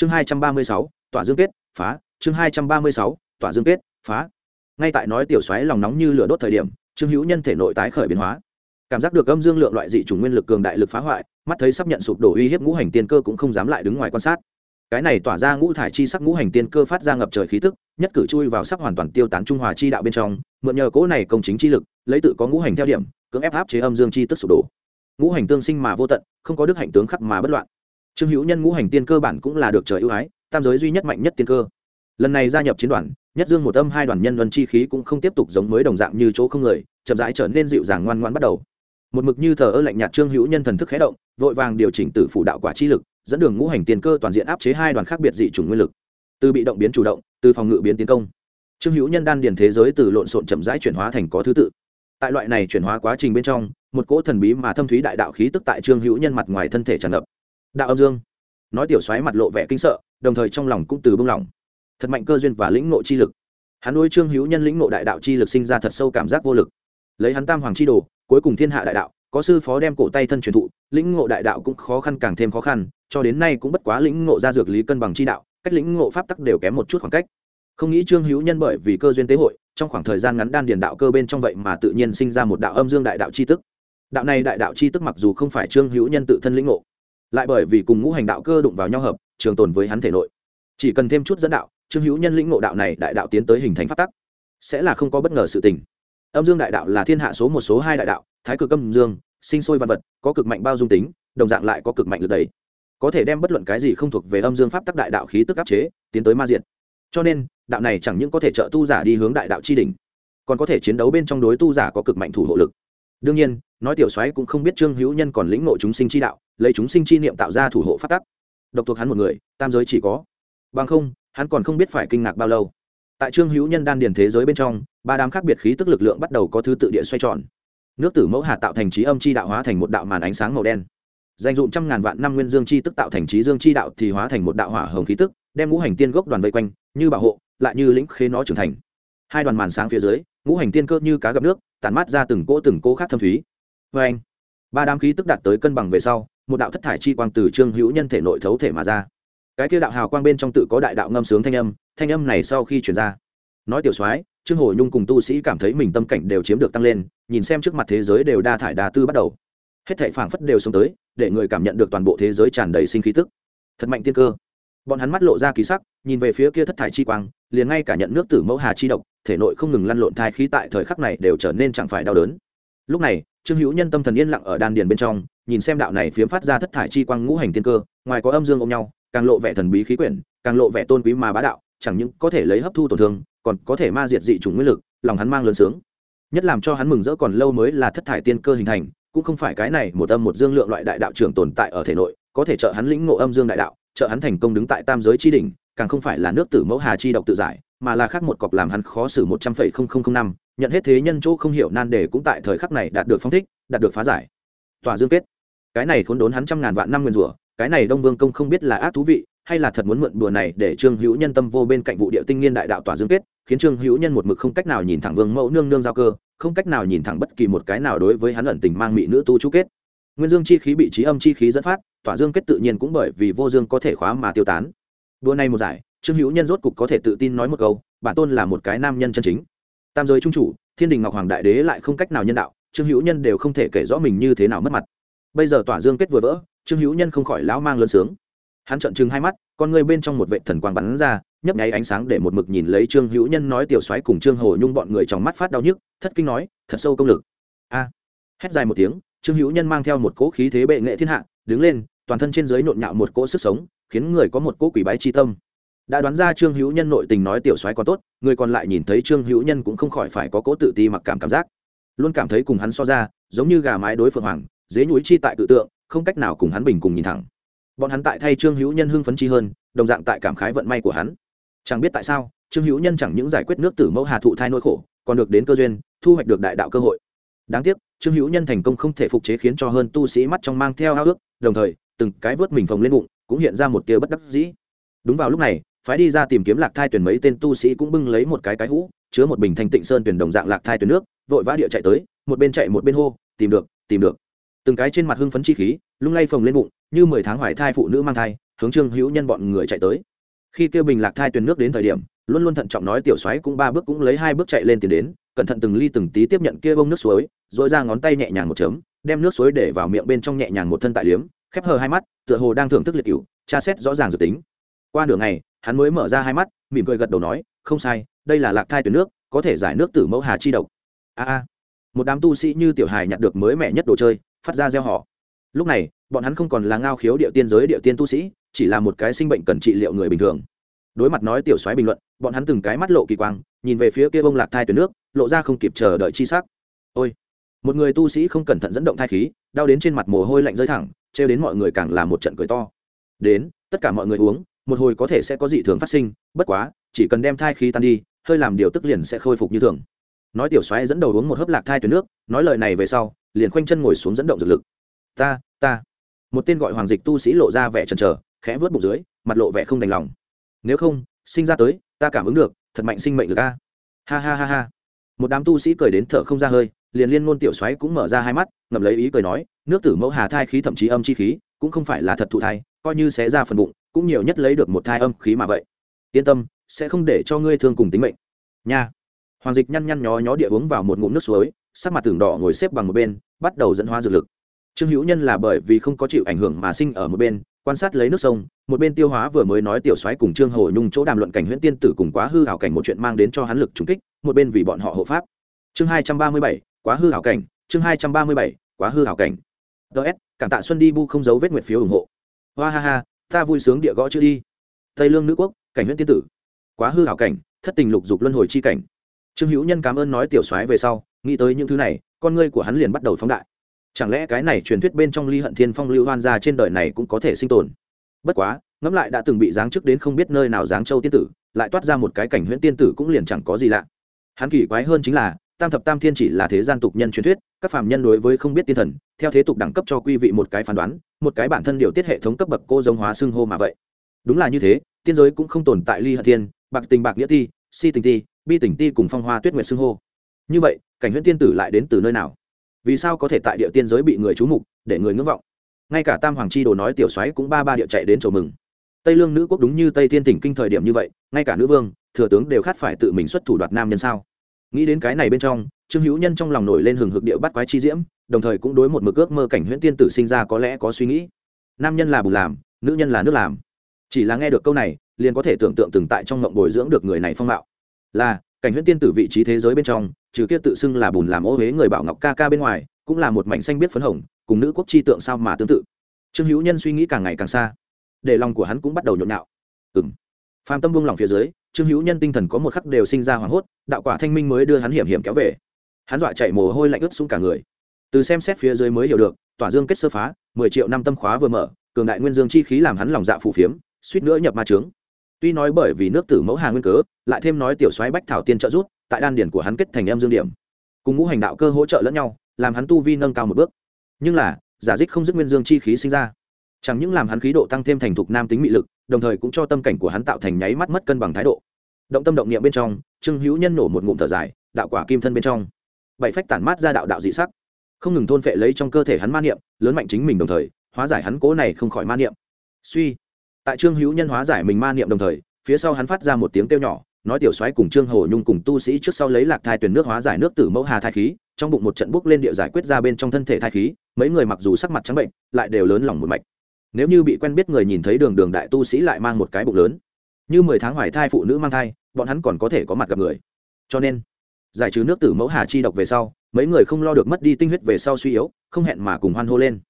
chương hai trăm ba mươi sáu, tỏa dương kết, phá. Chương hai trăm ba mươi sáu, tỏa dương kết, phá. Ngay tại nói tiểu xoáy lòng nóng như lửa đốt thời điểm, trương hữu nhân thể nội tái khởi biến hóa. Cảm giác được âm dương lượng loại dị chủng nguyên lực cường đại lực phá hoại, mắt thấy sắp nhận sụp đổ uy hiếp ngũ hành tiên cơ cũng không dám lại đứng ngoài quan sát. Cái này tỏa ra ngũ thải chi sắc ngũ hành tiên cơ phát ra ngập trời khí tức, nhất cử chui vào sắp hoàn toàn tiêu tán trung hòa chi đạo bên trong, mượn nhờ cỗ này công chính chi lực, lấy tự có ngũ hành theo điểm, cưỡng ép áp chế âm dương chi tức sụp đổ. Ngũ hành tương sinh mà vô tận, không có đức hạnh tướng khắc mà bất loạn trương hữu nhân ngũ hành tiên cơ bản cũng là được trời ưu ái, tam giới duy nhất mạnh nhất tiên cơ. Lần này gia nhập chiến đoàn, nhất dương một âm hai đoàn nhân luân chi khí cũng không tiếp tục giống mới đồng dạng như chỗ không người, chậm rãi trở nên dịu dàng ngoan ngoan bắt đầu. Một mực như thờ ơ lạnh nhạt trương hữu nhân thần thức khé động, vội vàng điều chỉnh từ phủ đạo quả chi lực, dẫn đường ngũ hành tiên cơ toàn diện áp chế hai đoàn khác biệt dị chủng nguyên lực. Từ bị động biến chủ động, từ phòng ngự biến tiến công. Trương hữu nhân đan điền thế giới từ lộn xộn chậm rãi chuyển hóa thành có thứ tự. Tại loại này chuyển hóa quá trình bên trong, một cỗ thần bí mà thâm thúy đại đạo khí tức tại trương hữu nhân mặt ngoài thân thể tràn ngập đạo âm dương. Nói tiểu xoáy mặt lộ vẻ kinh sợ, đồng thời trong lòng cũng từ bông lỏng thật mạnh cơ duyên và lĩnh nộ chi lực. Hắn nuôi trương hữu nhân lĩnh nộ đại đạo chi lực sinh ra thật sâu cảm giác vô lực. Lấy hắn tam hoàng chi đồ, cuối cùng thiên hạ đại đạo, có sư phó đem cổ tay thân truyền thụ, lĩnh ngộ đại đạo cũng khó khăn càng thêm khó khăn, cho đến nay cũng bất quá lĩnh ngộ ra dược lý cân bằng chi đạo, cách lĩnh ngộ pháp tắc đều kém một chút khoảng cách. Không nghĩ trương hữu nhân bởi vì cơ duyên tế hội, trong khoảng thời gian ngắn đan điền đạo cơ bên trong vậy mà tự nhiên sinh ra một đạo âm dương đại đạo chi tức. Đạo này đại đạo chi tức mặc dù không phải trương hữu nhân tự thân lĩnh ngộ lại bởi vì cùng ngũ hành đạo cơ đụng vào nhau hợp, trường tồn với hắn thể nội. Chỉ cần thêm chút dẫn đạo, trương hữu nhân lĩnh ngộ đạo này đại đạo tiến tới hình thành pháp tắc, sẽ là không có bất ngờ sự tình. Âm dương đại đạo là thiên hạ số một số hai đại đạo, thái cực âm dương, sinh sôi văn vật, có cực mạnh bao dung tính, đồng dạng lại có cực mạnh lực đẩy. Có thể đem bất luận cái gì không thuộc về âm dương pháp tắc đại đạo khí tức áp chế, tiến tới ma diện cho nên, đạo này chẳng những có thể trợ tu giả đi hướng đại đạo chi đỉnh, còn có thể chiến đấu bên trong đối tu giả có cực mạnh thủ hộ lực đương nhiên, nói tiểu soái cũng không biết trương hữu nhân còn lĩnh ngộ chúng sinh chi đạo, lấy chúng sinh chi niệm tạo ra thủ hộ phát tắc. Độc thuộc hắn một người, tam giới chỉ có. Bằng không, hắn còn không biết phải kinh ngạc bao lâu. Tại trương hữu nhân đan điền thế giới bên trong, ba đám khác biệt khí tức lực lượng bắt đầu có thứ tự địa xoay tròn. Nước tử mẫu hà tạo thành trí âm chi đạo hóa thành một đạo màn ánh sáng màu đen. Dành dụm trăm ngàn vạn năm nguyên dương chi tức tạo thành trí dương chi đạo thì hóa thành một đạo hỏa hồng khí tức, đem ngũ hành tiên gốc đoàn vây quanh, như bảo hộ, lại như lĩnh khế nó trưởng thành. Hai đoàn màn sáng phía dưới, ngũ hành tiên cơ như cá gặp nước tản mát ra từng cỗ từng cỗ khác thâm thúy. Vê anh, ba đám khí tức đạt tới cân bằng về sau, một đạo thất thải chi quang từ trương hữu nhân thể nội thấu thể mà ra. Cái kia đạo hào quang bên trong tự có đại đạo ngâm sướng thanh âm thanh âm này sau khi chuyển ra. Nói tiểu soái, trương hồ nhung cùng tu sĩ cảm thấy mình tâm cảnh đều chiếm được tăng lên, nhìn xem trước mặt thế giới đều đa thải đa tư bắt đầu. Hết thảy phảng phất đều sống tới, để người cảm nhận được toàn bộ thế giới tràn đầy sinh khí tức. Thật mạnh tiên cơ. Bọn hắn mắt lộ ra kỳ sắc, nhìn về phía kia thất thải chi quang, liền ngay cả nhận nước tử mẫu hà chi độc thể nội không ngừng lăn lộn thai khí tại thời khắc này đều trở nên chẳng phải đau đớn. Lúc này, trương hữu nhân tâm thần yên lặng ở đan điền bên trong, nhìn xem đạo này phiếm phát ra thất thải chi quang ngũ hành tiên cơ, ngoài có âm dương ôm nhau, càng lộ vẻ thần bí khí quyển, càng lộ vẻ tôn quý mà bá đạo, chẳng những có thể lấy hấp thu tổn thương, còn có thể ma diệt dị chủng nguyên lực, lòng hắn mang lớn sướng. Nhất làm cho hắn mừng rỡ còn lâu mới là thất thải tiên cơ hình thành, cũng không phải cái này một âm một dương lượng loại đại đạo trưởng tồn tại ở thể nội, có thể trợ hắn lĩnh ngộ âm dương đại đạo, trợ hắn thành công đứng tại tam giới chi đỉnh, càng không phải là nước tử mẫu hà chi độc tự giải mà là khác một cọc làm hắn khó xử một trăm phẩy không không không năm, nhận hết thế nhân chỗ không hiểu nan đề cũng tại thời khắc này đạt được phong thích, đạt được phá giải. Tòa dương kết. Cái này khốn đốn hắn trăm ngàn vạn năm nguyên rủa, cái này đông vương công không biết là ác thú vị, hay là thật muốn mượn đùa này để trương hữu nhân tâm vô bên cạnh vụ địa tinh nghiên đại đạo tòa dương kết, khiến trương hữu nhân một mực không cách nào nhìn thẳng vương mẫu nương nương giao cơ, không cách nào nhìn thẳng bất kỳ một cái nào đối với hắn ẩn tình mang mị nữ tu chú kết. Nguyên dương chi khí bị trí âm chi khí dẫn phát tỏa dương kết tự nhiên cũng bởi vì vô dương có thể khóa mà tiêu tán. Đua này một giải trương hữu nhân rốt cục có thể tự tin nói một câu, bản tôn là một cái nam nhân chân chính. Tam giới trung chủ, thiên đình ngọc hoàng đại đế lại không cách nào nhân đạo, trương hữu nhân đều không thể kể rõ mình như thế nào mất mặt. Bây giờ tỏa dương kết vừa vỡ, trương hữu nhân không khỏi lão mang lớn sướng. Hắn trợn trừng hai mắt, con người bên trong một vệ thần quang bắn ra, nhấp nháy ánh sáng để một mực nhìn lấy trương hữu nhân nói tiểu soái cùng trương hồ nhung bọn người trong mắt phát đau nhức, thất kinh nói, thật sâu công lực. A. Hét dài một tiếng, trương hữu nhân mang theo một cỗ khí thế bệ nghệ thiên hạ, đứng lên, toàn thân trên dưới nhộn nhạo một cỗ sức sống, khiến người có một cỗ quỷ bái chi tâm đã đoán ra trương hữu nhân nội tình nói tiểu soái còn tốt, người còn lại nhìn thấy trương hữu nhân cũng không khỏi phải có cố tự ti mặc cảm cảm giác. Luôn cảm thấy cùng hắn so ra, giống như gà mái đối phượng hoàng, dế nhúi chi tại tự tượng, không cách nào cùng hắn bình cùng nhìn thẳng. Bọn hắn tại thay trương hữu nhân hưng phấn chi hơn, đồng dạng tại cảm khái vận may của hắn. Chẳng biết tại sao, trương hữu nhân chẳng những giải quyết nước tử mẫu hà thụ thai nỗi khổ, còn được đến cơ duyên, thu hoạch được đại đạo cơ hội. Đáng tiếc, trương hữu nhân thành công không thể phục chế khiến cho hơn tu sĩ mắt trong mang theo ao ước, đồng thời, từng cái vớt mình phồng lên bụng, cũng hiện ra một tia bất đắc dĩ. Đúng vào lúc này phái đi ra tìm kiếm lạc thai tuyển mấy tên tu sĩ cũng bưng lấy một cái cái hũ, chứa một bình thanh tịnh sơn tuyển đồng dạng lạc thai tuyển nước, vội vã địa chạy tới, một bên chạy một bên hô, tìm được tìm được. Từng cái trên mặt hưng phấn chi khí, lung lay phồng lên bụng, như mười tháng hoài thai phụ nữ mang thai, hướng trương hữu nhân bọn người chạy tới. Khi kêu bình lạc thai tuyển nước đến thời điểm, luôn luôn thận trọng nói tiểu xoáy cũng ba bước cũng lấy hai bước chạy lên tiền đến, cẩn thận từng ly từng tí tiếp nhận kia bông nước suối dội ra ngón tay nhẹ nhàng một chấm, đem nước suối để vào miệng bên trong nhẹ nhàng một thân tại liếm, khép hờ hai mắt, tựa hồ đang thưởng thức liệt cựu tra xét rõ ràng dự tính. Qua nửa ngày hắn mới mở ra hai mắt, mỉm cười gật đầu nói, không sai, đây là lạc thai tuyển nước, có thể giải nước từ mẫu hà chi độc. A a. Một đám tu sĩ như tiểu hài nhặt được mới mẻ nhất đồ chơi, phát ra gieo họ lúc này, bọn hắn không còn là ngao khiếu địa tiên giới địa tiên tu sĩ, chỉ là một cái sinh bệnh cần trị liệu người bình thường. Đối mặt nói tiểu soái bình luận, bọn hắn từng cái mắt lộ kỳ quang, nhìn về phía kia bông lạc thai tuyển nước, lộ ra không kịp chờ đợi chi sắc. Ôi! Một người tu sĩ không cẩn thận dẫn động thai khí, đau đến trên mặt mồ hôi lạnh rơi thẳng, trêu đến mọi người càng là một trận cười to. Đến, tất cả mọi người uống một hồi có thể sẽ có dị thường phát sinh, bất quá, chỉ cần đem thai khí tan đi, hơi làm điều tức liền sẽ khôi phục như thường. Nói tiểu xoáy dẫn đầu uống một hớp lạc thai tuyến nước, nói lời này về sau, liền khoanh chân ngồi xuống dẫn động dược lực. Ta ta. Một tên gọi hoàng dịch tu sĩ lộ ra vẻ chần trờ khẽ vớt bụng dưới, mặt lộ vẻ không đành lòng. Nếu không, sinh ra tới, ta cảm ứng được, thật mạnh sinh mệnh lực a. Ha ha ha ha. Một đám tu sĩ cười đến thở không ra hơi, liền liên ngôn tiểu xoáy cũng mở ra hai mắt, ngậm lấy ý cười nói, nước tử mẫu hà thai khí thậm chí âm chi khí, cũng không phải là thật thụ thai coi như sẽ ra phần bụng, cũng nhiều nhất lấy được một thai âm khí mà vậy. Yên tâm, sẽ không để cho ngươi thương cùng tính mệnh. Nha. Hoàng dịch nhăn nhăn nhó nhó địa uống vào một ngụm nước suối, sắc mặt tường đỏ ngồi xếp bằng một bên, bắt đầu dẫn hóa dược lực. Trương hữu nhân là bởi vì không có chịu ảnh hưởng mà sinh ở một bên, quan sát lấy nước sông, một bên tiêu hóa vừa mới nói tiểu soái cùng trương hồ nhung chỗ đàm luận cảnh huyễn tiên tử cùng quá hư hảo cảnh một chuyện mang đến cho hắn lực trùng kích, một bên vì bọn họ hộ pháp. Chương hai trăm ba mươi bảy, quá hư hảo cảnh, chương hai trăm ba mươi bảy, quá hư hảo cảnh. Ts cảm tạ xuân đi bu không giấu vết nguyệt phiếu ủng hộ hoa ha ha, ta vui sướng địa gõ chữ đi. Tây lương nữ quốc, cảnh huyễn tiên tử. Quá hư hảo cảnh, thất tình lục dục luân hồi chi cảnh. Trương hữu nhân cảm ơn nói tiểu soái về sau, nghĩ tới những thứ này, con ngươi của hắn liền bắt đầu phóng đại. Chẳng lẽ cái này truyền thuyết bên trong ly hận thiên phong lưu hoan gia trên đời này cũng có thể sinh tồn? Bất quá, ngẫm lại đã từng bị giáng chức đến không biết nơi nào giáng châu tiên tử, lại toát ra một cái cảnh huyễn tiên tử cũng liền chẳng có gì lạ. Hắn kỳ quái hơn chính là, tam thập tam thiên chỉ là thế gian tục nhân truyền thuyết các phàm nhân đối với không biết tiên thần, theo thế tục đẳng cấp cho quý vị một cái phán đoán, một cái bản thân điều tiết hệ thống cấp bậc cô giống hóa xưng hô mà vậy. Đúng là như thế, tiên giới cũng không tồn tại ly hận thiên, bạc tình bạc nghĩa ti, si tình ti, bi tình ti cùng phong hoa tuyết nguyệt xưng hô. Như vậy, cảnh huyễn tiên tử lại đến từ nơi nào? Vì sao có thể tại địa tiên giới bị người trú mục, để người ngưỡng vọng? Ngay cả tam hoàng chi đồ nói tiểu soái cũng ba ba địa chạy đến chầu mừng. Tây lương nữ quốc đúng như tây thiên tỉnh kinh thời điểm như vậy, ngay cả nữ vương, thừa tướng đều khát phải tự mình xuất thủ đoạt nam nhân sao? Nghĩ đến cái này bên trong, trương hữu nhân trong lòng nổi lên hừng hực địa bắt quái chi diễm, đồng thời cũng đối một mực ước mơ cảnh huyễn tiên tử sinh ra có lẽ có suy nghĩ. Nam nhân là bùn làm, nữ nhân là nước làm. Chỉ là nghe được câu này, liền có thể tưởng tượng từng tại trong ngộng bồi dưỡng được người này phong mạo là, cảnh huyễn tiên tử vị trí thế giới bên trong, trừ kia tự xưng là bùn làm ô huế người bảo ngọc ca ca bên ngoài, cũng là một mảnh xanh biết phấn hồng, cùng nữ quốc chi tượng sao mà tương tự. Trương hữu nhân suy nghĩ càng ngày càng xa. Để lòng của hắn cũng bắt đầu nhộn nhạo. Ừng phàm tâm buông lòng phía dưới trương hữu nhân tinh thần có một khắc đều sinh ra hoảng hốt, đạo quả thanh minh mới đưa hắn hiểm hiểm kéo về. Hắn dọa chạy mồ hôi lạnh ướt xuống cả người. Từ xem xét phía dưới mới hiểu được, tỏa dương kết sơ phá, mười triệu năm tâm khóa vừa mở, cường đại nguyên dương chi khí làm hắn lòng dạ phủ phiếm, suýt nữa nhập ma trướng tuy nói bởi vì nước tử mẫu hà nguyên cớ, lại thêm nói tiểu soái bách thảo tiên trợ rút tại đan điển của hắn kết thành em dương điểm. Cùng ngũ hành đạo cơ hỗ trợ lẫn nhau, làm hắn tu vi nâng cao một bước. Nhưng là, giả dích không dứt nguyên dương chi khí sinh ra. Chẳng những làm hắn khí độ tăng thêm thành thục nam tính mị lực, đồng thời cũng cho tâm cảnh của hắn tạo thành nháy mắt mất cân bằng thái độ động tâm động niệm bên trong, trương hữu nhân nổ một ngụm thở dài, đạo quả kim thân bên trong. Bảy phách tản mát ra đạo đạo dị sắc. Không ngừng thôn phệ lấy trong cơ thể hắn ma niệm, lớn mạnh chính mình đồng thời, hóa giải hắn cố này không khỏi ma niệm. Suy. Tại trương hữu nhân hóa giải mình ma niệm đồng thời, phía sau hắn phát ra một tiếng kêu nhỏ, nói tiểu soái cùng trương hồ nhung cùng tu sĩ trước sau lấy lạc thai tuyển nước hóa giải nước tử mẫu hà thai khí, trong bụng một trận bốc lên địa giải quyết ra bên trong thân thể thai khí, mấy người mặc dù sắc mặt trắng bệnh, lại đều lớn lòng một mạch. Nếu như bị quen biết người nhìn thấy đường đường đại tu sĩ lại mang một cái bụng lớn như mười tháng hoài thai phụ nữ mang thai, bọn hắn còn có thể có mặt gặp người. Cho nên, giải trừ nước tử mẫu hà chi độc về sau, mấy người không lo được mất đi tinh huyết về sau suy yếu, không hẹn mà cùng hoan hô lên.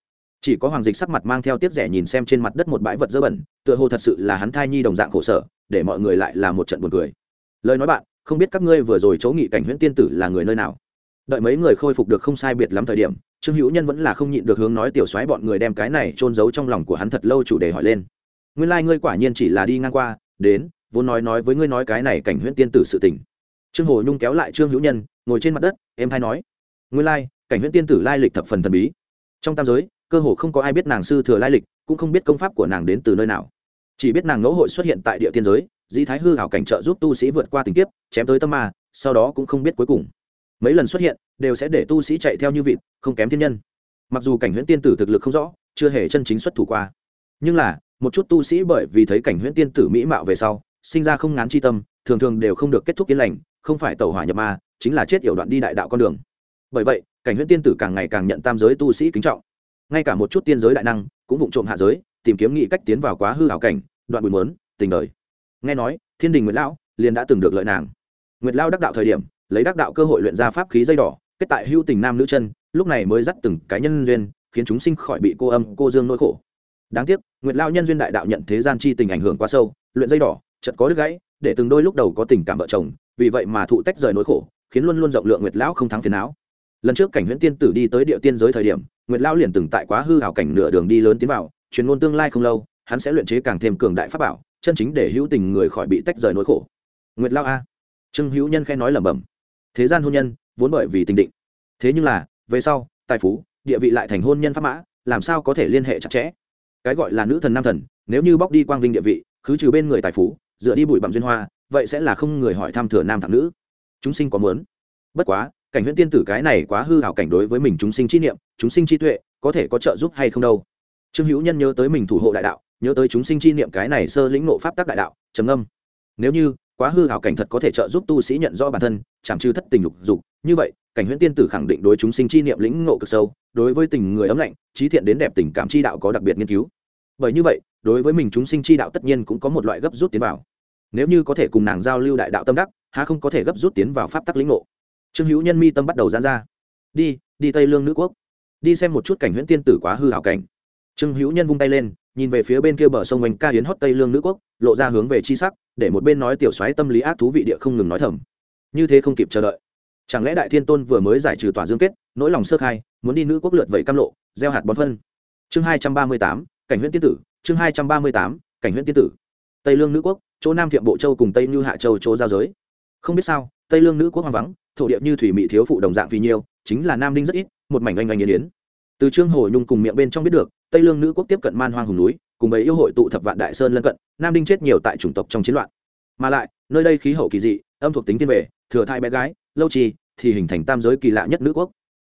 Chỉ có hoàng dịch sắc mặt mang theo tiếp rẻ nhìn xem trên mặt đất một bãi vật dơ bẩn, tựa hồ thật sự là hắn thai nhi đồng dạng khổ sở, để mọi người lại là một trận buồn cười. Lời nói bạn, không biết các ngươi vừa rồi chỗ nghị cảnh huyễn tiên tử là người nơi nào? Đợi mấy người khôi phục được không sai biệt lắm thời điểm, trương hữu nhân vẫn là không nhịn được hướng nói tiểu soái bọn người đem cái này trôn giấu trong lòng của hắn thật lâu chủ đề hỏi lên. Nguyên lai、like、ngươi quả nhiên chỉ là đi ngang qua đến, vốn nói nói với ngươi nói cái này cảnh huyễn tiên tử sự tình. Trương hồ nhung kéo lại trương hữu nhân, ngồi trên mặt đất em hay nói nguyên Lai, cảnh huyễn tiên tử lai lịch thập phần thần bí. Trong tam giới, cơ hồ không có ai biết nàng sư thừa lai lịch, cũng không biết công pháp của nàng đến từ nơi nào. Chỉ biết nàng ngẫu hội xuất hiện tại địa tiên giới, dĩ thái hư hảo cảnh trợ giúp tu sĩ vượt qua tình kiếp, chém tới tâm ma, sau đó cũng không biết cuối cùng. Mấy lần xuất hiện, đều sẽ để tu sĩ chạy theo như vịt, không kém thiên nhân. Mặc dù cảnh huyễn tiên tử thực lực không rõ, chưa hề chân chính xuất thủ qua. Nhưng là một chút tu sĩ bởi vì thấy cảnh huyễn tiên tử mỹ mạo về sau, sinh ra không ngán chi tâm, thường thường đều không được kết thúc yên lành, không phải tẩu hỏa nhập ma, chính là chết yểu đoạn đi đại đạo con đường. Bởi vậy, cảnh huyễn tiên tử càng ngày càng nhận tam giới tu sĩ kính trọng. Ngay cả một chút tiên giới đại năng, cũng vụng trộm hạ giới, tìm kiếm nghị cách tiến vào quá hư hảo cảnh, đoạn bùi mớn, tình đời. Nghe nói, thiên đình nguyệt lão liền đã từng được lợi nàng. Nguyệt lao đắc đạo thời điểm, lấy đắc đạo cơ hội luyện ra pháp khí dây đỏ, kết tại hưu tình nam nữ chân, lúc này mới dắt từng cái nhân duyên, khiến chúng sinh khỏi bị cô âm, cô dương nỗi khổ đáng tiếc, nguyệt lao nhân duyên đại đạo nhận thế gian chi tình ảnh hưởng quá sâu, luyện dây đỏ chật có đứt gãy, để từng đôi lúc đầu có tình cảm vợ chồng, vì vậy mà thụ tách rời nỗi khổ, khiến luôn luôn rộng lượng nguyệt lão không thắng phiền não. Lần trước cảnh huyễn tiên tử đi tới địa tiên giới thời điểm, nguyệt lão liền từng tại quá hư hảo cảnh nửa đường đi lớn tiến vào, truyền ngôn tương lai không lâu, hắn sẽ luyện chế càng thêm cường đại pháp bảo, chân chính để hữu tình người khỏi bị tách rời nỗi khổ. Nguyệt lão a. Trương hữu nhân khen nói lẩm bẩm. Thế gian hôn nhân, vốn bởi vì tình định. Thế nhưng là, về sau, tài phú, địa vị lại thành hôn nhân pháp mã, làm sao có thể liên hệ chặt chẽ? Cái gọi là nữ thần nam thần, nếu như bóc đi quang vinh địa vị, khứ trừ bên người tài phú, dựa đi bụi bặm duyên hoa, vậy sẽ là không người hỏi thăm thừa nam thẳng nữ. Chúng sinh có muốn. Bất quá, cảnh huyễn tiên tử cái này quá hư hảo cảnh đối với mình chúng sinh chi niệm, chúng sinh chi tuệ, có thể có trợ giúp hay không đâu. Trương hữu nhân nhớ tới mình thủ hộ đại đạo, nhớ tới chúng sinh chi niệm cái này sơ lĩnh nộ pháp tác đại đạo, trầm âm nếu như, quá hư hảo cảnh thật có thể trợ giúp tu sĩ nhận rõ bản thân chảm trừ thất tình lục dục, như vậy, cảnh huyễn tiên tử khẳng định đối chúng sinh chi niệm lĩnh ngộ cực sâu, đối với tình người ấm lạnh, trí thiện đến đẹp tình cảm chi đạo có đặc biệt nghiên cứu bởi như vậy, đối với mình chúng sinh chi đạo tất nhiên cũng có một loại gấp rút tiến vào. Nếu như có thể cùng nàng giao lưu đại đạo tâm đắc, há không có thể gấp rút tiến vào pháp tắc lĩnh ngộ. Trương hữu nhân mi tâm bắt đầu giãn ra. Đi đi tây lương nữ quốc. Đi xem một chút cảnh huyễn tiên tử quá hư hảo cảnh. Trương hữu nhân vung tay lên, nhìn về phía bên kia bờ sông oanh ca hiến hót tây lương nữ quốc, lộ ra hướng về chi sắc, để một bên nói tiểu xoáy tâm lý ác thú vị địa không ngừng nói thầm. Như thế không kịp chờ đợi. Chẳng lẽ đại thiên tôn vừa mới giải trừ tòa dương kết, nỗi lòng sơ khai, muốn đi nữ quốc lượt vậy cam lộ, gieo hạt bón phân. Chương hai trăm ba mươi tám cảnh huyễn tiên tử chương hai trăm ba mươi tám cảnh huyễn tiên tử. Tây lương nữ quốc chỗ nam thiệm bộ châu cùng tây như hạ châu chỗ giao giới. Không biết sao tây lương nữ quốc hoang vắng thổ địa như thủy mỹ thiếu phụ đồng dạng vì nhiều, chính là nam đinh rất ít một mảnh oanh oanh yên yến từ trương hồ nhung cùng miệng bên trong biết được tây lương nữ quốc tiếp cận man hoang hùng núi cùng bấy yêu hội tụ thập vạn đại sơn lân cận nam đinh chết nhiều tại chủng tộc trong chiến loạn. Mà lại nơi đây khí hậu kỳ dị âm thuộc tính tiên về thừa thai bé gái lâu trì thì hình thành tam giới kỳ lạ nhất nữ quốc.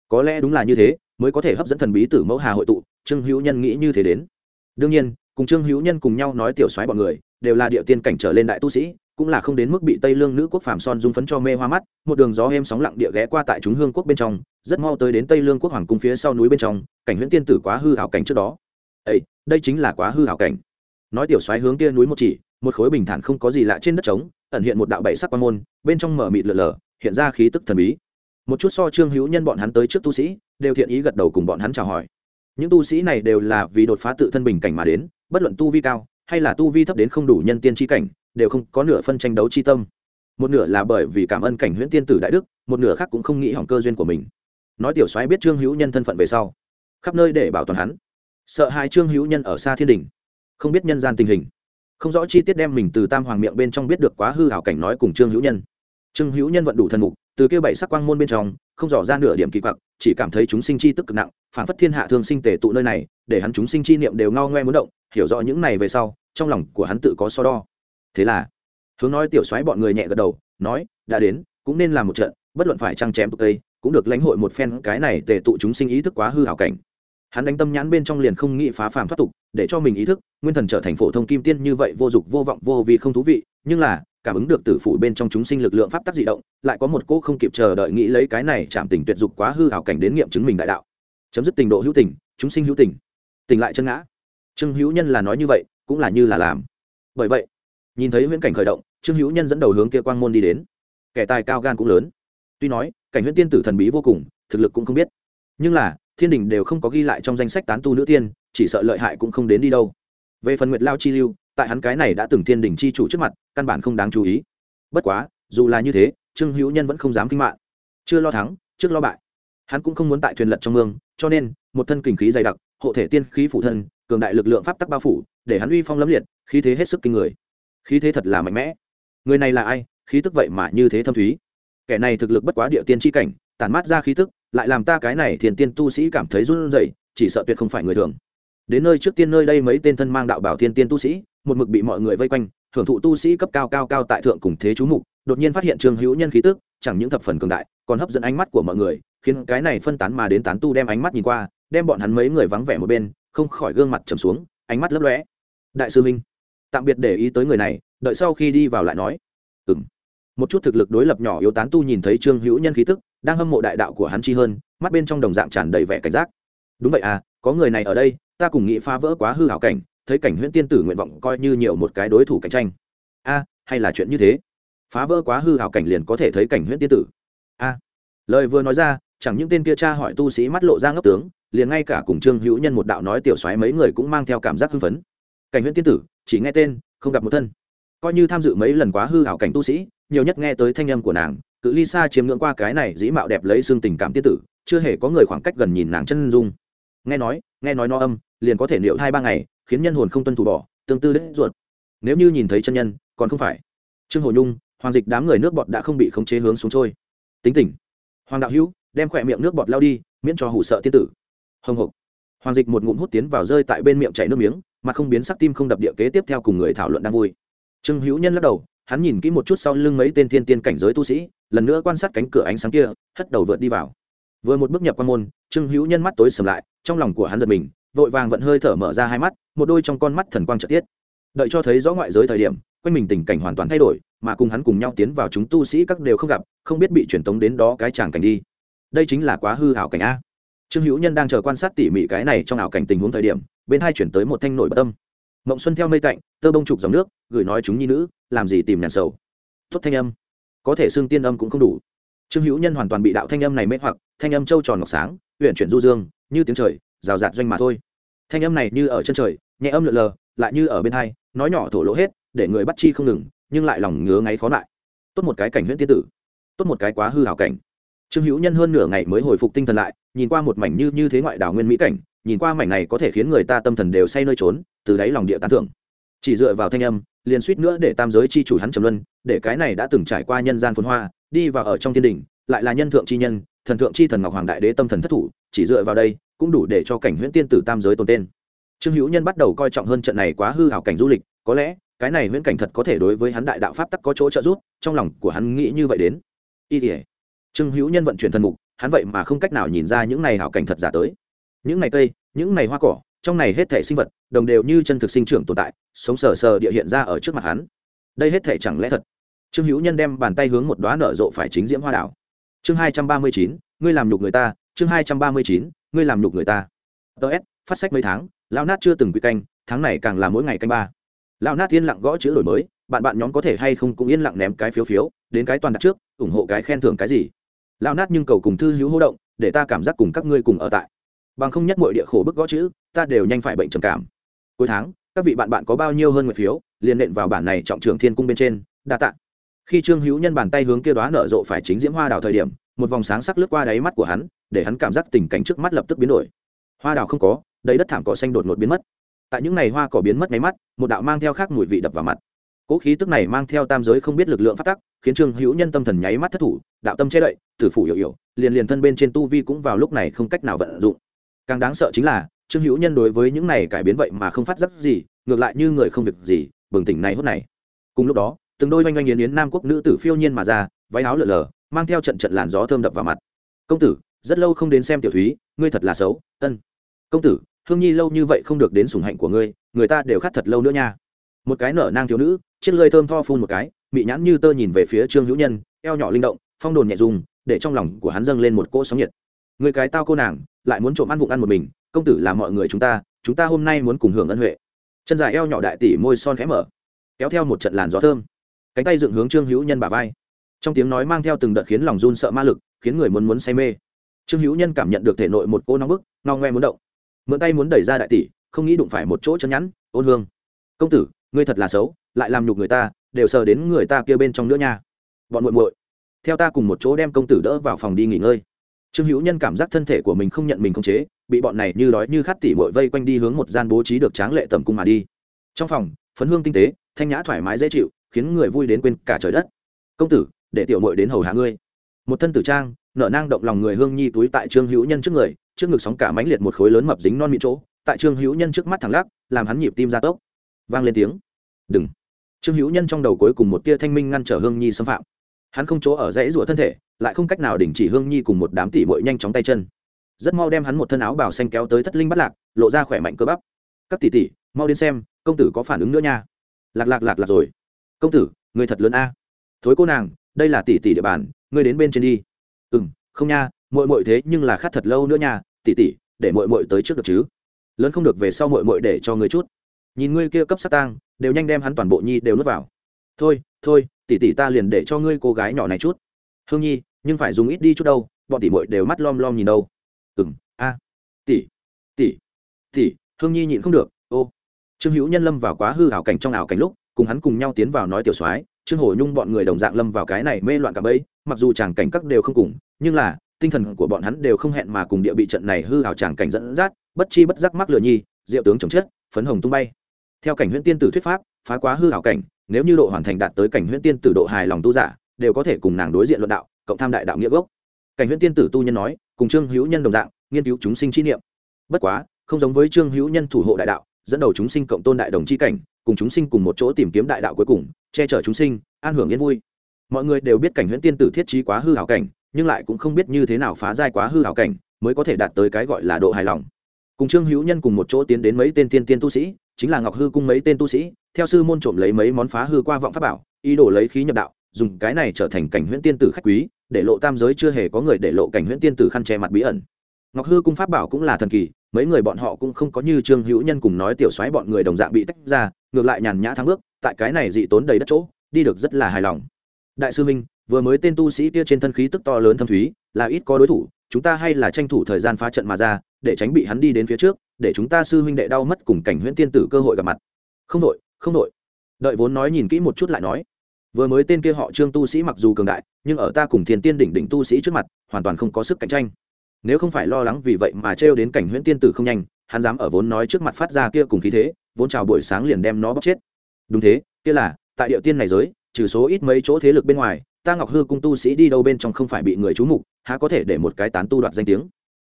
Có lẽ đúng là như thế mới có thể hấp dẫn thần bí tử mẫu hà hội tụ trương hữu nhân nghĩ như thế đến đương nhiên, cùng trương hữu nhân cùng nhau nói tiểu soái bọn người, đều là địa tiên cảnh trở lên đại tu sĩ, cũng là không đến mức bị tây lương nữ quốc phàm son dung phấn cho mê hoa mắt, một đường gió êm sóng lặng địa ghé qua tại chúng hương quốc bên trong, rất mau tới đến tây lương quốc hoàng cung phía sau núi bên trong, cảnh huyễn tiên tử quá hư hảo cảnh trước đó. Ấy đây chính là quá hư hảo cảnh. Nói tiểu xoáy hướng kia núi một chỉ, một khối bình thản không có gì lạ trên đất trống, ẩn hiện một đạo bảy sắc quan môn, bên trong mở mịt lờ lờ, hiện ra khí tức thần bí. Một chút so trương hữu nhân bọn hắn tới trước tu sĩ, đều thiện ý gật đầu cùng bọn hắn chào hỏi những tu sĩ này đều là vì đột phá tự thân bình cảnh mà đến, bất luận tu vi cao hay là tu vi thấp đến không đủ nhân tiên tri cảnh, đều không có nửa phân tranh đấu chi tâm. Một nửa là bởi vì cảm ơn cảnh huyễn tiên tử đại đức, một nửa khác cũng không nghĩ hỏng cơ duyên của mình. Nói tiểu soái biết trương hữu nhân thân phận về sau, khắp nơi để bảo toàn hắn. Sợ hai trương hữu nhân ở xa thiên đình, không biết nhân gian tình hình. Không rõ chi tiết đem mình từ tam hoàng miệng bên trong biết được quá hư hảo cảnh nói cùng trương hữu nhân. Trương hữu nhân vận đủ thần mục từ kia bảy sắc quang môn bên trong, không dò ra nửa điểm kỳ quặc, chỉ cảm thấy chúng sinh chi tức cực nặng, phản phất thiên hạ thương sinh tề tụ nơi này, để hắn chúng sinh chi niệm đều ngao ngoe muốn động, hiểu rõ những này về sau, trong lòng của hắn tự có so đo. Thế là, hướng nói tiểu soái bọn người nhẹ gật đầu, nói, đã đến, cũng nên làm một trận, bất luận phải trăng chém tụ tây cũng được lãnh hội một phen cái này tề tụ chúng sinh ý thức quá hư hảo cảnh. Hắn đánh tâm nhãn bên trong liền không nghĩ phá phàm thoát tục, để cho mình ý thức nguyên thần trở thành phổ thông kim tiên như vậy vô dục vô vọng vô vì không thú vị, nhưng là cảm ứng được tử phủ bên trong chúng sinh lực lượng pháp tắc dị động, lại có một cô không kịp chờ đợi nghĩ lấy cái này chạm tình tuyệt dục quá hư hảo cảnh đến nghiệm chứng mình đại đạo. Chấm dứt tình độ hữu tình, chúng sinh hữu tình. Tình lại chân ngã. Trương hữu nhân là nói như vậy, cũng là như là làm. Bởi vậy, nhìn thấy huyễn cảnh khởi động, trương hữu nhân dẫn đầu hướng kia quang môn đi đến. Kẻ tài cao gan cũng lớn. Tuy nói, cảnh huyễn tiên tử thần bí vô cùng, thực lực cũng không biết. Nhưng là, thiên đình đều không có ghi lại trong danh sách tán tu nữ tiên, chỉ sợ lợi hại cũng không đến đi đâu. Về phần nguyệt lao chi lưu tại hắn cái này đã từng thiên đình chi chủ trước mặt, căn bản không đáng chú ý. Bất quá, dù là như thế, trương hữu nhân vẫn không dám kinh mạng. Chưa lo thắng, trước lo bại. Hắn cũng không muốn tại thuyền lật trong mương, cho nên, một thân kình khí dày đặc, hộ thể tiên khí phủ thân, cường đại lực lượng pháp tắc bao phủ, để hắn uy phong lẫm liệt, khí thế hết sức kinh người. Khí thế thật là mạnh mẽ. Người này là ai? Khí tức vậy mà như thế thâm thúy. Kẻ này thực lực bất quá địa tiên tri cảnh, tản mát ra khí tức, lại làm ta cái này thiền tiên tu sĩ cảm thấy run rẩy, chỉ sợ tuyệt không phải người thường. Đến nơi trước tiên nơi đây mấy tên thân mang đạo bảo thiên tiên tu sĩ một mực bị mọi người vây quanh hưởng thụ tu sĩ cấp cao cao cao tại thượng cùng thế chú mục, đột nhiên phát hiện trương hữu nhân khí tức, chẳng những thập phần cường đại, còn hấp dẫn ánh mắt của mọi người, khiến cái này phân tán mà đến tán tu đem ánh mắt nhìn qua, đem bọn hắn mấy người vắng vẻ một bên, không khỏi gương mặt trầm xuống, ánh mắt lấp lóe. Đại sư minh, tạm biệt để ý tới người này, đợi sau khi đi vào lại nói. Ừng một chút thực lực đối lập nhỏ yếu tán tu nhìn thấy trương hữu nhân khí tức, đang hâm mộ đại đạo của hắn chi hơn, mắt bên trong đồng dạng tràn đầy vẻ cảnh giác. Đúng vậy à có người này ở đây, ta cùng nghĩ phá vỡ quá hư hảo cảnh thấy cảnh huyễn tiên tử nguyện vọng coi như nhiều một cái đối thủ cạnh tranh. A, hay là chuyện như thế? Phá vỡ quá hư hảo cảnh liền có thể thấy cảnh huyễn tiên tử. A. Lời vừa nói ra, chẳng những tên kia cha hỏi tu sĩ mắt lộ ra ngốc tướng, liền ngay cả cùng trương hữu nhân một đạo nói tiểu xoáy mấy người cũng mang theo cảm giác hưng phấn. Cảnh huyễn tiên tử, chỉ nghe tên, không gặp một thân. Coi như tham dự mấy lần quá hư hảo cảnh tu sĩ, nhiều nhất nghe tới thanh âm của nàng, cự ly xa chiếm ngưỡng qua cái này dĩ mạo đẹp lấy xương tình cảm tiên tử, chưa hề có người khoảng cách gần nhìn nàng chân dung. Nghe nói nghe nói no âm, liền có thể liệu thai ba ngày khiến nhân hồn không tuân thủ bỏ, tương tư đứt ruột. Nếu như nhìn thấy chân nhân, còn không phải. Trương hồ nhung, hoàng dịch đám người nước bọt đã không bị khống chế hướng xuống trôi. Tính tỉnh hoàng đạo hữu, đem khỏe miệng nước bọt lao đi, miễn cho hủ sợ tiên tử. Hồng hộc. Hoàng dịch một ngụm hút tiến vào rơi tại bên miệng chảy nước miếng, mà không biến sắc tim không đập địa kế tiếp theo cùng người thảo luận đang vui. Trương hữu nhân lắc đầu, hắn nhìn kỹ một chút sau lưng mấy tên thiên tiên cảnh giới tu sĩ, lần nữa quan sát cánh cửa ánh sáng kia, hất đầu vượt đi vào. Vừa một bước nhập quan môn, trương hữu nhân mắt tối sầm lại, trong lòng của hắn giật mình vội vàng vận hơi thở mở ra hai mắt, một đôi trong con mắt thần quang trợ tiết. Đợi cho thấy rõ ngoại giới thời điểm, quanh mình tình cảnh hoàn toàn thay đổi, mà cùng hắn cùng nhau tiến vào chúng tu sĩ các đều không gặp, không biết bị truyền tống đến đó cái tràng cảnh đi. Đây chính là quá hư hảo cảnh a. Trương hữu nhân đang chờ quan sát tỉ mỉ cái này trong ảo cảnh tình huống thời điểm, bên hai chuyển tới một thanh nổi bất tâm. Mộng xuân theo mây tạnh, tơ bông trục dòng nước, gửi nói chúng nhi nữ, làm gì tìm nhàn sầu. Tốt thanh âm. Có thể xương tiên âm cũng không đủ. Trương hữu nhân hoàn toàn bị đạo thanh âm này mê hoặc, thanh âm trâu tròn ngọc sáng huyện chuyển du dương, như tiếng trời rào rạt doanh mà thôi. Thanh âm này như ở chân trời, nhẹ âm lượn lờ, lại như ở bên hai, nói nhỏ thổ lỗ hết, để người bắt chi không ngừng, nhưng lại lòng ngứa ngáy khó lại. Tốt một cái cảnh huyễn tiên tử, tốt một cái quá hư hảo cảnh. Trương hữu nhân hơn nửa ngày mới hồi phục tinh thần lại, nhìn qua một mảnh như như thế ngoại đảo nguyên mỹ cảnh, nhìn qua mảnh này có thể khiến người ta tâm thần đều say nơi trốn, từ đáy lòng địa tán thưởng. Chỉ dựa vào thanh âm, liền suýt nữa để tam giới chi chủ hắn trầm luân, để cái này đã từng trải qua nhân gian phồn hoa, đi vào ở trong thiên đình, lại là nhân thượng chi nhân, thần thượng chi thần ngọc hoàng đại đế tâm thần thất thủ, chỉ dựa vào đây cũng đủ để cho cảnh huyễn tiên tử tam giới tồn tên. Trương hữu nhân bắt đầu coi trọng hơn trận này quá hư hảo cảnh du lịch, có lẽ, cái này huyễn cảnh thật có thể đối với hắn đại đạo pháp tắc có chỗ trợ giúp, trong lòng của hắn nghĩ như vậy đến. Y thể trương hữu nhân vận chuyển thần mục, hắn vậy mà không cách nào nhìn ra những này hảo cảnh thật giả tới. Những này cây, những này hoa cỏ, trong này hết thể sinh vật, đồng đều như chân thực sinh trưởng tồn tại, sống sờ sờ địa hiện ra ở trước mặt hắn. Đây hết thể chẳng lẽ thật? Trương hữu nhân đem bàn tay hướng một đoá nở rộ phải chính diễm hoa đảo. Chương hai trăm ba mươi chín, ngươi làm nhục người ta, chương hai trăm ba mươi chín ngươi làm nhục người ta. Ts phát sách mấy tháng, lão nát chưa từng quy canh, tháng này càng là mỗi ngày canh ba. Lão nát yên lặng gõ chữ đổi mới, bạn bạn nhóm có thể hay không cũng yên lặng ném cái phiếu phiếu, đến cái toàn đặt trước, ủng hộ cái khen thưởng cái gì. Lão nát nhưng cầu cùng thư hữu hô động, để ta cảm giác cùng các ngươi cùng ở tại. Bằng không nhất mọi địa khổ bức gõ chữ, ta đều nhanh phải bệnh trầm cảm. Cuối tháng, các vị bạn bạn có bao nhiêu hơn nguyện phiếu, liền nện vào bản này trọng trưởng thiên cung bên trên, đa tạ khi trương hữu nhân bàn tay hướng kia đoá nở rộ phải chính diễm hoa đào thời điểm, một vòng sáng sắc lướt qua đáy mắt của hắn, để hắn cảm giác tình cảnh trước mắt lập tức biến đổi. Hoa đào không có, đầy đất thảm cỏ xanh đột ngột biến mất. Tại những ngày hoa cỏ biến mất nháy mắt, một đạo mang theo khác mùi vị đập vào mặt. Cỗ khí tức này mang theo tam giới không biết lực lượng phát tắc, khiến trương hữu nhân tâm thần nháy mắt thất thủ, đạo tâm che đậy, tử phủ hiểu hiểu, liền liền thân bên trên tu vi cũng vào lúc này không cách nào vận dụng. Càng đáng sợ chính là, trương hữu nhân đối với những này cải biến vậy mà không phát giác gì, ngược lại như người không việc gì, bừng tỉnh này hốt này. Cùng lúc đó từng đôi oanh oanh yến yến nam quốc nữ tử phiêu nhiên mà ra, váy áo lở lở mang theo trận trận làn gió thơm đập vào mặt. Công tử, rất lâu không đến xem tiểu thúy, ngươi thật là xấu, ân. Công tử, hương nhi lâu như vậy không được đến sủng hạnh của ngươi, người ta đều khát thật lâu nữa nha. Một cái nở nang thiếu nữ, chiếc lơi thơm tho phun một cái, mị nhãn như tơ nhìn về phía trương hữu nhân, eo nhỏ linh động, phong đồn nhẹ dùng để trong lòng của hắn dâng lên một cỗ sóng nhiệt. Người cái tao cô nàng, lại muốn trộm ăn vụng ăn một mình, công tử là mọi người chúng ta chúng ta hôm nay muốn cùng hưởng ân huệ. Chân dài eo nhỏ đại tỷ môi son khẽ mở, kéo theo một trận làn gió thơm cánh tay dựng hướng trương hữu nhân bà vai. Trong tiếng nói mang theo từng đợt khiến lòng run sợ ma lực, khiến người muốn muốn say mê. Trương hữu nhân cảm nhận được thể nội một cô nóng bức, ngao ngoe muốn động. Mượn tay muốn đẩy ra đại tỷ, không nghĩ đụng phải một chỗ chân nhắn, ôn hương, công tử, ngươi thật là xấu, lại làm nhục người ta, đều sờ đến người ta kia bên trong nữa nha. Bọn muội muội, theo ta cùng một chỗ đem công tử đỡ vào phòng đi nghỉ ngơi. Trương hữu nhân cảm giác thân thể của mình không nhận mình khống chế, bị bọn này như đói như khát tỉ mội vây quanh đi hướng một gian bố trí được tráng lệ tầm cung mà đi. Trong phòng, phấn hương tinh tế, thanh nhã thoải mái dễ chịu khiến người vui đến quên cả trời đất. Công tử, để tiểu mội đến hầu hạ ngươi. Một thân tử trang, nở nang động lòng người hương nhi túi tại trương hữu nhân trước người, trước ngực sóng cả mánh liệt một khối lớn mập dính non mịn chỗ, tại trương hữu nhân trước mắt thẳng lắc, làm hắn nhịp tim ra tốc. Vang lên tiếng. Đừng. Trương hữu nhân trong đầu cuối cùng một tia thanh minh ngăn trở hương nhi xâm phạm. Hắn không chỗ ở dãy rủa thân thể, lại không cách nào đình chỉ hương nhi cùng một đám tỷ bội nhanh chóng tay chân. Rất mau đem hắn một thân áo bảo xanh kéo tới thất linh bắt lạc, lộ ra khỏe mạnh cơ bắp. Các tỷ tỷ, mau đến xem, công tử có phản ứng nữa nha. Lạc lạc lạc lạc rồi công tử người thật lớn a. Thối cô nàng, đây là tỷ tỷ địa bàn, ngươi đến bên trên đi. Ừ m không nha mội mội thế nhưng là khát thật lâu nữa nha, tỷ tỷ, để mội mội tới trước được chứ. Lớn không được về sau mội mội để cho ngươi chút. Nhìn ngươi kia cấp sát tang, đều nhanh đem hắn toàn bộ nhi đều nuốt vào. Thôi thôi, tỷ tỷ ta liền để cho ngươi cô gái nhỏ này chút. Hương nhi, nhưng phải dùng ít đi chút đâu, bọn tỷ mội đều mắt lom lom nhìn đâu. Ừng a. Tỷ tỷ tỷ, hương nhi nhịn không được, ô. Trương hữu nhân lâm vào quá hư ảo cảnh trong ảo cảnh lúc cùng hắn cùng nhau tiến vào nói tiểu soái, trương hổ nhung bọn người đồng dạng lâm vào cái này mê loạn cả bấy, mặc dù chàng cảnh các đều không cùng, nhưng là, tinh thần của bọn hắn đều không hẹn mà cùng địa bị trận này hư hào chàng cảnh dẫn dắt, bất chi bất giác mắc lửa nhi, diệu tướng chồng chết phấn hồng tung bay. Theo cảnh huyễn tiên tử thuyết pháp, phá quá hư hào cảnh, nếu như độ hoàn thành đạt tới cảnh huyễn tiên tử độ hài lòng tu giả, đều có thể cùng nàng đối diện luận đạo, cộng tham đại đạo nghĩa gốc. Cảnh huyễn tiên tử tu nhân nói, cùng trương hữu nhân đồng dạng, nghiên cứu chúng sinh chi niệm. Bất quá, không giống với trương hữu nhân thủ hộ đại đạo, dẫn đầu chúng sinh cộng tôn đại đồng chi cảnh cùng chúng sinh cùng một chỗ tìm kiếm đại đạo cuối cùng, che chở chúng sinh, an hưởng yên vui. Mọi người đều biết cảnh huyễn tiên tử thiết trí quá hư hảo cảnh, nhưng lại cũng không biết như thế nào phá giai quá hư hảo cảnh mới có thể đạt tới cái gọi là độ hài lòng. Cùng trương hữu nhân cùng một chỗ tiến đến mấy tên tiên tiên tu sĩ, chính là ngọc hư cung mấy tên tu sĩ, theo sư môn trộm lấy mấy món phá hư qua vọng pháp bảo, ý đồ lấy khí nhập đạo, dùng cái này trở thành cảnh huyễn tiên tử khách quý, để lộ tam giới chưa hề có người để lộ cảnh huyễn tiên tử khăn che mặt bí ẩn ngọc hư cung pháp bảo cũng là thần kỳ, mấy người bọn họ cũng không có như trương hữu nhân cùng nói tiểu xoáy bọn người đồng dạng bị tách ra, ngược lại nhàn nhã thắng bước, tại cái này dị tốn đầy đất chỗ, đi được rất là hài lòng. Đại sư minh, vừa mới tên tu sĩ kia trên thân khí tức to lớn thâm thúy, là ít có đối thủ, chúng ta hay là tranh thủ thời gian phá trận mà ra, để tránh bị hắn đi đến phía trước, để chúng ta sư huynh đệ đau mất cùng cảnh huyễn tiên tử cơ hội gặp mặt. Không đội không đội. Đợi vốn nói nhìn kỹ một chút lại nói. Vừa mới tên kia họ trương tu sĩ mặc dù cường đại, nhưng ở ta cùng thiền tiên đỉnh đỉnh tu sĩ trước mặt, hoàn toàn không có sức cạnh tranh nếu không phải lo lắng vì vậy mà trêu đến cảnh huyễn tiên tử không nhanh, hắn dám ở vốn nói trước mặt phát ra kia cùng khí thế, vốn chào buổi sáng liền đem nó bóc chết. Đúng thế, kia là, tại địa tiên này giới, trừ số ít mấy chỗ thế lực bên ngoài, ta ngọc hư cung tu sĩ đi đâu bên trong không phải bị người trú mục, há có thể để một cái tán tu đoạt danh tiếng?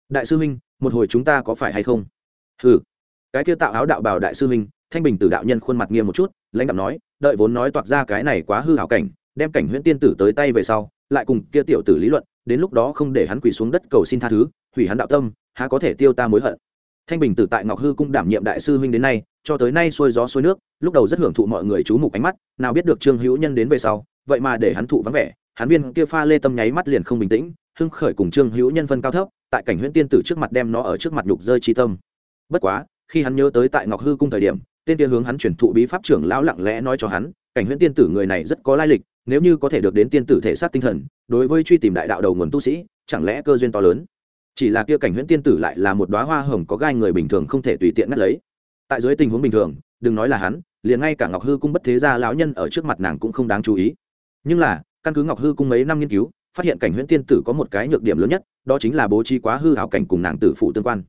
Đại sư huynh, một hồi chúng ta có phải hay không? Hừ. Cái kia tạo áo đạo bào đại sư huynh, thanh bình tử đạo nhân khuôn mặt nghiêm một chút, lãnh đạo nói, đợi vốn nói toạc ra cái này quá hư hảo cảnh, đem cảnh huyễn tiên tử tới tay về sau, lại cùng kia tiểu tử lý luận đến lúc đó không để hắn quỳ xuống đất cầu xin tha thứ, hủy hắn đạo tâm, há có thể tiêu ta mối hận. Thanh bình tử tại ngọc hư cung đảm nhiệm đại sư huynh đến nay, cho tới nay xuôi gió xuôi nước, lúc đầu rất hưởng thụ mọi người chú mục ánh mắt, nào biết được trương hữu nhân đến về sau, vậy mà để hắn thụ vắng vẻ, hắn viên kia pha lê tâm nháy mắt liền không bình tĩnh, hưng khởi cùng trương hữu nhân phân cao thấp, tại cảnh huyễn tiên tử trước mặt đem nó ở trước mặt nhục rơi chi tâm. Bất quá, khi hắn nhớ tới tại ngọc hư cung thời điểm, tên kia hướng hắn chuyển thụ bí pháp trưởng lão lặng lẽ nói cho hắn cảnh huyễn tiên tử người này rất có lai lịch, nếu như có thể được đến tiên tử thể xác tinh thần, đối với truy tìm đại đạo đầu nguồn tu sĩ, chẳng lẽ cơ duyên to lớn? Chỉ là kia cảnh huyễn tiên tử lại là một đoá hoa hồng có gai người bình thường không thể tùy tiện ngắt lấy. Tại dưới tình huống bình thường, đừng nói là hắn, liền ngay cả ngọc hư cung bất thế gia lão nhân ở trước mặt nàng cũng không đáng chú ý. Nhưng là, căn cứ ngọc hư cung mấy năm nghiên cứu, phát hiện cảnh huyễn tiên tử có một cái nhược điểm lớn nhất, đó chính là bố trí quá hư hảo cảnh cùng nàng tử phụ tương quan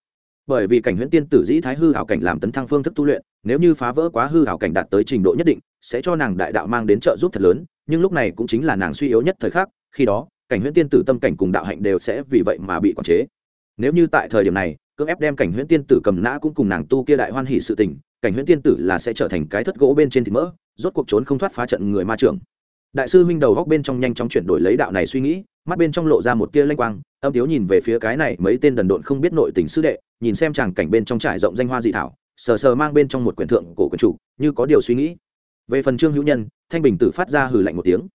bởi vì cảnh huyễn tiên tử dĩ thái hư hảo cảnh làm tấn thăng phương thức tu luyện, nếu như phá vỡ quá hư hảo cảnh đạt tới trình độ nhất định, sẽ cho nàng đại đạo mang đến trợ giúp thật lớn, nhưng lúc này cũng chính là nàng suy yếu nhất thời khắc, khi đó, cảnh huyễn tiên tử tâm cảnh cùng đạo hạnh đều sẽ vì vậy mà bị quản chế. Nếu như tại thời điểm này, cưỡng ép đem cảnh huyễn tiên tử cầm nã cũng cùng nàng tu kia đại hoan hỉ sự tình, cảnh huyễn tiên tử là sẽ trở thành cái thất gỗ bên trên thịt mỡ, rốt cuộc trốn không thoát phá trận người ma trưởng đại sư huynh đầu góc bên trong nhanh chóng chuyển đổi lấy đạo này suy nghĩ, mắt bên trong lộ ra một tia lanh quang, âm tiếu nhìn về phía cái này mấy tên đần độn không biết nội tình sư đệ, nhìn xem chàng cảnh bên trong trải rộng danh hoa dị thảo, sờ sờ mang bên trong một quyển thượng cổ quyển chủ, như có điều suy nghĩ. Về phần trương hữu nhân, thanh bình tử phát ra hừ lạnh một tiếng.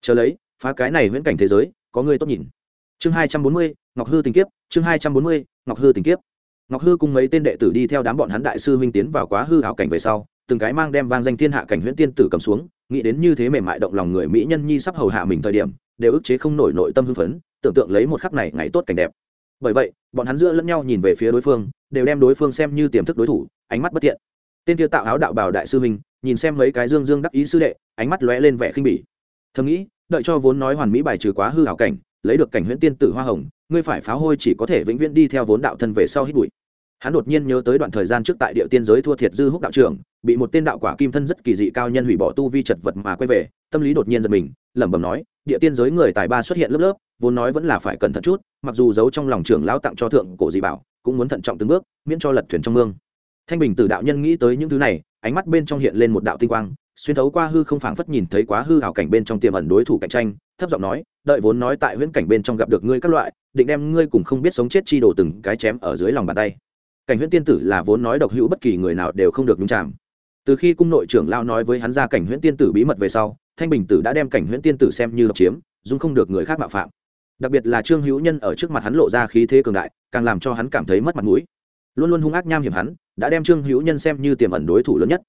Chờ lấy, phá cái này viễn cảnh thế giới, có người tốt nhìn. Chương hai trăm bốn mươi, ngọc hư tình kiếp, chương hai trăm bốn mươi, ngọc hư tình kiếp. Ngọc hư cùng mấy tên đệ tử đi theo đám bọn hắn đại sư huynh tiến vào quá hư hảo cảnh về sau, từng cái mang đem vang danh thiên hạ cảnh huyễn tiên tử cầm xuống nghĩ đến như thế mềm mại động lòng người mỹ nhân nhi sắp hầu hạ mình thời điểm, đều ức chế không nổi nội tâm hưng phấn, tưởng tượng lấy một khắc này ngày tốt cảnh đẹp. Bởi vậy, bọn hắn giữa lẫn nhau nhìn về phía đối phương, đều đem đối phương xem như tiềm thức đối thủ, ánh mắt bất thiện. Tên kia tạo áo đạo bảo đại sư huynh, nhìn xem mấy cái dương dương đắc ý sư đệ, ánh mắt lóe lên vẻ khinh bỉ. Thầm nghĩ, đợi cho vốn nói hoàn mỹ bài trừ quá hư hảo cảnh, lấy được cảnh huyễn tiên tử hoa hồng, ngươi phải phá hôi chỉ có thể vĩnh viễn đi theo vốn đạo thân về sau hít bụi hắn đột nhiên nhớ tới đoạn thời gian trước tại địa tiên giới thua thiệt dư húc đạo trưởng, bị một tên đạo quả kim thân rất kỳ dị cao nhân hủy bỏ tu vi chật vật mà quay về, tâm lý đột nhiên giật mình, lẩm bẩm nói, địa tiên giới người tài ba xuất hiện lớp lớp, vốn nói vẫn là phải cẩn thận chút, mặc dù giấu trong lòng trưởng lão tặng cho thượng cổ dị bảo, cũng muốn thận trọng từng bước, miễn cho lật thuyền trong mương. Thanh bình từ đạo nhân nghĩ tới những thứ này, ánh mắt bên trong hiện lên một đạo tinh quang, xuyên thấu qua hư không phảng phất nhìn thấy quá hư hảo cảnh bên trong tiềm ẩn đối thủ cạnh tranh, thấp giọng nói, đợi vốn nói tại huyễn cảnh bên trong gặp được ngươi các loại, định đem ngươi cùng không biết sống chết chi đồ từng cái chém ở dưới lòng bàn tay cảnh huyễn tiên tử là vốn nói độc hữu bất kỳ người nào đều không được nhúng chạm từ khi cung nội trưởng lao nói với hắn ra cảnh huyễn tiên tử bí mật về sau, thanh bình tử đã đem cảnh huyễn tiên tử xem như độc chiếm, dung không được người khác mạo phạm. Đặc biệt là trương hữu nhân ở trước mặt hắn lộ ra khí thế cường đại, càng làm cho hắn cảm thấy mất mặt mũi. Luôn luôn hung ác nham hiểm hắn, đã đem trương hữu nhân xem như tiềm ẩn đối thủ lớn nhất.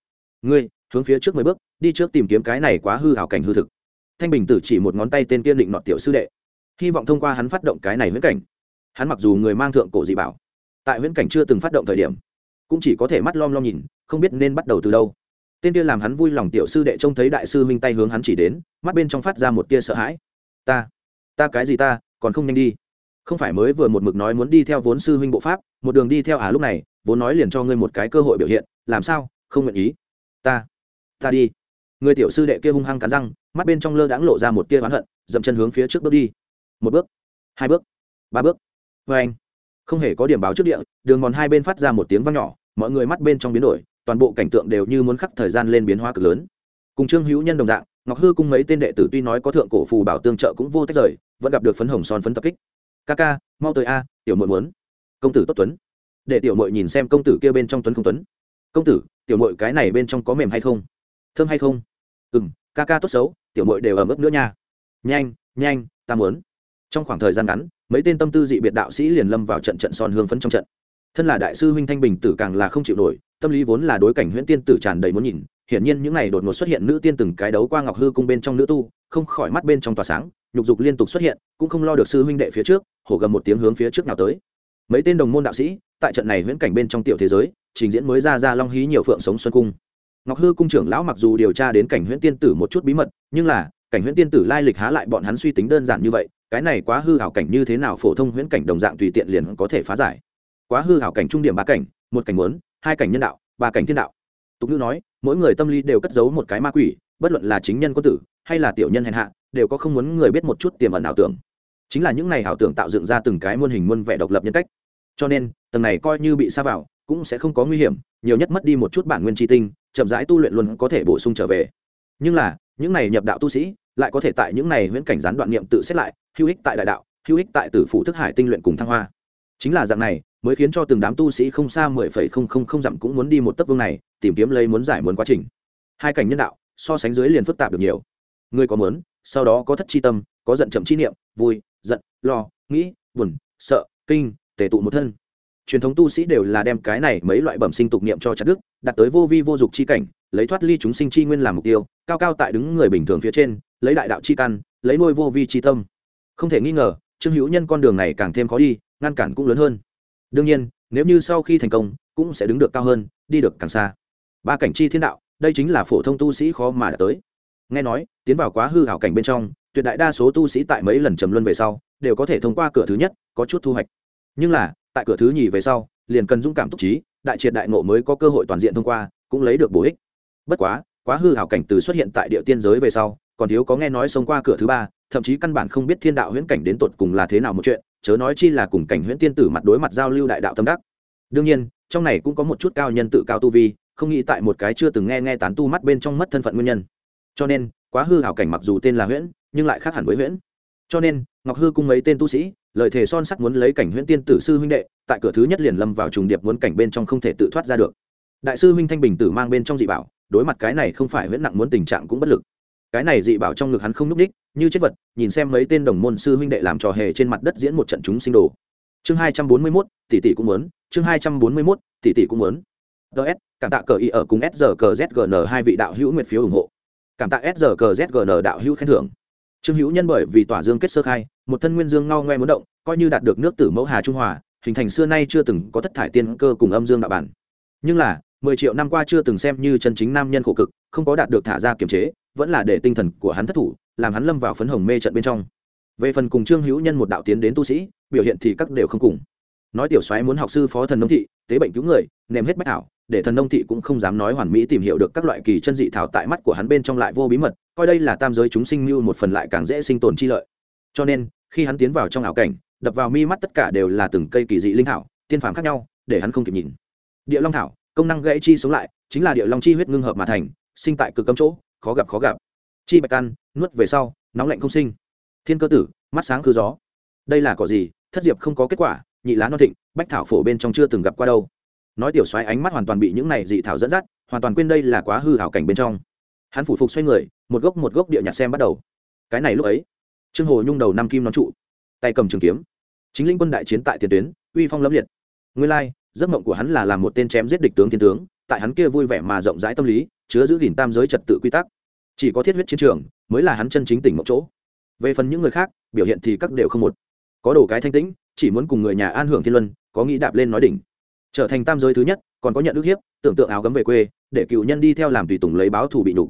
Ngươi, hướng phía trước mười bước, đi trước tìm kiếm cái này quá hư hảo cảnh hư thực. Thanh bình tử chỉ một ngón tay tên kiên định nọt tiểu sư đệ, hy vọng thông qua hắn phát động cái này huyễn cảnh. Hắn mặc dù người mang thượng cổ dị bảo tại viễn cảnh chưa từng phát động thời điểm, cũng chỉ có thể mắt lom lom nhìn, không biết nên bắt đầu từ đâu. Tên kia làm hắn vui lòng tiểu sư đệ trông thấy đại sư minh tay hướng hắn chỉ đến, mắt bên trong phát ra một tia sợ hãi. Ta ta cái gì ta, còn không nhanh đi. Không phải mới vừa một mực nói muốn đi theo vốn sư huynh bộ pháp, một đường đi theo à lúc này, vốn nói liền cho ngươi một cái cơ hội biểu hiện, làm sao, không nguyện ý. Ta ta đi. Người tiểu sư đệ kia hung hăng cắn răng, mắt bên trong lơ đãng lộ ra một tia oán hận, dậm chân hướng phía trước bước đi. Một bước, hai bước, ba bước. Vê anh không hề có điểm báo trước địa, đường mòn hai bên phát ra một tiếng vang nhỏ, mọi người mắt bên trong biến đổi, toàn bộ cảnh tượng đều như muốn khắc thời gian lên biến hóa cực lớn. Cùng trương hữu nhân đồng dạng, ngọc hư cung mấy tên đệ tử tuy nói có thượng cổ phù bảo tương trợ cũng vô tách rời, vẫn gặp được phấn hồng son phấn tập kích. Ca ca, mau tới a, tiểu mội muốn. Công tử tốt tuấn. Để tiểu mội nhìn xem công tử kia bên trong tuấn không tuấn. Công tử, tiểu mội cái này bên trong có mềm hay không? Thơm hay không? Ừ m ca ca tốt xấu, tiểu mội đều ẩm ướt nữa nha. Nhanh nhanh, ta muốn. Trong khoảng thời gian ngắn mấy tên tâm tư dị biệt đạo sĩ liền lâm vào trận trận son hương phấn trong trận. Thân là đại sư huynh thanh bình tử càng là không chịu nổi, tâm lý vốn là đối cảnh huyễn tiên tử tràn đầy muốn nhìn, hiển nhiên những n à y đột ngột xuất hiện nữ tiên từng cái đấu qua ngọc hư cung bên trong nữ tu, không khỏi mắt bên trong tỏa sáng, nhục dục liên tục xuất hiện, cũng không lo được sư huynh đệ phía trước, hổ gầm một tiếng hướng phía trước nào tới. Mấy tên đồng môn đạo sĩ, tại trận này huyễn cảnh bên trong tiểu thế giới, trình diễn mới ra ra long hí nhiều phượng sống xuân cung. Ngọc hư cung trưởng lão mặc dù điều tra đến cảnh huyễn tiên tử một chút bí mật, nhưng là, cảnh huyễn tiên tử lai lịch há lại bọn hắn suy tính đơn giản như vậy cái này quá hư hảo cảnh như thế nào phổ thông huyễn cảnh đồng dạng tùy tiện liền có thể phá giải. Quá hư hảo cảnh trung điểm ba cảnh, một cảnh muốn, hai cảnh nhân đạo, ba cảnh thiên đạo. Tục ngữ nói, mỗi người tâm lý đều cất giấu một cái ma quỷ, bất luận là chính nhân quân tử hay là tiểu nhân hèn hạ, đều có không muốn người biết một chút tiềm ẩn ảo tưởng. Chính là những này ảo tưởng tạo dựng ra từng cái muôn hình muôn vẻ độc lập nhân cách. Cho nên, tầng này coi như bị xa vào, cũng sẽ không có nguy hiểm, nhiều nhất mất đi một chút bản nguyên tri tinh, chậm rãi tu luyện luôn có thể bổ sung trở về. Nhưng là, những này nhập đạo tu sĩ lại có thể tại những này huyễn cảnh gián đoạn niệm tự xét lại hữu ích tại đại đạo, hữu ích tại tử phủ thức hải tinh luyện cùng thăng hoa. Chính là dạng này, mới khiến cho từng đám tu sĩ không xa mười phẩy không không không dặm cũng muốn đi một tấc vương này, tìm kiếm lấy muốn giải muốn quá trình. Hai cảnh nhân đạo, so sánh dưới liền phức tạp được nhiều. Người có muốn, sau đó có thất chi tâm, có giận chậm chi niệm, vui, giận, lo, nghĩ, buồn, sợ, kinh, tề tụ một thân. Truyền thống tu sĩ đều là đem cái này mấy loại bẩm sinh tục niệm cho chặt đức đặt tới vô vi vô dục chi cảnh, lấy thoát ly chúng sinh chi nguyên làm mục tiêu, cao cao tại đứng người bình thường phía trên, lấy đại đạo chi căn, lấy nuôi vô vi chi tâm không thể nghi ngờ, trương hữu nhân con đường này càng thêm khó đi, ngăn cản cũng lớn hơn. Đương nhiên, nếu như sau khi thành công, cũng sẽ đứng được cao hơn, đi được càng xa. Ba cảnh chi thiên đạo, đây chính là phổ thông tu sĩ khó mà đã tới. Nghe nói, tiến vào quá hư hảo cảnh bên trong, tuyệt đại đa số tu sĩ tại mấy lần trầm luân về sau, đều có thể thông qua cửa thứ nhất, có chút thu hoạch. Nhưng là, tại cửa thứ nhì về sau, liền cần dũng cảm túc trí, đại triệt đại ngộ mới có cơ hội toàn diện thông qua, cũng lấy được bổ ích. Bất quá quá hư hảo cảnh từ xuất hiện tại địa tiên giới về sau, còn thiếu có nghe nói xông qua cửa thứ ba thậm chí căn bản không biết thiên đạo huyễn cảnh đến tột cùng là thế nào một chuyện, chớ nói chi là cùng cảnh huyễn tiên tử mặt đối mặt giao lưu đại đạo tâm đắc. Đương nhiên, trong này cũng có một chút cao nhân tự cao tu vi, không nghĩ tại một cái chưa từng nghe nghe tán tu mắt bên trong mất thân phận nguyên nhân. Cho nên, quá hư hảo cảnh mặc dù tên là huyễn, nhưng lại khác hẳn với huyễn. Cho nên, ngọc hư cung mấy tên tu sĩ, lời thề son sắt muốn lấy cảnh huyễn tiên tử sư huynh đệ, tại cửa thứ nhất liền lâm vào trùng điệp muốn cảnh bên trong không thể tự thoát ra được. Đại sư huynh thanh bình tử mang bên trong dị bảo, đối mặt cái này không phải huyễn nặng muốn tình trạng cũng bất lực. Cái này dị bảo trong ngực hắn không núp đích như chết vật, nhìn xem mấy tên đồng môn sư huynh đệ làm trò hề trên mặt đất diễn một trận chúng sinh đồ. Chương hai trăm bốn mươi mốt, tỷ tỷ cũng muốn. Chương hai trăm bốn mươi mốt, tỷ tỷ cũng muốn. Ts cảm tạ cờ y ở cùng s giờ cờ zgn hai vị đạo hữu nguyện phiếu ủng hộ. Cảm tạ s giờ cờ zgn đạo hữu khen thưởng. Trương hữu nhân bởi vì tỏa dương kết sơ khai, một thân nguyên dương ngao ngoe muốn động, coi như đạt được nước tử mẫu hà trung hòa, hình thành xưa nay chưa từng có thất thải tiên cơ cùng âm dương đạo bản. Nhưng là, mười triệu năm qua chưa từng xem như chân chính nam nhân khổ cực, không có đạt được thả ra kiềm chế, vẫn là để tinh thần của hắn thất thủ làm hắn lâm vào phấn hồng mê trận bên trong. Về phần cùng trương hữu nhân một đạo tiến đến tu sĩ, biểu hiện thì các đều không cùng. Nói tiểu soái muốn học sư phó thần nông thị, tế bệnh cứu người ném hết bách thảo, để thần nông thị cũng không dám nói hoàn mỹ tìm hiểu được các loại kỳ chân dị thảo tại mắt của hắn bên trong lại vô bí mật, coi đây là tam giới chúng sinh như một phần lại càng dễ sinh tồn chi lợi. Cho nên, khi hắn tiến vào trong ảo cảnh, đập vào mi mắt tất cả đều là từng cây kỳ dị linh thảo, tiên phàm khác nhau, để hắn không kịp nhìn. Địa long thảo, công năng gãy chi sống lại, chính là địa long chi huyết ngưng hợp mà thành, sinh tại cực cấm chỗ, khó gặp khó gặp chi bạch ăn nuốt về sau, nóng lạnh không sinh. Thiên cơ tử, mắt sáng khứ gió. Đây là cỏ gì? Thất diệp không có kết quả, nhị lá non thịnh, bách thảo phổ bên trong chưa từng gặp qua đâu. Nói tiểu xoáy ánh mắt hoàn toàn bị những này dị thảo dẫn dắt, hoàn toàn quên đây là quá hư hảo cảnh bên trong. Hắn phủ phục xoay người, một gốc một gốc địa nhạc xem bắt đầu. Cái này lúc ấy, trương hồ nhung đầu năm kim nón trụ, tay cầm trường kiếm. Chính linh quân đại chiến tại tiền tuyến, uy phong lâm liệt. Nguyên lai, giấc mộng của hắn là làm một tên chém giết địch tướng thiên tướng, tại hắn kia vui vẻ mà rộng rãi tâm lý, chứa giữ gìn tam giới trật tự quy tắc chỉ có thiết huyết chiến trường mới là hắn chân chính tỉnh một chỗ. Về phần những người khác, biểu hiện thì các đều không một. Có đồ cái thanh tĩnh, chỉ muốn cùng người nhà an hưởng thiên luân, có nghĩ đạp lên nói đỉnh. Trở thành tam giới thứ nhất, còn có nhận ức hiếp, tưởng tượng áo gấm về quê, để cựu nhân đi theo làm tùy tùng lấy báo thù bị nhục.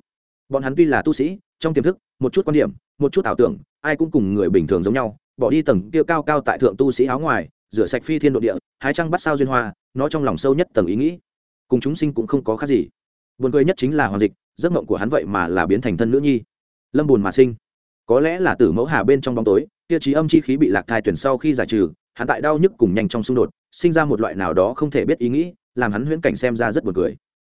Bọn hắn tuy là tu sĩ, trong tiềm thức, một chút quan điểm, một chút ảo tưởng, ai cũng cùng người bình thường giống nhau, bỏ đi tầng kia cao cao tại thượng tu sĩ áo ngoài, rửa sạch phi thiên độ địa, hái trăng bắt sao duyên hoa, nó trong lòng sâu nhất tầng ý nghĩ. Cùng chúng sinh cũng không có khác gì buồn cười nhất chính là hoàng dịch, giấc mộng của hắn vậy mà là biến thành thân nữ nhi. Lâm buồn mà sinh. Có lẽ là tử mẫu hà bên trong bóng tối, kia trí âm chi khí bị lạc thai tuyển sau khi giải trừ, hắn tại đau nhức cùng nhanh trong xung đột, sinh ra một loại nào đó không thể biết ý nghĩ, làm hắn huyễn cảnh xem ra rất buồn cười.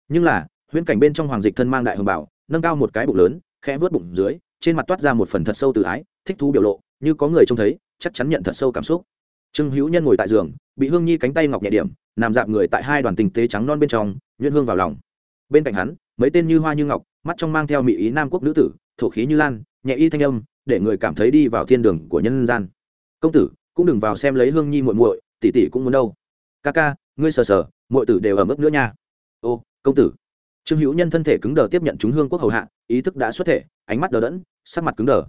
Nhưng là, huyễn cảnh bên trong hoàng dịch thân mang đại hồng bảo, nâng cao một cái bụng lớn, khẽ vớt bụng dưới, trên mặt toát ra một phần thật sâu tự ái, thích thú biểu lộ, như có người trông thấy, chắc chắn nhận thật sâu cảm xúc. Trương hữu nhân ngồi tại giường, bị hương nhi cánh tay ngọc nhẹ điểm, nằm dạp người tại hai đoàn tình tế trắng non bên trong, nhuyễn hương vào lòng bên cạnh hắn, mấy tên như hoa như ngọc, mắt trong mang theo mỹ ý nam quốc nữ tử, thổ khí như lan, nhẹ y thanh âm, để người cảm thấy đi vào thiên đường của nhân gian. Công tử, cũng đừng vào xem lấy hương nhi muội muội, tỷ tỷ cũng muốn đâu. Ca ca, ngươi sờ sờ, muội tử đều ở mức nữa nha. Ô, công tử. Trương hữu nhân thân thể cứng đờ tiếp nhận chúng hương quốc hầu hạ, ý thức đã xuất thể, ánh mắt đờ đẫn, sắc mặt cứng đờ.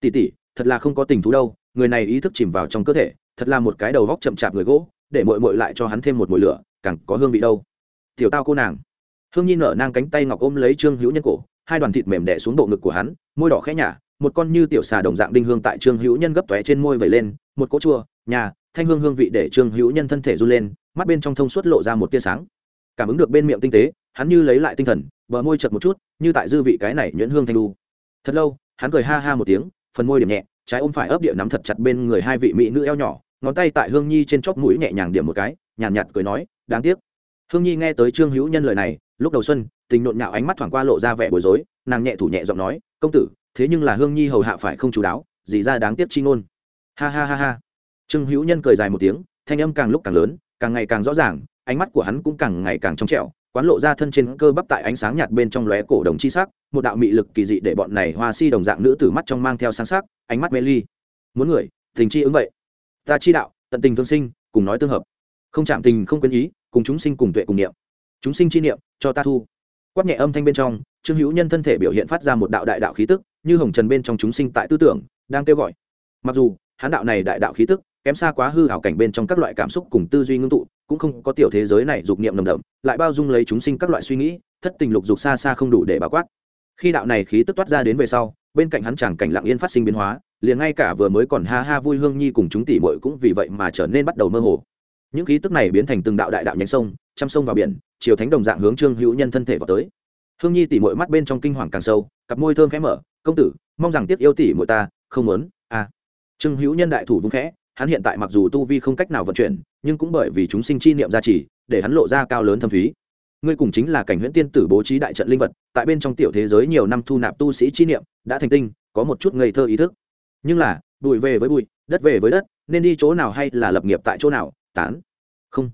Tỷ tỷ, thật là không có tình thú đâu, người này ý thức chìm vào trong cơ thể, thật là một cái đầu góc chậm chạp người gỗ, để muội muội lại cho hắn thêm một mùi lửa, càng có hương vị đâu. Tiểu tao cô nàng hương nhi nở nang cánh tay ngọc ôm lấy trương hữu nhân cổ hai đoàn thịt mềm đẻ xuống bộ ngực của hắn môi đỏ khẽ nhả một con như tiểu xà đồng dạng đinh hương tại trương hữu nhân gấp tóe trên môi vẩy lên một cỗ chua nhà thanh hương hương vị để trương hữu nhân thân thể run lên mắt bên trong thông suốt lộ ra một tia sáng. Cảm ứng được bên miệng tinh tế hắn như lấy lại tinh thần bờ môi chật một chút như tại dư vị cái này nhuyễn hương thanh đu. Thật lâu hắn cười ha ha một tiếng phần môi điểm nhẹ trái ôm phải ấp địa nắm thật chặt bên người hai vị mỹ nữ eo nhỏ ngón tay tại hương nhi trên chóp mũi nhẹ nhàng điểm một cái nhàn nhạt, nhạt cười nói đáng tiếc. Hương nhi nghe tới trương hữu nhân lời này lúc đầu xuân, tình nộn nhạo ánh mắt thoảng qua lộ ra vẻ bối rối, nàng nhẹ thủ nhẹ giọng nói, công tử, thế nhưng là hương nhi hầu hạ phải không chú đáo gì ra đáng tiếc chi ngôn. Ha ha ha ha. Trương hữu nhân cười dài một tiếng, thanh âm càng lúc càng lớn, càng ngày càng rõ ràng, ánh mắt của hắn cũng càng ngày càng trong trẻo, quán lộ ra thân trên cơ bắp tại ánh sáng nhạt bên trong lóe cổ đồng chi sắc, một đạo mị lực kỳ dị để bọn này hoa si đồng dạng nữ tử mắt trong mang theo sáng sắc, ánh mắt mê ly. Muốn người, tình chi ứng vậy. Ta chi đạo, tận tình thương sinh, cùng nói tương hợp. Không chạm tình không quên ý, cùng chúng sinh cùng tuệ cùng niệm chúng sinh chi niệm, cho ta thu. Quát nhẹ âm thanh bên trong, trương hữu nhân thân thể biểu hiện phát ra một đạo đại đạo khí tức, như hồng trần bên trong chúng sinh tại tư tưởng, đang kêu gọi. Mặc dù hán đạo này đại đạo khí tức, kém xa quá hư hảo cảnh bên trong các loại cảm xúc cùng tư duy ngưng tụ, cũng không có tiểu thế giới này dục niệm nồng đậm, lại bao dung lấy chúng sinh các loại suy nghĩ, thất tình lục dục xa xa không đủ để bao quát. Khi đạo này khí tức toát ra đến về sau, bên cạnh hắn chẳng cảnh lặng yên phát sinh biến hóa, liền ngay cả vừa mới còn ha ha vui hương nhi cùng chúng tỷ muội cũng vì vậy mà trở nên bắt đầu mơ hồ. Những khí tức này biến thành từng đạo đại đạo nhánh sông chăm sông vào biển chiều thánh đồng dạng hướng trương hữu nhân thân thể vào tới. Hương nhi tỷ muội mắt bên trong kinh hoàng càng sâu, cặp môi thơm khẽ mở, công tử, mong rằng tiếc yêu tỷ muội ta, không muốn à. Trương hữu nhân đại thủ vung khẽ, hắn hiện tại mặc dù tu vi không cách nào vận chuyển, nhưng cũng bởi vì chúng sinh chi niệm gia trì, để hắn lộ ra cao lớn thâm thúy. Ngươi cùng chính là cảnh huyễn tiên tử bố trí đại trận linh vật, tại bên trong tiểu thế giới nhiều năm thu nạp tu sĩ chi niệm, đã thành tinh, có một chút ngây thơ ý thức. Nhưng là, bụi về với bụi, đất về với đất, nên đi chỗ nào hay là lập nghiệp tại chỗ nào, tán. Không.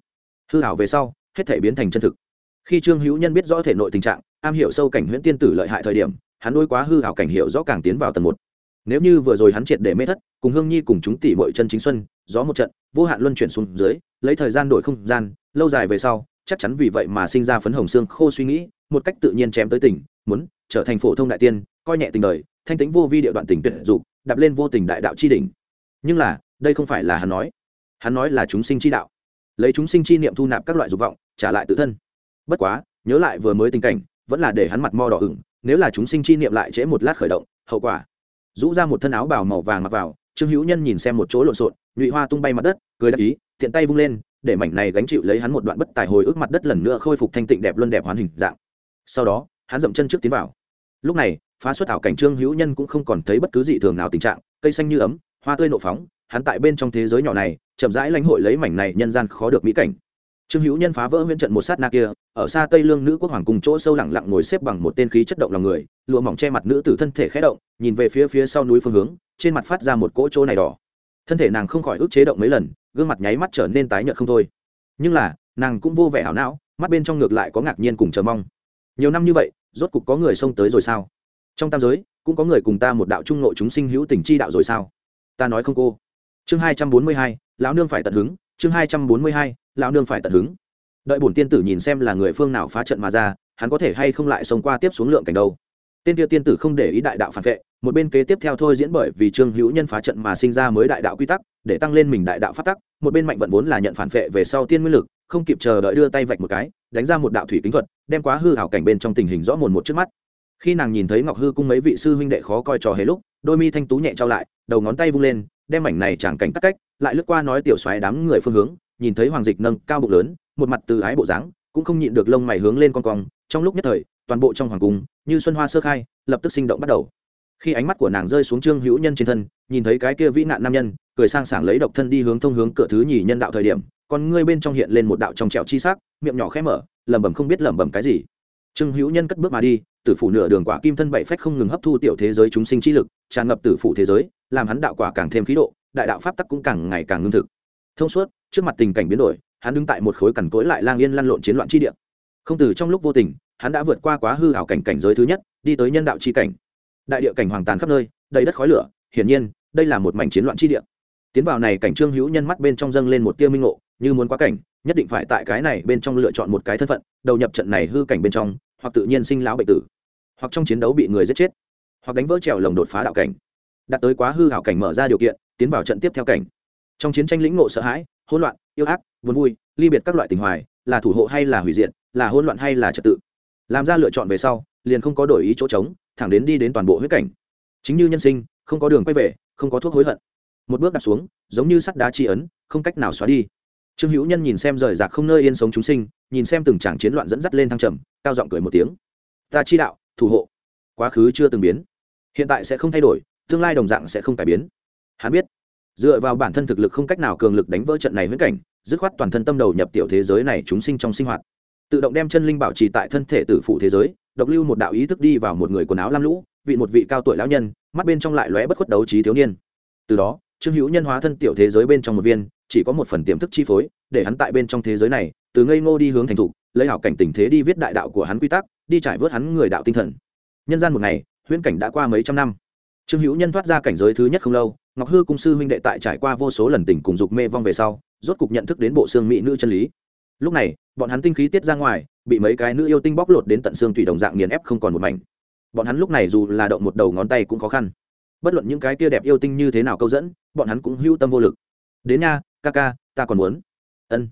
Hư hảo về sau hết thể biến thành chân thực. Khi trương hữu nhân biết rõ thể nội tình trạng, am hiểu sâu cảnh huyễn tiên tử lợi hại thời điểm, hắn đôi quá hư hảo cảnh hiểu rõ càng tiến vào tầng một. Nếu như vừa rồi hắn triệt để mê thất, cùng hương nhi cùng chúng tỷ mọi chân chính xuân, gió một trận, vô hạn luân chuyển xuống dưới, lấy thời gian đổi không gian, lâu dài về sau, chắc chắn vì vậy mà sinh ra phấn hồng xương khô suy nghĩ, một cách tự nhiên chém tới tỉnh, muốn trở thành phổ thông đại tiên, coi nhẹ tình đời, thanh tính vô vi địa đoạn tình tuyệt dục, đạp lên vô tình đại đạo chi đỉnh. Nhưng là, đây không phải là hắn nói. Hắn nói là chúng sinh chi đạo lấy chúng sinh chi niệm thu nạp các loại dục vọng, trả lại tự thân. Bất quá, nhớ lại vừa mới tình cảnh, vẫn là để hắn mặt mo đỏ ửng, nếu là chúng sinh chi niệm lại trễ một lát khởi động, hậu quả. Rũ ra một thân áo bào màu vàng mặc vào, trương hữu nhân nhìn xem một chỗ lộn xộn, nhụy hoa tung bay mặt đất, cười đáp ý thiện tay vung lên, để mảnh này gánh chịu lấy hắn một đoạn bất tài hồi ức mặt đất lần nữa khôi phục thanh tịnh đẹp luân đẹp hoán hình dạng. Sau đó, hắn dậm chân trước tiến vào. Lúc này, phá xuất ảo cảnh trương hữu nhân cũng không còn thấy bất cứ dị thường nào tình trạng, cây xanh như ấm, hoa tươi nộ phóng hắn tại bên trong thế giới nhỏ này, chậm rãi lãnh hội lấy mảnh này nhân gian khó được mỹ cảnh. Trương hữu nhân phá vỡ huyễn trận một sát na kia, ở xa tây lương nữ quốc hoàng cùng chỗ sâu lẳng lặng ngồi xếp bằng một tên khí chất động lòng người, lụa mỏng che mặt nữ tử thân thể khẽ động, nhìn về phía phía sau núi phương hướng, trên mặt phát ra một cỗ chỗ này đỏ. Thân thể nàng không khỏi ức chế động mấy lần, gương mặt nháy mắt trở nên tái nhợt không thôi. Nhưng là, nàng cũng vô vẻ hảo não, mắt bên trong ngược lại có ngạc nhiên cùng chờ mong. Nhiều năm như vậy, rốt cục có người xông tới rồi sao? Trong tam giới, cũng có người cùng ta một đạo trung nội chúng sinh hữu tình chi đạo rồi sao? Ta nói không cô chương hai trăm bốn mươi hai, lão nương phải tận hứng. Chương hai trăm bốn mươi hai, lão nương phải tận hứng. Đợi bổn tiên tử nhìn xem là người phương nào phá trận mà ra, hắn có thể hay không lại xông qua tiếp xuống lượng cảnh đâu. Tên kia tiên tử không để ý đại đạo phản vệ, một bên kế tiếp theo thôi diễn bởi vì trương hữu nhân phá trận mà sinh ra mới đại đạo quy tắc, để tăng lên mình đại đạo phát tắc, một bên mạnh vận vốn là nhận phản vệ về sau tiên nguyên lực, không kịp chờ đợi đưa tay vạch một cái, đánh ra một đạo thủy kính thuật, đem quá hư hảo cảnh bên trong tình hình rõ mồn một trước mắt. Khi nàng nhìn thấy ngọc hư cung mấy vị sư huynh đệ khó coi trò hề lúc, đôi mi thanh tú nhẹ trao lại, đầu ngón tay vung lên đem mảnh này chẳng cảnh cắt cách, lại lướt qua nói tiểu xoáy đám người phương hướng, nhìn thấy hoàng dịch nâng cao bụng lớn, một mặt từ ái bộ dáng, cũng không nhịn được lông mày hướng lên con cong. Trong lúc nhất thời, toàn bộ trong hoàng cung, như xuân hoa sơ khai, lập tức sinh động bắt đầu. Khi ánh mắt của nàng rơi xuống trương hữu nhân trên thân, nhìn thấy cái kia vĩ nạn nam nhân, cười sang sảng lấy độc thân đi hướng thông hướng cửa thứ nhì nhân đạo thời điểm còn ngươi bên trong hiện lên một đạo trong trẹo chi sắc, miệng nhỏ khẽ mở, lẩm bẩm không biết lẩm bẩm cái gì. Trương hữu nhân cất bước mà đi, tử phủ nửa đường quả kim thân bảy phách không ngừng hấp thu tiểu thế giới chúng sinh chi lực, tràn ngập tử phủ thế giới làm hắn đạo quả càng thêm khí độ, đại đạo pháp tắc cũng càng ngày càng ngưng thực. Thông suốt, trước mặt tình cảnh biến đổi, hắn đứng tại một khối cằn cỗi lại lang yên lăn lộn chiến loạn chi địa. Không từ trong lúc vô tình, hắn đã vượt qua quá hư ảo cảnh cảnh giới thứ nhất, đi tới nhân đạo chi cảnh. Đại địa cảnh hoàng tàn khắp nơi, đầy đất khói lửa, hiển nhiên, đây là một mảnh chiến loạn chi địa. Tiến vào này cảnh trương hữu nhân mắt bên trong dâng lên một tia minh ngộ, như muốn quá cảnh, nhất định phải tại cái này bên trong lựa chọn một cái thân phận, đầu nhập trận này hư cảnh bên trong, hoặc tự nhiên sinh lão bệnh tử, hoặc trong chiến đấu bị người giết chết, hoặc đánh vỡ trèo lồng đột phá đạo cảnh đạt tới quá hư hảo cảnh mở ra điều kiện, tiến vào trận tiếp theo cảnh. Trong chiến tranh lĩnh ngộ sợ hãi, hỗn loạn, yêu ác vốn vui, ly biệt các loại tình hoài, là thủ hộ hay là hủy diệt, là hỗn loạn hay là trật tự. Làm ra lựa chọn về sau, liền không có đổi ý chỗ trống, thẳng đến đi đến toàn bộ huyết cảnh. Chính như nhân sinh, không có đường quay về, không có thuốc hối hận. Một bước đặt xuống, giống như sắt đá tri ấn, không cách nào xóa đi. Trương hữu nhân nhìn xem rời rạc không nơi yên sống chúng sinh, nhìn xem từng tràng chiến loạn dẫn dắt lên thăng trầm, cao giọng cười một tiếng. Ta chi đạo, thủ hộ. Quá khứ chưa từng biến. Hiện tại sẽ không thay đổi tương lai đồng dạng sẽ không cải biến. Hắn biết, dựa vào bản thân thực lực không cách nào cường lực đánh vỡ trận này viễn cảnh, dứt khoát toàn thân tâm đầu nhập tiểu thế giới này chúng sinh trong sinh hoạt. Tự động đem chân linh bảo trì tại thân thể tử phụ thế giới, độc lưu một đạo ý thức đi vào một người quần áo lam lũ, vị một vị cao tuổi lão nhân, mắt bên trong lại lóe bất khuất đấu trí thiếu niên. Từ đó, trương hữu nhân hóa thân tiểu thế giới bên trong một viên, chỉ có một phần tiềm thức chi phối, để hắn tại bên trong thế giới này, từ ngây ngô đi hướng thành thục, lấy hảo cảnh tình thế đi viết đại đạo của hắn quy tắc, đi trải vớt hắn người đạo tinh thần. Nhân gian một ngày, huyễn cảnh đã qua mấy trăm năm trương hữu nhân thoát ra cảnh giới thứ nhất không lâu, ngọc hư cung sư huynh đệ tại trải qua vô số lần tình cùng dục mê vong về sau, rốt cục nhận thức đến bộ xương mỹ nữ chân lý. Lúc này, bọn hắn tinh khí tiết ra ngoài, bị mấy cái nữ yêu tinh bóc lột đến tận xương tùy đồng dạng nghiền ép không còn một mảnh. Bọn hắn lúc này dù là động một đầu ngón tay cũng khó khăn. Bất luận những cái kia đẹp yêu tinh như thế nào câu dẫn, bọn hắn cũng hưu tâm vô lực. Đến nha, ca ca, ta còn muốn. Ân.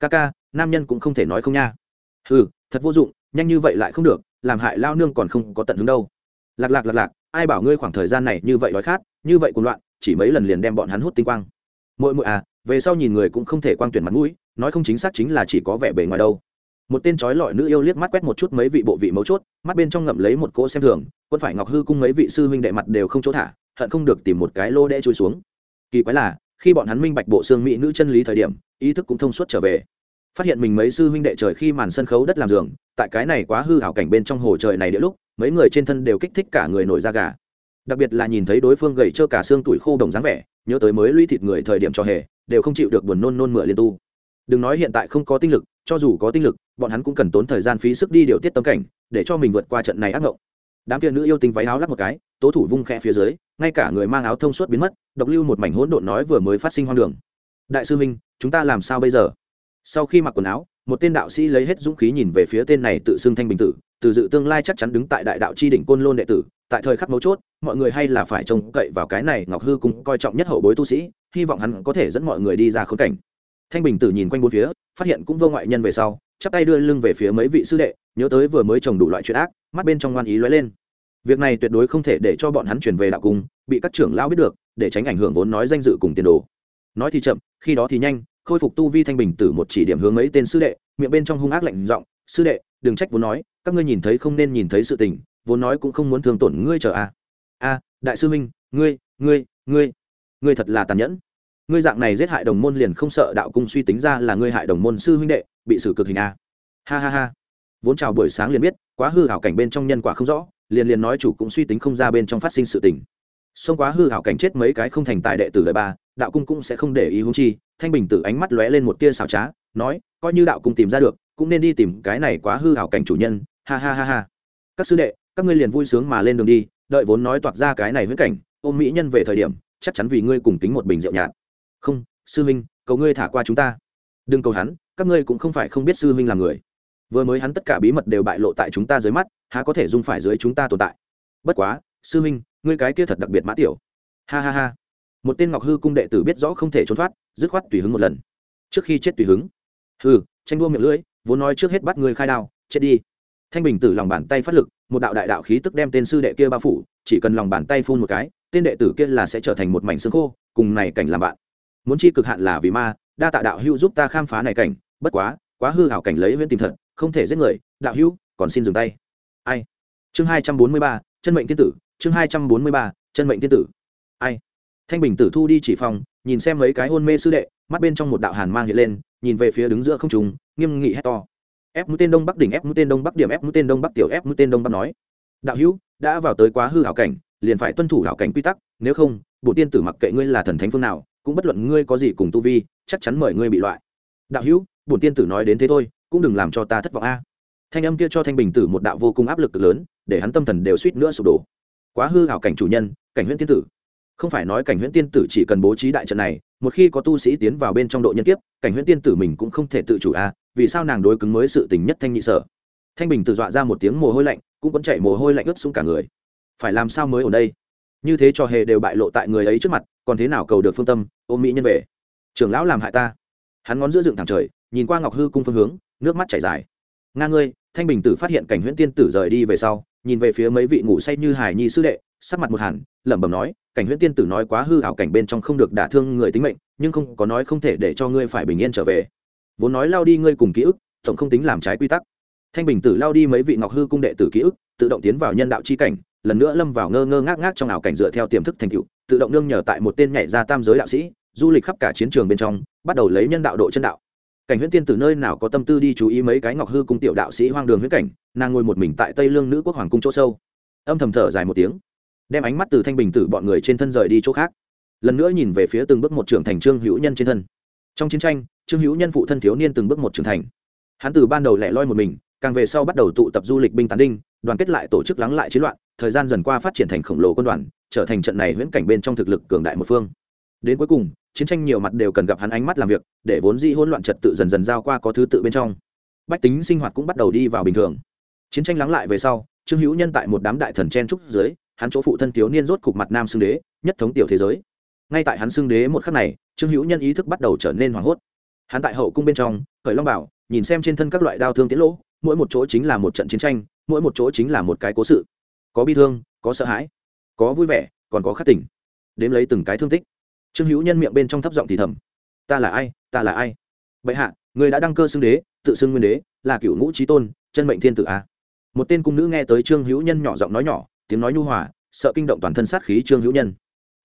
Ca ca, nam nhân cũng không thể nói không nha. Ừ thật vô dụng, nhanh như vậy lại không được, làm hại lao nương còn không có tận hứng đâu lạc lạc lạc lạc, ai bảo ngươi khoảng thời gian này như vậy đói khát, như vậy cuồng loạn, chỉ mấy lần liền đem bọn hắn hút tinh quang. Mỗi mỗi à về sau nhìn người cũng không thể quang tuyển mặt mũi, nói không chính xác chính là chỉ có vẻ bề ngoài đâu. Một tên trói lọi nữ yêu liếc mắt quét một chút mấy vị bộ vị mấu chốt, mắt bên trong ngậm lấy một cỗ xem thường, quân phải ngọc hư cung mấy vị sư huynh đệ mặt đều không chỗ thả, hận không được tìm một cái lô đẽ trôi xuống. Kỳ quái là, khi bọn hắn minh bạch bộ xương mỹ nữ chân lý thời điểm, ý thức cũng thông suốt trở về. Phát hiện mình mấy sư huynh đệ trời khi màn sân khấu đất làm giường, tại cái này quá hư hảo cảnh bên trong hồ trời này đĩa lúc mấy người trên thân đều kích thích cả người nổi da gà. Đặc biệt là nhìn thấy đối phương gầy trơ cả xương tuổi khô đồng dáng vẻ, nhớ tới mới lũy thịt người thời điểm cho hề, đều không chịu được buồn nôn nôn mửa liên tu. Đừng nói hiện tại không có tinh lực, cho dù có tinh lực, bọn hắn cũng cần tốn thời gian phí sức đi điều tiết tâm cảnh, để cho mình vượt qua trận này ác ngộng. Đám kia nữ yêu tinh váy áo lắc một cái, tố thủ vung khe phía dưới, ngay cả người mang áo thông suốt biến mất, độc lưu một mảnh hỗn độn nói vừa mới phát sinh hoang đường. Đại sư minh, chúng ta làm sao bây giờ? Sau khi mặc quần áo, một tên đạo sĩ lấy hết dũng khí nhìn về phía tên này tự xưng thanh bình tử từ dự tương lai chắc chắn đứng tại đại đạo chi đỉnh côn lôn đệ tử, tại thời khắc mấu chốt, mọi người hay là phải trông cậy vào cái này ngọc hư cũng coi trọng nhất hậu bối tu sĩ, hy vọng hắn có thể dẫn mọi người đi ra khốn cảnh. Thanh bình tử nhìn quanh bốn phía, phát hiện cũng vô ngoại nhân về sau, chắp tay đưa lưng về phía mấy vị sư đệ, nhớ tới vừa mới trồng đủ loại chuyện ác, mắt bên trong ngoan ý lóe lên. Việc này tuyệt đối không thể để cho bọn hắn chuyển về đạo cung, bị các trưởng lão biết được, để tránh ảnh hưởng vốn nói danh dự cùng tiền đồ. Nói thì chậm, khi đó thì nhanh, khôi phục tu vi thanh bình tử một chỉ điểm hướng mấy tên sư đệ, miệng bên trong hung ác lạnh giọng, sư đệ, đừng trách vốn nói các ngươi nhìn thấy không nên nhìn thấy sự tình, vốn nói cũng không muốn thương tổn ngươi chờ a a đại sư minh, ngươi ngươi ngươi ngươi thật là tàn nhẫn. Ngươi dạng này giết hại đồng môn liền không sợ đạo cung suy tính ra là ngươi hại đồng môn sư huynh đệ, bị xử cực hình a ha ha ha. Vốn chào buổi sáng liền biết, quá hư hảo cảnh bên trong nhân quả không rõ, liền liền nói chủ cũng suy tính không ra bên trong phát sinh sự tình. Xông quá hư hảo cảnh chết mấy cái không thành tài đệ tử đời ba, đạo cung cũng sẽ không để ý hung chi, thanh bình tử ánh mắt lóe lên một tia xào trá, nói, coi như đạo cung tìm ra được, cũng nên đi tìm cái này quá hư hảo cảnh chủ nhân ha ha ha ha. Các sư đệ các ngươi liền vui sướng mà lên đường đi đợi vốn nói toạc ra cái này huyễn cảnh ôm mỹ nhân về thời điểm chắc chắn vì ngươi cùng tính một bình rượu nhạt. Không sư minh cầu ngươi thả qua chúng ta. Đừng cầu hắn các ngươi cũng không phải không biết sư minh là người. Vừa mới hắn tất cả bí mật đều bại lộ tại chúng ta dưới mắt há có thể dung phải dưới chúng ta tồn tại? Bất quá sư minh ngươi cái kia thật đặc biệt mã tiểu. Ha ha ha. Một tên ngọc hư cung đệ tử biết rõ không thể trốn thoát dứt khoát tùy hứng một lần. Trước khi chết tùy hứng. Hừ, tranh đua miệng lưỡi vốn nói trước hết bắt ngươi khai đao chết đi thanh bình tử lòng bàn tay phát lực, một đạo đại đạo khí tức đem tên sư đệ kia bao phủ, chỉ cần lòng bàn tay phun một cái, tên đệ tử kia là sẽ trở thành một mảnh xương khô, cùng này cảnh làm bạn. Muốn chi cực hạn là vì ma, đa tạ đạo hữu giúp ta khám phá này cảnh, bất quá quá hư hảo cảnh lấy huyễn tìm thật, không thể giết người, đạo hữu, còn xin dừng tay. Ai? Chương hai trăm bốn mươi ba, chân mệnh thiên tử, chương hai trăm bốn mươi ba, chân mệnh thiên tử. Ai? Thanh bình tử thu đi chỉ phòng, nhìn xem mấy cái hôn mê sư đệ, mắt bên trong một đạo hàn mang hiện lên, nhìn về phía đứng giữa không trùng nghiêm nghị hét to ép mũi tên đông bắc đỉnh ép mũi tên đông bắc điểm ép mũi tên đông bắc tiểu ép mũi tên đông bắc nói. Đạo hữu, đã vào tới quá hư hảo cảnh, liền phải tuân thủ hảo cảnh quy tắc, nếu không, bộ tiên tử mặc kệ ngươi là thần thánh phương nào, cũng bất luận ngươi có gì cùng tu vi, chắc chắn mời ngươi bị loại. Đạo hữu bổn tiên tử nói đến thế thôi, cũng đừng làm cho ta thất vọng a. Thanh âm kia cho thanh bình tử một đạo vô cùng áp lực cực lớn, để hắn tâm thần đều suýt nữa sụp đổ. Quá hư hảo cảnh chủ nhân, cảnh huyễn tiên tử. Không phải nói cảnh huyễn tiên tử chỉ cần bố trí đại trận này, một khi có tu sĩ tiến vào bên trong độ nhân kiếp, cảnh huyễn tiên tử mình cũng không thể tự chủ a vì sao nàng đối cứng mới sự tình nhất thanh nhị sở? Thanh bình tự dọa ra một tiếng mồ hôi lạnh, cũng vẫn chạy mồ hôi lạnh ướt xuống cả người. Phải làm sao mới ở đây? Như thế cho hề đều bại lộ tại người ấy trước mặt, còn thế nào cầu được phương tâm, ôm mỹ nhân về? Trưởng lão làm hại ta. Hắn ngón giữa dựng thẳng trời, nhìn qua ngọc hư cung phương hướng, nước mắt chảy dài. Nga ngươi, thanh bình tử phát hiện cảnh huyễn tiên tử rời đi về sau, nhìn về phía mấy vị ngủ say như hải nhi sư đệ, sắc mặt một hẳn, lẩm bẩm nói, cảnh huyễn tiên tử nói quá hư hảo cảnh bên trong không được đả thương người tính mệnh, nhưng không có nói không thể để cho ngươi phải bình yên trở về vốn nói lao đi ngươi cùng ký ức, tổng không tính làm trái quy tắc. Thanh bình tử lao đi mấy vị ngọc hư cung đệ tử ký ức, tự động tiến vào nhân đạo c h i cảnh, lần nữa lâm vào ngơ ngơ ngác ngác trong ảo cảnh dựa theo tiềm thức thành cựu tự động nương nhờ tại một tên nhảy ra tam giới đạo sĩ, du lịch khắp cả chiến trường bên trong, bắt đầu lấy nhân đạo độ chân đạo. Cảnh huyễn tiên từ nơi nào có tâm tư đi chú ý mấy cái ngọc hư cung tiểu đạo sĩ hoang đường huyễn cảnh, nàng ngồi một mình tại tây lương nữ quốc hoàng cung chỗ sâu. Âm thầm thở dài một tiếng, đem ánh mắt từ thanh bình tử bọn người trên thân rời đi chỗ khác. Lần nữa nhìn về phía từng bước một trưởng thành trương hữu nhân trên thân. Trong chiến tranh trương hữu nhân phụ thân thiếu niên từng bước một trưởng thành. Hắn từ ban đầu lẻ loi một mình, càng về sau bắt đầu tụ tập du lịch binh tán đinh, đoàn kết lại tổ chức lắng lại chiến loạn, thời gian dần qua phát triển thành khổng lồ quân đoàn, trở thành trận này huyễn cảnh bên trong thực lực cường đại một phương. Đến cuối cùng, chiến tranh nhiều mặt đều cần gặp hắn ánh mắt làm việc, để vốn di hỗn loạn trật tự dần dần giao qua có thứ tự bên trong. Bách tính sinh hoạt cũng bắt đầu đi vào bình thường. Chiến tranh lắng lại về sau, trương hữu nhân tại một đám đại thần chen trúc dưới, hắn chỗ phụ thân thiếu niên rốt cục mặt nam xưng đế, nhất thống tiểu thế giới. Ngay tại hắn xưng đế một khắc này, trương hữu nhân ý thức bắt đầu trở nên hoảng hốt hắn tại hậu cung bên trong, khởi long bảo, nhìn xem trên thân các loại đao thương tiến lỗ, mỗi một chỗ chính là một trận chiến tranh, mỗi một chỗ chính là một cái cố sự. Có bi thương, có sợ hãi, có vui vẻ, còn có khắc tỉnh đếm lấy từng cái thương tích. Trương hữu nhân miệng bên trong thấp giọng thì thầm, ta là ai, ta là ai? Bệ hạ, người đã đăng cơ xưng đế, tự xưng nguyên đế, là cựu ngũ trí tôn, chân mệnh thiên tử a. Một tên cung nữ nghe tới trương hữu nhân nhỏ giọng nói nhỏ, tiếng nói nhu hòa, sợ kinh động toàn thân sát khí trương hữu nhân.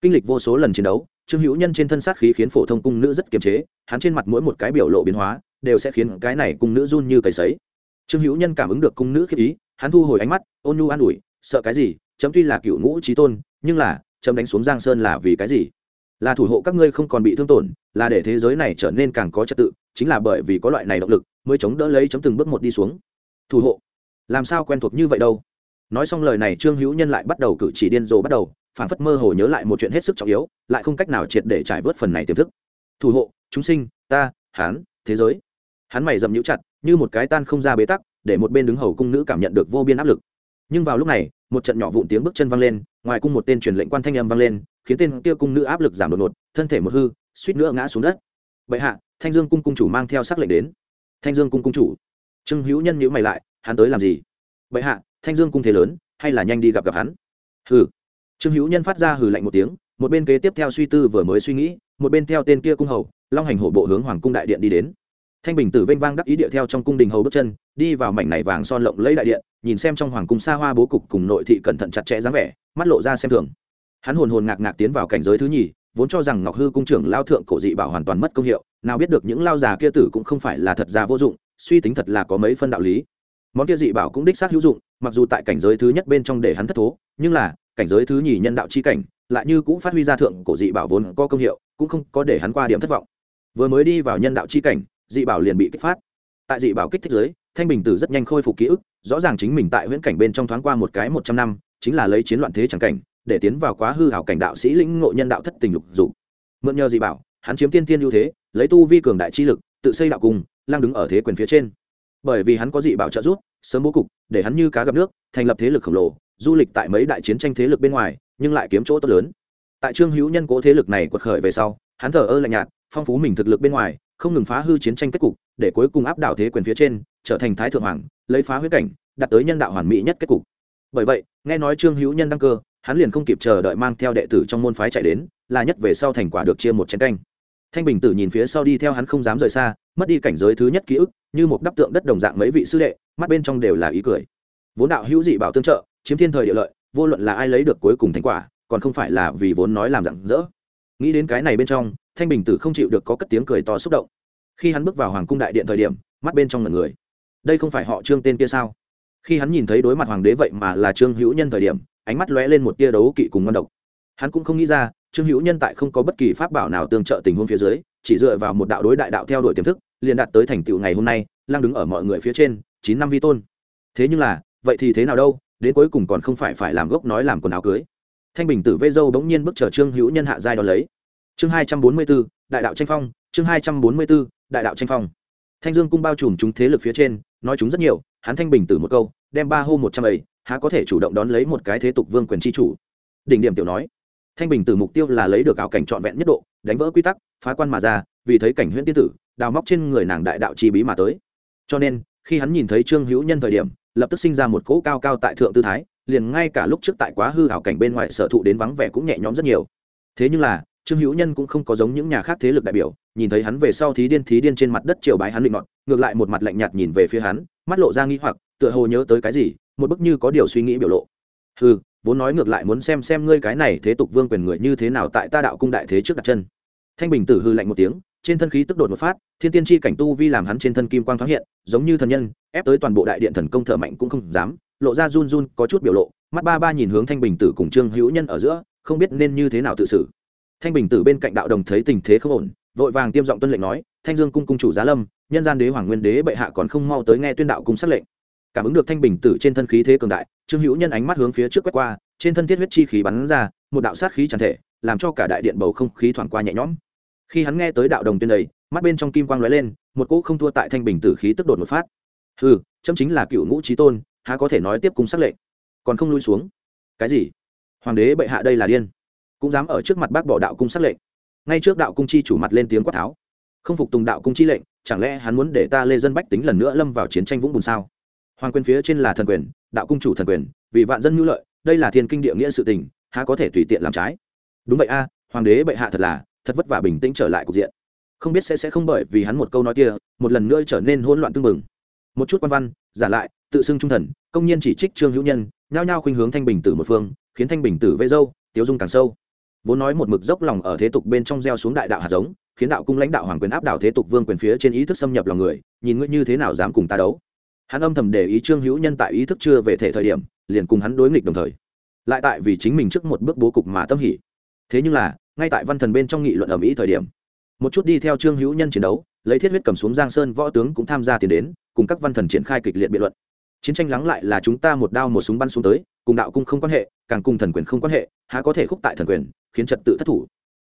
Kinh lịch vô số lần chiến đấu trương hữu nhân trên thân sát khí khiến phổ thông cung nữ rất kiềm chế, hắn trên mặt mỗi một cái biểu lộ biến hóa, đều sẽ khiến cái này cung nữ run như cầy sấy. Trương hữu nhân cảm ứng được cung nữ khiếp ý, hắn thu hồi ánh mắt, ôn nhu an ủi, sợ cái gì? Chấm tuy là cựu ngũ trí tôn, nhưng là, chấm đánh xuống giang sơn là vì cái gì? Là thủ hộ các ngươi không còn bị thương tổn, là để thế giới này trở nên càng có trật tự, chính là bởi vì có loại này động lực, mới chống đỡ lấy chấm từng bước một đi xuống. Thủ hộ? Làm sao quen thuộc như vậy đâu? Nói xong lời này, trương hữu nhân lại bắt đầu cử chỉ điên rồ bắt đầu phản phất mơ hồ nhớ lại một chuyện hết sức trọng yếu, lại không cách nào triệt để trải vớt phần này tiềm thức. Thủ hộ, chúng sinh, ta hán thế giới. Hắn mày dầm nhũ chặt, như một cái tan không ra bế tắc, để một bên đứng hầu cung nữ cảm nhận được vô biên áp lực. Nhưng vào lúc này, một trận nhỏ vụn tiếng bước chân vang lên, ngoài cung một tên truyền lệnh quan thanh âm vang lên, khiến tên kia cung nữ áp lực giảm đột ngột, thân thể một hư, suýt nữa ngã xuống đất. Bệ hạ, thanh dương cung cung chủ mang theo sắc lệnh đến. Thanh dương cung cung chủ. Trương hữu nhân nhữ mày lại, hắn tới làm gì? Bệ hạ, thanh dương cung thế lớn, hay là nhanh đi gặp gặp hắn? Hừ trương hữu nhân phát ra hừ lạnh một tiếng, một bên kế tiếp theo suy tư vừa mới suy nghĩ, một bên theo tên kia cung hầu, long hành hổ bộ hướng hoàng cung đại điện đi đến. Thanh bình tử vênh vang đắc ý điệu theo trong cung đình hầu bước chân, đi vào mảnh này vàng son lộng lấy đại điện, nhìn xem trong hoàng cung xa hoa bố cục cùng nội thị cẩn thận chặt chẽ dáng vẻ, mắt lộ ra xem thường. Hắn hồn hồn ngạc ngạc tiến vào cảnh giới thứ nhì, vốn cho rằng ngọc hư cung trưởng lao thượng cổ dị bảo hoàn toàn mất công hiệu, nào biết được những lao già kia tử cũng không phải là thật già vô dụng, suy tính thật là có mấy phân đạo lý. Món kia dị bảo cũng đích xác hữu dụng, mặc dù tại cảnh giới thứ nhất bên trong để hắn thất thố, nhưng là cảnh giới thứ nhì nhân đạo chi cảnh, lại như cũng phát huy ra thượng cổ dị bảo vốn có công hiệu, cũng không có để hắn qua điểm thất vọng. Vừa mới đi vào nhân đạo chi cảnh, dị bảo liền bị kích phát. Tại dị bảo kích thích giới, thanh bình tử rất nhanh khôi phục ký ức, rõ ràng chính mình tại huyễn cảnh bên trong thoáng qua một cái một trăm năm, chính là lấy chiến loạn thế chẳng cảnh, để tiến vào quá hư hảo cảnh đạo sĩ lĩnh ngộ nhân đạo thất tình lục dục. Mượn nhờ dị bảo, hắn chiếm tiên tiên ưu thế, lấy tu vi cường đại chi lực, tự xây đạo cung lang đứng ở thế quyền phía trên. Bởi vì hắn có dị bảo trợ giúp, sớm bố cục, để hắn như cá gặp nước, thành lập thế lực khổng lồ du lịch tại mấy đại chiến tranh thế lực bên ngoài, nhưng lại kiếm chỗ tốt lớn. Tại trương hữu nhân cố thế lực này quật khởi về sau, hắn thờ ơ lạnh nhạt, phong phú mình thực lực bên ngoài, không ngừng phá hư chiến tranh kết cục, để cuối cùng áp đảo thế quyền phía trên, trở thành thái thượng hoàng, lấy phá huyết cảnh, đạt tới nhân đạo hoàn mỹ nhất kết cục. Bởi vậy, nghe nói trương hữu nhân đăng cơ, hắn liền không kịp chờ đợi mang theo đệ tử trong môn phái chạy đến, là nhất về sau thành quả được chia một chén canh. Thanh bình tử nhìn phía sau đi theo hắn không dám rời xa, mất đi cảnh giới thứ nhất ký ức, như một đắp tượng đất đồng dạng mấy vị sư đệ, mắt bên trong đều là ý cười. Vốn đạo hữu dị bảo tương trợ chiếm thiên thời địa lợi, vô luận là ai lấy được cuối cùng thành quả, còn không phải là vì vốn nói làm rặng rỡ. Nghĩ đến cái này bên trong, thanh bình tử không chịu được có cất tiếng cười to xúc động. Khi hắn bước vào hoàng cung đại điện thời điểm, mắt bên trong ngần người. Đây không phải họ trương tên kia sao? Khi hắn nhìn thấy đối mặt hoàng đế vậy mà là trương hữu nhân thời điểm, ánh mắt lóe lên một tia đấu kỵ cùng ngon độc. Hắn cũng không nghĩ ra, trương hữu nhân tại không có bất kỳ pháp bảo nào tương trợ tình huống phía dưới, chỉ dựa vào một đạo đối đại đạo theo đuổi tiềm thức, liền đạt tới thành tựu ngày hôm nay lang đứng ở mọi người phía trên, chín năm vi tôn. Thế nhưng là, vậy thì thế nào đâu? Đến cuối cùng còn không phải phải làm gốc nói làm quần áo cưới. Thanh bình tử vê dâu bỗng nhiên bức chờ trương hữu nhân hạ giai đón lấy. Chương hai trăm bốn mươi b ố đại đạo tranh phong, chương hai trăm bốn mươi b ố đại đạo tranh phong. Thanh dương cung bao trùm chúng thế lực phía trên, nói chúng rất nhiều, hắn thanh bình tử một câu, đem ba hô một trăm ấy, há có thể chủ động đón lấy một cái thế tục vương quyền tri chủ. Đỉnh điểm tiểu nói, thanh bình tử mục tiêu là lấy được áo cảnh trọn vẹn nhất độ, đánh vỡ quy tắc, phá quan mà ra, vì thấy cảnh huyễn tiên tử, đào móc trên người nàng đại đạo chi bí mà tới. Cho nên, khi hắn nhìn thấy trương hữu nhân thời điểm lập tức sinh ra một cỗ cao cao tại thượng tư thái, liền ngay cả lúc trước tại quá hư hảo cảnh bên ngoài sở thụ đến vắng vẻ cũng nhẹ nhõm rất nhiều. Thế nhưng là, trương hữu nhân cũng không có giống những nhà khác thế lực đại biểu, nhìn thấy hắn về sau thí điên thí điên trên mặt đất triều bái hắn định ngọn ngược lại một mặt lạnh nhạt nhìn về phía hắn, mắt lộ ra nghĩ hoặc, tựa hồ nhớ tới cái gì, một bức như có điều suy nghĩ biểu lộ. Ừ vốn nói ngược lại muốn xem xem ngươi cái này thế tục vương quyền người như thế nào tại ta đạo cung đại thế trước đặt chân. Thanh bình tử hư lạnh một tiếng trên thân khí tức đột một phát, thiên tiên chi cảnh tu vi làm hắn trên thân kim quang thoáng hiện, giống như thần nhân, ép tới toàn bộ đại điện thần công thở mạnh cũng không dám, lộ ra run run, có chút biểu lộ, mắt ba ba nhìn hướng thanh bình tử cùng trương hữu nhân ở giữa, không biết nên như thế nào tự xử. Thanh bình tử bên cạnh đạo đồng thấy tình thế không ổn, vội vàng tiêm giọng tuân lệnh nói, thanh dương cung cung chủ giá lâm, nhân gian đế hoàng nguyên đế bệ hạ còn không mau tới nghe tuyên đạo cung sắc lệnh. Cảm ứng được thanh bình tử trên thân khí thế cường đại, trương hữu nhân ánh mắt hướng phía trước quét qua, trên thân thiết huyết chi khí bắn ra, một đạo sát khí tràn thể, làm cho cả đại điện bầu không khí thoảng qua nhẹ nhõm khi hắn nghe tới đạo đồng tuyên đầy, mắt bên trong kim quang lóe lên, một cỗ không thua tại thanh bình tử khí tức đột một phát. Ừ chấm chính là cựu ngũ trí tôn, há có thể nói tiếp cùng sắc lệnh. Còn không lui xuống. Cái gì? Hoàng đế bệ hạ đây là điên. Cũng dám ở trước mặt bác bỏ đạo cung sắc lệnh. Ngay trước đạo cung chi chủ mặt lên tiếng quát tháo. Không phục tùng đạo cung chi lệnh, chẳng lẽ hắn muốn để ta lê dân bách tính lần nữa lâm vào chiến tranh vũng bùn sao? Hoàng quyền phía trên là thần quyền, đạo cung chủ thần quyền, vì vạn dân nhu lợi, đây là thiên kinh địa nghĩa sự tình, há có thể tùy tiện làm trái? Đúng vậy a, hoàng đế bệ hạ thật là thật vất vả bình tĩnh trở lại cục diện. Không biết sẽ sẽ không bởi vì hắn một câu nói kia, một lần nữa trở nên hỗn loạn tương mừng một chút quan văn, giả lại, tự xưng trung thần, công nhân chỉ trích trương hữu nhân, nhao nhao khuynh hướng thanh bình tử một phương, khiến thanh bình tử vây dâu, tiếu dung càng sâu. Vốn nói một mực dốc lòng ở thế tục bên trong gieo xuống đại đạo hạt giống, khiến đạo cung lãnh đạo hoàng quyền áp đảo thế tục vương quyền phía trên ý thức xâm nhập lòng người, nhìn ngươi như thế nào dám cùng ta đấu. Hắn âm thầm để ý trương hữu nhân tại ý thức chưa về thể thời điểm, liền cùng hắn đối nghịch đồng thời. Lại tại vì chính mình trước một bước bố cục mà tâm hỉ. Thế nhưng là ngay tại văn thần bên trong nghị luận ở mỹ thời điểm một chút đi theo trương hữu nhân chiến đấu lấy thiết huyết cầm xuống giang sơn võ tướng cũng tham gia tiền đến cùng các văn thần triển khai kịch liệt biện luận chiến tranh lắng lại là chúng ta một đao một súng bắn xuống tới cùng đạo cung không quan hệ càng cùng thần quyền không quan hệ há có thể khúc tại thần quyền khiến trật tự thất thủ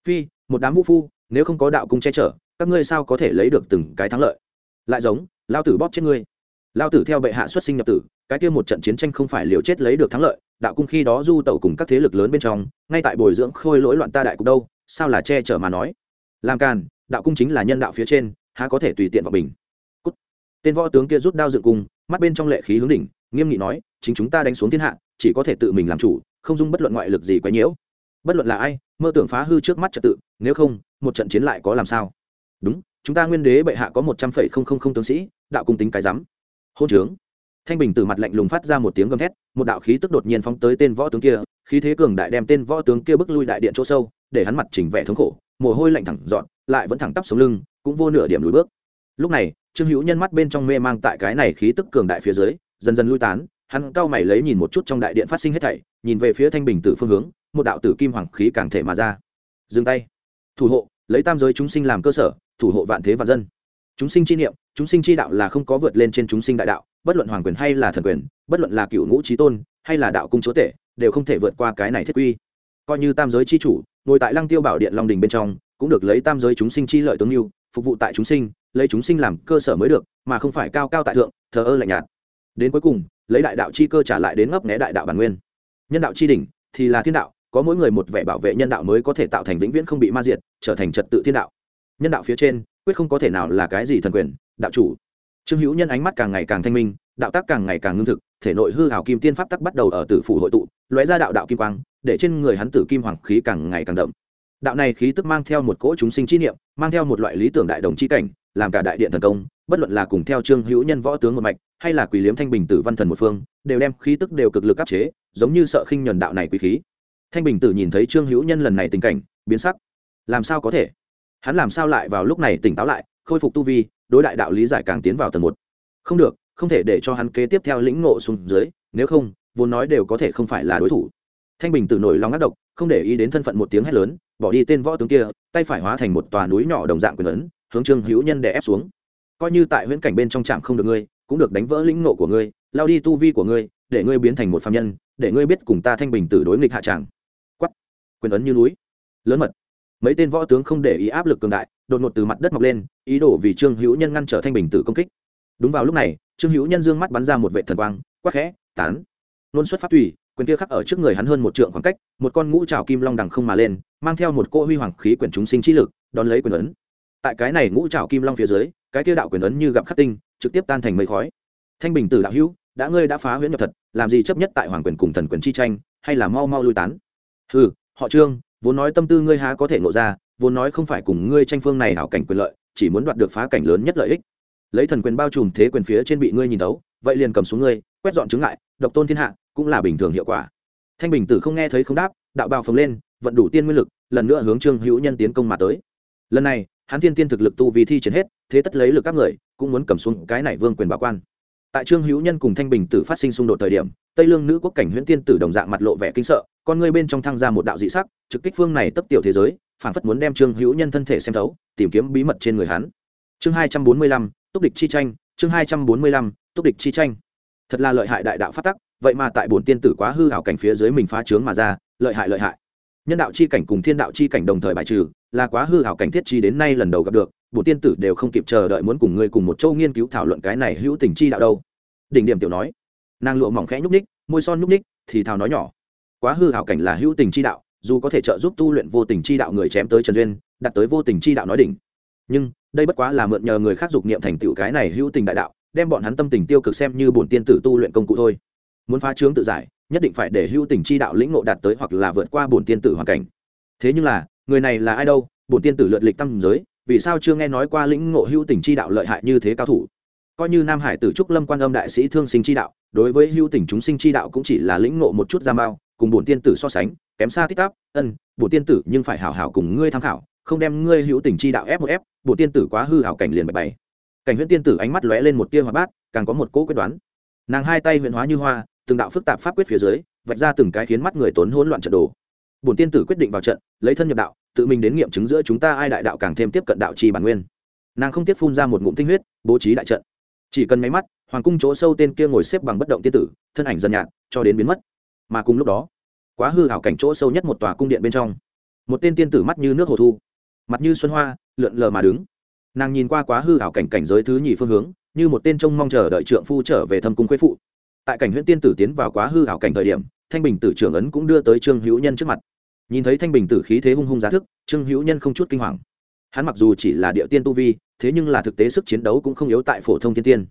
phi một đám vũ phu nếu không có đạo cung che chở các ngươi sao có thể lấy được từng cái thắng lợi lại giống lao tử bóp chết ngươi lao tử theo bệ hạ xuất sinh nhập tử cái kia một trận chiến tranh không phải liều chết lấy được thắng lợi, đạo cung khi đó du tẩu cùng các thế lực lớn bên trong, ngay tại bồi dưỡng khôi lỗi loạn ta đại cục đâu, sao là che chở mà nói? Làm càn, đạo cung chính là nhân đạo phía trên, há có thể tùy tiện vào bình Cút. tên võ tướng kia rút đao dựng cung mắt bên trong lệ khí hướng đỉnh, nghiêm nghị nói, chính chúng ta đánh xuống thiên hạ, chỉ có thể tự mình làm chủ, không dung bất luận ngoại lực gì quấy nhiễu. Bất luận là ai, mơ tưởng phá hư trước mắt trật tự, nếu không, một trận chiến lại có làm sao? Đúng, chúng ta nguyên đế bệ hạ có một trăm phẩy không không không tướng sĩ, đạo cung tính cái rắm. Hôn trướng thanh bình từ mặt lạnh lùng phát ra một tiếng gầm thét, một đạo khí tức đột nhiên phóng tới tên võ tướng kia, khí thế cường đại đem tên võ tướng kia bước lui đại điện chỗ sâu, để hắn mặt chỉnh vẻ thống khổ, mồ hôi lạnh thẳng dọn, lại vẫn thẳng tắp sống lưng, cũng vô nửa điểm lùi bước. Lúc này, trương hữu nhân mắt bên trong mê mang tại cái này khí tức cường đại phía dưới, dần dần lui tán, hắn cau mày lấy nhìn một chút trong đại điện phát sinh hết thảy, nhìn về phía thanh bình từ phương hướng, một đạo tử kim hoàng khí càng thể mà ra. Dừng tay. Thủ hộ, lấy tam giới chúng sinh làm cơ sở, thủ hộ vạn thế và dân chúng sinh chi niệm, chúng sinh chi đạo là không có vượt lên trên chúng sinh đại đạo, bất luận hoàng quyền hay là thần quyền, bất luận là cựu ngũ trí tôn hay là đạo cung chúa tể, đều không thể vượt qua cái này thiết quy. Coi như tam giới chi chủ, ngồi tại lăng tiêu bảo điện long đình bên trong, cũng được lấy tam giới chúng sinh chi lợi tướng yêu phục vụ tại chúng sinh, lấy chúng sinh làm cơ sở mới được, mà không phải cao cao tại thượng, thờ ơ lạnh nhạt. Đến cuối cùng, lấy đại đạo chi cơ trả lại đến ngấp nghé đại đạo bản nguyên. Nhân đạo chi đỉnh thì là thiên đạo, có mỗi người một vẻ bảo vệ nhân đạo mới có thể tạo thành vĩnh viễn không bị ma diệt, trở thành trật tự thiên đạo. Nhân đạo phía trên quyết không có thể nào là cái gì thần quyền, đạo chủ. Trương hữu nhân ánh mắt càng ngày càng thanh minh, đạo tác càng ngày càng ngưng thực, thể nội hư hảo kim tiên pháp tắc bắt đầu ở tử phủ hội tụ, lóe ra đạo đạo kim quang, để trên người hắn tử kim hoàng khí càng ngày càng đậm. Đạo này khí tức mang theo một cỗ chúng sinh chi niệm, mang theo một loại lý tưởng đại đồng chi cảnh, làm cả đại điện thần công, bất luận là cùng theo trương hữu nhân võ tướng một mạch, hay là quỷ liếm thanh bình tử văn thần một phương, đều đem khí tức đều cực lực áp chế, giống như sợ khinh nhuần đạo này quý khí. Thanh bình tử nhìn thấy trương hữu nhân lần này tình cảnh, biến sắc. Làm sao có thể? Hắn làm sao lại vào lúc này tỉnh táo lại, khôi phục tu vi, đối đại đạo lý giải càng tiến vào tầng một. Không được, không thể để cho hắn kế tiếp theo lĩnh ngộ xuống dưới, nếu không, vốn nói đều có thể không phải là đối thủ. Thanh bình tự nổi lòng ác độc, không để ý đến thân phận một tiếng hét lớn, bỏ đi tên võ tướng kia, tay phải hóa thành một tòa núi nhỏ đồng dạng quyền ấn, hướng trương hữu nhân đè ép xuống. Coi như tại huyễn cảnh bên trong trạm không được ngươi, cũng được đánh vỡ lĩnh ngộ của ngươi, lao đi tu vi của ngươi, để ngươi biến thành một phạm nhân, để ngươi biết cùng ta thanh bình tử đối nghịch hạ tràng. Quắt quyền ấn như núi. Lớn mật mấy tên võ tướng không để ý áp lực cường đại đột ngột từ mặt đất mọc lên ý đồ vì trương hữu nhân ngăn trở thanh bình tử công kích. Đúng vào lúc này trương hữu nhân dương mắt bắn ra một vệ thần quang quắc khẽ tán. Nôn xuất pháp tùy quyền kia khắc ở trước người hắn hơn một trượng khoảng cách một con ngũ trào kim long đằng không mà lên mang theo một cỗ huy hoàng khí quyển chúng sinh trí lực đón lấy quyền ấn. Tại cái này ngũ trào kim long phía dưới cái kia đạo quyền ấn như gặp khắc tinh trực tiếp tan thành mây khói. Thanh bình tử đạo hữu đã ngươi đã phá huyễn nhập thật làm gì chấp nhất tại hoàng quyền cùng thần quyền chi tranh hay là mau mau lui tán? Hừ, họ trương vốn nói tâm tư ngươi há có thể ngộ ra, vốn nói không phải cùng ngươi tranh phương này hảo cảnh quyền lợi, chỉ muốn đoạt được phá cảnh lớn nhất lợi ích. Lấy thần quyền bao trùm thế quyền phía trên bị ngươi nhìn tấu vậy liền cầm xuống ngươi, quét dọn chứng ngại, độc tôn thiên hạ, cũng là bình thường hiệu quả. Thanh bình tử không nghe thấy không đáp, đạo bào phồng lên, vận đủ tiên nguyên lực, lần nữa hướng trương hữu nhân tiến công mà tới. Lần này, hắn thiên tiên thực lực tu vì thi triển hết, thế tất lấy lực các người, cũng muốn cầm xuống cái này vương quyền bảo quan tại trương hữu nhân cùng thanh bình tử phát sinh xung đột thời điểm, tây lương nữ quốc cảnh huyễn tiên tử đồng dạng mặt lộ vẻ kinh sợ, con ngươi bên trong thăng ra một đạo dị sắc, trực kích phương này tấp tiểu thế giới phản phất muốn đem trương hữu nhân thân thể xem thấu, tìm kiếm bí mật trên người hắn. Chương hai trăm bốn mươi lăm, túc địch chi tranh, chương hai trăm bốn mươi lăm, túc địch chi tranh. Thật là lợi hại đại đạo phát tắc, vậy mà tại bổn tiên tử quá hư hảo cảnh phía dưới mình phá trướng mà ra, lợi hại lợi hại. Nhân đạo chi cảnh cùng thiên đạo chi cảnh đồng thời bài trừ, là quá hư hảo cảnh thiết chi đến nay lần đầu gặp được bổn tiên tử đều không kịp chờ đợi muốn cùng ngươi cùng một châu nghiên cứu thảo luận cái này hữu tình chi đạo đâu. Đỉnh điểm tiểu nói. Nàng lụa mỏng khẽ nhúc ních môi son nhúc ních thì thào nói nhỏ. Quá hư hảo cảnh là hữu tình chi đạo, dù có thể trợ giúp tu luyện vô tình chi đạo người chém tới trần duyên đặt tới vô tình chi đạo nói đỉnh. Nhưng, đây bất quá là mượn nhờ người khác dục niệm thành tựu cái này hữu tình đại đạo, đem bọn hắn tâm tình tiêu cực xem như bổn tiên tử tu luyện công cụ thôi. Muốn phá trướng tự giải, nhất định phải để hữu tình chi đạo lĩnh ngộ đạt tới hoặc là vượt qua bổn tiên tử hoàn cảnh. Thế nhưng là, người này là ai đâu? Bổn tiên tử lượt lịch tâm giới vì sao chưa nghe nói qua lĩnh ngộ hữu tình chi đạo lợi hại như thế cao thủ? Coi như nam hải tử trúc lâm quan âm đại sĩ thương sinh chi đạo, đối với hữu tình chúng sinh chi đạo cũng chỉ là lĩnh ngộ một chút ra mao, cùng bổn tiên tử so sánh, kém xa tích tắp ân, bổn tiên tử nhưng phải hảo hảo cùng ngươi tham khảo, không đem ngươi hữu tình chi đạo ép một ép, bổn tiên tử quá hư hảo cảnh liền bày bày. Cảnh huyễn tiên tử ánh mắt lóe lên một tia hoa bát, càng có một cỗ quyết đoán. Nàng hai tay huyện hóa như hoa, từng đạo phức tạp pháp quyết phía dưới, vạch ra từng cái khiến mắt người tốn hỗn loạn trận đồ bổn tiên tử quyết định vào trận, lấy thân nhập đạo, tự mình đến nghiệm chứng giữa chúng ta ai đại đạo càng thêm tiếp cận đạo trì bản nguyên. Nàng không tiếp phun ra một ngụm tinh huyết, bố trí đại trận. Chỉ cần máy mắt, hoàng cung chỗ sâu tên kia ngồi xếp bằng bất động tiên tử, thân ảnh dần nhạt, cho đến biến mất. Mà cùng lúc đó, quá hư hảo cảnh chỗ sâu nhất một tòa cung điện bên trong, một tên tiên tử mắt như nước hồ thu, mặt như xuân hoa, lượn lờ mà đứng. Nàng nhìn qua quá hư hảo cảnh cảnh giới thứ nhì phương hướng, như một tên trông mong chờ đợi trượng phu trở về thâm cung quế phụ. Tại cảnh huyện tiên tử tiến vào quá hư hảo cảnh thời điểm thanh bình tử trưởng ấn cũng đưa tới trương hữu nhân trước mặt. Nhìn thấy thanh bình tử khí thế hung hung giá thức, trương hữu nhân không chút kinh hoàng. Hắn mặc dù chỉ là địa tiên tu vi, thế nhưng là thực tế sức chiến đấu cũng không yếu tại phổ thông thiên tiên.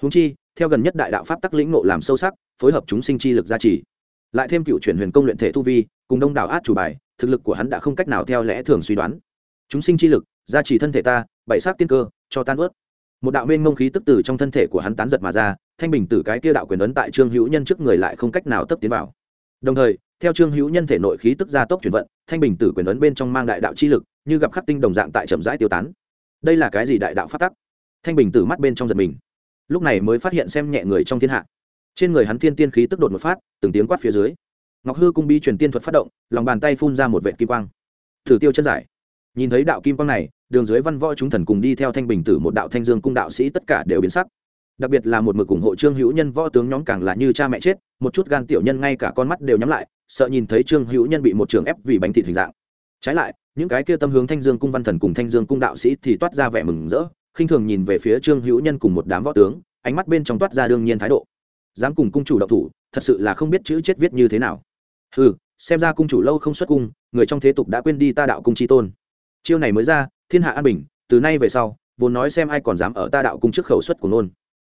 Húng chi, theo gần nhất đại đạo pháp tắc lĩnh nộ làm sâu sắc, phối hợp chúng sinh chi lực gia trì. Lại thêm cựu chuyển huyền công luyện thể tu vi, cùng đông đảo át chủ bài, thực lực của hắn đã không cách nào theo lẽ thường suy đoán. Chúng sinh chi lực, gia trì thân thể ta, bảy sát tiên cơ, cho tan ướt một đạo mênh mông khí tức từ trong thân thể của hắn tán giật mà ra, thanh bình tử cái kia đạo quyền ấn tại trương hữu nhân trước người lại không cách nào tấp tiến vào. Đồng thời, theo trương hữu nhân thể nội khí tức gia tốc chuyển vận, thanh bình tử quyền ấn bên trong mang đại đạo chi lực, như gặp khắc tinh đồng dạng tại chậm rãi tiêu tán. Đây là cái gì đại đạo phát tắc? Thanh bình tử mắt bên trong giật mình. Lúc này mới phát hiện xem nhẹ người trong thiên hạ. Trên người hắn thiên tiên khí tức đột một phát, từng tiếng quát phía dưới. Ngọc hư cung bi truyền tiên thuật phát động, lòng bàn tay phun ra một vệ kim quang. Thử tiêu chân giải. Nhìn thấy đạo kim quang này đường dưới văn võ chúng thần cùng đi theo thanh bình tử một đạo thanh dương cung đạo sĩ tất cả đều biến sắc. Đặc biệt là một mực ủng hộ trương hữu nhân võ tướng nhóm càng là như cha mẹ chết, một chút gan tiểu nhân ngay cả con mắt đều nhắm lại, sợ nhìn thấy trương hữu nhân bị một trường ép vì bánh thịt hình dạng. Trái lại, những cái kia tâm hướng thanh dương cung văn thần cùng thanh dương cung đạo sĩ thì toát ra vẻ mừng rỡ, khinh thường nhìn về phía trương hữu nhân cùng một đám võ tướng, ánh mắt bên trong toát ra đương nhiên thái độ. Dám cùng cung chủ độc thủ, thật sự là không biết chữ chết viết như thế nào. Ừ xem ra cung chủ lâu không xuất cung, người trong thế tục đã quên đi ta đạo cung chi tôn. Chiêu này mới ra thiên hạ an bình, từ nay về sau, vốn nói xem ai còn dám ở ta đạo cung trước khẩu suất của nôn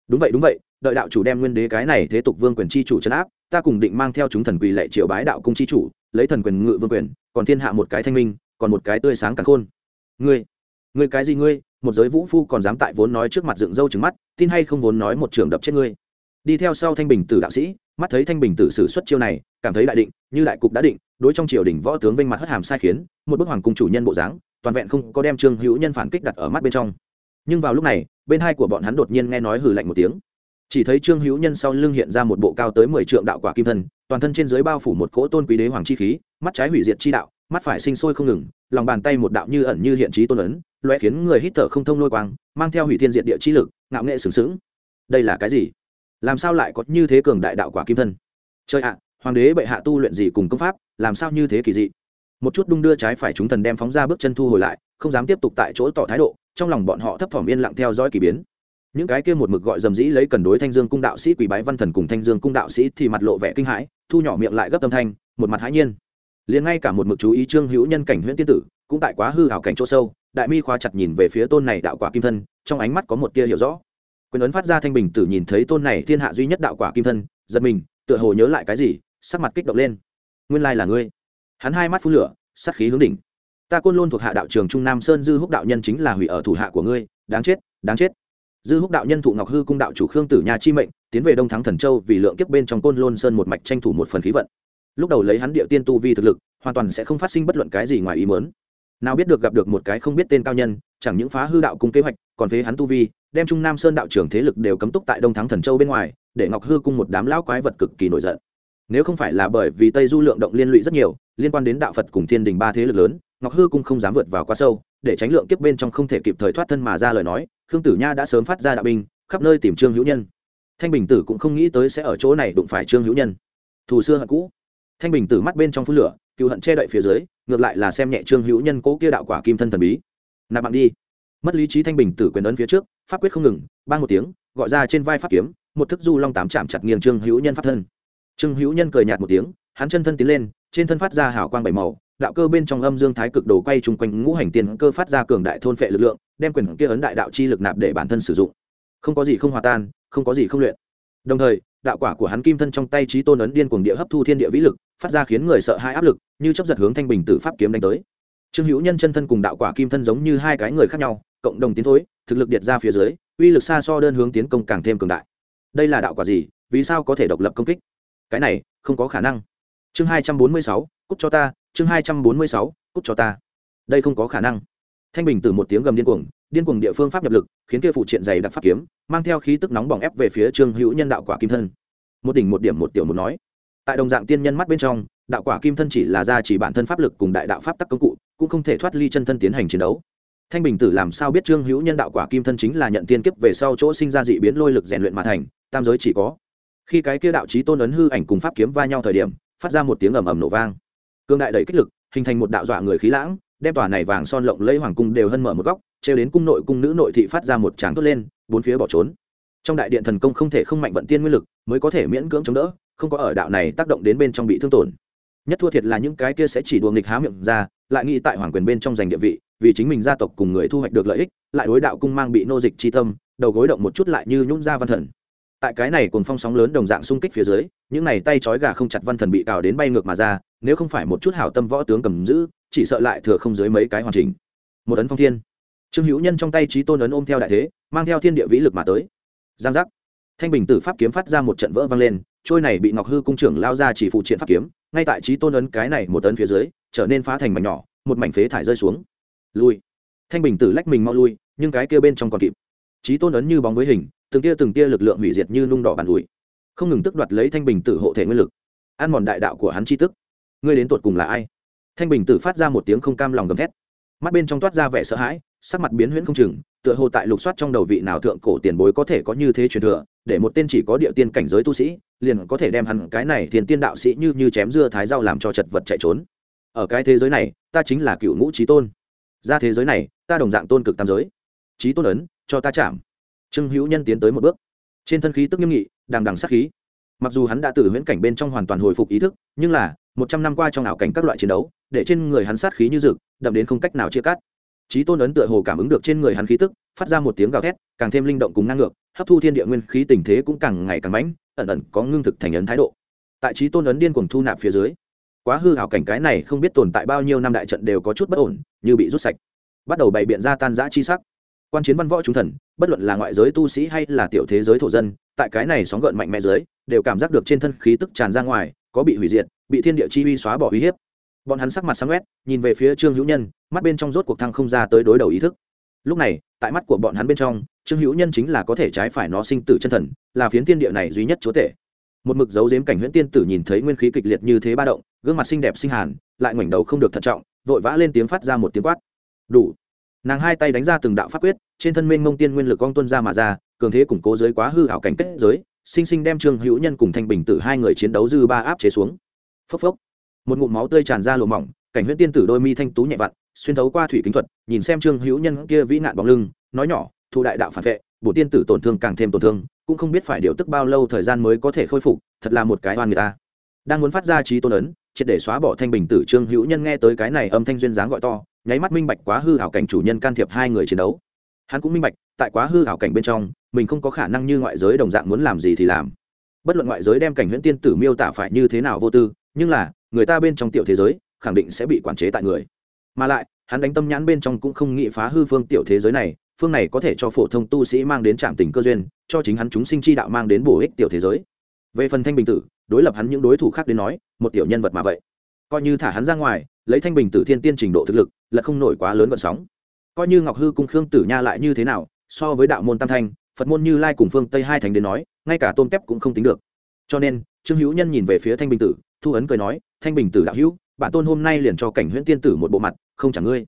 đúng vậy đúng vậy, đợi đạo chủ đem nguyên đế cái này thế tục vương quyền chi chủ chấn áp, ta cùng định mang theo chúng thần quỳ lệ triệu bái đạo cung chi chủ, lấy thần quyền ngự vương quyền, còn thiên hạ một cái thanh minh, còn một cái tươi sáng càng khôn. Ngươi ngươi cái gì ngươi, một giới vũ phu còn dám tại vốn nói trước mặt dựng râu trứng mắt, tin hay không vốn nói một trường đập chết ngươi. Đi theo sau thanh bình tử đạo sĩ, mắt thấy thanh bình tử xử xuất chiêu này, cảm thấy đại định, như đại cục đã định, đối trong triều đình võ tướng vinh mặt hất hàm sai khiến, một bức hoàng cung chủ nhân bộ dáng toàn vẹn không có đem trương hữu nhân phản kích đặt ở mắt bên trong. Nhưng vào lúc này, bên hai của bọn hắn đột nhiên nghe nói hừ lạnh một tiếng. Chỉ thấy trương hữu nhân sau lưng hiện ra một bộ cao tới mười trượng đạo quả kim thân, toàn thân trên dưới bao phủ một cỗ tôn quý đế hoàng chi khí, mắt trái hủy diệt chi đạo, mắt phải sinh sôi không ngừng, lòng bàn tay một đạo như ẩn như hiện trí tôn ấn loe khiến người hít thở không thông lôi quang, mang theo hủy thiên diệt địa chi lực, ngạo nghệ sừng sững. Đây là cái gì? Làm sao lại có như thế cường đại đạo quả kim thân? Trời ạ, hoàng đế bệ hạ tu luyện gì cùng công pháp, làm sao như thế kỳ dị? Một chút đung đưa trái phải chúng thần đem phóng ra bước chân thu hồi lại, không dám tiếp tục tại chỗ tỏ thái độ, trong lòng bọn họ thấp thỏm yên lặng theo dõi kỳ biến. Những cái kia một mực gọi dầm dĩ lấy cần đối thanh dương cung đạo sĩ quỷ bái văn thần cùng thanh dương cung đạo sĩ thì mặt lộ vẻ kinh hãi, thu nhỏ miệng lại gấp tâm thanh, một mặt hãi nhiên. Liền ngay cả một mực chú ý trương hữu nhân cảnh huyễn tiên tử, cũng tại quá hư hảo cảnh chỗ sâu, đại mi khóa chặt nhìn về phía tôn này đạo quả kim thân, trong ánh mắt có một tia hiểu rõ. Quyền ấn phát ra thanh bình tử nhìn thấy tôn này thiên hạ duy nhất đạo quả kim thân, giật mình, tựa hồ nhớ lại cái gì, sắc mặt kích động lên. Nguyên lai là ngươi hắn hai mắt phun lửa, sát khí hướng đỉnh. Ta côn lôn thuộc hạ đạo trường trung nam sơn dư húc đạo nhân chính là hủy ở thủ hạ của ngươi, đáng chết đáng chết. Dư húc đạo nhân thụ ngọc hư cung đạo chủ khương tử nhà chi mệnh, tiến về đông thắng thần châu vì lượng kiếp bên trong côn lôn sơn một mạch tranh thủ một phần khí vận. Lúc đầu lấy hắn địa tiên tu vi thực lực, hoàn toàn sẽ không phát sinh bất luận cái gì ngoài ý mớn nào biết được gặp được một cái không biết tên cao nhân, chẳng những phá hư đạo cung kế hoạch, còn phế hắn tu vi, đem trung nam sơn đạo trưởng thế lực đều cấm túc tại đông thắng thần châu bên ngoài, để ngọc hư cung một đám lão quái vật cực kỳ nổi giận nếu không phải là bởi vì tây du lượng động liên lụy rất nhiều, liên quan đến đạo phật cùng thiên đình ba thế lực lớn, ngọc hư cung không dám vượt vào quá sâu, để tránh lượng kiếp bên trong không thể kịp thời thoát thân mà ra lời nói, khương tử nha đã sớm phát ra đạo binh, khắp nơi tìm trương hữu nhân. Thanh bình tử cũng không nghĩ tới sẽ ở chỗ này đụng phải trương hữu nhân. Thù xưa hận cũ. Thanh bình tử mắt bên trong phút lửa cựu hận che đậy phía dưới, ngược lại là xem nhẹ trương hữu nhân cố kia đạo quả kim thân thần bí. Nạp bạn đi. Mất lý trí thanh bình tử quyền ấn phía trước, pháp quyết không ngừng ban một tiếng, gọi ra trên vai pháp kiếm, một thức du long tám chạm chặt nghiêng trương hữu nhân pháp thân trương hữu nhân cười nhạt một tiếng, hắn chân thân tiến lên, trên thân phát ra hào quang bảy màu, đạo cơ bên trong âm dương thái cực đồ quay chung quanh ngũ hành tiền cơ phát ra cường đại thôn phệ lực lượng, đem quyền kia ấn đại đạo chi lực nạp để bản thân sử dụng. Không có gì không hòa tan, không có gì không luyện. Đồng thời, đạo quả của hắn kim thân trong tay trí tôn ấn điên cuồng địa hấp thu thiên địa vĩ lực, phát ra khiến người sợ hai áp lực, như chấp giật hướng thanh bình tử pháp kiếm đánh tới. Trương hữu nhân chân thân cùng đạo quả kim thân giống như hai cái người khác nhau, cộng đồng tiến thối, thực lực điệt ra phía dưới, uy lực xa so đơn hướng tiến công càng thêm cường đại. Đây là đạo quả gì? Vì sao có thể độc lập công kích? Cái này không có khả năng. Chương hai trăm bốn mươi sáu cúc cho ta, chương hai trăm bốn mươi sáu cúc cho ta. Đây không có khả năng. Thanh bình từ một tiếng gầm điên cuồng điên cuồng địa phương pháp nhập lực, khiến kia phụ triện dày đặc pháp kiếm, mang theo khí tức nóng bỏng ép về phía trương hữu nhân đạo quả kim thân. Một đỉnh một điểm một tiểu một nói. Tại đồng dạng tiên nhân mắt bên trong, đạo quả kim thân chỉ là ra chỉ bản thân pháp lực cùng đại đạo pháp tắc công cụ, cũng không thể thoát ly chân thân tiến hành chiến đấu. Thanh bình tử làm sao biết trương hữu nhân đạo quả kim thân chính là nhận tiên kiếp về sau chỗ sinh ra dị biến lôi lực rèn luyện mà thành, tam giới chỉ có khi cái kia đạo trí tôn ấn hư ảnh cùng pháp kiếm va nhau thời điểm, phát ra một tiếng ầm ầm nổ vang. Cương đại đầy kích lực, hình thành một đạo dọa người khí lãng, đem tòa này vàng son lộng lẫy hoàng cung đều hân mở một góc, trêu đến cung nội cung nữ nội thị phát ra một tràng thốt lên, bốn phía bỏ trốn. Trong đại điện thần công không thể không mạnh vận tiên nguyên lực, mới có thể miễn cưỡng chống đỡ, không có ở đạo này tác động đến bên trong bị thương tổn. Nhất thua thiệt là những cái kia sẽ chỉ đùa nghịch há miệng ra, lại nghĩ tại hoàng quyền bên trong giành địa vị, vì chính mình gia tộc cùng người thu hoạch được lợi ích, lại đối đạo cung mang bị nô dịch chi tâm, đầu gối động một chút lại như nhũng ra văn thần tại cái này cùng phong sóng lớn đồng dạng xung kích phía dưới, những này tay trói gà không chặt văn thần bị cào đến bay ngược mà ra, nếu không phải một chút hảo tâm võ tướng cầm giữ, chỉ sợ lại thừa không dưới mấy cái hoàn chỉnh. Một ấn phong thiên. Trương hữu nhân trong tay trí tôn ấn ôm theo đại thế, mang theo thiên địa vĩ lực mà tới. Giang giác. Thanh bình tử pháp kiếm phát ra một trận vỡ vang lên, trôi này bị ngọc hư cung trưởng lao ra chỉ phụ triện pháp kiếm, ngay tại trí tôn ấn cái này một tấn phía dưới, trở nên phá thành mảnh nhỏ, một mảnh phế thải rơi xuống. Lui. Thanh bình tử lách mình mau lui, nhưng cái kia bên trong còn kịp trí tôn ấn như bóng với hình, từng tia từng tia lực lượng hủy diệt như nung đỏ bàn ủi. Không ngừng tức đoạt lấy thanh bình tử hộ thể nguyên lực. Ăn mòn đại đạo của hắn chi tức. Ngươi đến tột cùng là ai? Thanh bình tử phát ra một tiếng không cam lòng gầm thét. Mắt bên trong toát ra vẻ sợ hãi, sắc mặt biến huyễn không chừng, tựa hồ tại lục soát trong đầu vị nào thượng cổ tiền bối có thể có như thế truyền thừa, để một tên chỉ có địa tiên cảnh giới tu sĩ, liền có thể đem hắn cái này thiền tiên đạo sĩ như như chém dưa thái rau làm cho chật vật chạy trốn. Ở cái thế giới này, ta chính là cựu ngũ trí tôn. Ra thế giới này, ta đồng dạng tôn cực tam giới. Trí tôn ấn cho ta chạm. Trương hữu nhân tiến tới một bước. Trên thân khí tức nghiêm nghị, đằng đằng sát khí. Mặc dù hắn đã từ huyễn cảnh bên trong hoàn toàn hồi phục ý thức, nhưng là, một trăm năm qua trong ảo cảnh các loại chiến đấu, để trên người hắn sát khí như rực, đậm đến không cách nào chia cắt. Trí tôn ấn tựa hồ cảm ứng được trên người hắn khí tức, phát ra một tiếng gào thét, càng thêm linh động cùng năng ngược, hấp thu thiên địa nguyên khí tình thế cũng càng ngày càng mãnh, ẩn ẩn có ngưng thực thành ấn thái độ. Tại trí tôn ấn điên cuồng thu nạp phía dưới, quá hư hảo cảnh cái này không biết tồn tại bao nhiêu năm đại trận đều có chút bất ổn, như bị rút sạch. Bắt đầu bày biện ra tan giã chi sắc quan chiến văn võ trung thần, bất luận là ngoại giới tu sĩ hay là tiểu thế giới thổ dân, tại cái này sóng gợn mạnh mẽ dưới, đều cảm giác được trên thân khí tức tràn ra ngoài, có bị hủy diệt, bị thiên địa chi uy xóa bỏ uy hiếp. Bọn hắn sắc mặt sáng quét nhìn về phía trương hữu nhân, mắt bên trong rốt cuộc thăng không ra tới đối đầu ý thức. Lúc này, tại mắt của bọn hắn bên trong, trương hữu nhân chính là có thể trái phải nó sinh tử chân thần, là phiến thiên địa này duy nhất chúa tể. Một mực dấu dếm cảnh huyễn tiên tử nhìn thấy nguyên khí kịch liệt như thế ba động, gương mặt xinh đẹp sinh hàn, lại ngoảnh đầu không được thận trọng, vội vã lên tiếng phát ra một tiếng quát. Đủ nàng hai tay đánh ra từng đạo pháp quyết, trên thân minh mông tiên nguyên lực con tuân ra mà ra, cường thế củng cố giới quá hư hảo cảnh kết giới, sinh sinh đem trương hữu nhân cùng thanh bình tử hai người chiến đấu dư ba áp chế xuống. Phốc phốc. Một ngụm máu tươi tràn ra lùa mỏng, cảnh huyễn tiên tử đôi mi thanh tú nhẹ vặn, xuyên thấu qua thủy kính thuật, nhìn xem trương hữu nhân kia vĩ nạn bóng lưng, nói nhỏ, thu đại đạo phản vệ bộ tiên tử tổn thương càng thêm tổn thương, cũng không biết phải điều tức bao lâu thời gian mới có thể khôi phục, thật là một cái oan người ta. Đang muốn phát ra trí tôn ấn, triệt để xóa bỏ thanh bình tử trương hữu nhân nghe tới cái này âm thanh duyên dáng gọi to nháy mắt minh bạch quá hư hảo cảnh chủ nhân can thiệp hai người chiến đấu. Hắn cũng minh bạch, tại quá hư hảo cảnh bên trong, mình không có khả năng như ngoại giới đồng dạng muốn làm gì thì làm. Bất luận ngoại giới đem cảnh huyễn tiên tử miêu tả phải như thế nào vô tư, nhưng là, người ta bên trong tiểu thế giới, khẳng định sẽ bị quản chế tại người. Mà lại, hắn đánh tâm nhãn bên trong cũng không nghĩ phá hư phương tiểu thế giới này, phương này có thể cho phổ thông tu sĩ mang đến trạm tình cơ duyên, cho chính hắn chúng sinh chi đạo mang đến bổ ích tiểu thế giới. Về phần thanh bình tử, đối lập hắn những đối thủ khác đến nói, một tiểu nhân vật mà vậy. Coi như thả hắn ra ngoài lấy thanh bình tử thiên tiên trình độ thực lực, là không nổi quá lớn vận sóng. Coi như ngọc hư cung khương tử nha lại như thế nào, so với đạo môn tam thanh, phật môn như lai cùng phương tây hai thành đến nói, ngay cả tôn kép cũng không tính được. Cho nên, trương hữu nhân nhìn về phía thanh bình tử, thu ấn cười nói, thanh bình tử đạo hữu, bản tôn hôm nay liền cho cảnh huyễn tiên tử một bộ mặt, không chẳng ngươi.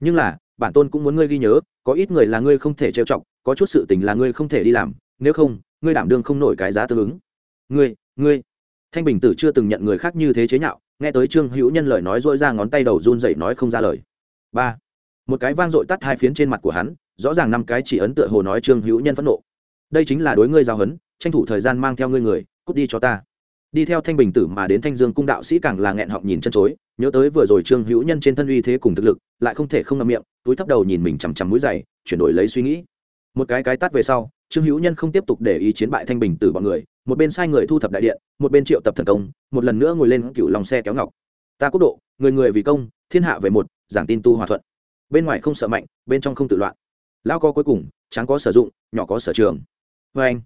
Nhưng là, bản tôn cũng muốn ngươi ghi nhớ, có ít người là ngươi không thể trêu chọc, có chút sự tình là ngươi không thể đi làm, nếu không, ngươi đảm đương không nổi cái giá tương ứng. Ngươi ngươi. Thanh bình tử chưa từng nhận người khác như thế chế nhạo nghe tới trương hữu nhân lời nói dỗi ra ngón tay đầu run dậy nói không ra lời. Ba. Một cái vang dội tắt hai phiến trên mặt của hắn, rõ ràng năm cái chỉ ấn tựa hồ nói trương hữu nhân phẫn nộ. Đây chính là đối ngươi giao hấn tranh thủ thời gian mang theo ngươi người, cút đi cho ta. Đi theo thanh bình tử mà đến thanh dương cung đạo sĩ càng là nghẹn họng nhìn chân chối, nhớ tới vừa rồi trương hữu nhân trên thân uy thế cùng thực lực, lại không thể không ngậm miệng, túi thấp đầu nhìn mình chằm chằm mũi dày chuyển đổi lấy suy nghĩ. Một cái cái tắt về sau trương hữu nhân không tiếp tục để ý chiến bại thanh bình tử bọn người, một bên sai người thu thập đại điện, một bên triệu tập thần công, một lần nữa ngồi lên cựu lòng xe kéo ngọc. Ta quốc độ, người người vì công, thiên hạ về một, giảng tin tu hòa thuận. Bên ngoài không sợ mạnh, bên trong không tự loạn. Lao có cuối cùng, tráng có sử dụng, nhỏ có sở trường. Vê anh,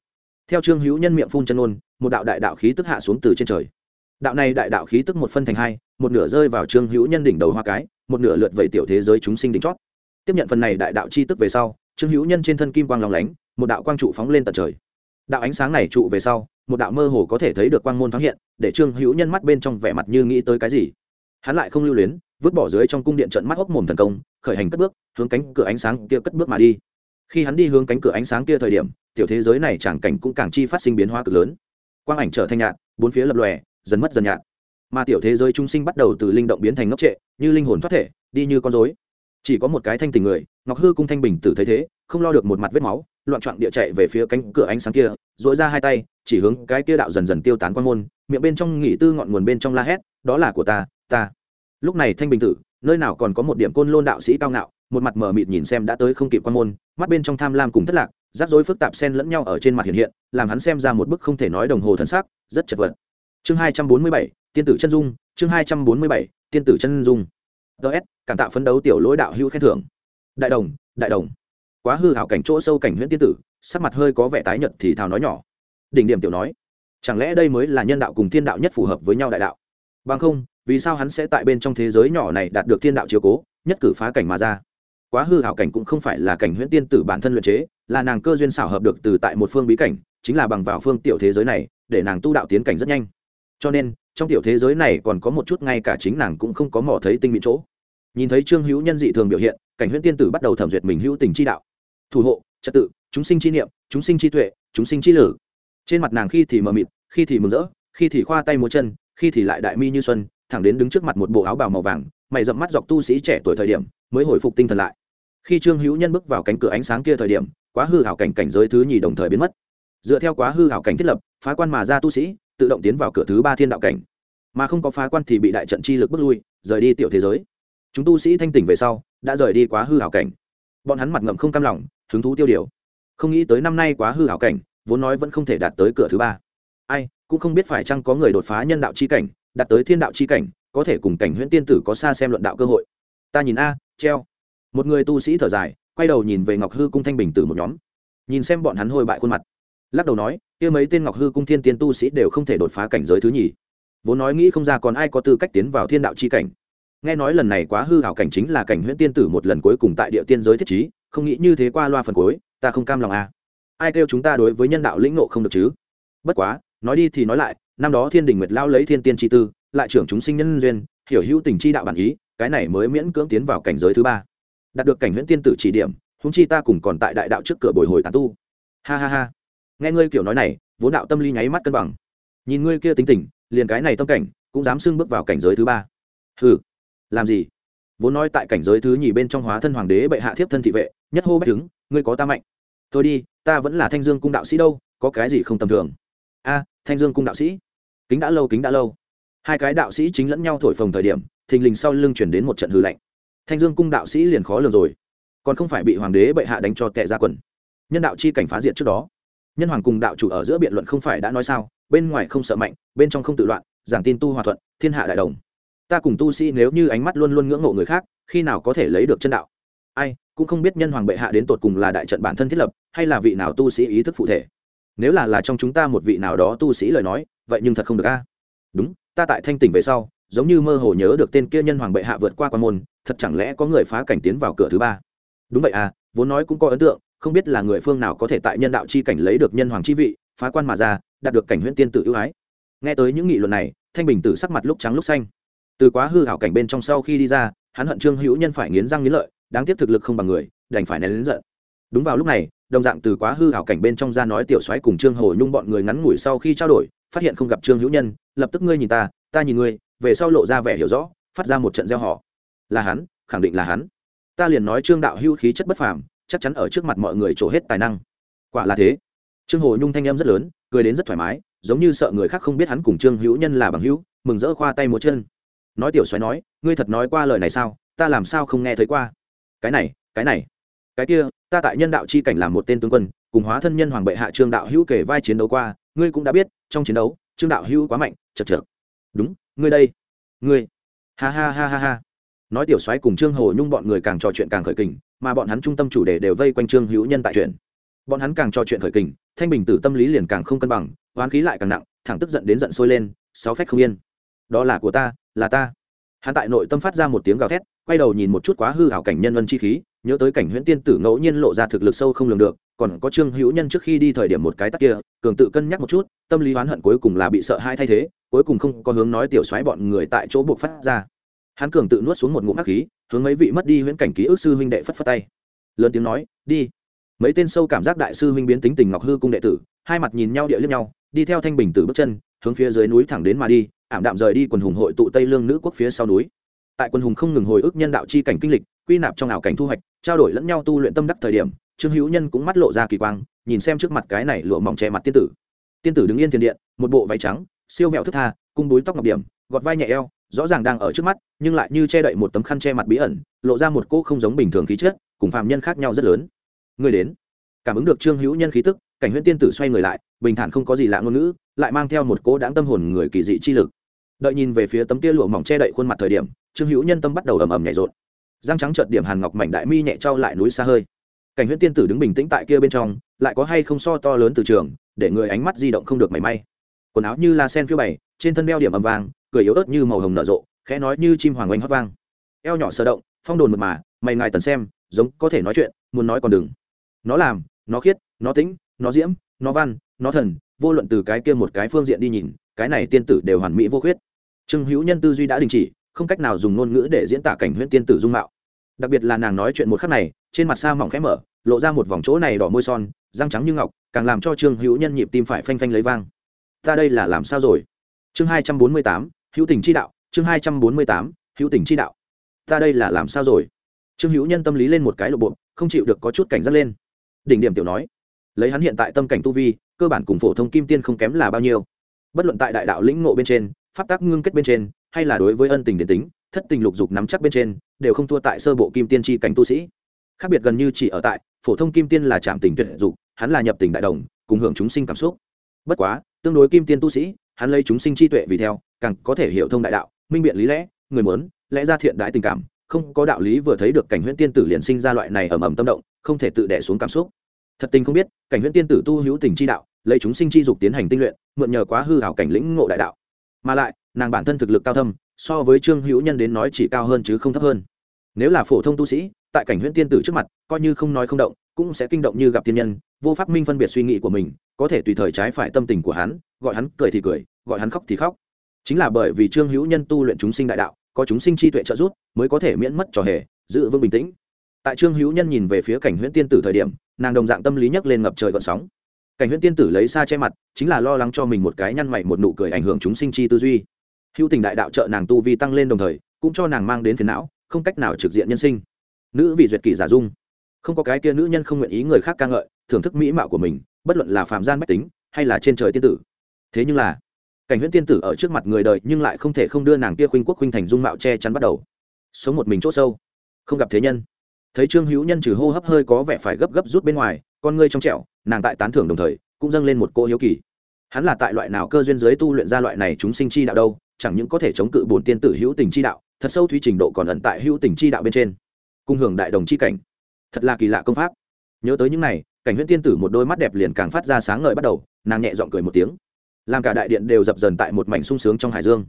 theo trương hữu nhân miệng phun chân ôn một đạo đại đạo khí tức hạ xuống từ trên trời. Đạo này đại đạo khí tức một phân thành hai, một nửa rơi vào trương hữu nhân đỉnh đầu hoa cái, một nửa lượt vẩy tiểu thế giới chúng sinh đỉnh chót. Tiếp nhận phần này đại đạo chi tức về sau, trương hữu nhân trên thân kim quang lòng lánh một đạo quang trụ phóng lên tận trời. Đạo ánh sáng này trụ về sau, một đạo mơ hồ có thể thấy được quang môn thoáng hiện, để trương hữu nhân mắt bên trong vẻ mặt như nghĩ tới cái gì. Hắn lại không lưu luyến, vứt bỏ dưới trong cung điện trận mắt hốc mồm thần công, khởi hành cất bước, hướng cánh cửa ánh sáng kia cất bước mà đi. Khi hắn đi hướng cánh cửa ánh sáng kia thời điểm, tiểu thế giới này chẳng cảnh cũng càng chi phát sinh biến hóa cực lớn. Quang ảnh trở thành nhạt, bốn phía lập lòe, dần mất dần nhạt. Mà tiểu thế giới trung sinh bắt đầu từ linh động biến thành ngốc trệ, như linh hồn thoát thể, đi như con rối. Chỉ có một cái thanh tình người, ngọc hư cung thanh bình tử thấy thế, không lo được một mặt vết máu loạn trọn địa chạy về phía cánh cửa ánh sáng kia dỗi ra hai tay, chỉ hướng cái kia đạo dần dần tiêu tán quan môn, miệng bên trong nghỉ tư ngọn nguồn bên trong la hét, đó là của ta ta. Lúc này thanh bình tử, nơi nào còn có một điểm côn lôn đạo sĩ cao ngạo, một mặt mờ mịt nhìn xem đã tới không kịp quan môn, mắt bên trong tham lam cùng thất lạc, rắc rối phức tạp xen lẫn nhau ở trên mặt hiện hiện, làm hắn xem ra một bức không thể nói đồng hồ thân sắc, rất chật vật. Chương hai trăm bốn mươi bảy, tiên tử chân dung, chương hai trăm bốn mươi bảy, tiên tử chân dung. Ts cảm tạo phấn đấu tiểu lỗi đạo hữu khen thưởng. Đại đồng đại đồng quá hư hảo cảnh chỗ sâu cảnh huyễn tiên tử, sắc mặt hơi có vẻ tái nhợt thì thào nói nhỏ. Đỉnh điểm tiểu nói, chẳng lẽ đây mới là nhân đạo cùng thiên đạo nhất phù hợp với nhau đại đạo? Bằng không, vì sao hắn sẽ tại bên trong thế giới nhỏ này đạt được thiên đạo chiếu cố, nhất cử phá cảnh mà ra? Quá hư hảo cảnh cũng không phải là cảnh huyễn tiên tử bản thân luyện chế, là nàng cơ duyên xảo hợp được từ tại một phương bí cảnh, chính là bằng vào phương tiểu thế giới này, để nàng tu đạo tiến cảnh rất nhanh. Cho nên, trong tiểu thế giới này còn có một chút ngay cả chính nàng cũng không có mò thấy tinh mỹ chỗ nhìn thấy trương hữu nhân dị thường biểu hiện, cảnh huyễn tiên tử bắt đầu thẩm duyệt mình hữu tình chi đạo. Thủ hộ, trật tự, chúng sinh chi niệm, chúng sinh chi tuệ, chúng sinh chi lử. Trên mặt nàng khi thì mờ mịt, khi thì mừng rỡ, khi thì khoa tay múa chân, khi thì lại đại mi như xuân, thẳng đến đứng trước mặt một bộ áo bào màu vàng, mày dậm mắt dọc tu sĩ trẻ tuổi thời điểm, mới hồi phục tinh thần lại. Khi trương hữu nhân bước vào cánh cửa ánh sáng kia thời điểm, quá hư hảo cảnh cảnh giới thứ nhì đồng thời biến mất. Dựa theo quá hư hảo cảnh thiết lập, phá quan mà ra tu sĩ, tự động tiến vào cửa thứ ba thiên đạo cảnh. Mà không có phá quan thì bị đại trận chi lực bước lui, rời đi tiểu thế giới chúng tu sĩ thanh tỉnh về sau, đã rời đi quá hư hảo cảnh. Bọn hắn mặt ngậm không cam lòng, hứng thú tiêu điều. Không nghĩ tới năm nay quá hư hảo cảnh, vốn nói vẫn không thể đạt tới cửa thứ ba. Ai, cũng không biết phải chăng có người đột phá nhân đạo chi cảnh, đạt tới thiên đạo chi cảnh, có thể cùng cảnh huyễn tiên tử có xa xem luận đạo cơ hội. Ta nhìn a, treo. Một người tu sĩ thở dài, quay đầu nhìn về ngọc hư cung thanh bình tử một nhóm. Nhìn xem bọn hắn hôi bại khuôn mặt. Lắc đầu nói, kia mấy tên ngọc hư cung thiên tiên tu sĩ đều không thể đột phá cảnh giới thứ nhì. Vốn nói nghĩ không ra còn ai có tư cách tiến vào thiên đạo chi cảnh nghe nói lần này quá hư hảo cảnh chính là cảnh huyễn tiên tử một lần cuối cùng tại địa tiên giới thiết trí, không nghĩ như thế qua loa phần cuối, ta không cam lòng à. ai kêu chúng ta đối với nhân đạo lĩnh nộ không được chứ? Bất quá, nói đi thì nói lại, năm đó thiên đình nguyệt lao lấy thiên tiên chi tư, lại trưởng chúng sinh nhân duyên, hiểu hữu tình chi đạo bản ý, cái này mới miễn cưỡng tiến vào cảnh giới thứ ba. Đạt được cảnh huyễn tiên tử chỉ điểm húng chi ta cùng còn tại đại đạo trước cửa bồi hồi tàn tu. Ha ha ha. Nghe ngươi kiểu nói này, vốn đạo tâm ly nháy mắt cân bằng. Nhìn ngươi kia tính tình, liền cái này tâm cảnh, cũng dám xưng bước vào cảnh giới thứ ba. Hừ làm gì? Vốn nói tại cảnh giới thứ nhì bên trong hóa thân hoàng đế bệ hạ thiếp thân thị vệ, nhất hô bách chứng ngươi có ta mạnh. Thôi đi, ta vẫn là thanh dương cung đạo sĩ đâu, có cái gì không tầm thường? A, thanh dương cung đạo sĩ. Kính đã lâu, kính đã lâu. Hai cái đạo sĩ chính lẫn nhau thổi phồng thời điểm, thình lình sau lưng chuyển đến một trận hư lạnh. Thanh dương cung đạo sĩ liền khó lường rồi. Còn không phải bị hoàng đế bệ hạ đánh cho tệ ra quần. Nhân đạo chi cảnh phá diệt trước đó. Nhân hoàng cùng đạo chủ ở giữa biện luận không phải đã nói sao, bên ngoài không sợ mạnh, bên trong không tự loạn, giảng tin tu hòa thuận, thiên hạ đại đồng ta cùng tu sĩ nếu như ánh mắt luôn luôn ngưỡng mộ người khác, khi nào có thể lấy được chân đạo? Ai, cũng không biết nhân hoàng bệ hạ đến tột cùng là đại trận bản thân thiết lập, hay là vị nào tu sĩ ý thức phụ thể. Nếu là là trong chúng ta một vị nào đó tu sĩ lời nói, vậy nhưng thật không được a. Đúng, ta tại thanh tỉnh về sau, giống như mơ hồ nhớ được tên kia nhân hoàng bệ hạ vượt qua quan môn, thật chẳng lẽ có người phá cảnh tiến vào cửa thứ ba? Đúng vậy à vốn nói cũng có ấn tượng, không biết là người phương nào có thể tại nhân đạo chi cảnh lấy được nhân hoàng chi vị, phá quan mà ra, đạt được cảnh huyễn tiên tự ưu ái. Nghe tới những nghị luận này, thanh bình tử sắc mặt lúc trắng lúc xanh từ quá hư hảo cảnh bên trong sau khi đi ra, hắn hận trương hữu nhân phải nghiến răng nghiến lợi, đáng tiếc thực lực không bằng người, đành phải nén lớn giận. Đúng vào lúc này, đồng dạng từ quá hư hảo cảnh bên trong ra nói tiểu soái cùng trương hồ nhung bọn người ngắn ngủi sau khi trao đổi, phát hiện không gặp trương hữu nhân, lập tức ngươi nhìn ta ta nhìn ngươi, về sau lộ ra vẻ hiểu rõ, phát ra một trận gieo họ. Là hắn, khẳng định là hắn. Ta liền nói trương đạo hữu khí chất bất phàm, chắc chắn ở trước mặt mọi người trổ hết tài năng. Quả là thế. Trương hồ nhung thanh em rất lớn, cười đến rất thoải mái, giống như sợ người khác không biết hắn cùng trương hữu nhân là bằng hữu, mừng rỡ khoa tay một chân nói tiểu xoáy nói, ngươi thật nói qua lời này sao? Ta làm sao không nghe thấy qua? Cái này cái này, cái kia, ta tại nhân đạo chi cảnh làm một tên tướng quân, cùng hóa thân nhân hoàng bệ hạ trương đạo hữu kể vai chiến đấu qua, ngươi cũng đã biết, trong chiến đấu, trương đạo hữu quá mạnh, chật chược. Đúng, ngươi đây, ngươi. Ha ha ha ha ha. Nói tiểu soái cùng trương hồ nhung bọn người càng trò chuyện càng khởi kình, mà bọn hắn trung tâm chủ đề đều vây quanh trương hữu nhân tại chuyện. Bọn hắn càng trò chuyện khởi kình, thanh bình tử tâm lý liền càng không cân bằng, oán khí lại càng nặng, thẳng tức giận đến giận sôi lên, sáu phách không yên đó là của ta, là ta. Hắn tại nội tâm phát ra một tiếng gào thét, quay đầu nhìn một chút quá hư hảo cảnh nhân vân chi khí, nhớ tới cảnh huyễn tiên tử ngẫu nhiên lộ ra thực lực sâu không lường được, còn có trương hữu nhân trước khi đi thời điểm một cái tắc kia, cường tự cân nhắc một chút, tâm lý oán hận cuối cùng là bị sợ hai thay thế, cuối cùng không có hướng nói tiểu xoáy bọn người tại chỗ buộc phát ra. Hắn cường tự nuốt xuống một ngụm hắc khí, hướng mấy vị mất đi huyễn cảnh ký ức sư huynh đệ phất phất tay. Lớn tiếng nói, đi. Mấy tên sâu cảm giác đại sư huynh biến tính tình ngọc hư cung đệ tử, hai mặt nhìn nhau địa liếc nhau đi theo thanh bình tử bước chân, hướng phía dưới núi thẳng đến mà đi, ảm đạm rời đi quần hùng hội tụ tây lương nữ quốc phía sau núi. Tại quần hùng không ngừng hồi ức nhân đạo chi cảnh kinh lịch, quy nạp trong ảo cảnh thu hoạch, trao đổi lẫn nhau tu luyện tâm đắc thời điểm, trương hữu nhân cũng mắt lộ ra kỳ quang, nhìn xem trước mặt cái này lụa mỏng che mặt tiên tử. Tiên tử đứng yên tiền điện, một bộ váy trắng, siêu vẹo thức tha, cung búi tóc ngọc điểm, gọt vai nhẹ eo, rõ ràng đang ở trước mắt, nhưng lại như che đậy một tấm khăn che mặt bí ẩn, lộ ra một cô không giống bình thường khí chất, cùng phàm nhân khác nhau rất lớn. Người đến. Cảm ứng được trương hữu nhân khí tức, cảnh huyễn tiên tử xoay người lại bình thản không có gì lạ ngôn ngữ, lại mang theo một cỗ đáng tâm hồn người kỳ dị chi lực. Đợi nhìn về phía tấm tia lụa mỏng che đậy khuôn mặt thời điểm, trương hữu nhân tâm bắt đầu ầm ầm nhảy rộn. Răng trắng trợt điểm hàn ngọc mảnh đại mi nhẹ trao lại núi xa hơi. Cảnh huyễn tiên tử đứng bình tĩnh tại kia bên trong, lại có hay không so to lớn từ trường, để người ánh mắt di động không được mảy may. Quần áo như la sen phiêu bày, trên thân đeo điểm ầm vàng cười yếu ớt như màu hồng nở rộ, khẽ nói như chim hoàng oanh hót vang. Eo nhỏ sơ động, phong đồn mật mà, mày ngài tần xem, giống có thể nói chuyện, muốn nói còn đừng. Nó làm, nó khiết, nó tĩnh, nó diễm nó văn, nó thần, vô luận từ cái kia một cái phương diện đi nhìn, cái này tiên tử đều hoàn mỹ vô khuyết. Trương hữu nhân tư duy đã đình chỉ, không cách nào dùng ngôn ngữ để diễn tả cảnh huyễn tiên tử dung mạo. Đặc biệt là nàng nói chuyện một khắc này, trên mặt sa mỏng khẽ mở, lộ ra một vòng chỗ này đỏ môi son, răng trắng như ngọc, càng làm cho trương hữu nhân nhịp tim phải phanh phanh lấy vang. Ta đây là làm sao rồi? Chương hai trăm bốn mươi tám, hữu tình chi đạo, chương hai trăm bốn mươi tám, hữu tình chi đạo. Ta đây là làm sao rồi? Trương hữu nhân tâm lý lên một cái lộ bộ, không chịu được có chút cảnh giác lên. Đỉnh điểm tiểu nói lấy hắn hiện tại tâm cảnh tu vi, cơ bản cùng phổ thông kim tiên không kém là bao nhiêu. Bất luận tại đại đạo lĩnh ngộ bên trên, pháp tác ngưng kết bên trên, hay là đối với ân tình đến tính, thất tình lục dục nắm chắc bên trên, đều không thua tại sơ bộ kim tiên tri cảnh tu sĩ. Khác biệt gần như chỉ ở tại, phổ thông kim tiên là trạm tình tuyệt dục, hắn là nhập tình đại đồng, cùng hưởng chúng sinh cảm xúc. Bất quá, tương đối kim tiên tu sĩ, hắn lấy chúng sinh chi tuệ vì theo, càng có thể hiểu thông đại đạo, minh biện lý lẽ, người muốn, lẽ ra thiện đại tình cảm, không có đạo lý vừa thấy được cảnh huyễn tiên tử liền sinh ra loại này ầm ầm tâm động, không thể tự đẻ xuống cảm xúc thật tình không biết, cảnh huyễn tiên tử tu hữu tình chi đạo, lấy chúng sinh chi dục tiến hành tinh luyện, mượn nhờ quá hư hảo cảnh lĩnh ngộ đại đạo. Mà lại, nàng bản thân thực lực cao thâm, so với trương hữu nhân đến nói chỉ cao hơn chứ không thấp hơn. Nếu là phổ thông tu sĩ, tại cảnh huyễn tiên tử trước mặt, coi như không nói không động, cũng sẽ kinh động như gặp thiên nhân, vô pháp minh phân biệt suy nghĩ của mình, có thể tùy thời trái phải tâm tình của hắn, gọi hắn cười thì cười, gọi hắn khóc thì khóc. Chính là bởi vì trương hữu nhân tu luyện chúng sinh đại đạo, có chúng sinh chi tuệ trợ giúp, mới có thể miễn mất trò hề, giữ vững bình tĩnh. Tại trương hữu nhân nhìn về phía cảnh huyễn tiên tử thời điểm nàng đồng dạng tâm lý nhấc lên ngập trời gọn sóng. Cảnh huyễn tiên tử lấy xa che mặt, chính là lo lắng cho mình một cái nhăn mày một nụ cười ảnh hưởng chúng sinh chi tư duy. Hữu tình đại đạo trợ nàng tu vi tăng lên đồng thời, cũng cho nàng mang đến phiền não, không cách nào trực diện nhân sinh. Nữ vì duyệt kỷ giả dung. Không có cái kia nữ nhân không nguyện ý người khác ca ngợi, thưởng thức mỹ mạo của mình, bất luận là phạm gian bách tính, hay là trên trời tiên tử. Thế nhưng là, cảnh huyễn tiên tử ở trước mặt người đời nhưng lại không thể không đưa nàng kia khuynh quốc khuynh thành dung mạo che chắn bắt đầu. Sống một mình c h ỗ sâu, không gặp thế nhân thấy trương hữu nhân trừ hô hấp hơi có vẻ phải gấp gấp rút bên ngoài, con ngươi trong trẹo nàng tại tán thưởng đồng thời, cũng dâng lên một cỗ hiếu kỳ. Hắn là tại loại nào cơ duyên giới tu luyện ra loại này chúng sinh chi đạo đâu, chẳng những có thể chống cự bổn tiên tử hữu tình chi đạo, thật sâu thúy trình độ còn ẩn tại hữu tình chi đạo bên trên. Cung hưởng đại đồng chi cảnh. Thật là kỳ lạ công pháp. Nhớ tới những này, cảnh huyễn tiên tử một đôi mắt đẹp liền càng phát ra sáng ngời bắt đầu, nàng nhẹ giọng cười một tiếng. Làm cả đại điện đều dập dần tại một mảnh sung sướng trong hải dương.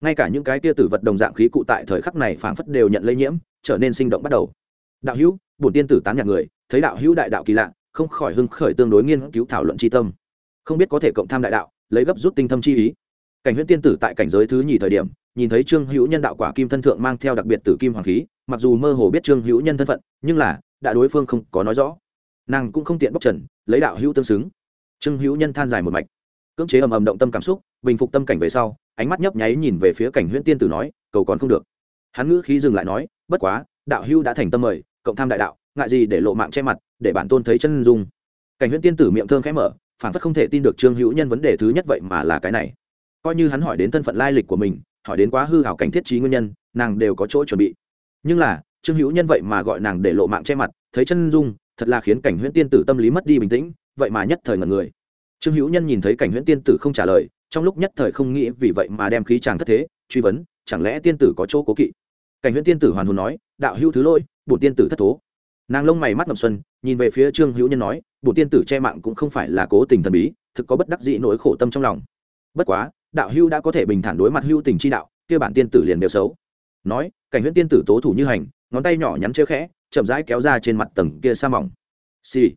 Ngay cả những cái tia tử vật đồng dạng khí cụ tại thời khắc này phảng phất đều nhận lây nhiễm, trở nên sinh động bắt đầu đạo hữu, bổn tiên tử tán nhạc người, thấy đạo hữu đại đạo kỳ lạ, không khỏi hưng khởi tương đối nghiên cứu thảo luận tri tâm. Không biết có thể cộng tham đại đạo, lấy gấp rút tinh thâm chi ý. Cảnh huyễn tiên tử tại cảnh giới thứ nhì thời điểm, nhìn thấy trương hữu nhân đạo quả kim thân thượng mang theo đặc biệt tử kim hoàng khí, mặc dù mơ hồ biết trương hữu nhân thân phận, nhưng là đại đối phương không có nói rõ. Nàng cũng không tiện bóc trần, lấy đạo hữu tương xứng. Trương hữu nhân than dài một mạch, cưỡng chế ầm ầm động tâm cảm xúc, bình phục tâm cảnh về sau, ánh mắt nhấp nháy nhìn về phía cảnh huyễn tiên tử nói, cầu còn không được. Hắn ngữ khí dừng lại nói, bất quá, đạo hữu đã thành tâm mời cộng tham đại đạo, ngại gì để lộ mạng che mặt, để bản tôn thấy chân dung. Cảnh huyễn tiên tử miệng thơm khẽ mở, phản phất không thể tin được trương hữu nhân vấn đề thứ nhất vậy mà là cái này. Coi như hắn hỏi đến thân phận lai lịch của mình, hỏi đến quá hư hảo cảnh thiết trí nguyên nhân, nàng đều có chỗ chuẩn bị. Nhưng là, trương hữu nhân vậy mà gọi nàng để lộ mạng che mặt, thấy chân dung, thật là khiến cảnh huyễn tiên tử tâm lý mất đi bình tĩnh, vậy mà nhất thời ngần người. Trương hữu nhân nhìn thấy cảnh huyễn tiên tử không trả lời, trong lúc nhất thời không nghĩ vì vậy mà đem khí chàng thất thế, truy vấn, chẳng lẽ tiên tử có chỗ cố kỵ? Cảnh huyễn tiên tử hoàn hồn nói, đạo hữu thứ lỗi bổn tiên tử thất thố. Nàng lông mày mắt ngậm xuân, nhìn về phía trương hữu nhân nói, bổn tiên tử che mạng cũng không phải là cố tình thần bí, thực có bất đắc dĩ nỗi khổ tâm trong lòng. Bất quá, đạo hữu đã có thể bình thản đối mặt hữu tình chi đạo, kia bản tiên tử liền đều xấu. Nói, cảnh huyễn tiên tử tố thủ như hành, ngón tay nhỏ nhắn chơi khẽ, chậm rãi kéo ra trên mặt tầng kia sa mỏng. Xì、sì.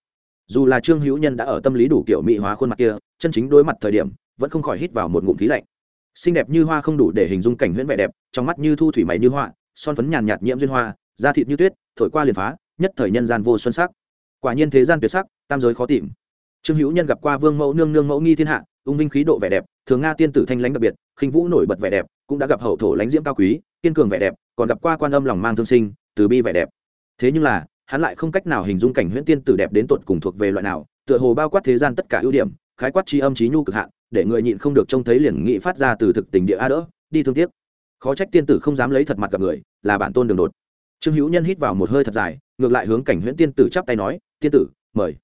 dù là trương hữu nhân đã ở tâm lý đủ kiểu mỹ hóa khuôn mặt kia, chân chính đối mặt thời điểm, vẫn không khỏi hít vào một ngụm khí lạnh. Xinh đẹp như hoa không đủ để hình dung cảnh huyễn vẻ đẹp, trong mắt như thu thủy máy như hoa, son phấn nhàn nhạt nhiễm duyên hoa da thịt như tuyết, thổi qua liền phá, nhất thời nhân gian vô xuân sắc. Quả nhiên thế gian tuyệt sắc, tam giới khó tìm. Trương hữu nhân gặp qua vương mẫu nương nương mẫu nghi thiên hạ, ung vinh khí độ vẻ đẹp, thường nga tiên tử thanh lãnh đặc biệt, khinh vũ nổi bật vẻ đẹp, cũng đã gặp hậu thổ lãnh diễm cao quý, kiên cường vẻ đẹp, còn gặp qua quan âm lòng mang thương sinh, từ bi vẻ đẹp. Thế nhưng là, hắn lại không cách nào hình dung cảnh huyễn tiên tử đẹp đến tột cùng thuộc về loại nào, tựa hồ bao quát thế gian tất cả ưu điểm, khái quát trí âm trí nhu cực hạn, để người nhịn không được trông thấy liền nghị phát ra từ thực tình địa a đỡ, đi thương tiếc. Khó trách tiên tử không dám lấy thật mặt gặp người, là bản tôn đường đột trương hữu nhân hít vào một hơi thật dài, ngược lại hướng cảnh huyễn tiên tử chắp tay nói, tiên tử, mời.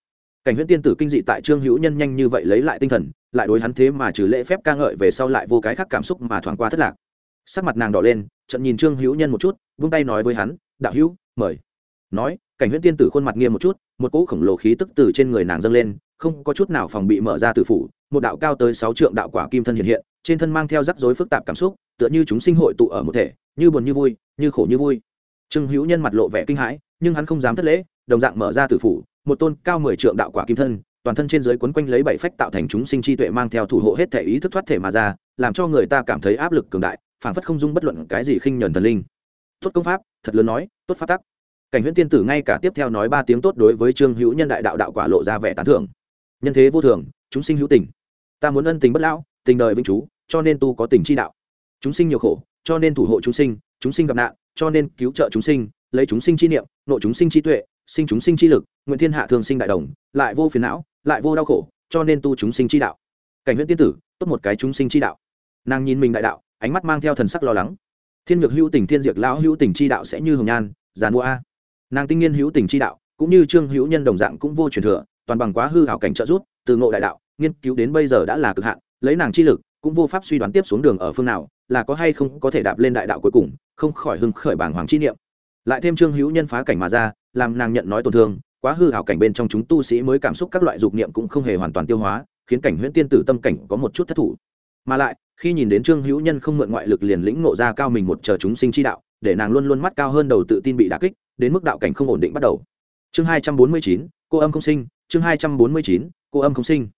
Cảnh huyễn tiên tử kinh dị tại trương hữu nhân nhanh như vậy lấy lại tinh thần, lại đối hắn thế mà trừ lễ phép ca ngợi về sau lại vô cái khác cảm xúc mà thoảng qua thất lạc. Sắc mặt nàng đỏ lên trận nhìn trương hữu nhân một chút, vung tay nói với hắn, đạo hữu, mời. Nói, cảnh huyễn tiên tử khuôn mặt nghiêm một chút, một cỗ khổng lồ khí tức từ trên người nàng dâng lên, không có chút nào phòng bị mở ra từ phủ, một đạo cao tới sáu trượng đạo quả kim thân hiện hiện, trên thân mang theo rắc rối phức tạp cảm xúc, tựa như chúng sinh hội tụ ở một thể, như buồn như vui, như khổ như vui trương hữu nhân mặt lộ vẻ kinh hãi, nhưng hắn không dám thất lễ, đồng dạng mở ra tử phủ, một tôn cao mười trượng đạo quả kim thân, toàn thân trên dưới quấn quanh lấy bảy phách tạo thành chúng sinh chi tuệ mang theo thủ hộ hết thể ý thức thoát thể mà ra, làm cho người ta cảm thấy áp lực cường đại, phảng phất không dung bất luận cái gì khinh nhờn thần linh. Tốt công pháp, thật lớn nói, tốt pháp tắc. Cảnh huyễn tiên tử ngay cả tiếp theo nói ba tiếng tốt đối với trương hữu nhân đại đạo đạo quả lộ ra vẻ tán thưởng. Nhân thế vô thường, chúng sinh hữu tình. Ta muốn ân tình bất lão, tình đời vĩnh chú cho nên tu có tình chi đạo. Chúng sinh nhiều khổ, cho nên thủ hộ chúng sinh chúng sinh gặp nạn, cho nên cứu trợ chúng sinh, lấy chúng sinh chi niệm nội chúng sinh chi tuệ, sinh chúng sinh chi lực, nguyện thiên hạ thường sinh đại đồng, lại vô phiền não, lại vô đau khổ, cho nên tu chúng sinh chi đạo. Cảnh huyễn tiên tử, tốt một cái chúng sinh chi đạo. Nàng nhìn mình đại đạo, ánh mắt mang theo thần sắc lo lắng. Thiên nhược hữu tình thiên diệt lão hữu tình chi đạo sẽ như hồng nhan giàn mua a. Nàng tinh nghiên hữu tình chi đạo, cũng như trương hữu nhân đồng dạng cũng vô truyền thừa, toàn bằng quá hư hảo cảnh trợ rút từ ngộ đại đạo, nghiên cứu đến bây giờ đã là cực hạn, lấy nàng chi lực cũng vô pháp suy đoán tiếp xuống đường ở phương nào, là có hay không có thể đạp lên đại đạo cuối cùng, không khỏi hưng khởi bảng hoàng chi niệm. Lại thêm trương hữu nhân phá cảnh mà ra, làm nàng nhận nói tổn thương, quá hư hảo cảnh bên trong chúng tu sĩ mới cảm xúc các loại dục niệm cũng không hề hoàn toàn tiêu hóa, khiến cảnh huyễn tiên tử tâm cảnh có một chút thất thủ. Mà lại, khi nhìn đến trương hữu nhân không mượn ngoại lực liền lĩnh ngộ ra cao mình một chờ chúng sinh chi đạo, để nàng luôn luôn mắt cao hơn đầu tự tin bị đả kích, đến mức đạo cảnh không ổn định bắt đầu. Chương hai trăm bốn mươi chín, cô âm không sinh, chương hai trăm bốn mươi chín, cô âm không sinh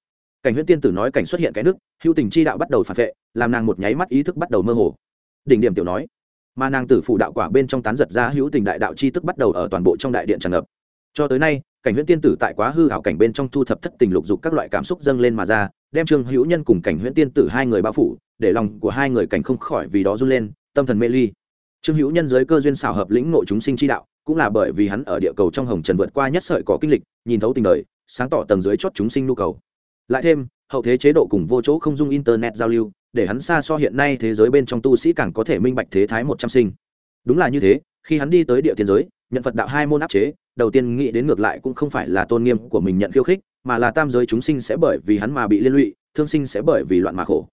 cảnh huyễn tiên tử nói cảnh xuất hiện cái nước, hữu tình chi đạo bắt đầu phản vệ, làm nàng một nháy mắt ý thức bắt đầu mơ hồ. Đỉnh điểm tiểu nói, mà nàng tử phụ đạo quả bên trong tán giật ra hữu tình đại đạo chi tức bắt đầu ở toàn bộ trong đại điện tràn ngập. Cho tới nay, cảnh huyễn tiên tử tại quá hư hảo cảnh bên trong thu thập thất tình lục dục các loại cảm xúc dâng lên mà ra, đem trương hữu nhân cùng cảnh huyễn tiên tử hai người bao phủ, để lòng của hai người cảnh không khỏi vì đó run lên, tâm thần mê ly. Trương hữu nhân giới cơ duyên xảo hợp lĩnh nội chúng sinh chi đạo, cũng là bởi vì hắn ở địa cầu trong hồng trần vượt qua nhất sợi có kinh lịch, nhìn thấu tình đời, sáng tỏ tầng dưới chót chúng sinh nhu cầu lại thêm, hậu thế chế độ cùng vô chỗ không dung internet giao lưu, để hắn xa so hiện nay thế giới bên trong tu sĩ càng có thể minh bạch thế thái một trăm sinh. Đúng là như thế, khi hắn đi tới địa tiên giới, nhận phật đạo hai môn áp chế, đầu tiên nghĩ đến ngược lại cũng không phải là tôn nghiêm của mình nhận khiêu khích, mà là tam giới chúng sinh sẽ bởi vì hắn mà bị liên lụy, thương sinh sẽ bởi vì loạn mà khổ.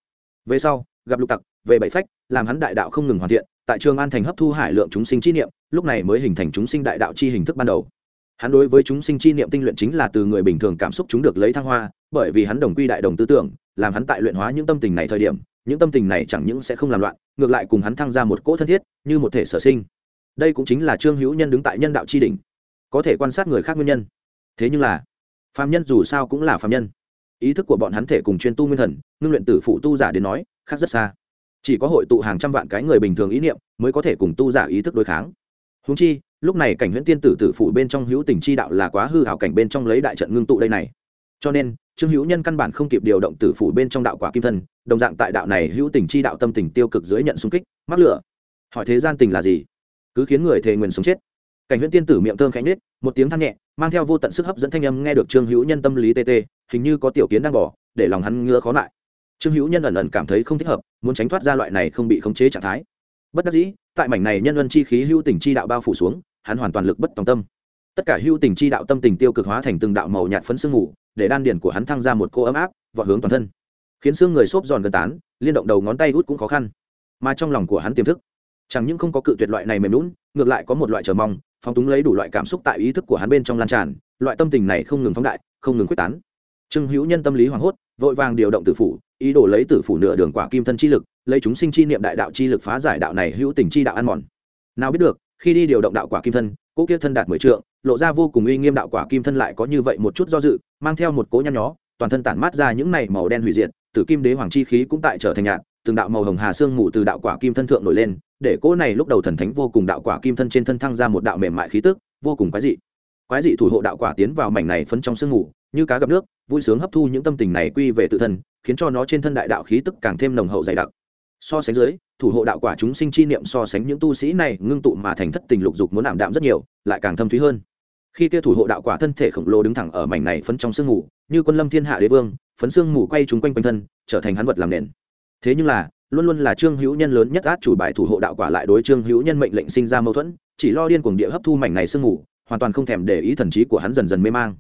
Về sau, gặp lục tặc, về bảy phách, làm hắn đại đạo không ngừng hoàn thiện, tại trường an thành hấp thu hải lượng chúng sinh chi niệm, lúc này mới hình thành chúng sinh đại đạo chi hình thức ban đầu. Hắn đối với chúng sinh chi niệm tinh luyện chính là từ người bình thường cảm xúc chúng được lấy thăng hoa bởi vì hắn đồng quy đại đồng tư tưởng, làm hắn tại luyện hóa những tâm tình này thời điểm, những tâm tình này chẳng những sẽ không làm loạn, ngược lại cùng hắn thăng ra một cỗ thân thiết, như một thể sở sinh. Đây cũng chính là trương hữu nhân đứng tại nhân đạo chi đỉnh, có thể quan sát người khác nguyên nhân. Thế nhưng là phạm nhân dù sao cũng là phạm nhân. Ý thức của bọn hắn thể cùng chuyên tu nguyên thần, ngưng luyện tử phụ tu giả đến nói, khác rất xa. Chỉ có hội tụ hàng trăm vạn cái người bình thường ý niệm, mới có thể cùng tu giả ý thức đối kháng. Húng chi, lúc này cảnh huyễn tiên tử tử phụ bên trong hữu tình chi đạo là quá hư hảo cảnh bên trong lấy đại trận ngưng tụ đây này. Cho nên trương hữu nhân căn bản không kịp điều động tử phủ bên trong đạo quả kim thân, đồng dạng tại đạo này hữu tình chi đạo tâm tình tiêu cực dưới nhận xung kích, mắc lửa. Hỏi thế gian tình là gì? Cứ khiến người thề nguyền sống chết. Cảnh huyễn tiên tử miệng thơm khẽ nhết một tiếng than nhẹ, mang theo vô tận sức hấp dẫn thanh âm nghe được trương hữu nhân tâm lý tê tê, hình như có tiểu kiến đang bỏ, để lòng hắn ngứa khó lại. Trương hữu nhân ẩn ẩn cảm thấy không thích hợp, muốn tránh thoát ra loại này không bị khống chế trạng thái. Bất đắc dĩ, tại mảnh này nhân ân chi khí hữu tình chi đạo bao phủ xuống, hắn hoàn toàn lực bất tòng tâm. Tất cả hữu tình chi đạo tâm tình tiêu cực hóa thành từng đạo màu nhạt phấn sương ngủ để đan điển của hắn thăng ra một cô ấm áp, vọt hướng toàn thân. Khiến xương người xốp giòn gần tán, liên động đầu ngón tay út cũng khó khăn. Mà trong lòng của hắn tiềm thức, chẳng những không có cự tuyệt loại này mềm lún ngược lại có một loại chờ mong, phóng túng lấy đủ loại cảm xúc tại ý thức của hắn bên trong lan tràn, loại tâm tình này không ngừng phóng đại, không ngừng quyết tán. Trương hữu nhân tâm lý hoảng hốt, vội vàng điều động tử phủ, ý đồ lấy tử phủ nửa đường quả kim thân chi lực, lấy chúng sinh chi niệm đại đạo chi lực phá giải đạo này hữu tình chi đạo ăn mòn. Nào biết được khi đi điều động đạo quả kim thân, cỗ kia thân đạt mười trượng, lộ ra vô cùng uy nghiêm đạo quả kim thân lại có như vậy một chút do dự, mang theo một cỗ nhăn nhó, toàn thân tản mát ra những này màu đen hủy diệt, tử kim đế hoàng chi khí cũng tại trở thành nhạt, từng đạo màu hồng hà xương mù từ đạo quả kim thân thượng nổi lên, để cỗ này lúc đầu thần thánh vô cùng đạo quả kim thân trên thân thăng ra một đạo mềm mại khí tức, vô cùng quái dị. Quái dị thủ hộ đạo quả tiến vào mảnh này phấn trong sương mù, như cá gặp nước, vui sướng hấp thu những tâm tình này quy về tự thân, khiến cho nó trên thân đại đạo khí tức càng thêm nồng hậu dày đặc. So sánh dưới thủ hộ đạo quả chúng sinh chi niệm so sánh những tu sĩ này ngưng tụ mà thành thất tình lục dục muốn ảm đạm rất nhiều, lại càng thâm thúy hơn. Khi kia thủ hộ đạo quả thân thể khổng lồ đứng thẳng ở mảnh này phấn trong sương mù, như quân lâm thiên hạ đế vương, phấn sương mù quay chúng quanh quanh thân, trở thành hắn vật làm nền. Thế nhưng là, luôn luôn là trương hữu nhân lớn nhất át chủ bài thủ hộ đạo quả lại đối trương hữu nhân mệnh lệnh sinh ra mâu thuẫn, chỉ lo điên cuồng địa hấp thu mảnh này sương mù, hoàn toàn không thèm để ý thần trí của hắn dần dần mê mang.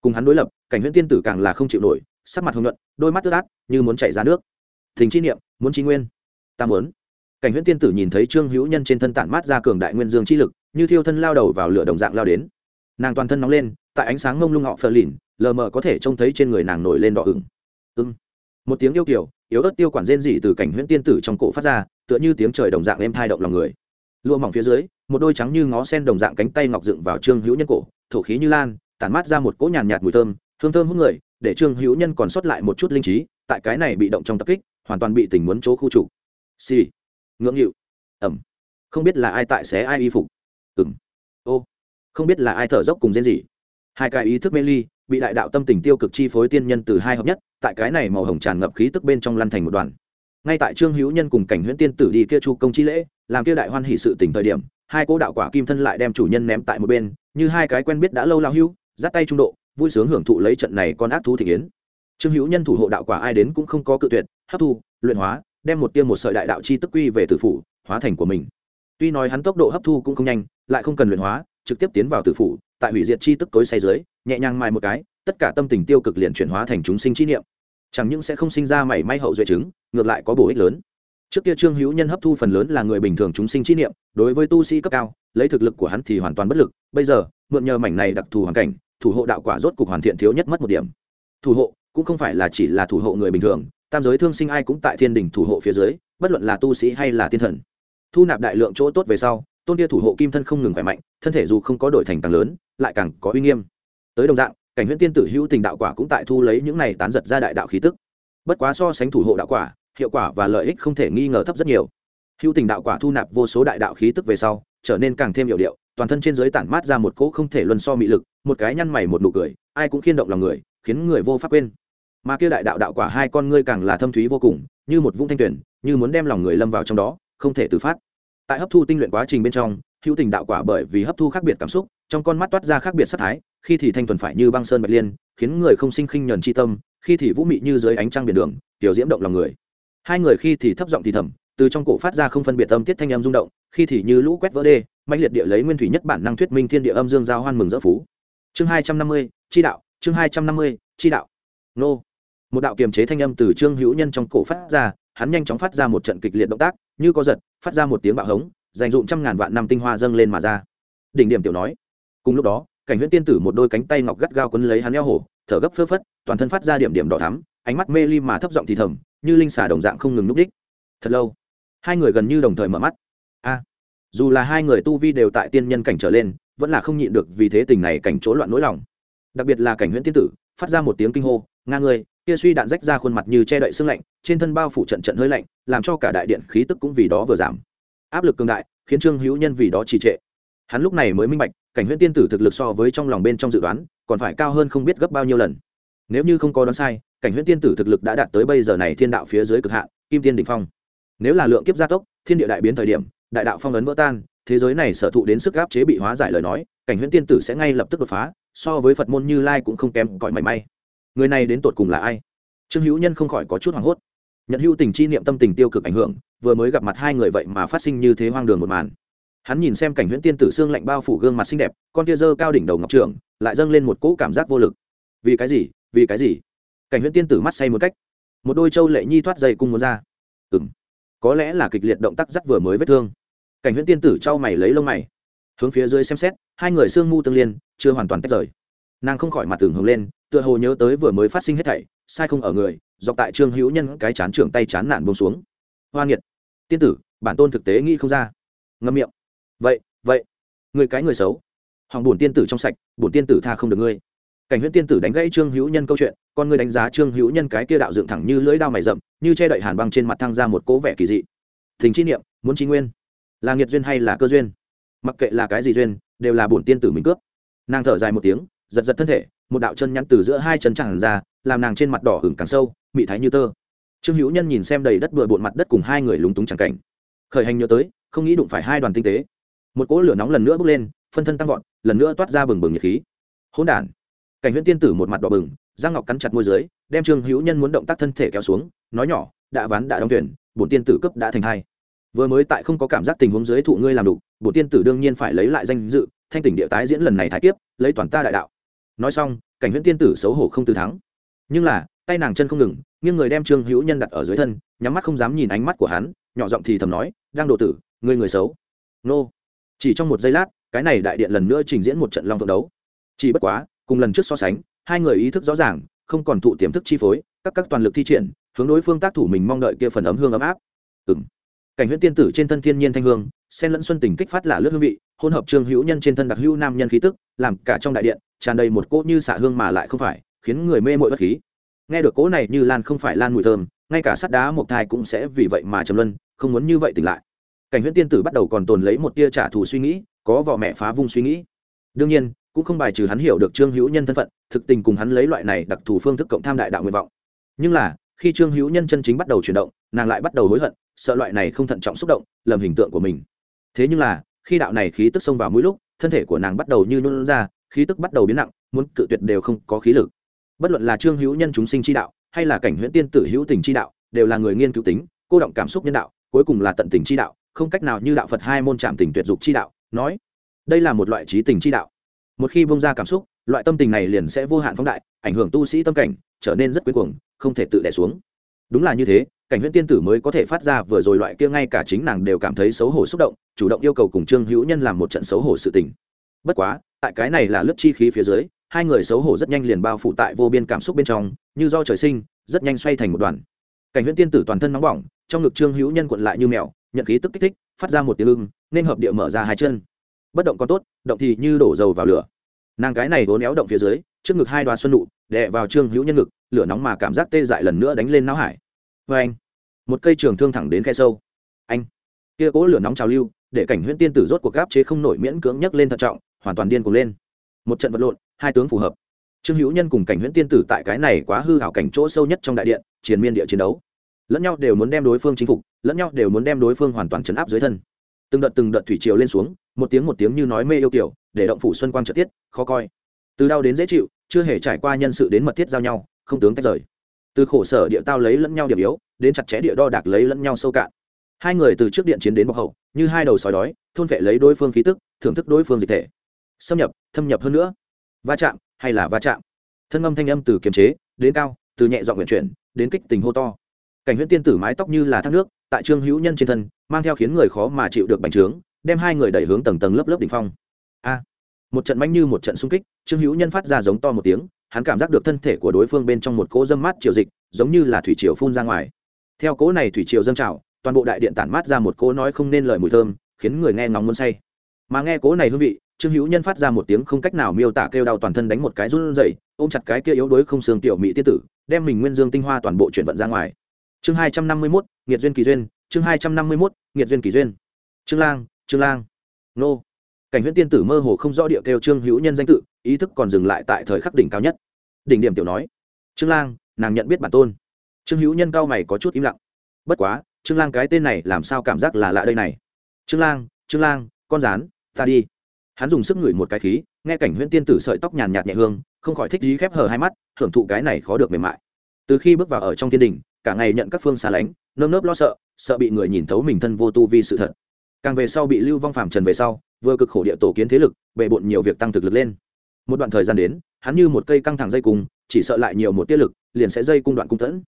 Cùng hắn đối lập, cảnh huyễn tiên tử càng là không chịu nổi, sắc mặt hồng nhuận, đôi mắt ướt át, như muốn chạy ra nước. Thình chi niệm, muốn chi nguyên. Ta muốn cảnh huyễn tiên tử nhìn thấy trương hữu nhân trên thân tản mát ra cường đại nguyên dương chi lực, như thiêu thân lao đầu vào lửa đồng dạng lao đến. Nàng toàn thân nóng lên, tại ánh sáng ngông lung họ phờ lìn, lờ mờ có thể trông thấy trên người nàng nổi lên đỏ ửng. Ưng một tiếng yêu kiểu yếu ớt tiêu quản rên dị từ cảnh huyễn tiên tử trong cổ phát ra, tựa như tiếng trời đồng dạng êm thai động lòng người. Lụa mỏng phía dưới, một đôi trắng như ngó sen đồng dạng cánh tay ngọc dựng vào trương hữu nhân cổ, thổ khí như lan, tản mát ra một cỗ nhàn nhạt mùi thơm, hương thơm hút người, để trương hữu nhân còn sót lại một chút linh trí, tại cái này bị động trong tập kích, hoàn toàn bị tình muốn chỗ khu trục. Xì、sì ngưỡng hiệu ẩm. Không biết là ai tại xé ai y phục. Ừng ô. Không biết là ai thở dốc cùng diễn gì hai cái ý thức mê ly, bị đại đạo tâm tình tiêu cực chi phối tiên nhân từ hai hợp nhất, tại cái này màu hồng tràn ngập khí tức bên trong lăn thành một đoàn. Ngay tại trương hữu nhân cùng cảnh huyễn tiên tử đi kia chu công chi lễ, làm kia đại hoan hỷ sự tỉnh thời điểm, hai cố đạo quả kim thân lại đem chủ nhân ném tại một bên, như hai cái quen biết đã lâu lao hưu dắt tay trung độ, vui sướng hưởng thụ lấy trận này con ác thú thị yến. Trương hữu nhân thủ hộ đạo quả ai đến cũng không có cự tuyệt, hấp thu, luyện hóa đem một tiêm một sợi đại đạo chi tức quy về tử phủ, hóa thành của mình. Tuy nói hắn tốc độ hấp thu cũng không nhanh, lại không cần luyện hóa, trực tiếp tiến vào tử phủ, tại hủy diệt chi tức tối say dưới, nhẹ nhàng mai một cái, tất cả tâm tình tiêu cực liền chuyển hóa thành chúng sinh chi niệm. Chẳng những sẽ không sinh ra mảy may hậu duệ chứng, ngược lại có bổ ích lớn. Trước kia trương hữu nhân hấp thu phần lớn là người bình thường chúng sinh chi niệm, đối với tu sĩ cấp cao, lấy thực lực của hắn thì hoàn toàn bất lực. Bây giờ, mượn nhờ mảnh này đặc thù hoàn cảnh, thủ hộ đạo quả rốt cục hoàn thiện thiếu nhất mất một điểm. Thủ hộ cũng không phải là chỉ là thủ hộ người bình thường tam giới thương sinh ai cũng tại thiên đình thủ hộ phía dưới, bất luận là tu sĩ hay là thiên thần. Thu nạp đại lượng chỗ tốt về sau, tôn kia thủ hộ kim thân không ngừng khỏe mạnh, thân thể dù không có đổi thành càng lớn, lại càng có uy nghiêm. Tới đồng dạng, cảnh huyễn tiên tử hữu tình đạo quả cũng tại thu lấy những này tán giật ra đại đạo khí tức. Bất quá so sánh thủ hộ đạo quả, hiệu quả và lợi ích không thể nghi ngờ thấp rất nhiều. Hữu tình đạo quả thu nạp vô số đại đạo khí tức về sau, trở nên càng thêm hiệu điệu, toàn thân trên giới tản mát ra một cỗ không thể luân so mị lực, một cái nhăn mày một nụ cười, ai cũng khiên động lòng người, khiến người vô pháp quên mà kia đại đạo đạo quả hai con ngươi càng là thâm thúy vô cùng, như một vũng thanh tuyển như muốn đem lòng người lâm vào trong đó, không thể tự phát. Tại hấp thu tinh luyện quá trình bên trong, hữu tình đạo quả bởi vì hấp thu khác biệt cảm xúc, trong con mắt toát ra khác biệt sắc thái, khi thì thanh thuần phải như băng sơn bạch liên, khiến người không sinh khinh nhuần chi tâm, khi thì vũ mị như dưới ánh trăng biển đường, tiểu diễm động lòng người. Hai người khi thì thấp giọng thì thầm, từ trong cổ phát ra không phân biệt âm tiết thanh âm rung động, khi thì như lũ quét vỡ đê mạnh liệt địa lấy nguyên thủy nhất bản năng thuyết minh thiên địa âm dương giao hoan mừng dỡ phú. Chương hai trăm năm mươi, chi đạo, chương hai trăm năm mươi, chi đạo. Nô một đạo kiềm chế thanh âm từ trương hữu nhân trong cổ phát ra, hắn nhanh chóng phát ra một trận kịch liệt động tác, như có giật, phát ra một tiếng bạo hống, dành dụm trăm ngàn vạn năm tinh hoa dâng lên mà ra. Đỉnh điểm tiểu nói. Cùng lúc đó, cảnh huyễn tiên tử một đôi cánh tay ngọc gắt gao quấn lấy hắn eo hổ, thở gấp phơ phất, toàn thân phát ra điểm điểm đỏ thắm, ánh mắt mê ly mà thấp giọng thì thầm, như linh xà đồng dạng không ngừng núp đích. Thật lâu, hai người gần như đồng thời mở mắt. A, dù là hai người tu vi đều tại tiên nhân cảnh trở lên, vẫn là không nhịn được vì thế tình này cảnh chỗ loạn nỗi lòng. Đặc biệt là cảnh huyễn tiên tử, phát ra một tiếng kinh hô, nga ngươi kia suy đạn rách ra khuôn mặt như che đậy xương lạnh, trên thân bao phủ trận trận hơi lạnh, làm cho cả đại điện khí tức cũng vì đó vừa giảm. Áp lực cường đại, khiến trương hữu nhân vì đó trì trệ. Hắn lúc này mới minh bạch, cảnh huyễn tiên tử thực lực so với trong lòng bên trong dự đoán, còn phải cao hơn không biết gấp bao nhiêu lần. Nếu như không có đoán sai, cảnh huyễn tiên tử thực lực đã đạt tới bây giờ này thiên đạo phía dưới cực hạn, kim tiên đỉnh phong. Nếu là lượng kiếp gia tốc, thiên địa đại biến thời điểm, đại đạo phong ấn vỡ tan, thế giới này sở thụ đến sức gáp chế bị hóa giải lời nói, cảnh huyễn tiên tử sẽ ngay lập tức đột phá, so với phật môn như lai cũng không kém cỏi mảy may người này đến tột cùng là ai? Trương hữu nhân không khỏi có chút hoảng hốt. Nhận hữu tình chi niệm tâm tình tiêu cực ảnh hưởng, vừa mới gặp mặt hai người vậy mà phát sinh như thế hoang đường một màn. Hắn nhìn xem cảnh huyễn tiên tử xương lạnh bao phủ gương mặt xinh đẹp, con kia dơ cao đỉnh đầu ngọc trường lại dâng lên một cỗ cảm giác vô lực. Vì cái gì? Vì cái gì? Cảnh huyễn tiên tử mắt say một cách. Một đôi châu lệ nhi thoát dây cung muốn ra. Ừ m có lẽ là kịch liệt động tác dắt vừa mới vết thương. Cảnh huyễn tiên tử trao mày lấy lông mày. Hướng phía dưới xem xét, hai người sương mu tương liên, chưa hoàn toàn tách rời. Nàng không khỏi mặt tường hướng lên tựa hồ nhớ tới vừa mới phát sinh hết thảy, sai không ở người, dọc tại trương hữu nhân cái chán trưởng tay chán nản bông xuống. Hoa nghiệt, tiên tử, bản tôn thực tế nghĩ không ra. Ngâm miệng. Vậy vậy, người cái người xấu. Hỏng bổn tiên tử trong sạch, bổn tiên tử tha không được ngươi. Cảnh huyễn tiên tử đánh gãy trương hữu nhân câu chuyện, con ngươi đánh giá trương hữu nhân cái kia đạo dựng thẳng như lưỡi đao mày rậm, như che đậy hàn băng trên mặt thăng ra một cố vẻ kỳ dị. Thình chi niệm, muốn chi nguyên. Là nghiệt duyên hay là cơ duyên? Mặc kệ là cái gì duyên, đều là bổn tiên tử mình cướp. Nàng thở dài một tiếng, giật giật thân thể một đạo chân nhắn từ giữa hai chân chẳng ra, làm nàng trên mặt đỏ hửng càng sâu, mị thái như tơ. Trương hữu nhân nhìn xem đầy đất bừa bộn mặt đất cùng hai người lúng túng chẳng cảnh. Khởi hành nhớ tới, không nghĩ đụng phải hai đoàn tinh tế. Một cỗ lửa nóng lần nữa bốc lên, phân thân tăng vọt, lần nữa toát ra bừng bừng nhiệt khí. Hỗn đản. Cảnh huyễn tiên tử một mặt đỏ bừng giang ngọc cắn chặt môi dưới, đem trương hữu nhân muốn động tác thân thể kéo xuống, nói nhỏ, đã ván, đã đóng tuyển, bổn tiên tử cấp đã thành hai. Vừa mới tại không có cảm giác tình huống dưới thụ ngươi làm đủ, bổn tiên tử đương nhiên phải lấy lại danh dự, thanh tỉnh địa tái diễn lần này thái kiếp, lấy toàn ta đại đạo nói xong, cảnh huyễn tiên tử xấu hổ không từ thắng. Nhưng là, tay nàng chân không ngừng nhưng người đem trương hữu nhân đặt ở dưới thân, nhắm mắt không dám nhìn ánh mắt của hắn, nhỏ giọng thì thầm nói đang độ tử, ngươi người xấu. Nô. Chỉ trong một giây lát, cái này đại điện lần nữa trình diễn một trận long phượng đấu. Chỉ bất quá, cùng lần trước so sánh, hai người ý thức rõ ràng, không còn thụ tiềm thức chi phối, các các toàn lực thi triển, hướng đối phương tác thủ mình mong đợi kia phần ấm hương ấm áp. Ừng cảnh huyễn tiên tử trên thân thiên nhiên thanh hương sen lẫn xuân tình kích phát là lướt hương vị hôn hợp trương hữu nhân trên thân đặc hữu nam nhân khí tức, làm cả trong đại điện tràn đầy một cỗ như xạ hương mà lại không phải, khiến người mê mội bất khí. Nghe được cỗ này như lan không phải lan mùi thơm, ngay cả sắt đá một thai cũng sẽ vì vậy mà trầm luân, không muốn như vậy tỉnh lại. Cảnh huyễn tiên tử bắt đầu còn tồn lấy một tia trả thù suy nghĩ, có vỏ mẹ phá vung suy nghĩ. Đương nhiên, cũng không bài trừ hắn hiểu được trương hữu nhân thân phận, thực tình cùng hắn lấy loại này đặc thù phương thức cộng tham đại đạo nguyện vọng. Nhưng là, khi trương hữu nhân chân chính bắt đầu chuyển động, nàng lại bắt đầu hối hận, sợ loại này không thận trọng xúc động, lầm hình tượng của mình. Thế nhưng là, khi đạo này khí tức xông vào mũi lúc, thân thể của nàng bắt đầu như nôn ra khí tức bắt đầu biến nặng, muốn cự tuyệt đều không có khí lực. Bất luận là trương hữu nhân chúng sinh chi đạo, hay là cảnh huyễn tiên tử hữu tình chi đạo, đều là người nghiên cứu tính, cô động cảm xúc nhân đạo, cuối cùng là tận tình chi đạo, không cách nào như đạo phật hai môn trạm tình tuyệt dục chi đạo, nói, đây là một loại trí tình chi đạo. Một khi bông ra cảm xúc, loại tâm tình này liền sẽ vô hạn phóng đại, ảnh hưởng tu sĩ tâm cảnh, trở nên rất quyến cuồng, không thể tự đẻ xuống. Đúng là như thế, cảnh huyễn tiên tử mới có thể phát ra vừa rồi loại kia ngay cả chính nàng đều cảm thấy xấu hổ xúc động, chủ động yêu cầu cùng trương hữu nhân làm một trận xấu hổ sự tình. Bất quá tại cái này là lớp chi khí phía dưới, hai người xấu hổ rất nhanh liền bao phủ tại vô biên cảm xúc bên trong, như do trời sinh, rất nhanh xoay thành một đoàn. Cảnh huyễn tiên tử toàn thân nóng bỏng, trong ngực trương hữu nhân quận lại như mèo, nhận khí tức kích thích, phát ra một tiếng lưng nên hợp địa mở ra hai chân. Bất động có tốt, động thì như đổ dầu vào lửa. Nàng cái này vốn éo động phía dưới, trước ngực hai đoá xuân nụ, đè vào trương hữu nhân ngực, lửa nóng mà cảm giác tê dại lần nữa đánh lên não hải. Vê anh, một cây trường thương thẳng đến khe sâu. Anh, kia cố lửa nóng trào lưu, để cảnh huyễn tiên tử rốt cuộc gáp chế không nổi miễn cưỡng nhấc lên thận trọng hoàn toàn điên cuồng lên. Một trận vật lộn, hai tướng phù hợp. Trương hữu nhân cùng cảnh huyễn tiên tử tại cái này quá hư hảo cảnh chỗ sâu nhất trong đại điện chiến miên địa chiến đấu. Lẫn nhau đều muốn đem đối phương chinh phục, lẫn nhau đều muốn đem đối phương hoàn toàn chấn áp dưới thân. Từng đợt từng đợt thủy triều lên xuống, một tiếng một tiếng như nói mê yêu kiểu, để động phủ xuân quang trợ tiết, khó coi. Từ đau đến dễ chịu, chưa hề trải qua nhân sự đến mật thiết giao nhau, không tướng tách rời. Từ khổ sở địa tao lấy lẫn nhau điểm yếu, đến chặt chẽ địa đo đạc lấy lẫn nhau sâu cạn. Hai người từ trước điện chiến đến bọc hậu, như hai đầu sói đói, thôn vệ lấy đối phương khí tức, thưởng thức đối phương dịch thể xâm nhập, thâm nhập hơn nữa. Va chạm hay là va chạm? Thân âm thanh âm từ kiềm chế đến cao, từ nhẹ dọn nguyện chuyển đến kích tình hô to. Cảnh huyễn tiên tử mái tóc như là thác nước, tại trương hữu nhân trên thân, mang theo khiến người khó mà chịu được bành trướng, đem hai người đẩy hướng tầng tầng lớp lớp đỉnh phong. A! Một trận manh như một trận xung kích, trương hữu nhân phát ra giống to một tiếng, hắn cảm giác được thân thể của đối phương bên trong một cỗ dâm mát triều dịch, giống như là thủy triều phun ra ngoài. Theo cỗ này thủy triều dâng trào, toàn bộ đại điện tản mát ra một cỗ nói không nên lời mùi thơm, khiến người nghe ngóng muốn say. Mà nghe cỗ này hương vị trương hữu nhân phát ra một tiếng không cách nào miêu tả kêu đau toàn thân đánh một cái run rẩy, ôm chặt cái kia yếu đuối không xương tiểu mỹ tiên tử, đem mình nguyên dương tinh hoa toàn bộ chuyển vận ra ngoài. Chương hai trăm năm mươi mốt, nghiệt duyên kỳ duyên, chương hai trăm năm mươi mốt, nghiệt duyên kỳ duyên. Trương lang trương lang. Nô. Cảnh huyễn tiên tử mơ hồ không rõ địa kêu trương hữu nhân danh tự, ý thức còn dừng lại tại thời khắc đỉnh cao nhất. Đỉnh điểm tiểu nói. Trương lang, nàng nhận biết bản tôn. Trương hữu nhân cao mày có chút im lặng. Bất quá, trương lang cái tên này làm sao cảm giác là lạ đây này? Trương lang trương lang, con rán, ta đi hắn dùng sức ngửi một cái khí, nghe cảnh huyễn tiên tử sợi tóc nhàn nhạt nhẹ hương, không khỏi thích dí khép hờ hai mắt, hưởng thụ cái này khó được mềm mại. Từ khi bước vào ở trong thiên đình, cả ngày nhận các phương xa lánh, nơm nớp lo sợ sợ bị người nhìn thấu mình thân vô tu vi sự thật. Càng về sau bị lưu vong phàm trần về sau, vừa cực khổ địa tổ kiến thế lực, bề bộn nhiều việc tăng thực lực lên. Một đoạn thời gian đến, hắn như một cây căng thẳng dây cung, chỉ sợ lại nhiều một tiết lực, liền sẽ dây cung đoạn cung tẫn.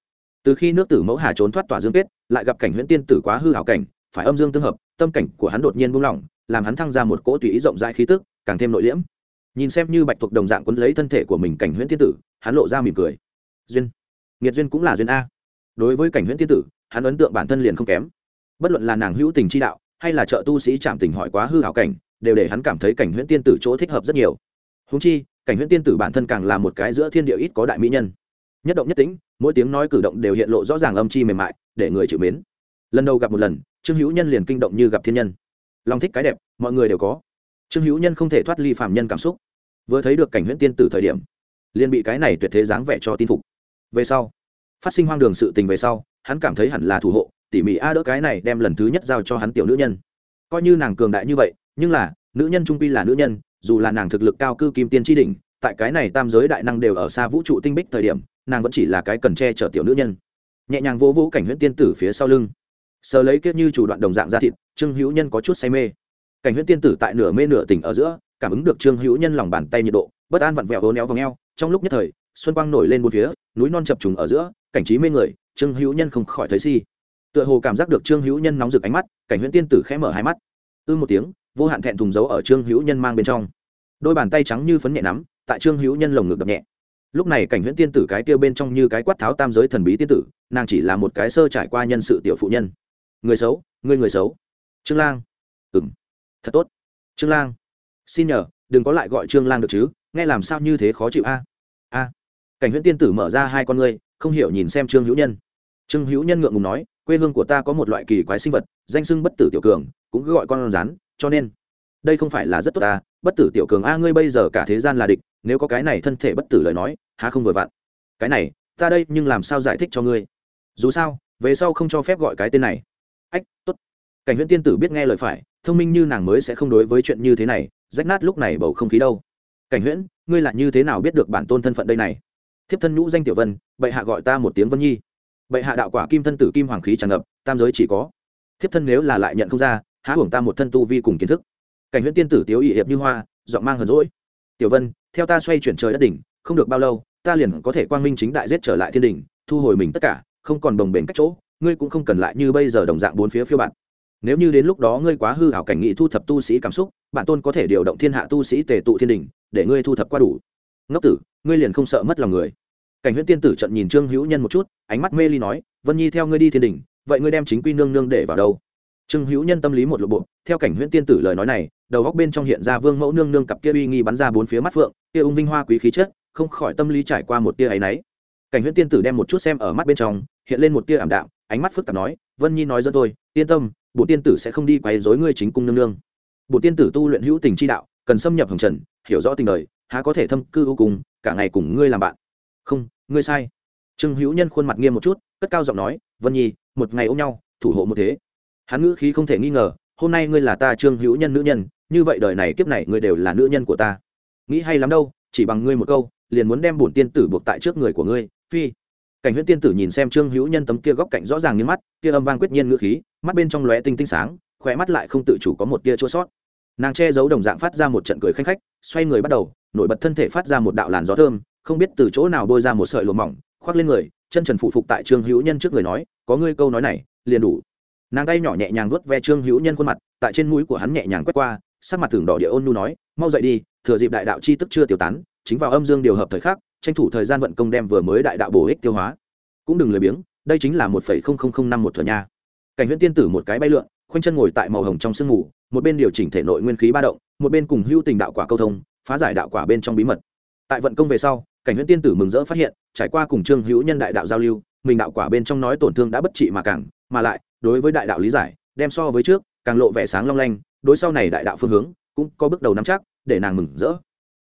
Từ khi nước tử mẫu hà trốn thoát tỏa dương kết, lại gặp cảnh huyễn tiên tử quá hư hảo cảnh, phải âm dương tương hợp, tâm cảnh của hắn đột nhiên buông lỏng làm hắn thăng ra một cỗ tùy ý rộng rãi khí tức, càng thêm nội liễm. Nhìn xem như bạch thuộc đồng dạng quấn lấy thân thể của mình cảnh huyễn tiên tử, hắn lộ ra mỉm cười. Duyên. Nghiệt duyên cũng là duyên a. Đối với cảnh huyễn tiên tử, hắn ấn tượng bản thân liền không kém. Bất luận là nàng hữu tình chi đạo, hay là trợ tu sĩ chạm tình hỏi quá hư hảo cảnh, đều để hắn cảm thấy cảnh huyễn tiên tử chỗ thích hợp rất nhiều. Húng chi, cảnh huyễn tiên tử bản thân càng là một cái giữa thiên địa ít có đại mỹ nhân. Nhất động nhất tính mỗi tiếng nói cử động đều hiện lộ rõ ràng âm chi mềm mại, để người chịu mến. Lần đầu gặp một lần, trương hữu nhân liền kinh động như gặp thiên nhân lòng thích cái đẹp, mọi người đều có. Trương hữu nhân không thể thoát ly phạm nhân cảm xúc. Vừa thấy được cảnh huyễn tiên tử thời điểm, liền bị cái này tuyệt thế dáng vẻ cho tin phục. Về sau, phát sinh hoang đường sự tình về sau, hắn cảm thấy hẳn là thủ hộ, tỉ mỉ a đỡ cái này đem lần thứ nhất giao cho hắn tiểu nữ nhân. Coi như nàng cường đại như vậy, nhưng là, nữ nhân trung pi là nữ nhân, dù là nàng thực lực cao cư kim tiên tri đỉnh, tại cái này tam giới đại năng đều ở xa vũ trụ tinh bích thời điểm, nàng vẫn chỉ là cái cần che chở tiểu nữ nhân. Nhẹ nhàng vỗ vỗ cảnh huyễn tiên tử phía sau lưng sờ lấy kết như chủ đoạn đồng dạng ra thịt, trương hữu nhân có chút say mê. Cảnh huyễn tiên tử tại nửa mê nửa tỉnh ở giữa, cảm ứng được trương hữu nhân lòng bàn tay nhiệt độ, bất an vặn vẹo hố néo vào ngheo trong lúc nhất thời, xuân quang nổi lên bốn phía, núi non chập trùng ở giữa, cảnh trí mê người, trương hữu nhân không khỏi thấy si. Tựa hồ cảm giác được trương hữu nhân nóng rực ánh mắt, cảnh huyễn tiên tử khẽ mở hai mắt. Ư một tiếng, vô hạn thẹn thùng giấu ở trương hữu nhân mang bên trong. Đôi bàn tay trắng như phấn nhẹ nắm, tại trương hữu nhân lồng ngực đập nhẹ. Lúc này cảnh huyễn tiên tử cái kia bên trong như cái quát tháo tam giới thần bí tiên tử, nàng chỉ là một cái sơ trải qua nhân sự tiểu phụ nhân người xấu người người xấu. Trương lang. Ừng thật tốt. Trương lang. Xin nhờ, đừng có lại gọi trương lang được chứ, nghe làm sao như thế khó chịu a? A. Cảnh huyễn tiên tử mở ra hai con ngươi, không hiểu nhìn xem trương hữu nhân. Trương hữu nhân ngượng ngùng nói, quê hương của ta có một loại kỳ quái sinh vật, danh sưng bất tử tiểu cường, cũng cứ gọi con rắn, cho nên, đây không phải là rất tốt ta, bất tử tiểu cường a, ngươi bây giờ cả thế gian là địch, nếu có cái này thân thể bất tử lời nói, há không vừa vặn. Cái này, ta đây nhưng làm sao giải thích cho ngươi? Dù sao, về sau không cho phép gọi cái tên này cảnh huyễn tiên tử biết nghe lời phải thông minh như nàng mới sẽ không đối với chuyện như thế này rách nát lúc này bầu không khí đâu. Cảnh huyễn ngươi là như thế nào biết được bản tôn thân phận đây này? Thiếp thân nhũ danh tiểu vân bệ hạ gọi ta một tiếng vân nhi. Bệ hạ đạo quả kim thân tử kim hoàng khí tràn ngập tam giới chỉ có. Thiếp thân nếu là lại nhận không ra há hưởng ta một thân tu vi cùng kiến thức. Cảnh huyễn tiên tử tiếu ỵ hiệp như hoa giọng mang hờn rỗi tiểu vân theo ta xoay chuyển trời đất đỉnh không được bao lâu ta liền có thể quang minh chính đại giết trở lại thiên đỉnh, thu hồi mình tất cả không còn bồng bềnh cách chỗ ngươi cũng không cần lại như bây giờ đồng dạng bốn phía phiêu bạn nếu như đến lúc đó ngươi quá hư hảo cảnh nghị thu thập tu sĩ cảm xúc, bản tôn có thể điều động thiên hạ tu sĩ tề tụ thiên đình, để ngươi thu thập qua đủ. Ngốc tử, ngươi liền không sợ mất lòng người. Cảnh huyễn tiên tử trận nhìn trương hữu nhân một chút, ánh mắt mê ly nói, vân nhi, theo ngươi đi thiên đình, vậy ngươi đem chính quy nương nương để vào đâu? Trương hữu nhân tâm lý một lộ bộ, theo cảnh huyễn tiên tử lời nói này, đầu góc bên trong hiện ra vương mẫu nương nương cặp kia uy nghi bắn ra bốn phía mắt phượng, kia ung vinh hoa quý khí chất, không khỏi tâm lý trải qua một tia áy náy. Cảnh huyễn tiên tử đem một chút xem ở mắt bên trong, hiện lên một tia ảm đạm, ánh mắt phức tạp nói vân nhi nói dẫn tôi yên tâm bộ tiên tử sẽ không đi quấy rối ngươi chính cung nương nương. Bộ tiên tử tu luyện hữu tình chi đạo, cần xâm nhập hồng trần, hiểu rõ tình đời, há có thể thâm cư ưu cùng cả ngày cùng ngươi làm bạn. Không, ngươi sai. Trương hữu nhân khuôn mặt nghiêm một chút, cất cao giọng nói, vân nhi, một ngày ôm nhau, thủ hộ một thế. Hắn ngữ khí không thể nghi ngờ, hôm nay ngươi là ta trương hữu nhân nữ nhân, như vậy đời này kiếp này ngươi đều là nữ nhân của ta. Nghĩ hay lắm đâu, chỉ bằng ngươi một câu, liền muốn đem bổn tiên tử buộc tại trước người của ngươi. Phi cảnh huyễn tiên tử nhìn xem trương hữu nhân tấm kia góc cạnh rõ ràng như mắt, kia âm vang quyết nhiên ngữ khí, mắt bên trong lóe tinh tinh sáng khỏe mắt lại không tự chủ có một tia chua sót. Nàng che giấu đồng dạng phát ra một trận cười khanh khách, xoay người bắt đầu, nổi bật thân thể phát ra một đạo làn gió thơm, không biết từ chỗ nào bôi ra một sợi lụa mỏng, khoác lên người, chân trần phụ phục tại trương hữu nhân trước người nói, có ngươi câu nói này, liền đủ. Nàng tay nhỏ nhẹ nhàng vuốt ve trương hữu nhân khuôn mặt, tại trên mũi của hắn nhẹ nhàng quét qua, sắc mặt thường đỏ địa ôn nu nói, mau dậy đi, thừa dịp đại đạo chi tức chưa tiêu tán, chính vào âm dương điều hợp thời khắc tranh thủ thời gian vận công đem vừa mới đại đạo bổ ích tiêu hóa. Cũng đừng lười biếng, đây chính là một phẩy không không không năm một thừa nha. Cảnh huyễn tiên tử một cái bay lượn, khoanh chân ngồi tại màu hồng trong sương mù, một bên điều chỉnh thể nội nguyên khí ba động, một bên cùng hưu tình đạo quả câu thông, phá giải đạo quả bên trong bí mật. Tại vận công về sau, cảnh huyễn tiên tử mừng rỡ phát hiện, trải qua cùng trương hữu nhân đại đạo giao lưu, mình đạo quả bên trong nói tổn thương đã bất trị mà càng, mà lại, đối với đại đạo lý giải, đem so với trước, càng lộ vẻ sáng long lanh, đối sau này đại đạo phương hướng, cũng có bước đầu nắm chắc, để nàng mừng rỡ.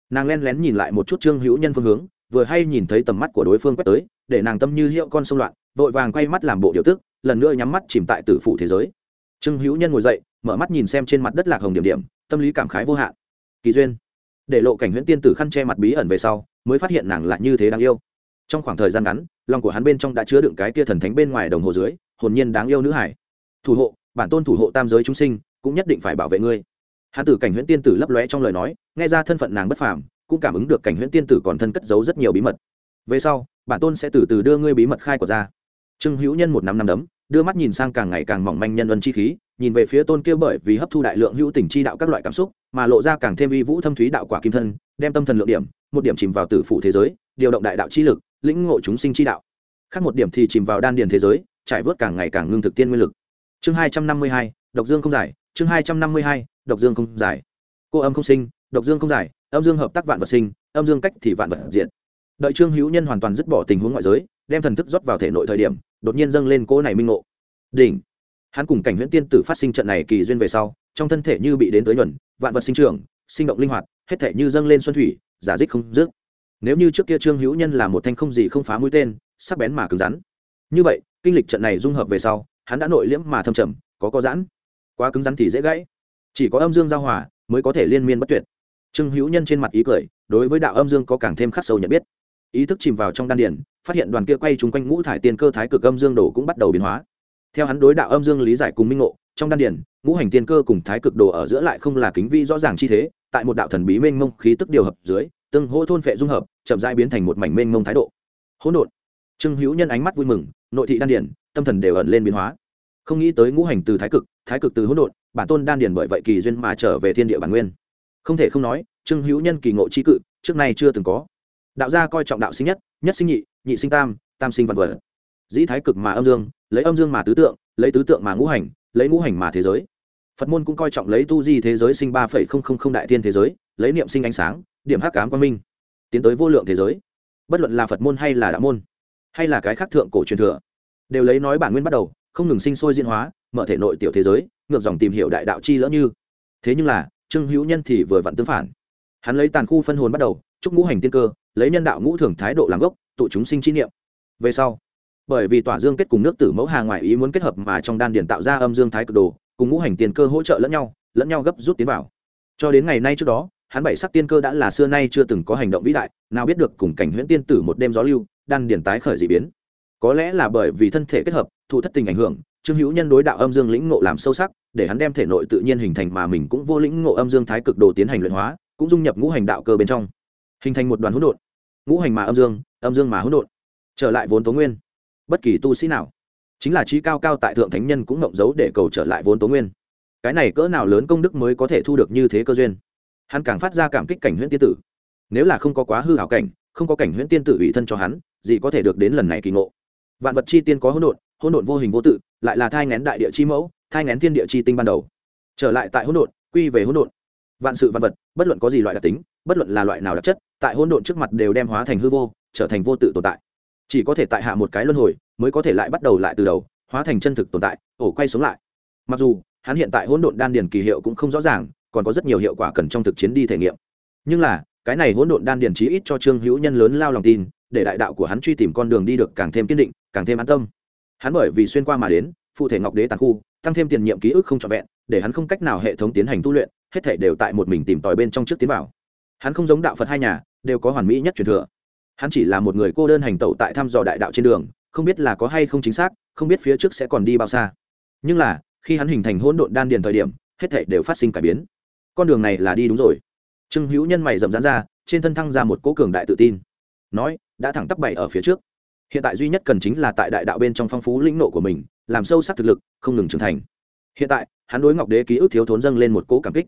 Nàng len lén nhìn lại một chút trương hữu nhân phương hướng vừa hay nhìn thấy tầm mắt của đối phương quét tới, để nàng tâm như hiệu con sông loạn, vội vàng quay mắt làm bộ điều tức, lần nữa nhắm mắt chìm tại tử phụ thế giới. Trương hữu nhân ngồi dậy, mở mắt nhìn xem trên mặt đất lạc hồng điểm điểm, tâm lý cảm khái vô hạn. Kỳ duyên. Để lộ cảnh huyễn tiên tử khăn che mặt bí ẩn về sau, mới phát hiện nàng lại như thế đáng yêu. Trong khoảng thời gian ngắn, lòng của hắn bên trong đã chứa đựng cái kia thần thánh bên ngoài đồng hồ dưới, hồn nhiên đáng yêu nữ hải. Thủ hộ, bản tôn thủ hộ tam giới chúng sinh, cũng nhất định phải bảo vệ ngươi. Hắn tử cảnh huyễn tiên tử lấp lóe trong lời nói, nghe ra thân phận nàng bất phàm cũng cảm ứng được cảnh huyễn tiên tử còn thân cất giấu rất nhiều bí mật. Về sau, bản tôn sẽ từ từ đưa ngươi bí mật khai của ra. Trương hữu nhân một năm năm đấm, đưa mắt nhìn sang càng ngày càng mỏng manh nhân ân chi khí, nhìn về phía tôn kia bởi vì hấp thu đại lượng hữu tình chi đạo các loại cảm xúc, mà lộ ra càng thêm uy vũ thâm thúy đạo quả kim thân, đem tâm thần lượng điểm, một điểm chìm vào tử phủ thế giới, điều động đại đạo chi lực, lĩnh ngộ chúng sinh chi đạo. Khác một điểm thì chìm vào đan điền thế giới, trải vớt càng ngày càng ngưng thực tiên nguyên lực. Chương hai trăm năm mươi hai, độc dương không giải, chương hai trăm năm mươi hai, độc dương không giải. Cô âm không sinh, độc dương không giải âm dương hợp tác vạn vật sinh, âm dương cách thì vạn vật diện đợi trương hữu nhân hoàn toàn dứt bỏ tình huống ngoại giới, đem thần thức rót vào thể nội thời điểm, đột nhiên dâng lên cỗ này minh ngộ. Đỉnh! Hắn cùng cảnh huyễn tiên tử phát sinh trận này kỳ duyên về sau, trong thân thể như bị đến tới nhuần, vạn vật sinh trưởng, sinh động linh hoạt, hết thể như dâng lên xuân thủy, giả dích không dứt. Nếu như trước kia trương hữu nhân là một thanh không gì không phá mũi tên, sắc bén mà cứng rắn. Như vậy, kinh lịch trận này dung hợp về sau, hắn đã nội liễm mà thâm trầm, có có giãn. Quá cứng rắn thì dễ gãy. Chỉ có âm dương giao hòa mới có thể liên miên bất tuyệt trương hữu nhân trên mặt ý cười, đối với đạo âm dương có càng thêm khắc sâu nhận biết. Ý thức chìm vào trong đan điển phát hiện đoàn kia quay chung quanh ngũ thải tiên cơ thái cực âm dương đồ cũng bắt đầu biến hóa. Theo hắn đối đạo âm dương lý giải cùng minh ngộ, trong đan điển ngũ hành tiên cơ cùng thái cực đồ ở giữa lại không là kính vi rõ ràng chi thế, tại một đạo thần bí mênh mông khí tức điều hợp dưới tương hô thôn phệ dung hợp, chậm rãi biến thành một mảnh mênh mông thái độ. Hỗn độn. Trương hữu nhân ánh mắt vui mừng, nội thị đan điển tâm thần đều ẩn lên biến hóa. Không nghĩ tới ngũ hành từ thái cực thái cực từ hỗn độn, bản tôn đan điển bởi vậy kỳ duyên mà trở về thiên địa bản nguyên không thể không nói, trương hữu nhân kỳ ngộ chi cự, trước nay chưa từng có. Đạo gia coi trọng đạo sinh nhất nhất sinh nhị nhị sinh tam tam sinh văn vật. Dĩ thái cực mà âm dương, lấy âm dương mà tứ tượng, lấy tứ tượng mà ngũ hành, lấy ngũ hành mà thế giới. Phật môn cũng coi trọng lấy tu di thế giới sinh ba phẩy không không không đại thiên thế giới, lấy niệm sinh ánh sáng, điểm hắc cám quang minh, tiến tới vô lượng thế giới. Bất luận là phật môn hay là đạo môn, hay là cái khác thượng cổ truyền thừa, đều lấy nói bản nguyên bắt đầu, không ngừng sinh sôi diễn hóa, mở thể nội tiểu thế giới, ngược dòng tìm hiểu đại đạo chi lỡ như. Thế nhưng là trương hữu nhân thì vừa vặn tương phản. Hắn lấy tàn khu phân hồn bắt đầu, chúc ngũ hành tiên cơ, lấy nhân đạo ngũ thường thái độ làm gốc, tụ chúng sinh chi niệm. Về sau, bởi vì tỏa dương kết cùng nước tử mẫu hà ngoại ý muốn kết hợp mà trong đan điển tạo ra âm dương thái cực đồ, cùng ngũ hành tiên cơ hỗ trợ lẫn nhau lẫn nhau gấp rút tiến vào. Cho đến ngày nay trước đó, hắn bảy sắc tiên cơ đã là xưa nay chưa từng có hành động vĩ đại, nào biết được cùng cảnh huyễn tiên tử một đêm gió lưu, đan điển tái khởi dị biến. Có lẽ là bởi vì thân thể kết hợp, thụ thất tình ảnh hưởng, trương hữu nhân đối đạo âm dương lĩnh ngộ làm sâu sắc để hắn đem thể nội tự nhiên hình thành mà mình cũng vô lĩnh ngộ âm dương thái cực đồ tiến hành luyện hóa, cũng dung nhập ngũ hành đạo cơ bên trong. Hình thành một đoàn hỗn độn. Ngũ hành mà âm dương âm dương mà hỗn độn. Trở lại vốn tố nguyên. Bất kỳ tu sĩ nào, chính là trí cao cao tại thượng thánh nhân cũng ngộng giấu để cầu trở lại vốn tố nguyên. Cái này cỡ nào lớn công đức mới có thể thu được như thế cơ duyên? Hắn càng phát ra cảm kích cảnh huyễn tiên tử. Nếu là không có quá hư hảo cảnh, không có cảnh huyễn tiên tử ủy thân cho hắn, gì có thể được đến lần này kỳ ngộ? Vạn vật chi tiên có hỗn độn hỗn độn vô hình vô tự, lại là thai nghén đại địa chi mẫu thai ngén thiên địa chi tinh ban đầu. Trở lại tại hỗn độn, quy về hỗn độn. Vạn sự vạn vật, bất luận có gì loại đặc tính, bất luận là loại nào đặc chất, tại hỗn độn trước mặt đều đem hóa thành hư vô, trở thành vô tự tồn tại. Chỉ có thể tại hạ một cái luân hồi, mới có thể lại bắt đầu lại từ đầu, hóa thành chân thực tồn tại, ổ quay sống lại. Mặc dù, hắn hiện tại hỗn độn đan điền kỳ hiệu cũng không rõ ràng, còn có rất nhiều hiệu quả cần trong thực chiến đi thể nghiệm. Nhưng là, cái này hỗn độn đan điền chí ít cho trương hữu nhân lớn lao lòng tin, để đại đạo của hắn truy tìm con đường đi được càng thêm kiên định, càng thêm an tâm. Hắn bởi vì xuyên qua mà đến, phụ thể ngọc đế tàn khu tăng thêm tiền nhiệm ký ức không trọn vẹn, để hắn không cách nào hệ thống tiến hành tu luyện, hết thể đều tại một mình tìm tòi bên trong trước tiến bảo hắn không giống đạo phật hai nhà, đều có hoàn mỹ nhất truyền thừa. Hắn chỉ là một người cô đơn hành tẩu tại thăm dò đại đạo trên đường, không biết là có hay không chính xác, không biết phía trước sẽ còn đi bao xa. Nhưng là, khi hắn hình thành hỗn độn đan điền thời điểm, hết thể đều phát sinh cải biến. Con đường này là đi đúng rồi. Trương hữu nhân mày rậm rán ra, trên thân thăng ra một cố cường đại tự tin. Nói, đã thẳng tắp bảy ở phía trước. Hiện tại duy nhất cần chính là tại đại đạo bên trong phong phú lĩnh nộ của mình làm sâu sắc thực lực, không ngừng trưởng thành. Hiện tại, hắn đối ngọc đế ký ức thiếu thốn dâng lên một cỗ cảm kích.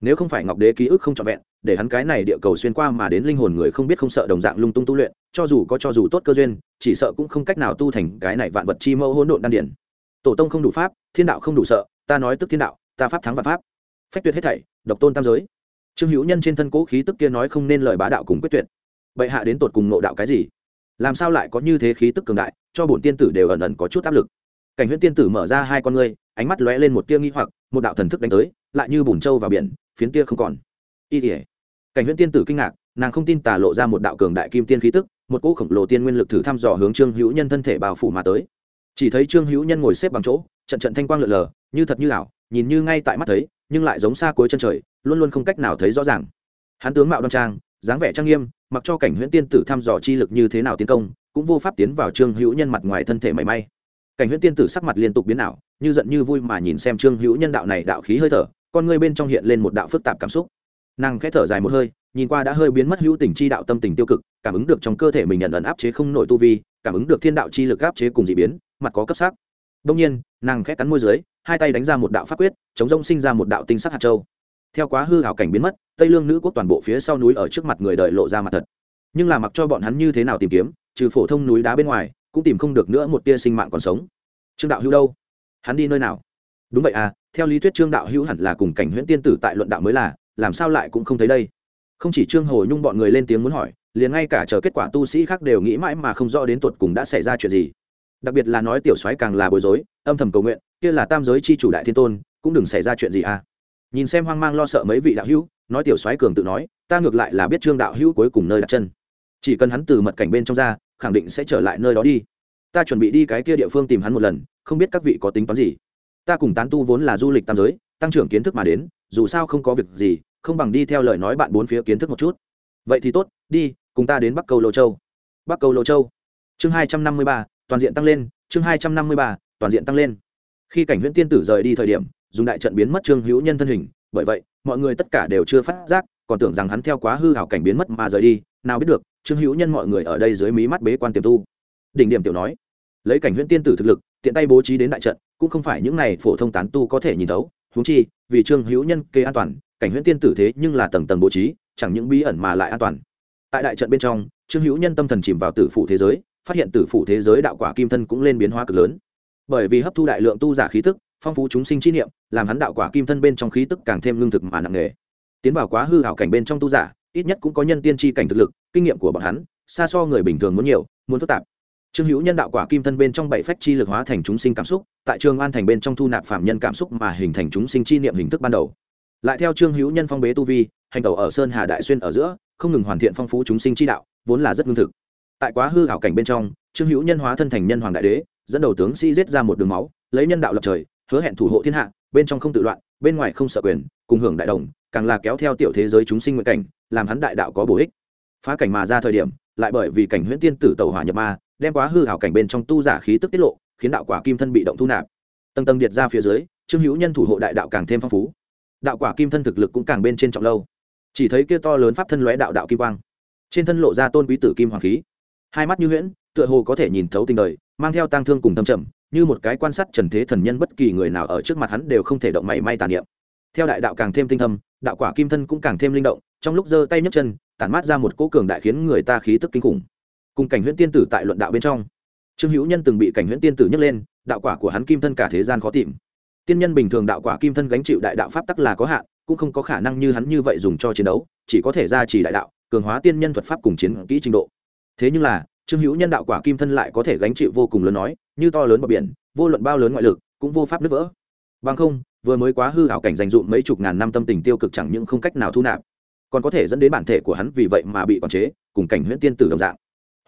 Nếu không phải ngọc đế ký ức không trọn vẹn, để hắn cái này địa cầu xuyên qua mà đến linh hồn người không biết không sợ đồng dạng lung tung tu luyện, cho dù có cho dù tốt cơ duyên, chỉ sợ cũng không cách nào tu thành cái này vạn vật chi mẫu hỗn độn đan điển. Tổ tông không đủ pháp, thiên đạo không đủ sợ, ta nói tức thiên đạo, ta pháp thắng và pháp. Phách tuyệt hết thảy, độc tôn tam giới. Trương hữu nhân trên thân cố khí tức kia nói không nên lời bá đạo cùng quyết tuyệt. Bệ hạ đến tột cùng nộ đạo cái gì? Làm sao lại có như thế khí tức cường đại, cho bổn tiên tử đều ẩn ẩn có chút áp lực cảnh huyễn tiên tử mở ra hai con ngươi, ánh mắt lóe lên một tia nghi hoặc, một đạo thần thức đánh tới, lại như bùn trâu vào biển, phiến tia không còn. Y tỉa cảnh huyễn tiên tử kinh ngạc, nàng không tin tả lộ ra một đạo cường đại kim tiên khí tức, một cỗ khổng lồ tiên nguyên lực thử thăm dò hướng trương hữu nhân thân thể bao phủ mà tới. Chỉ thấy trương hữu nhân ngồi xếp bằng chỗ, trận trận thanh quang lượn lờ, như thật như ảo, nhìn như ngay tại mắt thấy, nhưng lại giống xa cuối chân trời, luôn luôn không cách nào thấy rõ ràng. Hắn tướng mạo đoan trang, dáng vẻ trang nghiêm, mặc cho cảnh huyễn tiên tử thăm dò chi lực như thế nào tiến công, cũng vô pháp tiến vào trương hữu nhân mặt ngoài thân thể mảy may cảnh huyễn tiên tử sắc mặt liên tục biến ảo, như giận như vui mà nhìn xem trương hữu nhân đạo này đạo khí hơi thở, con ngươi bên trong hiện lên một đạo phức tạp cảm xúc. Nàng khẽ thở dài một hơi, nhìn qua đã hơi biến mất hữu tình chi đạo tâm tình tiêu cực, cảm ứng được trong cơ thể mình nhận ẩn áp chế không nổi tu vi, cảm ứng được thiên đạo chi lực áp chế cùng dị biến, mặt có cấp sắc. Đông nhiên, nàng khẽ cắn môi dưới, hai tay đánh ra một đạo pháp quyết, chống rông sinh ra một đạo tinh sắc hạt châu. Theo quá hư hảo cảnh biến mất, tây lương nữ quốc toàn bộ phía sau núi ở trước mặt người đợi lộ ra mặt thật. Nhưng là mặc cho bọn hắn như thế nào tìm kiếm, trừ phổ thông núi đá bên ngoài cũng tìm không được nữa một tia sinh mạng còn sống. Trương đạo hữu đâu? Hắn đi nơi nào? Đúng vậy à theo lý thuyết trương đạo hữu hẳn là cùng cảnh huyễn tiên tử tại luận đạo mới là, làm sao lại cũng không thấy đây? Không chỉ trương hồ nhung bọn người lên tiếng muốn hỏi, liền ngay cả chờ kết quả tu sĩ khác đều nghĩ mãi mà không rõ đến tuột cùng đã xảy ra chuyện gì. Đặc biệt là nói tiểu soái càng là bối rối, âm thầm cầu nguyện, kia là tam giới c h i chủ đại thiên tôn, cũng đừng xảy ra chuyện gì à. Nhìn xem hoang mang lo sợ mấy vị đạo hữu, nói tiểu soái cường tự nói, ta ngược lại là biết trương đạo hữu cuối cùng nơi đặt chân. Chỉ cần hắn từ mật cảnh bên trong ra khẳng định sẽ trở lại nơi đó đi. Ta chuẩn bị đi cái kia địa phương tìm hắn một lần, không biết các vị có tính toán gì. Ta cùng tán tu vốn là du lịch tam giới, tăng trưởng kiến thức mà đến, dù sao không có việc gì, không bằng đi theo lời nói bạn bốn phía kiến thức một chút. Vậy thì tốt, đi, cùng ta đến bắc cầu lô châu. Bắc cầu lô châu. Chương hai trăm năm mươi ba, toàn diện tăng lên, chương hai trăm năm mươi ba, toàn diện tăng lên. Khi cảnh huyễn tiên tử rời đi thời điểm, dùng đại trận biến mất trương hữu nhân thân hình, bởi vậy, mọi người tất cả đều chưa phát giác, còn tưởng rằng hắn theo quá hư hảo cảnh biến mất mà rời đi, nào biết được trương hữu nhân mọi người ở đây dưới mí mắt bế quan tiềm tu. Đỉnh điểm tiểu nói, lấy cảnh huyễn tiên tử thực lực, tiện tay bố trí đến đại trận, cũng không phải những này phổ thông tán tu có thể nhìn thấu. Huống chi, vì trương hữu nhân kê an toàn, cảnh huyễn tiên tử thế nhưng là tầng tầng bố trí, chẳng những bí ẩn mà lại an toàn. Tại đại trận bên trong, trương hữu nhân tâm thần chìm vào tử phủ thế giới, phát hiện tử phủ thế giới đạo quả kim thân cũng lên biến hóa cực lớn. Bởi vì hấp thu đại lượng tu giả khí tức, phong phú chúng sinh chi niệm, làm hắn đạo quả kim thân bên trong khí tức càng thêm lương thực mà nặng nề. Tiến vào quá hư hảo cảnh bên trong tu giả ít nhất cũng có nhân tiên tri cảnh thực lực, kinh nghiệm của bọn hắn, xa so người bình thường muốn nhiều, muốn phức tạp. Trương hữu nhân đạo quả kim thân bên trong bảy phách chi lực hóa thành chúng sinh cảm xúc, tại trường an thành bên trong thu nạp phạm nhân cảm xúc mà hình thành chúng sinh chi niệm hình thức ban đầu. Lại theo trương hữu nhân phong bế tu vi, hành tẩu ở sơn hà đại xuyên ở giữa, không ngừng hoàn thiện phong phú chúng sinh chi đạo, vốn là rất ngưng thực. Tại quá hư hảo cảnh bên trong, trương hữu nhân hóa thân thành nhân hoàng đại đế, dẫn đầu tướng sĩ giết ra một đường máu, lấy nhân đạo lập trời, hứa hẹn thủ hộ thiên hạ, bên trong không tự loạn, bên ngoài không sợ quyền, cùng hưởng đại đồng càng là kéo theo tiểu thế giới chúng sinh nguyện cảnh, làm hắn đại đạo có bổ ích. Phá cảnh mà ra thời điểm, lại bởi vì cảnh huyễn tiên tử tẩu hỏa nhập ma, đem quá hư hảo cảnh bên trong tu giả khí tức tiết lộ, khiến đạo quả kim thân bị động thu nạp. Tầng tầng điệt ra phía dưới, trương hữu nhân thủ hộ đại đạo càng thêm phong phú. Đạo quả kim thân thực lực cũng càng bên trên trọng lâu. Chỉ thấy kia to lớn pháp thân lóe đạo đạo kim quang. Trên thân lộ ra tôn quý tử kim hoàng khí. Hai mắt như huyễn, tựa hồ có thể nhìn thấu tình đời, mang theo tang thương cùng thâm trầm, như một cái quan sát trần thế thần nhân bất kỳ người nào ở trước mặt hắn đều không thể động mảy may tàn niệm theo đại đạo càng thêm tinh thâm, đạo quả kim thân cũng càng thêm linh động, trong lúc giơ tay nhấc chân, tản mát ra một cỗ cường đại khiến người ta khí tức kinh khủng. Cùng cảnh huyễn tiên tử tại luận đạo bên trong, trương hữu nhân từng bị cảnh huyễn tiên tử nhấc lên, đạo quả của hắn kim thân cả thế gian khó tìm. Tiên nhân bình thường đạo quả kim thân gánh chịu đại đạo pháp tắc là có hạn, cũng không có khả năng như hắn như vậy dùng cho chiến đấu, chỉ có thể ra chỉ đại đạo, cường hóa tiên nhân thuật pháp cùng chiến kỹ trình độ. Thế nhưng là, trương hữu nhân đạo quả kim thân lại có thể gánh chịu vô cùng lớn nói, như to lớn bờ biển, vô luận bao lớn ngoại lực, cũng vô pháp nứt vỡ. Bằng không vừa mới quá hư hảo cảnh dành dụm mấy chục ngàn năm tâm tình tiêu cực chẳng những không cách nào thu nạp, còn có thể dẫn đến bản thể của hắn vì vậy mà bị quản chế, cùng cảnh huyễn tiên tử đồng dạng.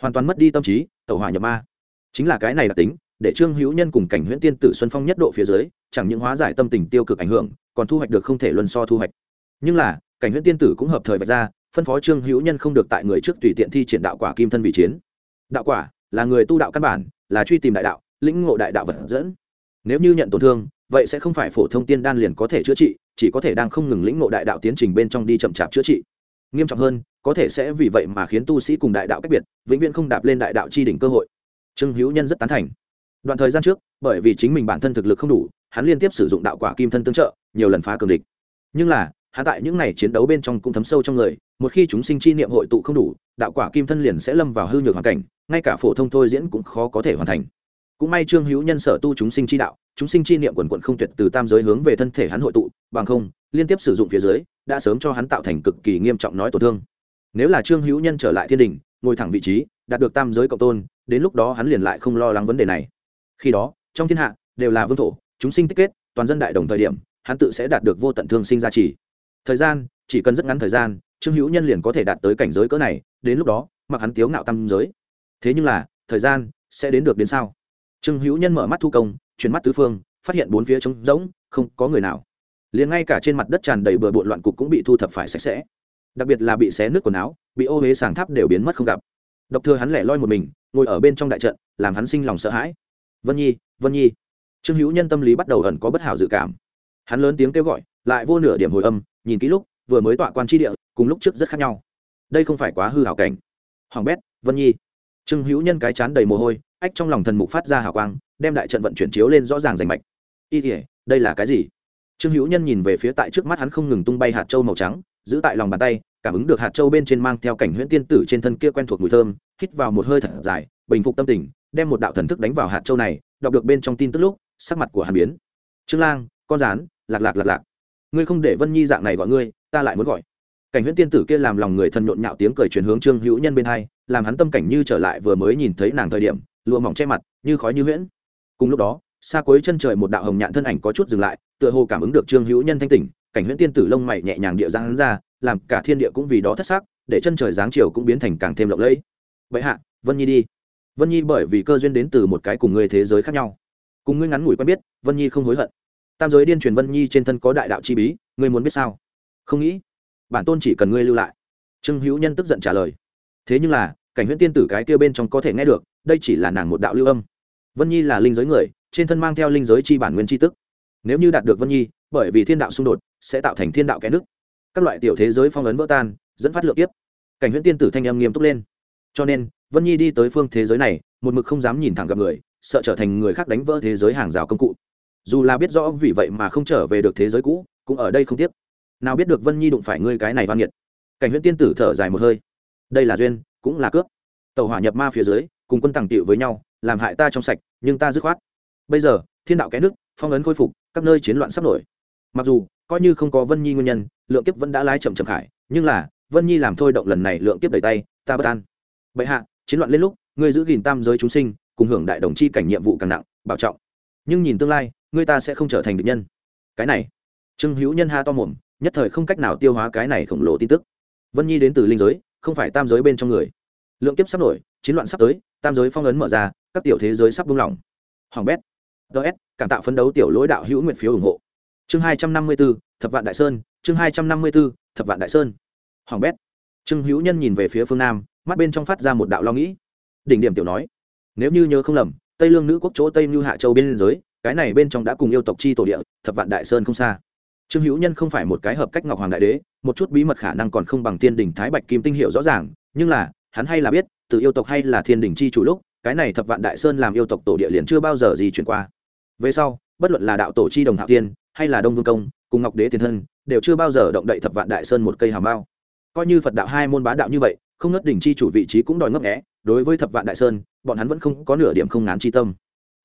Hoàn toàn mất đi tâm trí tàu hỏa nhập ma. Chính là cái này đặc tính, để trương hữu nhân cùng cảnh huyễn tiên tử xuân phong nhất độ phía dưới, chẳng những hóa giải tâm tình tiêu cực ảnh hưởng, còn thu hoạch được không thể luân so thu hoạch. Nhưng là, cảnh huyễn tiên tử cũng hợp thời vạch ra, phân phó trương hữu nhân không được tại người trước tùy tiện thi triển đạo quả kim thân vị chiến. Đạo quả là người tu đạo căn bản, là truy tìm đại đạo, lĩnh ngộ đại đạo vật dẫn. Nếu như nhận tổn thương vậy sẽ không phải phổ thông tiên đan liền có thể chữa trị, chỉ có thể đang không ngừng lĩnh ngộ đại đạo tiến trình bên trong đi chậm chạp chữa trị. Nghiêm trọng hơn, có thể sẽ vì vậy mà khiến tu sĩ cùng đại đạo cách biệt, vĩnh viễn không đạp lên đại đạo chi đỉnh cơ hội. Trương hữu nhân rất tán thành. Đoạn thời gian trước, bởi vì chính mình bản thân thực lực không đủ, hắn liên tiếp sử dụng đạo quả kim thân tương trợ, nhiều lần phá cường địch. Nhưng là, hắn tại những ngày chiến đấu bên trong cũng thấm sâu trong người, một khi chúng sinh chi niệm hội tụ không đủ, đạo quả kim thân liền sẽ lâm vào hư nhược hoàn cảnh, ngay cả phổ thông thôi diễn cũng khó có thể hoàn thành cũng may trương hữu nhân sở tu chúng sinh chi đạo, chúng sinh chi niệm quần quận không tuyệt từ tam giới hướng về thân thể hắn hội tụ, bằng không, liên tiếp sử dụng phía dưới, đã sớm cho hắn tạo thành cực kỳ nghiêm trọng nói tổn thương. Nếu là trương hữu nhân trở lại thiên đình, ngồi thẳng vị trí, đạt được tam giới cộng tôn, đến lúc đó hắn liền lại không lo lắng vấn đề này. Khi đó, trong thiên hạ, đều là vương thổ, chúng sinh tích kết, toàn dân đại đồng thời điểm, hắn tự sẽ đạt được vô tận thương sinh gia trì. Thời gian, chỉ cần rất ngắn thời gian, trương hữu nhân liền có thể đạt tới cảnh giới cỡ này, đến lúc đó, mặc hắn tiếu ngạo tam giới. Thế nhưng là, thời gian sẽ đến được đến sao? Trương hữu nhân mở mắt thu công, chuyển mắt tứ phương, phát hiện bốn phía trống rỗng, không có người nào. Liền ngay cả trên mặt đất tràn đầy bừa bộn loạn cục cũng bị thu thập phải sạch sẽ. Đặc biệt là bị xé nước quần áo, bị ô huế sàng tháp đều biến mất không gặp. Độc thừa hắn lẻ loi một mình, ngồi ở bên trong đại trận, làm hắn sinh lòng sợ hãi. Vân nhi vân nhi. Trương hữu nhân tâm lý bắt đầu ẩn có bất hảo dự cảm. Hắn lớn tiếng kêu gọi, lại vô nửa điểm hồi âm, nhìn kỹ lúc, vừa mới tọa quan tri địa, cùng lúc trước rất khác nhau. Đây không phải quá hư hảo cảnh. Hoàng bét, vân nhi. Trương hữu nhân cái chán đầy mồ hôi ách trong lòng thần mục phát ra hào quang, đem đại trận vận chuyển chiếu lên rõ ràng rành mạch. Y thể đây là cái gì? Trương hữu nhân nhìn về phía tại trước mắt hắn không ngừng tung bay hạt trâu màu trắng, giữ tại lòng bàn tay, cảm ứng được hạt trâu bên trên mang theo cảnh huyễn tiên tử trên thân kia quen thuộc mùi thơm, hít vào một hơi thật dài, bình phục tâm tình, đem một đạo thần thức đánh vào hạt trâu này, đọc được bên trong tin tức lúc, sắc mặt của hàn biến. Trương lang, con rán, lạc lạc lạc lạc. Ngươi không để vân nhi dạng này gọi ngươi, ta lại muốn gọi. Cảnh huyễn tiên tử kia làm lòng người thân nhộn nhạo tiếng cười chuyển hướng trương hữu nhân bên hai, làm hắn tâm cảnh như trở lại vừa mới nhìn thấy nàng thời điểm lụa mỏng che mặt, như khói như huyễn. Cùng lúc đó, xa cuối chân trời một đạo hồng nhạn thân ảnh có chút dừng lại, tựa hồ cảm ứng được trương hữu nhân thanh tỉnh, cảnh huyễn tiên tử lông mày nhẹ nhàng địa giang ra, làm cả thiên địa cũng vì đó thất xác để chân trời dáng chiều cũng biến thành càng thêm lộng lẫy. Vậy hạ, vân nhi đi. Vân nhi bởi vì cơ duyên đến từ một cái cùng người thế giới khác nhau. Cùng ngươi ngắn ngủi quen biết, vân nhi không hối hận. Tam giới điên truyền vân nhi trên thân có đại đạo chi bí, ngươi muốn biết sao? Không nghĩ, bản tôn chỉ cần ngươi lưu lại. Trương hữu nhân tức giận trả lời. Thế nhưng là, cảnh huyễn tiên tử cái kia bên trong có thể nghe được đây chỉ là nàng một đạo lưu âm. Vân nhi là linh giới người, trên thân mang theo linh giới chi bản nguyên chi tức. Nếu như đạt được vân nhi, bởi vì thiên đạo xung đột, sẽ tạo thành thiên đạo kẽ nước các loại tiểu thế giới phong ấn vỡ tan, dẫn phát lượng tiếp cảnh huyễn tiên tử thanh âm nghiêm túc lên. Cho nên, vân nhi đi tới phương thế giới này, một mực không dám nhìn thẳng gặp người, sợ trở thành người khác đánh vỡ thế giới hàng rào công cụ. Dù là biết rõ vì vậy mà không trở về được thế giới cũ, cũng ở đây không tiếc. Nào biết được vân nhi đụng phải ngươi cái này oan nghiệt. Cảnh huyễn tiên tử thở dài một hơi. Đây là duyên, cũng là cướp. Tàu hỏa nhập ma phía dưới cùng quân tàng tiệu với nhau, làm hại ta trong sạch, nhưng ta dứt khoát. Bây giờ, thiên đạo kẽ nước, phong ấn khôi phục, các nơi chiến loạn sắp nổi. Mặc dù, coi như không có vân nhi nguyên nhân, lượng kiếp vẫn đã lái chậm chậm khải, nhưng là, vân nhi làm thôi động lần này lượng kiếp đầy tay, ta bất an. Bệ hạ, chiến loạn lên lúc, ngươi giữ gìn tam giới chúng sinh, cùng hưởng đại đồng chi cảnh nhiệm vụ càng nặng, bảo trọng. Nhưng nhìn tương lai, ngươi ta sẽ không trở thành địch nhân. Cái này, trương hữu nhân ha to mồm, nhất thời không cách nào tiêu hóa cái này khổng lồ tin tức. Vân nhi đến từ linh giới, không phải tam giới bên trong người. Lượng kiếp sắp nổi chiến loạn sắp tới, tam giới phong ấn mở ra, các tiểu thế giới sắp buông lỏng. Hoàng bét. Ts cảm tạo phấn đấu tiểu lỗi đạo hữu nguyện phiếu ủng hộ. Chương hai trăm năm mươi b ố thập vạn đại sơn, chương hai trăm năm mươi b ố thập vạn đại sơn. Hoàng bét. Trương hữu nhân nhìn về phía phương nam, mắt bên trong phát ra một đạo lo nghĩ. Đỉnh điểm tiểu nói, nếu như nhớ không lầm, tây lương nữ quốc chỗ tây như hạ châu bên giới cái này bên trong đã cùng yêu tộc chi tổ địa, thập vạn đại sơn không xa. Trương hữu nhân không phải một cái hợp cách ngọc hoàng đại đế, một chút bí mật khả năng còn không bằng thiên đình thái bạch kim tinh hiệu rõ ràng, nhưng là, hắn hay là biết từ yêu tộc hay là thiên đình chi chủ lúc, cái này thập vạn đại sơn làm yêu tộc tổ địa liền chưa bao giờ gì chuyển qua. Về sau, bất luận là đạo tổ chi đồng hạo tiên, hay là đông vương công, cùng ngọc đế tiền thân, đều chưa bao giờ động đậy thập vạn đại sơn một cây hàm bao. Coi như phật đạo hai môn bá đạo như vậy, không ngất đỉnh chi chủ vị trí cũng đòi ngấp nghẽ đối với thập vạn đại sơn, bọn hắn vẫn không có nửa điểm không ngán chi tâm.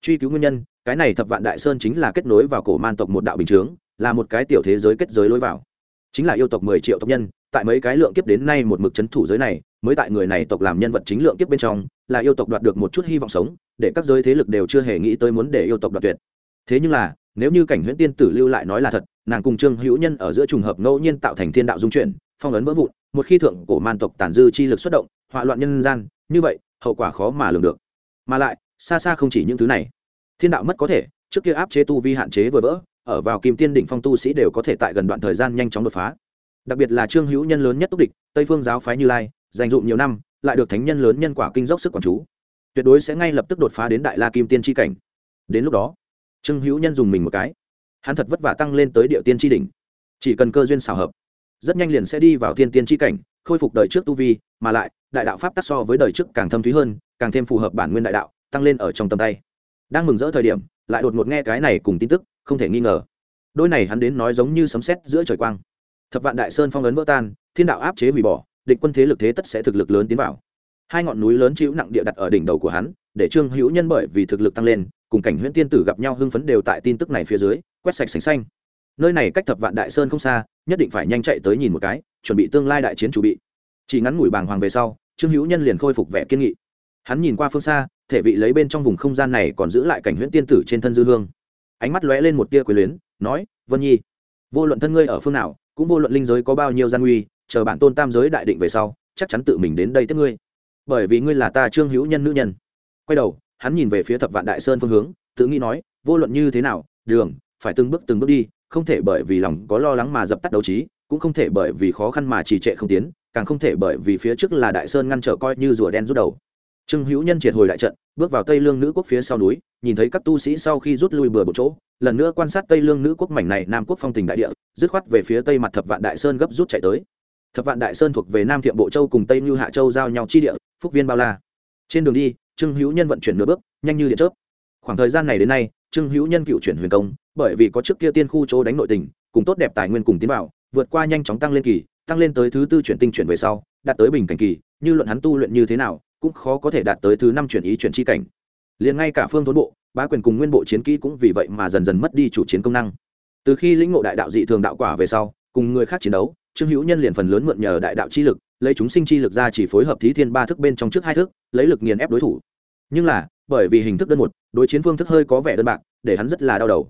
Truy cứu nguyên nhân, cái này thập vạn đại sơn chính là kết nối vào cổ man tộc một đạo bình chướng, là một cái tiểu thế giới kết giới lối vào. Chính là yêu tộc mười triệu tộc nhân, tại mấy cái lượng kiếp đến nay một mực c h ấ n thủ giới này mới tại người này tộc làm nhân vật chính lượng kiếp bên trong, là yêu tộc đoạt được một chút hy vọng sống, để các giới thế lực đều chưa hề nghĩ tới muốn để yêu tộc đoạt tuyệt. Thế nhưng là, nếu như cảnh huyễn tiên tử lưu lại nói là thật, nàng cùng trương hữu nhân ở giữa trùng hợp ngẫu nhiên tạo thành thiên đạo dung chuyển, phong ấn vỡ vụn, một khi thượng cổ man tộc tàn dư chi lực xuất động, hỏa loạn nhân gian, như vậy, hậu quả khó mà lường được. Mà lại, xa xa không chỉ những thứ này. Thiên đạo mất có thể, trước kia áp chế tu vi hạn chế vừa vỡ, ở vào kim tiên đỉnh phong tu sĩ đều có thể tại gần đoạn thời gian nhanh chóng đột phá. Đặc biệt là trương hữu nhân lớn nhất túc địch, tây phương giáo phái như lai dành dụm nhiều năm, lại được thánh nhân lớn nhân quả kinh dốc sức quản chú. Tuyệt đối sẽ ngay lập tức đột phá đến đại la kim tiên tri cảnh. Đến lúc đó, trương hữu nhân dùng mình một cái. Hắn thật vất vả tăng lên tới địa tiên tri đỉnh. Chỉ cần cơ duyên xào hợp, rất nhanh liền sẽ đi vào thiên tiên tri cảnh, khôi phục đời trước tu vi, mà lại, đại đạo pháp tắc so với đời trước càng thâm thúy hơn, càng thêm phù hợp bản nguyên đại đạo, tăng lên ở trong tầm tay. Đang mừng rỡ thời điểm, lại đột ngột nghe cái này cùng tin tức, không thể nghi ngờ. Đôi này hắn đến nói giống như sấm sét giữa trời quang. Thập vạn đại sơn phong ấn vỡ tan, thiên đạo áp chế hủy bỏ địch quân thế lực thế tất sẽ thực lực lớn tiến vào. Hai ngọn núi lớn chịu nặng địa đặt ở đỉnh đầu của hắn, để trương hữu nhân bởi vì thực lực tăng lên, cùng cảnh huyễn tiên tử gặp nhau hưng phấn đều tại tin tức này phía dưới, quét sạch sành xanh. Nơi này cách thập vạn đại sơn không xa, nhất định phải nhanh chạy tới nhìn một cái, chuẩn bị tương lai đại chiến chủ bị. Chỉ ngắn ngủi bàng hoàng về sau, trương hữu nhân liền khôi phục vẻ kiên nghị. Hắn nhìn qua phương xa, thể vị lấy bên trong vùng không gian này còn giữ lại cảnh huyễn tiên tử trên thân dư hương. Ánh mắt lóe lên một tia quyền luyến, nói, vân nhi, vô luận thân ngươi ở phương nào, cũng vô luận linh giới có bao nhiêu gian nguy chờ bản tôn tam giới đại định về sau, chắc chắn tự mình đến đây tiếp ngươi. Bởi vì ngươi là ta trương hữu nhân nữ nhân. Quay đầu, hắn nhìn về phía thập vạn đại sơn phương hướng, tự nghĩ nói, vô luận như thế nào, đường, phải từng bước từng bước đi, không thể bởi vì lòng có lo lắng mà dập tắt đấu trí, cũng không thể bởi vì khó khăn mà trì trệ không tiến, càng không thể bởi vì phía trước là đại sơn ngăn trở coi như rùa đen rút đầu. Trương hữu nhân triệt hồi đại trận, bước vào tây lương nữ quốc phía sau núi, nhìn thấy các tu sĩ sau khi rút lui bừa một chỗ, lần nữa quan sát tây lương nữ quốc mảnh này nam quốc phong tình đại địa, dứt khoát về phía tây mặt thập vạn đại sơn gấp rút chạy tới thập vạn đại sơn thuộc về nam thiệm bộ châu cùng tây như hạ châu giao nhau chi địa, phúc viên bao la. Trên đường đi, trương hữu nhân vận chuyển nửa bước, nhanh như điện chớp. Khoảng thời gian này đến nay, trương hữu nhân cựu chuyển huyền công, bởi vì có trước kia tiên khu chỗ đánh nội tình, cùng tốt đẹp tài nguyên cùng tiến bảo vượt qua nhanh chóng tăng lên kỳ, tăng lên tới thứ tư chuyển tinh chuyển về sau, đạt tới bình cảnh kỳ, như luận hắn tu luyện như thế nào, cũng khó có thể đạt tới thứ năm chuyển ý chuyển chi cảnh. Liền ngay cả phương thốn bộ, bá quyền cùng nguyên bộ chiến kỹ cũng vì vậy mà dần dần mất đi chủ chiến công năng. Từ khi lĩnh ngộ đại đạo dị thường đạo quả về sau, cùng người khác chiến đấu trương hữu nhân liền phần lớn mượn nhờ đại đạo chi lực, lấy chúng sinh chi lực ra chỉ phối hợp thí thiên ba thức bên trong trước hai thức, lấy lực nghiền ép đối thủ. Nhưng là, bởi vì hình thức đơn một, đối chiến phương thức hơi có vẻ đơn bạc, để hắn rất là đau đầu.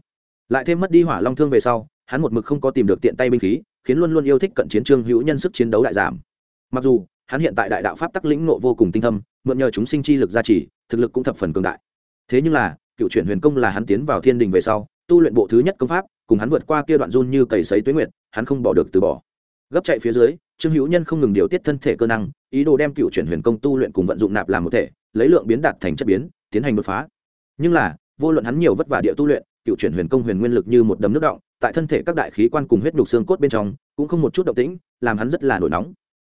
Lại thêm mất đi hỏa long thương về sau, hắn một mực không có tìm được tiện tay binh khí, khiến luôn luôn yêu thích cận chiến trương hữu nhân sức chiến đấu đại giảm. Mặc dù, hắn hiện tại đại đạo pháp tắc lĩnh nộ vô cùng tinh thâm, mượn nhờ chúng sinh chi lực gia trì thực lực cũng thập phần cường đại. Thế nhưng là, cựu chuyển huyền công là hắn tiến vào thiên đình về sau, tu luyện bộ thứ nhất công pháp, cùng hắn vượt qua kia đoạn run như cầy sấy tuế nguyệt, hắn không bỏ được từ bỏ gấp chạy phía dưới, trương hữu nhân không ngừng điều tiết thân thể cơ năng, ý đồ đem cựu chuyển huyền công tu luyện cùng vận dụng nạp làm một thể, lấy lượng biến đạt thành chất biến, tiến hành đột phá. Nhưng là, vô luận hắn nhiều vất vả địa tu luyện, cựu chuyển huyền công huyền nguyên lực như một đấm nước động, tại thân thể các đại khí quan cùng huyết nhục xương cốt bên trong, cũng không một chút động tĩnh, làm hắn rất là nổi nóng.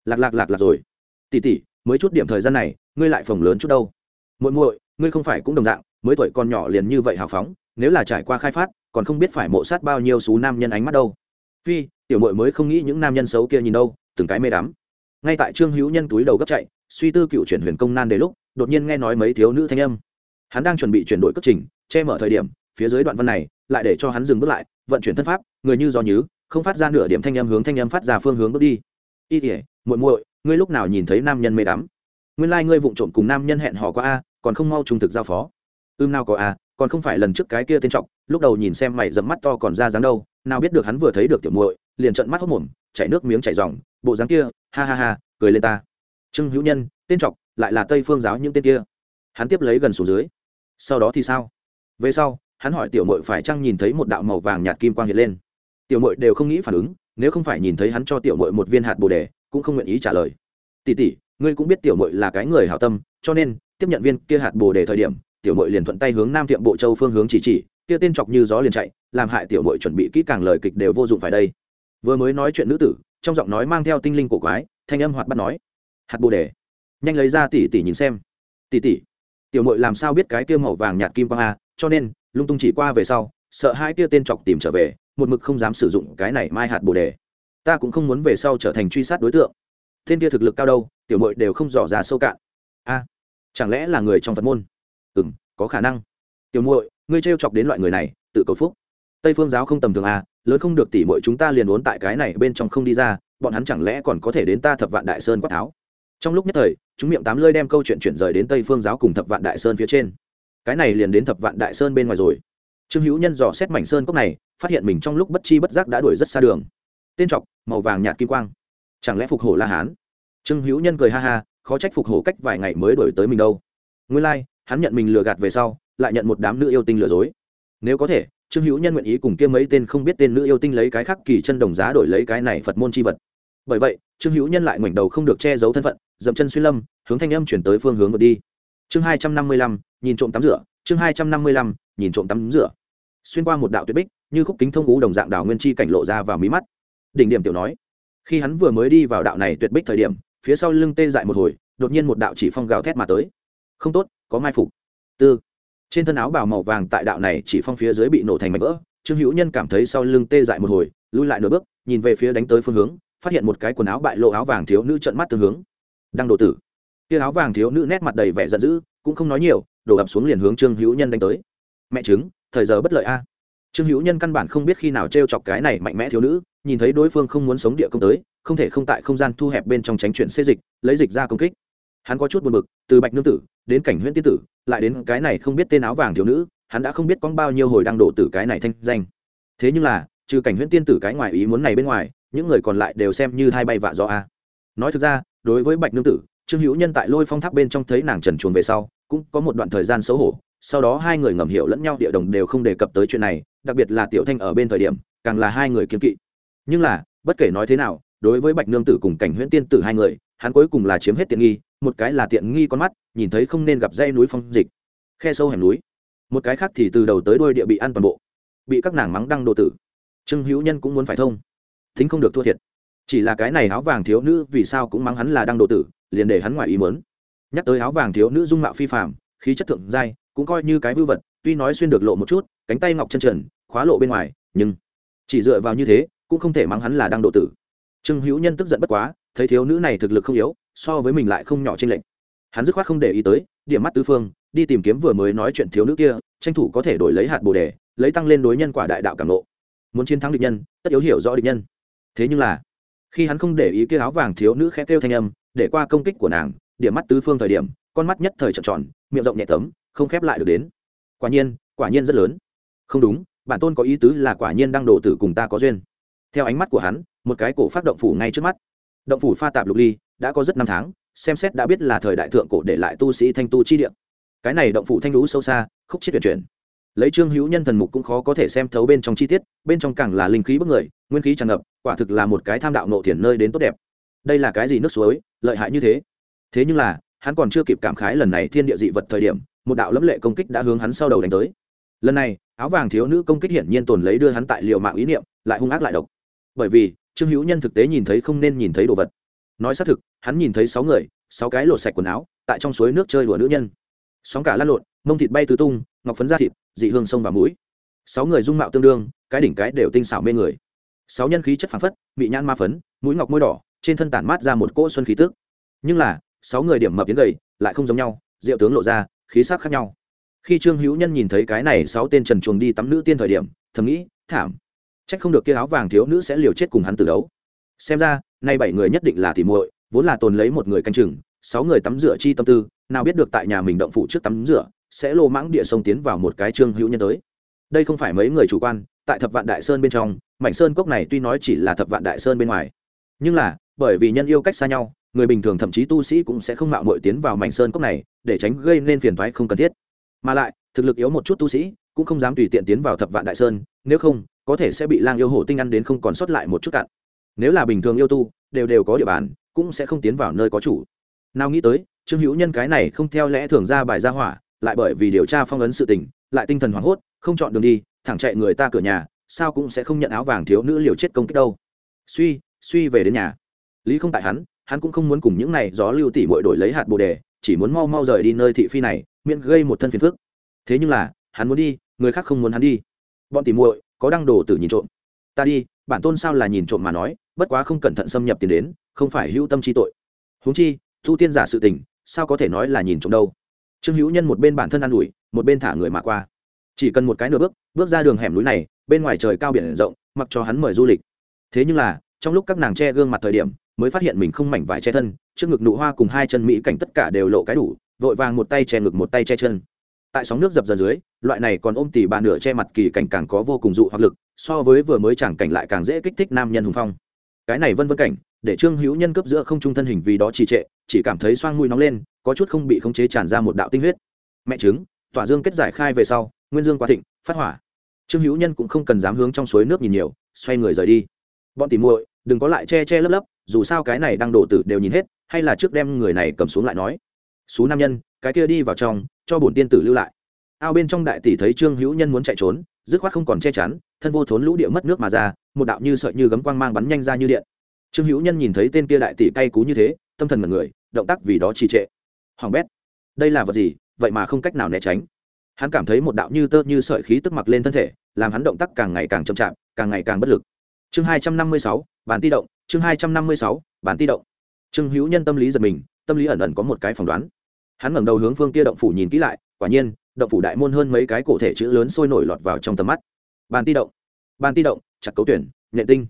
Lạc lạc lạc lạc rồi. Tỉ tỉ mới chút điểm thời gian này, ngươi lại phồng lớn chút đâu. Muội muội, ngươi không phải cũng đồng dạng, mới tuổi còn nhỏ liền như vậy hào phóng, nếu là trải qua khai phát, còn không biết phải mộ sát bao nhiêu số nam nhân ánh mắt đâu. Phi tiểu muội mới không nghĩ những nam nhân xấu kia nhìn đâu, từng cái mê đắm. Ngay tại trương hữu nhân túi đầu gấp chạy, suy tư cựu chuyển huyền công nan đề lúc, đột nhiên nghe nói mấy thiếu nữ thanh âm. Hắn đang chuẩn bị chuyển đổi cất trình, che mở thời điểm, phía dưới đoạn văn này, lại để cho hắn dừng bước lại, vận chuyển thân pháp, người như do nhứ, không phát ra nửa điểm thanh âm hướng thanh âm phát ra phương hướng bước đi. Y tỉa muội muội, ngươi lúc nào nhìn thấy nam nhân mê đắm? Nguyên lai ngươi vụng trộm cùng nam nhân hẹn hò qua a, còn không mau trung thực giao phó. Ưm, nào có a, còn không phải lần trước cái kia tên trọng lúc đầu nhìn xem mày dẫm mắt to còn ra dáng đâu, nào biết được hắn vừa thấy được tiểu muội liền trận mắt hốc mồm, chảy nước miếng chảy ròng, bộ dáng kia, ha ha ha, cười lên ta. Trương hữu nhân, tên trọc, lại là tây phương giáo những tên kia. Hắn tiếp lấy gần xuống dưới. Sau đó thì sao? Về sau, hắn hỏi tiểu mội phải chăng nhìn thấy một đạo màu vàng nhạt kim quang hiện lên. Tiểu mội đều không nghĩ phản ứng, nếu không phải nhìn thấy hắn cho tiểu mội một viên hạt bồ đề, cũng không nguyện ý trả lời. Tỉ tỉ ngươi cũng biết tiểu mội là cái người hảo tâm, cho nên, tiếp nhận viên kia hạt bồ đề thời điểm, tiểu mội liền thuận tay hướng nam tiệm bộ châu phương hướng chỉ chỉ, kia tên chọc như gió liền chạy, làm hại tiểu mội chuẩn bị kỹ càng lời kịch đều vô dụng phải đây vừa mới nói chuyện nữ tử, trong giọng nói mang theo tinh linh cổ quái, thanh âm hoạt bắt nói, hạt bồ đề, nhanh lấy ra tỉ tỉ nhìn xem. Tỉ tỉ tiểu mội làm sao biết cái kia màu vàng nhạt kim quang a? Cho nên, lung tung chỉ qua về sau, sợ hai kia tên chọc tìm trở về, một mực không dám sử dụng cái này mai hạt bồ đề. Ta cũng không muốn về sau trở thành truy sát đối tượng. Tên kia thực lực cao đâu, tiểu mội đều không dò ra sâu cạn. A, chẳng lẽ là người trong phật môn? Ừ m có khả năng. Tiểu muội, ngươi trêu chọc đến loại người này, tự cầu phúc tây phương giáo không tầm thường à? lớn không được tỉ mọi chúng ta liền uốn tại cái này bên trong không đi ra bọn hắn chẳng lẽ còn có thể đến ta thập vạn đại sơn quát tháo? Trong lúc nhất thời chúng miệng tám lơi đem câu chuyện chuyển rời đến tây phương giáo cùng thập vạn đại sơn phía trên. Cái này liền đến thập vạn đại sơn bên ngoài rồi. Trương hữu nhân dò xét mảnh sơn cốc này phát hiện mình trong lúc bất chi bất giác đã đuổi rất xa đường. Tên trọc màu vàng nhạt kim quang. Chẳng lẽ phục hổ la hán? Trương hữu nhân cười ha ha khó trách phục hổ cách vài ngày mới đổi tới mình đâu. Nguyên lai、like, hắn nhận mình lừa gạt về sau lại nhận một đám nữ yêu tinh lừa dối. Nếu có thể trương hữu nhân nguyện ý cùng kia mấy tên không biết tên nữ yêu tinh lấy cái khác kỳ chân đồng giá đổi lấy cái này phật môn c h i vật. Bởi vậy, trương hữu nhân lại ngoảnh đầu không được che giấu thân phận, dậm chân xuyên lâm, hướng thanh âm chuyển tới phương hướng vượt đi. Chương hai trăm năm mươi lăm, nhìn trộm tắm rửa. Chương hai trăm năm mươi lăm, nhìn trộm tắm rửa. Xuyên qua một đạo tuyệt bích, như khúc kính thông ú đồng dạng đảo nguyên chi cảnh lộ ra vào mí mắt. Đỉnh điểm tiểu nói, khi hắn vừa mới đi vào đạo này tuyệt bích thời điểm, phía sau lưng tê dại một hồi, đột nhiên một đạo chỉ phong gào thét mà tới. Không tốt, có mai phục. Tư trên thân áo bào màu vàng tại đạo này chỉ phong phía dưới bị nổ thành mảnh vỡ, trương hữu nhân cảm thấy sau lưng tê dại một hồi, lui lại nửa bước, nhìn về phía đánh tới phương hướng, phát hiện một cái quần áo bại lộ áo vàng thiếu nữ trận mắt tương hướng. Đang đổ tử. Kia áo vàng thiếu nữ nét mặt đầy vẻ giận dữ, cũng không nói nhiều, đổ ập xuống liền hướng trương hữu nhân đánh tới. Mẹ chứng thời giờ bất lợi a. Trương hữu nhân căn bản không biết khi nào t r e o chọc cái này mạnh mẽ thiếu nữ, nhìn thấy đối phương không muốn sống địa công tới, không thể không tại không gian thu hẹp bên trong tránh chuyển xê dịch, lấy dịch ra công kích. Hắn có chút buồn bực, từ bạch nương tử đến cảnh huyễn tiên tử lại đến cái này không biết tên áo vàng thiếu nữ, hắn đã không biết có bao nhiêu hồi đang đổ tử cái này thanh danh. Thế nhưng là, trừ cảnh huyễn tiên tử cái ngoài ý muốn này bên ngoài, những người còn lại đều xem như hai bay vạ do a. Nói thực ra, đối với bạch nương tử, trương hữu nhân tại lôi phong tháp bên trong thấy nàng trần chuồn về sau, cũng có một đoạn thời gian xấu hổ, sau đó hai người ngầm hiểu lẫn nhau địa đồng đều không đề cập tới chuyện này, đặc biệt là tiểu thanh ở bên thời điểm, càng là hai người kiên kỵ. Nhưng là, bất kể nói thế nào, đối với bạch nương tử cùng cảnh huyễn tiên tử hai người hắn cuối cùng là chiếm hết tiện nghi, một cái là tiện nghi con mắt, nhìn thấy không nên gặp dây núi phong dịch. Khe sâu hẻm núi. Một cái khác thì từ đầu tới đôi địa bị ăn toàn bộ. Bị các nàng mắng đăng độ tử. Trương hữu nhân cũng muốn phải thông. Thính không được thua thiệt. Chỉ là cái này áo vàng thiếu nữ vì sao cũng mắng hắn là đăng độ tử, liền để hắn ngoài ý mớn nhắc tới áo vàng thiếu nữ dung mạo phi phạm khí chất thượng giai, cũng coi như cái vư vật, tuy nói xuyên được lộ một chút, cánh tay ngọc chân trần, khóa lộ bên ngoài, nhưng chỉ dựa vào như thế, cũng không thể mắng hắn là đăng độ tử. Trương hữu nhân tức giận bất quá thấy thiếu nữ này thực lực không yếu, so với mình lại không nhỏ trên lệnh hắn dứt khoát không để ý tới, điểm mắt tứ phương, đi tìm kiếm vừa mới nói chuyện thiếu nữ kia, tranh thủ có thể đổi lấy hạt bồ đề, lấy tăng lên đối nhân quả đại đạo cảm lộ muốn chiến thắng địch nhân, tất yếu hiểu rõ địch nhân. Thế nhưng là, khi hắn không để ý kia áo vàng thiếu nữ khẽ kêu thanh âm, để qua công kích của nàng, điểm mắt tứ phương thời điểm, con mắt nhất thời trợn tròn, miệng rộng nhẹ tấm không khép lại được đến. Quả nhiên quả nhiên rất lớn. Không đúng, bản tôn có ý tứ là quả nhiên đang đổ tử cùng ta có duyên. Theo ánh mắt của hắn, một cái cổ phát động phủ ngay trước mắt động phủ pha tạp lục ly, đã có rất năm tháng, xem xét đã biết là thời đại thượng cổ để lại tu sĩ thanh tu chi địa. Cái này động phủ thanh lũ sâu xa, khúc chiết tuyển chuyển. Lấy trương hữu nhân thần mục cũng khó có thể xem thấu bên trong chi tiết, bên trong càng là linh khí bức người, nguyên khí tràn ngập, quả thực là một cái tham đạo nộ thiền nơi đến tốt đẹp. Đây là cái gì nước suối, lợi hại như thế? Thế nhưng là, hắn còn chưa kịp cảm khái lần này thiên địa dị vật thời điểm, một đạo lẫm lệ công kích đã hướng hắn sau đầu đánh tới. Lần này, áo vàng thiếu nữ công kích hiển nhiên tồn lấy đưa hắn tại liệu mạng ý niệm, lại hung ác lại độc. Bởi vì trương hữu nhân thực tế nhìn thấy không nên nhìn thấy đồ vật. Nói xác thực, hắn nhìn thấy sáu người, sáu cái lột sạch quần áo, tại trong suối nước chơi đùa nữ nhân. Sóng cả lăn lộn, mông thịt bay tứ tung, ngọc phấn da thịt, dị hương sông và mũi. Sáu người dung mạo tương đương, cái đỉnh cái đều tinh xảo mê người. Sáu nhân khí chất phản phất bị nhan ma phấn, mũi ngọc môi đỏ, trên thân tản mát ra một cỗ xuân khí tức. Nhưng là, sáu người điểm mập tiến gầy, lại không giống nhau diệu tướng lộ ra, khí sắc khác nhau. Khi trương hữu nhân nhìn thấy cái này sáu tên trần chuồng đi tắm nữ tiên thời điểm, thầm nghĩ, thảm trách không được kia áo vàng thiếu nữ sẽ liều chết cùng hắn từ đấu. Xem ra, nay bảy người nhất định là tỉ muội, vốn là tồn lấy một người canh chừng, sáu người tắm rửa chi tâm tư, nào biết được tại nhà mình động phụ trước tắm rửa, sẽ lô mãng địa sông tiến vào một cái trương hữu nhân tới. Đây không phải mấy người chủ quan, tại thập vạn đại sơn bên trong, mảnh sơn cốc này tuy nói chỉ là thập vạn đại sơn bên ngoài, nhưng là, bởi vì nhân yêu cách xa nhau, người bình thường thậm chí tu sĩ cũng sẽ không mạo mội tiến vào mảnh sơn cốc này, để tránh gây nên phiền thoái không cần thiết. Mà lại, thực lực yếu một chút tu sĩ cũng không dám tùy tiện tiến vào thập vạn đại sơn, nếu không, có thể sẽ bị lang yêu hổ tinh ăn đến không còn sót lại một chút cạn. Nếu là bình thường yêu tu, đều đều có địa bàn, cũng sẽ không tiến vào nơi có chủ. Nào nghĩ tới, trương hữu nhân cái này không theo lẽ thường ra bài ra hỏa, lại bởi vì điều tra phong ấn sự tình, lại tinh thần hoảng hốt, không chọn đường đi, thẳng chạy người ta cửa nhà, sao cũng sẽ không nhận áo vàng thiếu nữ liều chết công kích đâu. Suy suy về đến nhà. Lý không tại hắn hắn cũng không muốn cùng những này gió lưu tỉ mội đổi lấy hạt bồ đề, chỉ muốn mau mau rời đi nơi thị phi này, miễn gây một thân phiền phức. Thế nhưng là, hắn muốn đi người khác không muốn hắn đi. Bọn tỉ muội, có đăng đồ tử nhìn trộm. Ta đi, bản tôn sao là nhìn trộm mà nói, bất quá không cẩn thận xâm nhập tiền đến, không phải hữu tâm chi tội. Huống chi, thu tiên giả sự tình, sao có thể nói là nhìn trộm đâu? Trương hữu nhân một bên bản thân ă n ủi, một bên thả người mà qua. Chỉ cần một cái nửa bước bước ra đường hẻm núi này, bên ngoài trời cao biển rộng, mặc cho hắn mời du lịch. Thế nhưng là, trong lúc các nàng che gương mặt thời điểm, mới phát hiện mình không mảnh vải che thân, trước ngực nụ hoa cùng hai chân mỹ cảnh tất cả đều lộ cái đủ, vội vàng một tay che ngực một tay che chân tại sóng nước dập dần dưới, loại này còn ôm tỉ bà nửa che mặt kỳ cảnh càng có vô cùng dụ hoặc lực, so với vừa mới chẳng cảnh lại càng dễ kích thích nam nhân hùng phong. Cái này vân vân cảnh, để trương hữu nhân cấp giữa không trung thân hình vì đó trì trệ, chỉ cảm thấy xoang mũi nóng lên, có chút không bị khống chế tràn ra một đạo tinh huyết. Mẹ chứng tỏa dương kết giải khai về sau, nguyên dương quá thịnh, phát hỏa. Trương hữu nhân cũng không cần dám hướng trong suối nước nhìn nhiều, xoay người rời đi. Bọn tỉ muội, đừng có lại che che lấp lấp, dù sao cái này đang đổ tử đều nhìn hết, hay là trước đem người này cầm xuống lại nói. Xú nam nhân cái kia đi vào trong, cho bổn tiên tử lưu lại. Ao bên trong đại tỷ thấy trương hữu nhân muốn chạy trốn, dứt khoát không còn che chắn, thân vô thốn lũ địa mất nước mà ra, một đạo như sợi như gấm quang mang bắn nhanh ra như điện. Trương hữu nhân nhìn thấy tên kia đại tỷ cay cú như thế, tâm thần mật người, động tác vì đó trì trệ. Hoàng bét, đây là vật gì? Vậy mà không cách nào né tránh. Hắn cảm thấy một đạo như tơ như sợi khí tức mặc lên thân thể, làm hắn động tác càng ngày càng chậm chạp, càng ngày càng bất lực. Chương hai trăm năm mươi sáu, bản ti động. Chương hai trăm năm mươi sáu, bản ti động. Trương hữu nhân tâm lý giật mình, tâm lý ẩn ẩn có một cái phỏng đoán hắn ngẩng đầu hướng phương kia động phủ nhìn kỹ lại, quả nhiên, động phủ đại môn hơn mấy cái cổ thể chữ lớn sôi nổi lọt vào trong tầm mắt. Bàn ti động, bàn ti động, chặt cấu tuyển nhẹ tinh.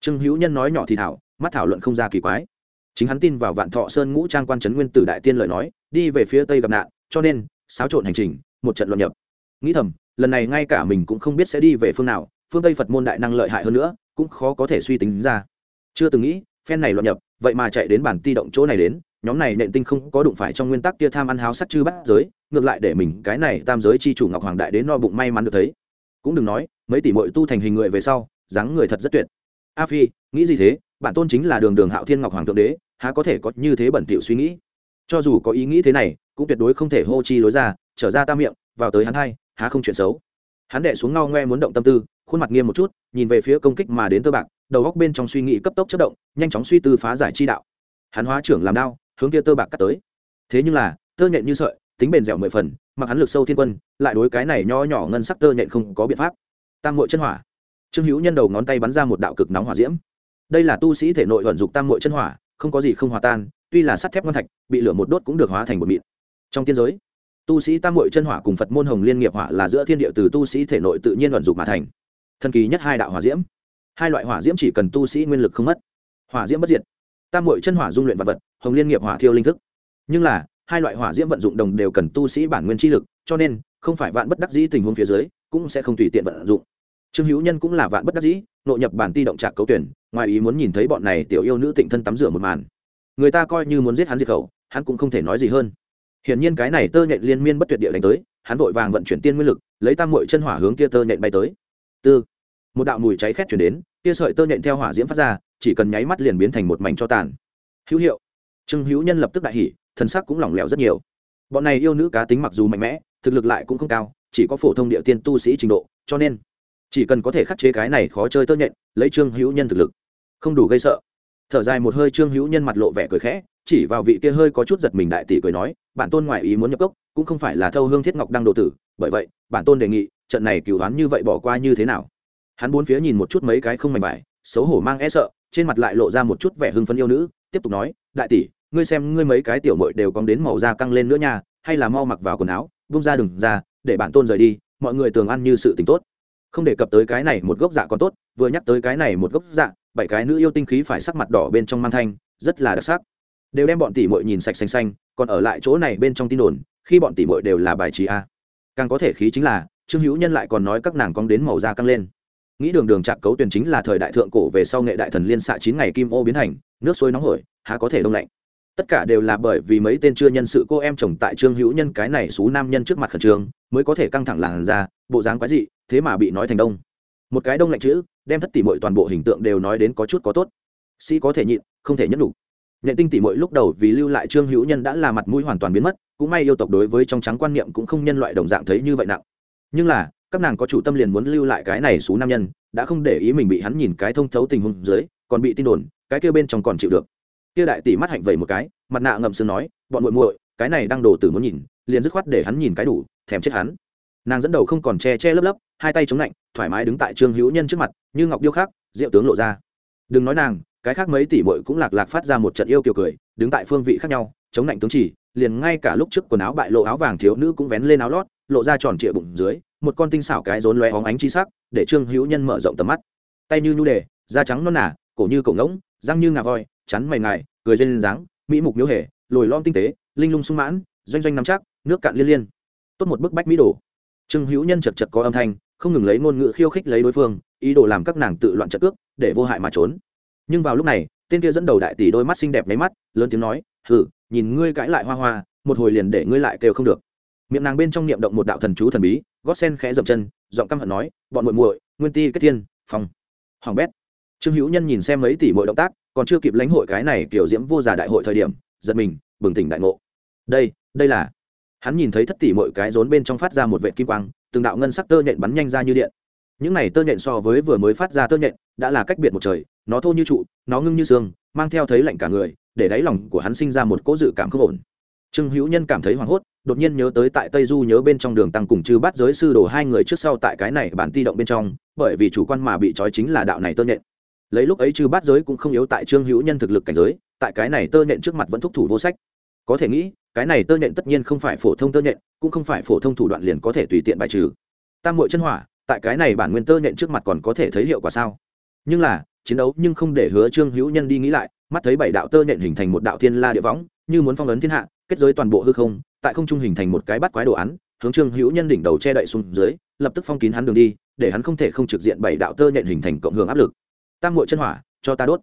Trương hữu nhân nói nhỏ thì thảo, mắt thảo luận không ra kỳ quái. Chính hắn tin vào vạn thọ sơn ngũ trang quan trấn nguyên tử đại tiên lời nói, đi về phía tây gặp nạn, cho nên, xáo trộn hành trình, một trận luận nhập. Nghĩ thầm, lần này ngay cả mình cũng không biết sẽ đi về phương nào, phương tây phật môn đại năng lợi hại hơn nữa, cũng khó có thể suy tính ra. Chưa từng nghĩ, phen này luận nhập, vậy mà chạy đến bản ti động chỗ này đến nhóm này nện tinh không có đụng phải trong nguyên tắc kia tham ăn háo sắc chư bắt giới, ngược lại để mình cái này tam giới chi chủ ngọc hoàng đại đến no bụng may mắn được thấy. Cũng đừng nói, mấy tỷ mội tu thành hình người về sau, dáng người thật rất tuyệt. A phi, nghĩ gì thế? Bản tôn chính là đường đường hạo thiên ngọc hoàng thượng đế, há có thể có như thế bẩn thỉu suy nghĩ? Cho dù có ý nghĩ thế này, cũng tuyệt đối không thể hô chi lối ra, trở ra ta miệng, vào tới hắn hai, há không chuyện xấu. Hắn đệ xuống ngao ngoe muốn động tâm tư, khuôn mặt nghiêm một chút, nhìn về phía công kích mà đến tơ bạc, đầu góc bên trong suy nghĩ cấp tốc chất động, nhanh chóng suy tư phá giải chi đạo. Hắn hóa trưởng làm đao hướng kia tơ bạc cắt tới. Thế nhưng là, tơ nhện như sợi, tính bền dẻo mười phần, mặc hắn lực sâu thiên quân, lại đối cái này nho nhỏ ngân sắc tơ nhện không có biện pháp. Tam mội chân hỏa. Trương hữu nhân đầu ngón tay bắn ra một đạo cực nóng hỏa diễm. Đây là tu sĩ thể nội vận dụng tam mội chân hỏa, không có gì không hòa tan, tuy là sắt thép ngon thạch, bị lửa một đốt cũng được hóa thành một mịn. Trong tiên giới, tu sĩ tam mội chân hỏa cùng phật môn hồng liên nghiệp hỏa là giữa thiên địa từ tu sĩ thể nội tự nhiên vận dụng mà thành. Thần kỳ nhất hai đạo hỏa diễm. Hai loại hỏa diễm chỉ cần tu sĩ nguyên lực không mất. Hỏa diễm bất diệt tam mội chân hỏa dung luyện vật vật, hồng liên nghiệp hỏa thiêu linh thức. Nhưng là, hai loại hỏa diễm vận dụng đồng đều cần tu sĩ bản nguyên chi lực, cho nên, không phải vạn bất đắc dĩ tình huống phía dưới, cũng sẽ không tùy tiện vận dụng. Trương hữu nhân cũng là vạn bất đắc dĩ, nội nhập bản ti động trạc cấu tuyển, ngoài ý muốn nhìn thấy bọn này tiểu yêu nữ tịnh thân tắm rửa một màn. Người ta coi như muốn giết hắn diệt khẩu, hắn cũng không thể nói gì hơn. Hiển nhiên cái này tơ nhện liên miên bất tuyệt địa đánh tới, hắn vội vàng vận chuyển tiên nguyên lực, lấy tam mội chân hỏa hướng kia tơ nhện bay tới. Tư, một đạo mùi cháy khét chuyển đến kia sợi tơ nhện theo hỏa diễm phát ra, chỉ cần nháy mắt liền biến thành một mảnh cho tàn. Hữu hiệu. Trương hữu nhân lập tức đại hỉ, thần sắc cũng lỏng lẻo rất nhiều. Bọn này yêu nữ cá tính mặc dù mạnh mẽ, thực lực lại cũng không cao, chỉ có phổ thông địa tiên tu sĩ trình độ, cho nên chỉ cần có thể khắc chế cái này khó chơi tơ nhện, lấy trương hữu nhân thực lực, không đủ gây sợ. Thở dài một hơi, trương hữu nhân mặt lộ vẻ cười khẽ, chỉ vào vị kia hơi có chút giật mình đại tỷ cười nói, bản tôn ngoại ý muốn nhập cốc, cũng không phải là thâu hương thiết ngọc đăng độ tử, bởi vậy, bản tôn đề nghị, trận này cửu đoán như vậy bỏ qua như thế nào? Hắn bốn phía nhìn một chút mấy cái không mảnh vải, xấu hổ mang e sợ, trên mặt lại lộ ra một chút vẻ hưng phấn yêu nữ, tiếp tục nói, đại tỷ, ngươi xem ngươi mấy cái tiểu mội đều cóng đến màu da căng lên nữa nha, hay là mau mặc vào quần áo, vung ra đừng ra, để bản tôn rời đi, mọi người tường ăn như sự tình tốt. Không đề cập tới cái này một gốc dạ còn tốt, vừa nhắc tới cái này một gốc dạ bảy cái nữ yêu tinh khí phải sắc mặt đỏ bên trong mang thanh, rất là đặc sắc. Đều đem bọn tỷ mội nhìn sạch xanh xanh, còn ở lại chỗ này bên trong tin đồn, khi bọn tỷ mội đều là bài trí a. Càng có thể khí chính là, trương hữu nhân lại còn nói các nàng cong đến màu da căng lên nghĩ đường đường trạc cấu tuyển chính là thời đại thượng cổ về sau nghệ đại thần liên xạ chín ngày kim ô biến thành, nước sôi nóng hổi, há có thể đông lạnh. Tất cả đều là bởi vì mấy tên chưa nhân sự cô em chồng tại trương hữu nhân cái này xú nam nhân trước mặt khẩn trương, mới có thể căng thẳng làn ra bộ dáng quái dị, thế mà bị nói thành đông. Một cái đông lạnh chữ, đem thất tỷ mội toàn bộ hình tượng đều nói đến có chút có tốt. Sĩ có thể nhịn, không thể nhẫn đủ nhện tinh tỷ mội lúc đầu vì lưu lại trương hữu nhân đã là mặt mũi hoàn toàn biến mất, cũng may yêu tộc đối với trong trắng quan niệm cũng không nhân loại đồng dạng thấy như vậy nặng. Nhưng là các nàng có chủ tâm liền muốn lưu lại cái này xú nam nhân, đã không để ý mình bị hắn nhìn cái thông thấu tình huống dưới, còn bị tin đồn, cái kia bên trong còn chịu được. Kia đại tỷ mắt hạnh vẩy một cái, mặt nạ ngậm sừng nói, bọn muội muội, cái này đang đổ tử muốn nhìn, liền dứt khoát để hắn nhìn cái đủ, thèm chết hắn. Nàng dẫn đầu không còn che che lấp lấp, hai tay chống lạnh, thoải mái đứng tại trương hữu nhân trước mặt, như ngọc điêu khắc diệu tướng lộ ra. Đừng nói nàng, cái khác mấy tỷ muội cũng lạc lạc phát ra một trận yêu kiều cười, đứng tại phương vị khác nhau, chống lạnh tướng chỉ, liền ngay cả lúc trước quần áo bại lộ áo vàng thiếu nữ cũng vén lên áo lót, lộ ra tròn trịa bụng dưới một con tinh xảo cái rốn lóe hóng ánh chi sắc, để trương hữu nhân mở rộng tầm mắt. Tay như nhu đề, da trắng non nả cổ như cổ ngỗng, răng như ngà voi, chắn mày ngài, cười duyên dáng, mỹ mục miếu hề, lồi lom tinh tế, linh lung sung mãn, doanh doanh nắm chắc, nước cạn liên liên. Tốt một bức bách mỹ đồ. Trương hữu nhân chật chật có âm thanh, không ngừng lấy ngôn ngữ khiêu khích lấy đối phương, ý đồ làm các nàng tự loạn trận cước, để vô hại mà trốn. Nhưng vào lúc này, tên kia dẫn đầu đại tỷ đôi mắt xinh đẹp nháy mắt, lớn tiếng nói, hừ, nhìn ngươi cãi lại hoa hoa, một hồi liền để ngươi lại kêu không được. Miệng nàng bên trong niệm động một đạo thần chú thần bí gót sen khẽ dậm chân, giọng căm hận nói, bọn muội muội, nguyên ti, kết thiên, phong, hoàng bét. Trương hữu nhân nhìn xem mấy tỷ muội động tác, còn chưa kịp lãnh hội cái này kiểu diễm vô giả đại hội thời điểm, giật mình, bừng tỉnh đại ngộ. Đây đây là hắn nhìn thấy thất tỷ muội cái rốn bên trong phát ra một vệt kim quang, từng đạo ngân sắc tơ nhện bắn nhanh ra như điện. Những này tơ nhện so với vừa mới phát ra tơ nhện, đã là cách biệt một trời, nó thô như trụ, nó ngưng như xương, mang theo thấy lạnh cả người, để đáy lòng của hắn sinh ra một cỗ dự cảm không ổn trương hữu nhân cảm thấy hoảng hốt, đột nhiên nhớ tới tại tây du nhớ bên trong đường tăng cùng chư bắt giới sư đồ hai người trước sau tại cái này bản ti động bên trong, bởi vì chủ quan mà bị trói chính là đạo này tơ nhện. Lấy lúc ấy chư bắt giới cũng không yếu tại trương hữu nhân thực lực cảnh giới, tại cái này tơ nhện trước mặt vẫn thúc thủ vô sách. Có thể nghĩ, cái này tơ nhện tất nhiên không phải phổ thông tơ nhện, cũng không phải phổ thông thủ đoạn liền có thể tùy tiện bài trừ. Tam mội chân hỏa, tại cái này bản nguyên tơ nhện trước mặt còn có thể thấy hiệu quả sao? Nhưng là, chiến đấu nhưng không để hứa trương hữu nhân đi nghĩ lại, mắt thấy bảy đạo tơ nhện hình thành một đạo thiên la địa võng, như muốn phong ấn thiên hạ kết giới toàn bộ hư không, tại không trung hình thành một cái bắt quái đồ án, hướng trương hữu nhân đỉnh đầu che đậy xuống dưới, lập tức phong kín hắn đường đi, để hắn không thể không trực diện bảy đạo tơ nhện hình thành cộng hưởng áp lực. Tam mội chân hỏa, cho ta đốt.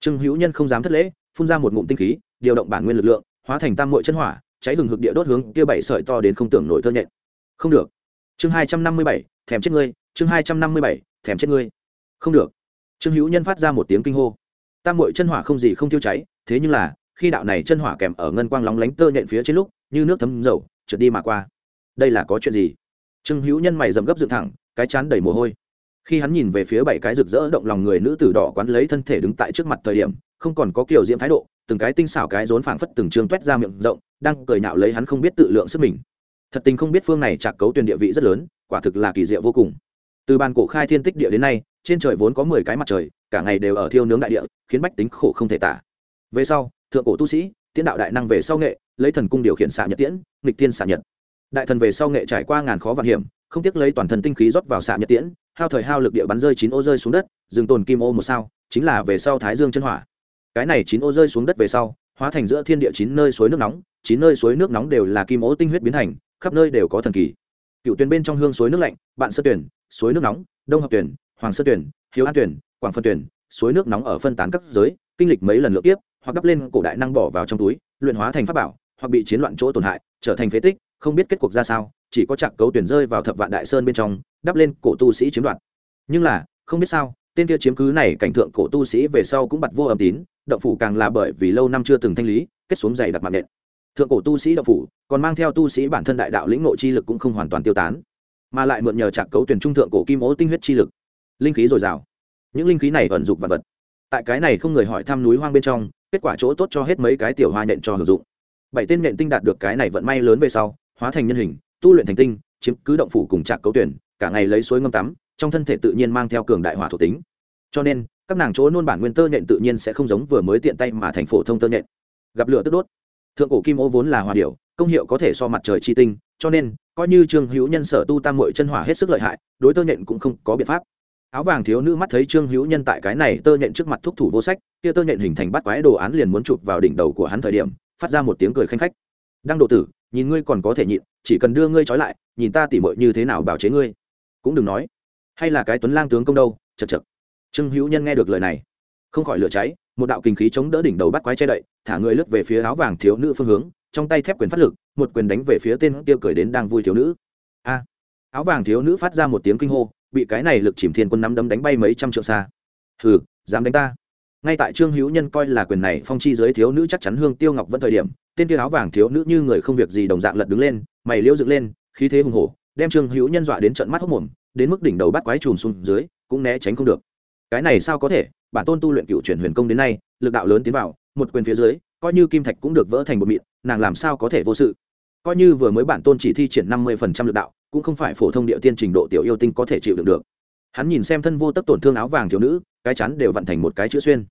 Trương hữu nhân không dám thất lễ, phun ra một ngụm tinh khí, điều động bản nguyên lực lượng, hóa thành tam mội chân hỏa, cháy hừng hực địa đốt hướng kia bảy sợi to đến không tưởng nổi tơ nhện. Không được. Chương hai trăm năm mươi bảy, thèm chết ngươi. Chương hai trăm năm mươi bảy, thèm chết ngươi. Không được. Trương hữu nhân phát ra một tiếng kinh hô. Tam mội chân hỏa không gì không tiêu cháy, thế nhưng là khi đạo này chân hỏa kèm ở ngân quang lóng lánh tơ nhện phía trên lúc, như nước thấm dầu, trượt đi mà qua. Đây là có chuyện gì? Trương hữu nhân mày dầm gấp dựng thẳng, cái chán đầy mồ hôi. Khi hắn nhìn về phía bảy cái rực rỡ động lòng người nữ tử đỏ quán lấy thân thể đứng tại trước mặt thời điểm, không còn có kiểu diễm thái độ, từng cái tinh xảo cái rốn phảng phất từng trường toét ra miệng rộng, đang cười nhạo lấy hắn không biết tự lượng sức mình. Thật tình không biết phương này chạc cấu tuyển địa vị rất lớn, quả thực là kỳ diệu vô cùng. Từ bàn cổ khai thiên tích địa đến nay, trên trời vốn có mười cái mặt trời, cả ngày đều ở thiêu nướng đại địa, khiến bách tính khổ không thể tả. Về sau thượng cổ tu sĩ tiến đạo đại năng về sau nghệ, lấy thần cung điều khiển xạ nhật tiễn, nghịch tiên xạ nhật. Đại thần về sau nghệ trải qua ngàn khó vạn hiểm, không tiếc lấy toàn thân tinh khí rót vào xạ nhật tiễn, hao thời hao lực địa bắn rơi chín ô rơi xuống đất dừng tồn kim ô một sao, chính là về sau thái dương chân hỏa. Cái này chín ô rơi xuống đất về sau, hóa thành giữa thiên địa chín nơi suối nước nóng, chín nơi suối nước nóng đều là kim ô tinh huyết biến thành, khắp nơi đều có thần kỳ. Cựu tuyến bên trong hương suối nước lạnh, bạn sơ tuyển, suối nước nóng, đông hợp tuyển, hoàng sơ tuyển, hiếu an tuyển, quảng phân tuyển, suối nước nóng ở phân tán các giới, kinh lịch mấy lần lượt tiếp hoặc đắp lên cổ đại năng bỏ vào trong túi, luyện hóa thành pháp bảo, hoặc bị chiến loạn chỗ tổn hại, trở thành phế tích, không biết kết cuộc ra sao, chỉ có trạc cấu tuyển rơi vào thập vạn đại sơn bên trong, đắp lên cổ tu sĩ chiếm đoạt. Nhưng là, không biết sao, tên kia chiếm cứ này cảnh thượng cổ tu sĩ về sau cũng bật vô âm tín, động phủ càng là bởi vì lâu năm chưa từng thanh lý, kết xuống dày đặc mạng nện. Thượng cổ tu sĩ động phủ, còn mang theo tu sĩ bản thân đại đạo lĩnh nội chi lực cũng không hoàn toàn tiêu tán, mà lại mượn nhờ trạc cấu tuyển trung thượng cổ kim ố tinh huyết chi lực, linh khí dồi dào. Những linh khí này ẩn dục vật vật. Tại cái này không người hỏi thăm núi hoang bên trong kết quả chỗ tốt cho hết mấy cái tiểu hoa nện cho hưởng dụng. Bảy tên nện tinh đạt được cái này vận may lớn về sau, hóa thành nhân hình, tu luyện thành tinh, chiếm cứ động phủ cùng trạc cấu tuyển, cả ngày lấy suối ngâm tắm, trong thân thể tự nhiên mang theo cường đại hỏa thuộc tính. Cho nên, các nàng chỗ nôn bản nguyên tơ nhện tự nhiên sẽ không giống vừa mới tiện tay mà thành phổ thông tơ nhện. Gặp lửa tức đốt. Thượng cổ kim ô vốn là hòa điệu công hiệu có thể so mặt trời chi tinh, cho nên, coi như trương hữu nhân sở tu tam mội chân hỏa hết sức lợi hại, đối tơ nhện cũng không có biện pháp áo vàng thiếu nữ mắt thấy trương hữu nhân tại cái này tơ nhện trước mặt thúc thủ vô sách, kia tơ nhện hình thành bắt quái đồ án liền muốn chụp vào đỉnh đầu của hắn thời điểm, phát ra một tiếng cười khanh khách. Đăng độ tử, nhìn ngươi còn có thể nhịn, chỉ cần đưa ngươi trói lại, nhìn ta tỉ mội như thế nào bào chế ngươi. Cũng đừng nói, hay là cái tuấn lang tướng công đâu, chật chật. Trương hữu nhân nghe được lời này, không khỏi lửa cháy, một đạo kinh khí chống đỡ đỉnh đầu bắt quái che đậy, thả người lướt về phía áo vàng thiếu nữ phương hướng, trong tay thép quyền phát lực, một quyền đánh về phía tên kia cười đến đang vui thiếu nữ. A! Áo vàng thiếu nữ phát ra một tiếng kinh hô bị cái này lực chìm thiên quân nắm đấm đánh bay mấy trăm trượng xa. Hừ, dám đánh ta. Ngay tại trương hữu nhân coi là quyền này, phong chi giới thiếu nữ chắc chắn hương tiêu ngọc vẫn thời điểm, tên kia áo vàng thiếu nữ như người không việc gì đồng dạng lật đứng lên, mày liễu dựng lên, khí thế hùng hổ, đem trương hữu nhân dọa đến trận mắt hốc mồm, đến mức đỉnh đầu bắt quái chùm xuống dưới, cũng né tránh không được. Cái này sao có thể? Bản tôn tu luyện cựu chuyển huyền công đến nay, lực đạo lớn tiến vào, một quyền phía dưới, coi như kim thạch cũng được vỡ thành một mịn, nàng làm sao có thể vô sự? Coi như vừa mới bản tôn chỉ thi triển năm mươi phần trăm lực đạo cũng không phải phổ thông địa tiên trình độ tiểu yêu tinh có thể chịu đựng được. Hắn nhìn xem thân vô tất tổn thương áo vàng thiếu nữ, cái chắn đều vận thành một cái chữ xuyên.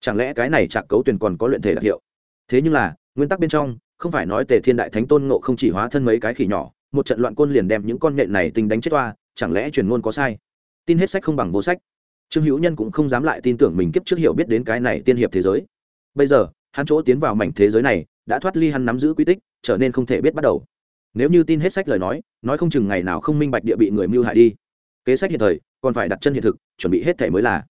Chẳng lẽ cái này chạc cấu tuyền còn có luyện thể đặc hiệu? Thế nhưng là, nguyên tắc bên trong, không phải nói tề thiên đại thánh tôn ngộ không chỉ hóa thân mấy cái khỉ nhỏ, một trận loạn côn liền đem những con nhện này tình đánh chết toa, chẳng lẽ truyền ngôn có sai? Tin hết sách không bằng vô sách. Trương hữu nhân cũng không dám lại tin tưởng mình kiếp trước hiểu biết đến cái này tiên hiệp thế giới. Bây giờ, hắn chỗ tiến vào mảnh thế giới này, đã thoát ly hắn nắm giữ quy tích, trở nên không thể biết bắt đầu nếu như tin hết sách lời nói nói không chừng ngày nào không minh bạch địa bị người mưu hại đi. Kế sách hiện thời, còn phải đặt chân hiện thực, chuẩn bị hết thể mới là.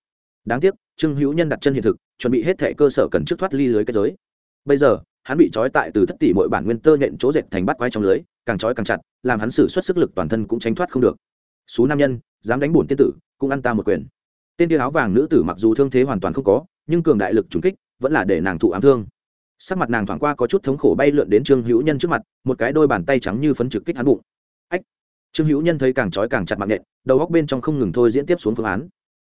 Đáng tiếc, trương hữu nhân đặt chân hiện thực, chuẩn bị hết thể cơ sở cần trước thoát ly lưới kết giới. Bây giờ, hắn bị trói tại từ thất tỷ mọi bản nguyên tơ nhện chỗ dệt thành bắt quái trong lưới, càng trói càng chặt, làm hắn xử suất sức lực toàn thân cũng tránh thoát không được. Số nam nhân, dám đánh bổn tiên tử, cũng ăn ta một quyền. Tên tia áo vàng nữ tử mặc dù thương thế hoàn toàn không có, nhưng cường đại lực trùng kích, vẫn là để nàng thụ ám thương sắc mặt nàng thoảng qua có chút thống khổ bay lượn đến trương hữu nhân trước mặt, một cái đôi bàn tay trắng như phấn trực kích hắn bụng. Ách! Trương hữu nhân thấy càng trói càng chặt mạng nện đầu góc bên trong không ngừng thôi diễn tiếp xuống phương án.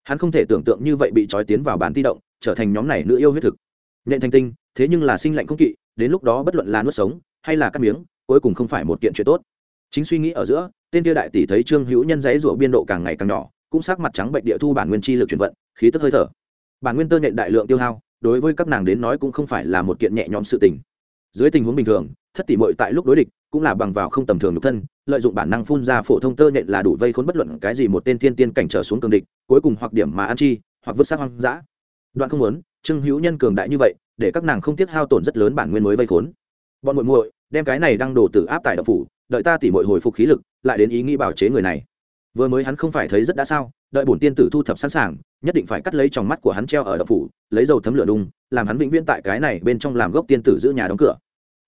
Hắn không thể tưởng tượng như vậy bị trói tiến vào bán ti động, trở thành nhóm này nữ yêu huyết thực. Nện thành tinh, thế nhưng là sinh lạnh không kỵ, đến lúc đó bất luận là nuốt sống hay là cắt miếng, cuối cùng không phải một kiện chuyện tốt. Chính suy nghĩ ở giữa, tên kia đại tỷ thấy trương hữu nhân dãy rủa biên độ càng ngày càng nhỏ, cũng sắc mặt trắng bệnh địa thu bản nguyên chi lực chuyển vận, khí tức hơi thở. Bản nguyên tơ nện đại lượng tiêu hao đối với các nàng đến nói cũng không phải là một kiện nhẹ nhõm sự tình. Dưới tình huống bình thường, thất tỷ mội tại lúc đối địch cũng là bằng vào không tầm thường nhục thân, lợi dụng bản năng phun ra phổ thông tơ nện là đủ vây khốn bất luận cái gì một tên thiên tiên cảnh trở xuống cường địch, cuối cùng hoặc điểm mà ăn chi, hoặc vứt xác hoang dã. Đoạn không muốn, trương hữu nhân cường đại như vậy, để các nàng không tiếc hao tổn rất lớn bản nguyên mới vây khốn. Bọn muội muội, đem cái này đang đổ tử áp tại đập phủ, đợi ta tỉ muội hồi phục khí lực, lại đến ý nghĩ bảo chế người này. Vừa mới hắn không phải thấy rất đã sao, đợi bổn tiên tử thu thập sẵn sàng nhất định phải cắt lấy tròng mắt của hắn treo ở đậu phủ, lấy dầu thấm lửa đung làm hắn vĩnh viễn tại cái này bên trong làm gốc tiên tử giữ nhà đóng cửa.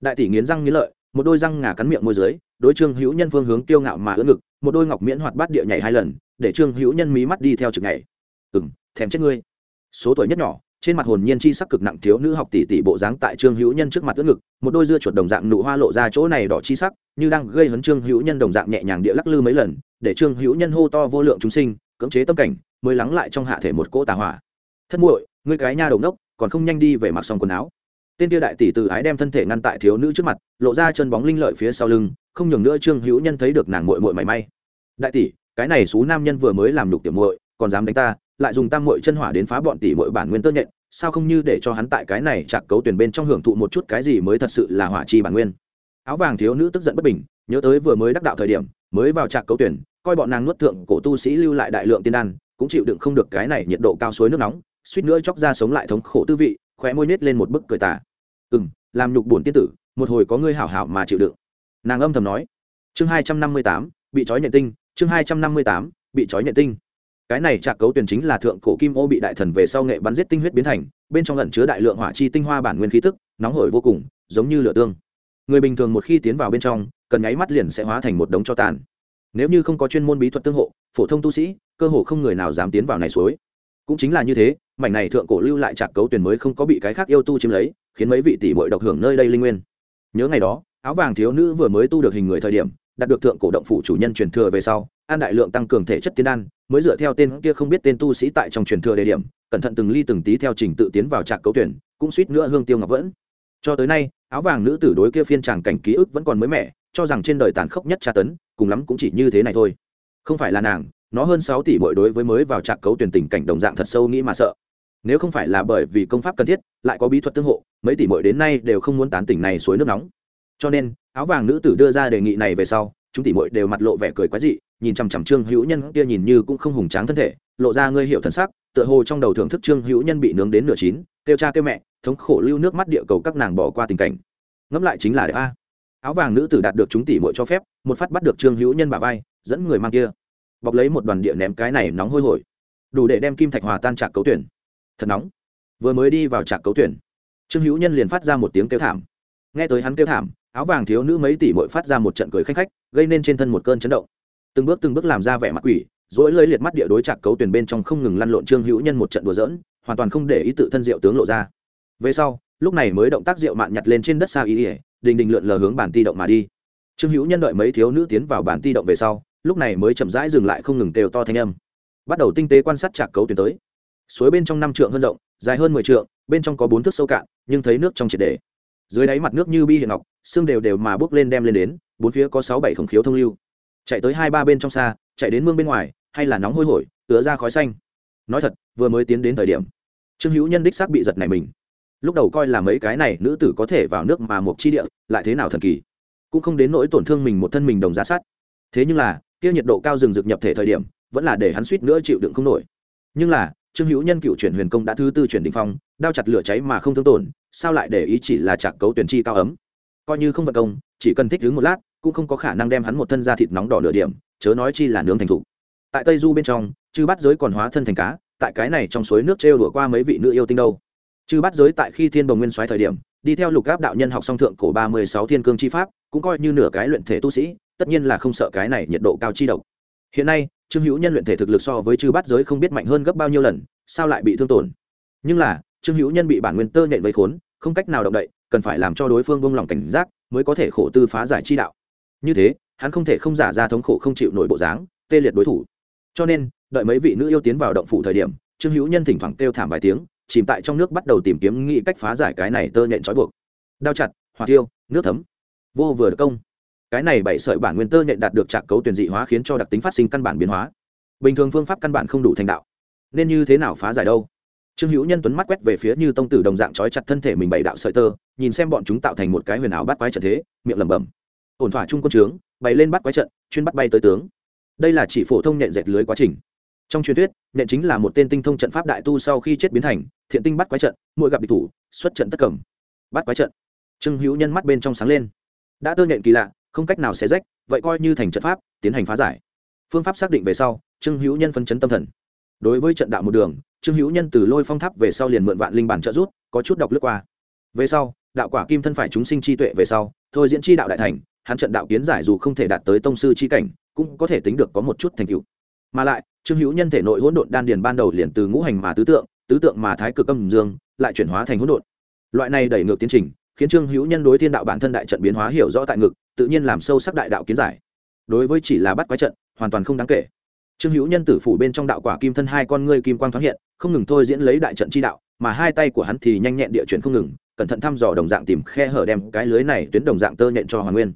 Đại tỷ nghiến răng nghiến lợi, một đôi răng ngà cắn miệng môi dưới, đối trương hữu nhân phương hướng tiêu ngạo mà ưỡn ngực, một đôi ngọc miễn hoạt bát địa nhảy hai lần, để trương hữu nhân mí mắt đi theo trực nhảy. Ừng thèm chết ngươi. Số tuổi nhất nhỏ, trên mặt hồn nhiên chi sắc cực nặng thiếu nữ học tỷ tỷ bộ dáng tại trương hữu nhân trước mặt ưỡn ngực, một đôi dưa chuột đồng dạng nụ hoa lộ ra chỗ này đỏ chi sắc, như đang gây hấn trương hữu nhân đồng dạng nhẹ nhàng địa lắc lư mấy lần, để trương hữu nhân hô to vô lượng chúng sinh, cưỡng chế tâm cảnh mới lắng lại trong hạ thể một cỗ tà hỏa. Thân muội, ngươi cái nha đầu nốc còn không nhanh đi về mặc xong quần áo. Tên tiêu đại tỷ từ ái đem thân thể ngăn tại thiếu nữ trước mặt, lộ ra chân bóng linh lợi phía sau lưng, không nhường nữa trương hữu nhân thấy được nàng muội muội mảy may. Đại tỷ, cái này xú nam nhân vừa mới làm nhục tiểu muội, còn dám đánh ta, lại dùng tam muội chân hỏa đến phá bọn tỷ muội bản nguyên tơ nhện, sao không như để cho hắn tại cái này chạc cấu tuyển bên trong hưởng thụ một chút cái gì mới thật sự là hỏa chi bản nguyên? Áo vàng thiếu nữ tức giận bất bình, nhớ tới vừa mới đắc đạo thời điểm, mới vào trạc cấu tuyển, coi bọn nàng nuốt thượng cổ tu sĩ lưu lại đại lượng tiên đan cũng chịu đựng không được cái này nhiệt độ cao suối nước nóng, suýt nữa chóc ra sống lại thống khổ tư vị, khóe môi nết lên một bức cười tà. Ừ m làm nhục bổn tiên tử, một hồi có ngươi hảo hảo mà chịu đựng. Nàng âm thầm nói. Chương hai trăm năm mươi tám, bị trói nhện tinh, chương hai trăm năm mươi tám, bị trói nhện tinh. Cái này trạc cấu tuyển chính là thượng cổ kim ô bị đại thần về sau nghệ bắn giết tinh huyết biến thành, bên trong ẩn chứa đại lượng hỏa chi tinh hoa bản nguyên khí tức, nóng hổi vô cùng, giống như lửa tương. Người bình thường một khi tiến vào bên trong, cần nháy mắt liền sẽ hóa thành một đống cho tàn nếu như không có chuyên môn bí thuật tương hộ, phổ thông tu sĩ, cơ hồ không người nào dám tiến vào này suối. Cũng chính là như thế, mảnh này thượng cổ lưu lại trạc cấu tuyển mới không có bị cái khác yêu tu chiếm lấy, khiến mấy vị tỷ bội độc hưởng nơi đây linh nguyên. Nhớ ngày đó, áo vàng thiếu nữ vừa mới tu được hình người thời điểm, đạt được thượng cổ động phủ chủ nhân truyền thừa về sau, an đại lượng tăng cường thể chất tiên đan, mới dựa theo tên kia không biết tên tu sĩ tại trong truyền thừa địa điểm, cẩn thận từng ly từng tí theo trình tự tiến vào trạc cấu tuyển, cũng suýt nữa hương tiêu ngọc vẫn. Cho tới nay, áo vàng nữ tử đối kia phiên tràng cảnh ký ức vẫn còn mới mẻ, cho rằng trên đời tàn khốc nhất tra tấn cùng lắm cũng chỉ như thế này thôi. Không phải là nàng, nó hơn sáu tỷ bội đối với mới vào trạc cấu tuyển tình cảnh đồng dạng thật sâu nghĩ mà sợ. Nếu không phải là bởi vì công pháp cần thiết, lại có bí thuật tương hộ, mấy tỷ bội đến nay đều không muốn tán tỉnh này suối nước nóng. Cho nên, áo vàng nữ tử đưa ra đề nghị này về sau, chúng tỷ bội đều mặt lộ vẻ cười quái dị, nhìn chằm chằm trương hữu nhân kia nhìn như cũng không hùng tráng thân thể, lộ ra ngươi hiệu thần sắc, tựa hồ trong đầu thưởng thức trương hữu nhân bị nướng đến nửa chín, kêu cha kêu mẹ, thống khổ lưu nước mắt địa cầu các nàng bỏ qua tình cảnh. Ngẫm lại chính là đẹp a áo vàng nữ tử đạt được chúng tỷ muội cho phép, một phát bắt được trương hữu nhân bà vai, dẫn người mang kia. Bọc lấy một đoàn địa ném cái này nóng hôi hổi. Đủ để đem kim thạch hòa tan trạc cấu tuyển. Thật nóng. Vừa mới đi vào trạc cấu tuyển, trương hữu nhân liền phát ra một tiếng kêu thảm. Nghe tới hắn kêu thảm, áo vàng thiếu nữ mấy tỷ muội phát ra một trận cười khanh khách, gây nên trên thân một cơn chấn động. Từng bước từng bước làm ra vẻ mặt quỷ dỗi lơi liệt mắt địa đối trạc cấu tuyển bên trong không ngừng lăn lộn trương hữu nhân một trận đùa dỡn hoàn toàn không để ý tự thân diệu tướng lộ ra. Về sau, lúc này mới động tác diệu mạn nhặt lên trên đất xa ý ỉa đình đình lượn lờ hướng bản ti động mà đi. Trương hữu nhân đợi mấy thiếu nữ tiến vào bản ti động về sau, lúc này mới chậm rãi dừng lại không ngừng têu to thanh âm. Bắt đầu tinh tế quan sát trạc cấu tuyến tới. Suối bên trong năm trượng hơn rộng, dài hơn mười trượng, bên trong có bốn thước sâu cạn, nhưng thấy nước trong triệt đề dưới đáy mặt nước như bi hiện ngọc, xương đều đều mà bước lên đem lên đến, bốn phía có sáu bảy khổng khiếu thông lưu. Chạy tới hai ba bên trong xa, chạy đến mương bên ngoài, hay là nóng hôi hổi, tứa ra khói xanh. Nói thật, vừa mới tiến đến thời điểm, trương hữu nhân đích xác bị giật này mình lúc đầu coi là mấy cái này nữ tử có thể vào nước mà một chi địa, lại thế nào thần kỳ. Cũng không đến nỗi tổn thương mình một thân mình đồng giá sát thế nhưng là, kia nhiệt độ cao rừng rực nhập thể thời điểm, vẫn là để hắn suýt nữa chịu đựng không nổi. Nhưng là, trương hữu nhân cựu chuyển huyền công đã thứ tư chuyển đình phong, đao chặt lửa cháy mà không thương tổn, sao lại để ý chỉ là chạc cấu tuyển chi cao ấm? Coi như không vật công, chỉ cần thích đứng một lát, cũng không có khả năng đem hắn một thân da thịt nóng đỏ nửa điểm, chớ nói chi là nướng thành thục. Tại tây du bên trong, chư bắt giới còn hóa thân thành cá, tại cái này trong suối nước trêu đùa qua mấy vị nữ yêu tinh đâu chư bắt giới tại khi thiên bồng nguyên soái thời điểm, đi theo lục áp đạo nhân học song thượng cổ ba mươi sáu thiên cương chi pháp, cũng coi như nửa cái luyện thể tu sĩ, tất nhiên là không sợ cái này nhiệt độ cao chi độc. Hiện nay, trương hữu nhân luyện thể thực lực so với chư bắt giới không biết mạnh hơn gấp bao nhiêu lần, sao lại bị thương tổn? Nhưng là, trương hữu nhân bị bản nguyên tơ nhện vây khốn, không cách nào động đậy, cần phải làm cho đối phương buông lòng cảnh giác, mới có thể khổ tư phá giải chi đạo. Như thế, hắn không thể không giả ra thống khổ không chịu nổi bộ dáng, tê liệt đối thủ. Cho nên, đợi mấy vị nữ yêu tiến vào động phủ thời điểm, trương hữu nhân thỉnh thoảng kêu thảm vài tiếng chìm tại trong nước bắt đầu tìm kiếm nghĩ cách phá giải cái này tơ nhện trói buộc. Đao chặt, hỏa tiêu nước thấm. Vô vừa được công. Cái này bảy sợi bản nguyên tơ nhện đạt được trạng cấu tuyển dị hóa khiến cho đặc tính phát sinh căn bản biến hóa. Bình thường phương pháp căn bản không đủ thành đạo. Nên như thế nào phá giải đâu? Trương hữu nhân tuấn mắt quét về phía như tông tử đồng dạng trói chặt thân thể mình bảy đạo sợi tơ, nhìn xem bọn chúng tạo thành một cái huyền ảo bắt quái trận thế, miệng lẩm bẩm. Ổn thỏa chung quân trướng bày lên bắt quái trận, chuyên bắt bay tới tướng. Đây là chỉ phổ thông nhện dệt lưới quá trình trong truyền thuyết, nện chính là một tên tinh thông trận pháp đại tu sau khi chết biến thành, thiện tinh bắt quái trận mỗi gặp địch thủ, xuất trận tất cầm. Bắt quái trận. Trương hữu nhân mắt bên trong sáng lên. Đã tơ nện kỳ lạ, không cách nào xé rách, vậy coi như thành trận pháp, tiến hành phá giải. Phương pháp xác định về sau, trương hữu nhân phân chấn tâm thần. Đối với trận đạo một đường, trương hữu nhân từ lôi phong tháp về sau liền mượn vạn linh bản trợ rút có chút đọc lướt qua. Về sau, đạo quả kim thân phải chúng sinh chi tuệ về sau, thôi diễn chi đạo đại thành, hắn trận đạo kiến giải dù không thể đạt tới tông sư chi cảnh, cũng có thể tính được có một chút thành tựu mà lại, trương hữu nhân thể nội hỗn độn đan điền ban đầu liền từ ngũ hành mà tứ tượng tứ tượng mà thái cực âm dương, lại chuyển hóa thành hỗn độn. Loại này đẩy ngược tiến trình, khiến trương hữu nhân đối thiên đạo bản thân đại trận biến hóa hiểu rõ tại ngực, tự nhiên làm sâu sắc đại đạo kiến giải. Đối với chỉ là bắt quái trận, hoàn toàn không đáng kể. Trương hữu nhân tử phủ bên trong đạo quả kim thân hai con ngươi kim quang thoáng hiện, không ngừng thôi diễn lấy đại trận chi đạo, mà hai tay của hắn thì nhanh nhẹn địa chuyển không ngừng, cẩn thận thăm dò đồng dạng tìm khe hở đem cái lưới này tuyến đồng dạng tơ nhện cho hoàng nguyên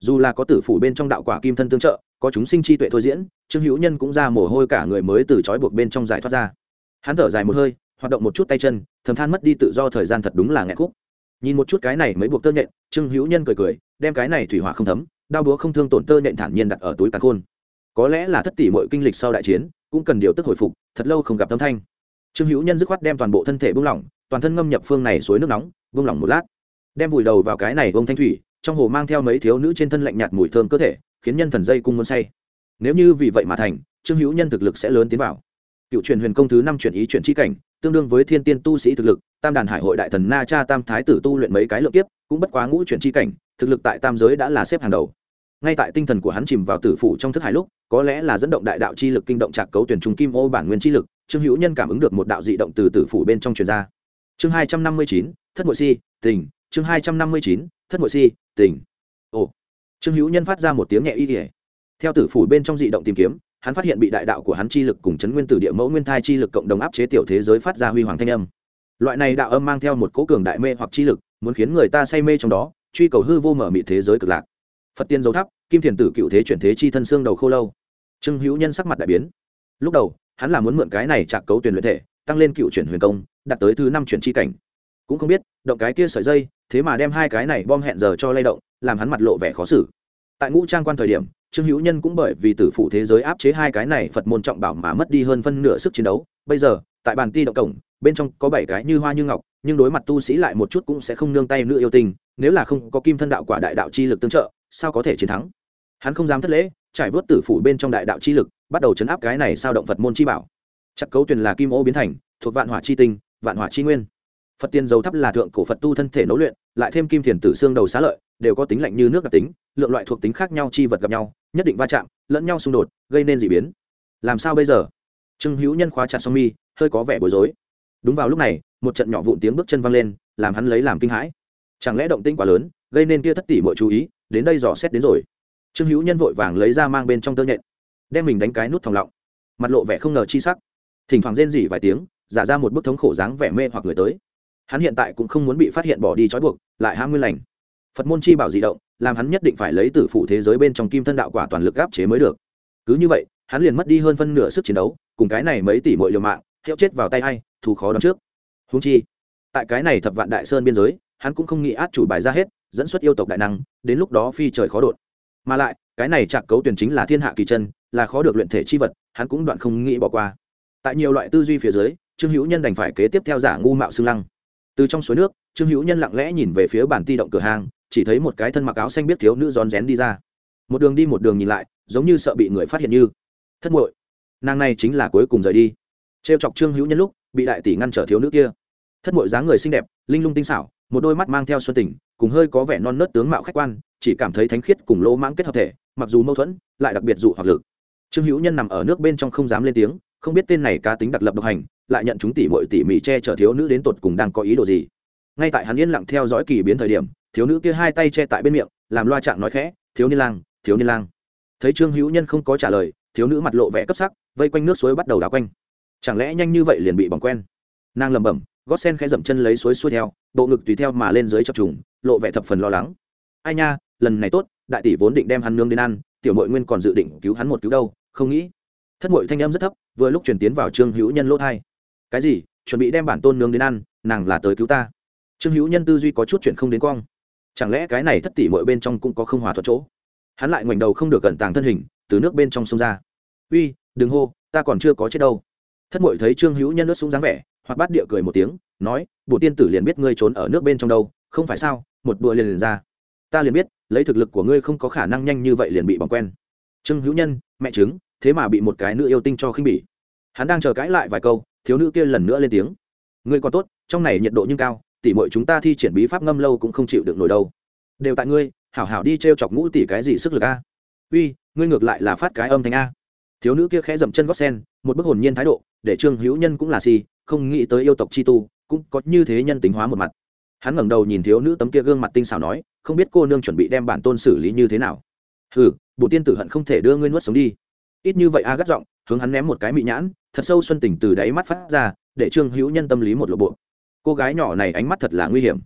dù là có tử phủ bên trong đạo quả kim thân tương trợ, có chúng sinh chi tuệ thôi diễn, trương hữu nhân cũng ra mồ hôi cả người mới từ trói buộc bên trong giải thoát ra. Hắn thở dài một hơi, hoạt động một chút tay chân, thầm than mất đi tự do thời gian thật đúng là nghẹn khúc. Nhìn một chút cái này mới buộc tơ nhện, trương hữu nhân cười cười, đem cái này thủy hỏa không thấm, đao búa không thương tổn tơ nhện thản nhiên đặt ở túi càn khôn. Có lẽ là thất tỷ mọi kinh lịch sau đại chiến, cũng cần điều tức hồi phục, thật lâu không gặp âm thanh. Trương hữu nhân dứt khoát đem toàn bộ thân thể buông lỏng, toàn thân ngâm nhập phương này suối nước nóng, buông lỏng một lát, đem vùi đầu vào cái này vông thanh thủy trong hồ mang theo mấy thiếu nữ trên thân lạnh nhạt mùi thơm cơ thể, khiến nhân thần dây cung muốn say. Nếu như vì vậy mà thành, trương hữu nhân thực lực sẽ lớn tiến vào. Cựu truyền huyền công thứ năm chuyển ý chuyển chi cảnh, tương đương với thiên tiên tu sĩ thực lực, tam đàn hải hội đại thần na cha tam thái tử tu luyện mấy cái lượng kiếp, cũng bất quá ngũ chuyển chi cảnh, thực lực tại tam giới đã là xếp hàng đầu. Ngay tại tinh thần của hắn chìm vào tử phủ trong thức hải lúc, có lẽ là dẫn động đại đạo chi lực kinh động trạc cấu tuyển trung kim ô bản nguyên chi lực, trương hữu nhân cảm ứng được một đạo dị động từ tử phủ bên trong truyền ra. Chương hai trăm năm mươi chín, thất mội si, tình, chương hai trăm năm mươi chín, thất mội si tình. Ồ. Trương hữu nhân phát ra một tiếng nhẹ y ỉa theo tử phủ bên trong dị động tìm kiếm, hắn phát hiện bị đại đạo của hắn chi lực cùng chấn nguyên tử địa mẫu nguyên thai chi lực cộng đồng áp chế tiểu thế giới phát ra huy hoàng thanh âm. Loại này đạo âm mang theo một cố cường đại mê hoặc chi lực, muốn khiến người ta say mê trong đó, truy cầu hư vô mở mị thế giới cực lạc. Phật tiên dấu thắp kim thiền tử cựu thế chuyển thế chi thân xương đầu khô lâu. Trương hữu nhân sắc mặt đại biến. Lúc đầu, hắn là muốn mượn cái này chạc cấu tuyển luyện thể, tăng lên cựu chuyển huyền công, đạt tới thứ năm chuyển chi cảnh cũng không biết, động cái kia sợi dây, thế mà đem hai cái này bom hẹn giờ cho lay động, làm hắn mặt lộ vẻ khó xử. Tại ngũ trang quan thời điểm, trương hữu nhân cũng bởi vì tử phụ thế giới áp chế hai cái này phật môn trọng bảo mà mất đi hơn phân nửa sức chiến đấu. Bây giờ, tại bàn ti động cổng, bên trong có bảy cái như hoa như ngọc, nhưng đối mặt tu sĩ lại một chút cũng sẽ không nương tay nữa yêu tình nếu là không có kim thân đạo quả đại đạo chi lực tương trợ, sao có thể chiến thắng? Hắn không dám thất lễ, trải vớt tử phủ bên trong đại đạo chi lực, bắt đầu chấn áp cái này sao động phật môn chi bảo. Chặt cấu tuyền là kim ô biến thành, thuộc vạn hỏa chi tinh, vạn hỏa chi nguyên phật tiên dầu thắp là thượng cổ phật tu thân thể nấu luyện, lại thêm kim thiền tử xương đầu xá lợi, đều có tính lạnh như nước đặc tính, lượng loại thuộc tính khác nhau chi vật gặp nhau, nhất định va chạm, lẫn nhau xung đột, gây nên d ị biến. Làm sao bây giờ? Trương hữu nhân khóa chặt song mi, hơi có vẻ bối rối. Đúng vào lúc này, một trận nhỏ vụn tiếng bước chân văng lên, làm hắn lấy làm kinh hãi. Chẳng lẽ động tinh quá lớn, gây nên kia thất tỷ mọi chú ý, đến đây dò xét đến rồi. Trương hữu nhân vội vàng lấy ra mang bên trong tơ nhện, đem mình đánh cái nút thòng lọng. Mặt lộ vẻ không ngờ chi sắc. Thỉnh thoảng rên rỉ vài tiếng, giả ra một bức thống khổ dáng vẻ mê hoặc người tới hắn hiện tại cũng không muốn bị phát hiện bỏ đi trói buộc, lại ham nguyên lành. Phật môn chi bảo di động, làm hắn nhất định phải lấy từ phụ thế giới bên trong kim thân đạo quả toàn lực áp chế mới được. Cứ như vậy, hắn liền mất đi hơn phân nửa sức chiến đấu, cùng cái này mấy tỷ mọi liều mạng hiệu chết vào tay hay thù khó đón trước. Húng chi, tại cái này thập vạn đại sơn biên giới, hắn cũng không nghĩ át chủ bài ra hết, dẫn xuất yêu tộc đại năng, đến lúc đó phi trời khó đột. Mà lại, cái này chạc cấu tuyển chính là thiên hạ kỳ chân, là khó được luyện thể chi vật, hắn cũng đoạn không nghĩ bỏ qua. Tại nhiều loại tư duy phía dưới, trương hữu nhân đành phải kế tiếp theo giả ngu mạo xương lăng từ trong suối nước, trương hữu nhân lặng lẽ nhìn về phía bản ti động cửa hàng, chỉ thấy một cái thân mặc áo xanh biết thiếu nữ rón rén đi ra. Một đường đi một đường nhìn lại, giống như sợ bị người phát hiện như, thất muội, nàng này chính là cuối cùng rời đi. Trêu chọc trương hữu nhân lúc, bị đại tỷ ngăn trở thiếu nữ kia. Thất muội dáng người xinh đẹp, linh lung tinh xảo, một đôi mắt mang theo xuân tình, cùng hơi có vẻ non nớt tướng mạo khách quan, chỉ cảm thấy thánh khiết cùng lỗ mãng kết hợp thể, mặc dù mâu thuẫn, lại đặc biệt dụ hoặc lực. Trương hữu nhân nằm ở nước bên trong không dám lên tiếng, không biết tên này cá tính đặc lập độc hành lại nhận chúng tỷ mội tỉ mỉ che chở thiếu nữ đến tột cùng đang có ý đồ gì. Ngay tại hắn yên lặng theo dõi kỳ biến thời điểm, thiếu nữ kia hai tay che tại bên miệng, làm loa trạng nói khẽ, thiếu niên lang, thiếu niên lang. Thấy trương hữu nhân không có trả lời, thiếu nữ mặt lộ vẻ cấp sắc, vây quanh nước suối bắt đầu đào quanh. Chẳng lẽ nhanh như vậy liền bị bỏng quen? Nàng lẩm bẩm, gót sen khẽ dậm chân lấy suối xuôi theo, bộ ngực tùy theo mà lên dưới chập trùng, lộ vẻ thập phần lo lắng. Ai nha, lần này tốt, đại tỷ vốn định đem hắn nương đến ăn, tiểu mội nguyên còn dự định cứu hắn một cứu đâu, không nghĩ. Thất mội thanh âm rất thấp, vừa lúc chuyển tiến vào trương hữu nhân lỗ thai cái gì? Chuẩn bị đem bản tôn nướng đến ăn, nàng là tới cứu ta. Trương hữu nhân tư duy có chút chuyện không đến quang. Chẳng lẽ cái này thất tỷ mọi bên trong cũng có không hòa thuận chỗ? Hắn lại ngoảnh đầu không được cẩn tàng thân hình, từ nước bên trong sông ra. Uy, đừng hô, ta còn chưa có chết đâu. Thất mội thấy trương hữu nhân nước súng dáng vẻ, hoặc bắt địa cười một tiếng, nói bộ tiên tử liền biết ngươi trốn ở nước bên trong đâu, không phải sao? Một đùa liền liền ra. Ta liền biết, lấy thực lực của ngươi không có khả năng nhanh như vậy liền bị bỏng quen. Trương hữu nhân, mẹ chứng thế mà bị một cái nữ yêu tinh cho khinh bỉ. Hắn đang chờ cãi lại vài câu thiếu nữ kia lần nữa lên tiếng. Ngươi còn tốt, trong này nhiệt độ nhưng cao, tỉ mọi chúng ta thi triển bí pháp ngâm lâu cũng không chịu được nổi đâu. Đều tại ngươi, hảo hảo đi t r e o chọc ngũ tỷ cái gì sức lực a? Uy, ngươi ngược lại là phát cái âm thanh a. Thiếu nữ kia khẽ dậm chân gót sen, một bức hồn nhiên thái độ, để trương hữu nhân cũng là si không nghĩ tới yêu tộc chi tu, cũng có như thế nhân tính hóa một mặt. Hắn ngẩng đầu nhìn thiếu nữ tấm kia gương mặt tinh xảo nói, không biết cô nương chuẩn bị đem bản tôn xử lý như thế nào. Ừ bộ tiên tử hận không thể đưa ngươi nuốt sống đi. Ít như vậy a gắt giọng, hướng hắn ném một cái mị nhãn thật sâu xuân tình từ đáy mắt phát ra, để trương hữu nhân tâm lý một lộ bộ. Cô gái nhỏ này ánh mắt thật là nguy hiểm.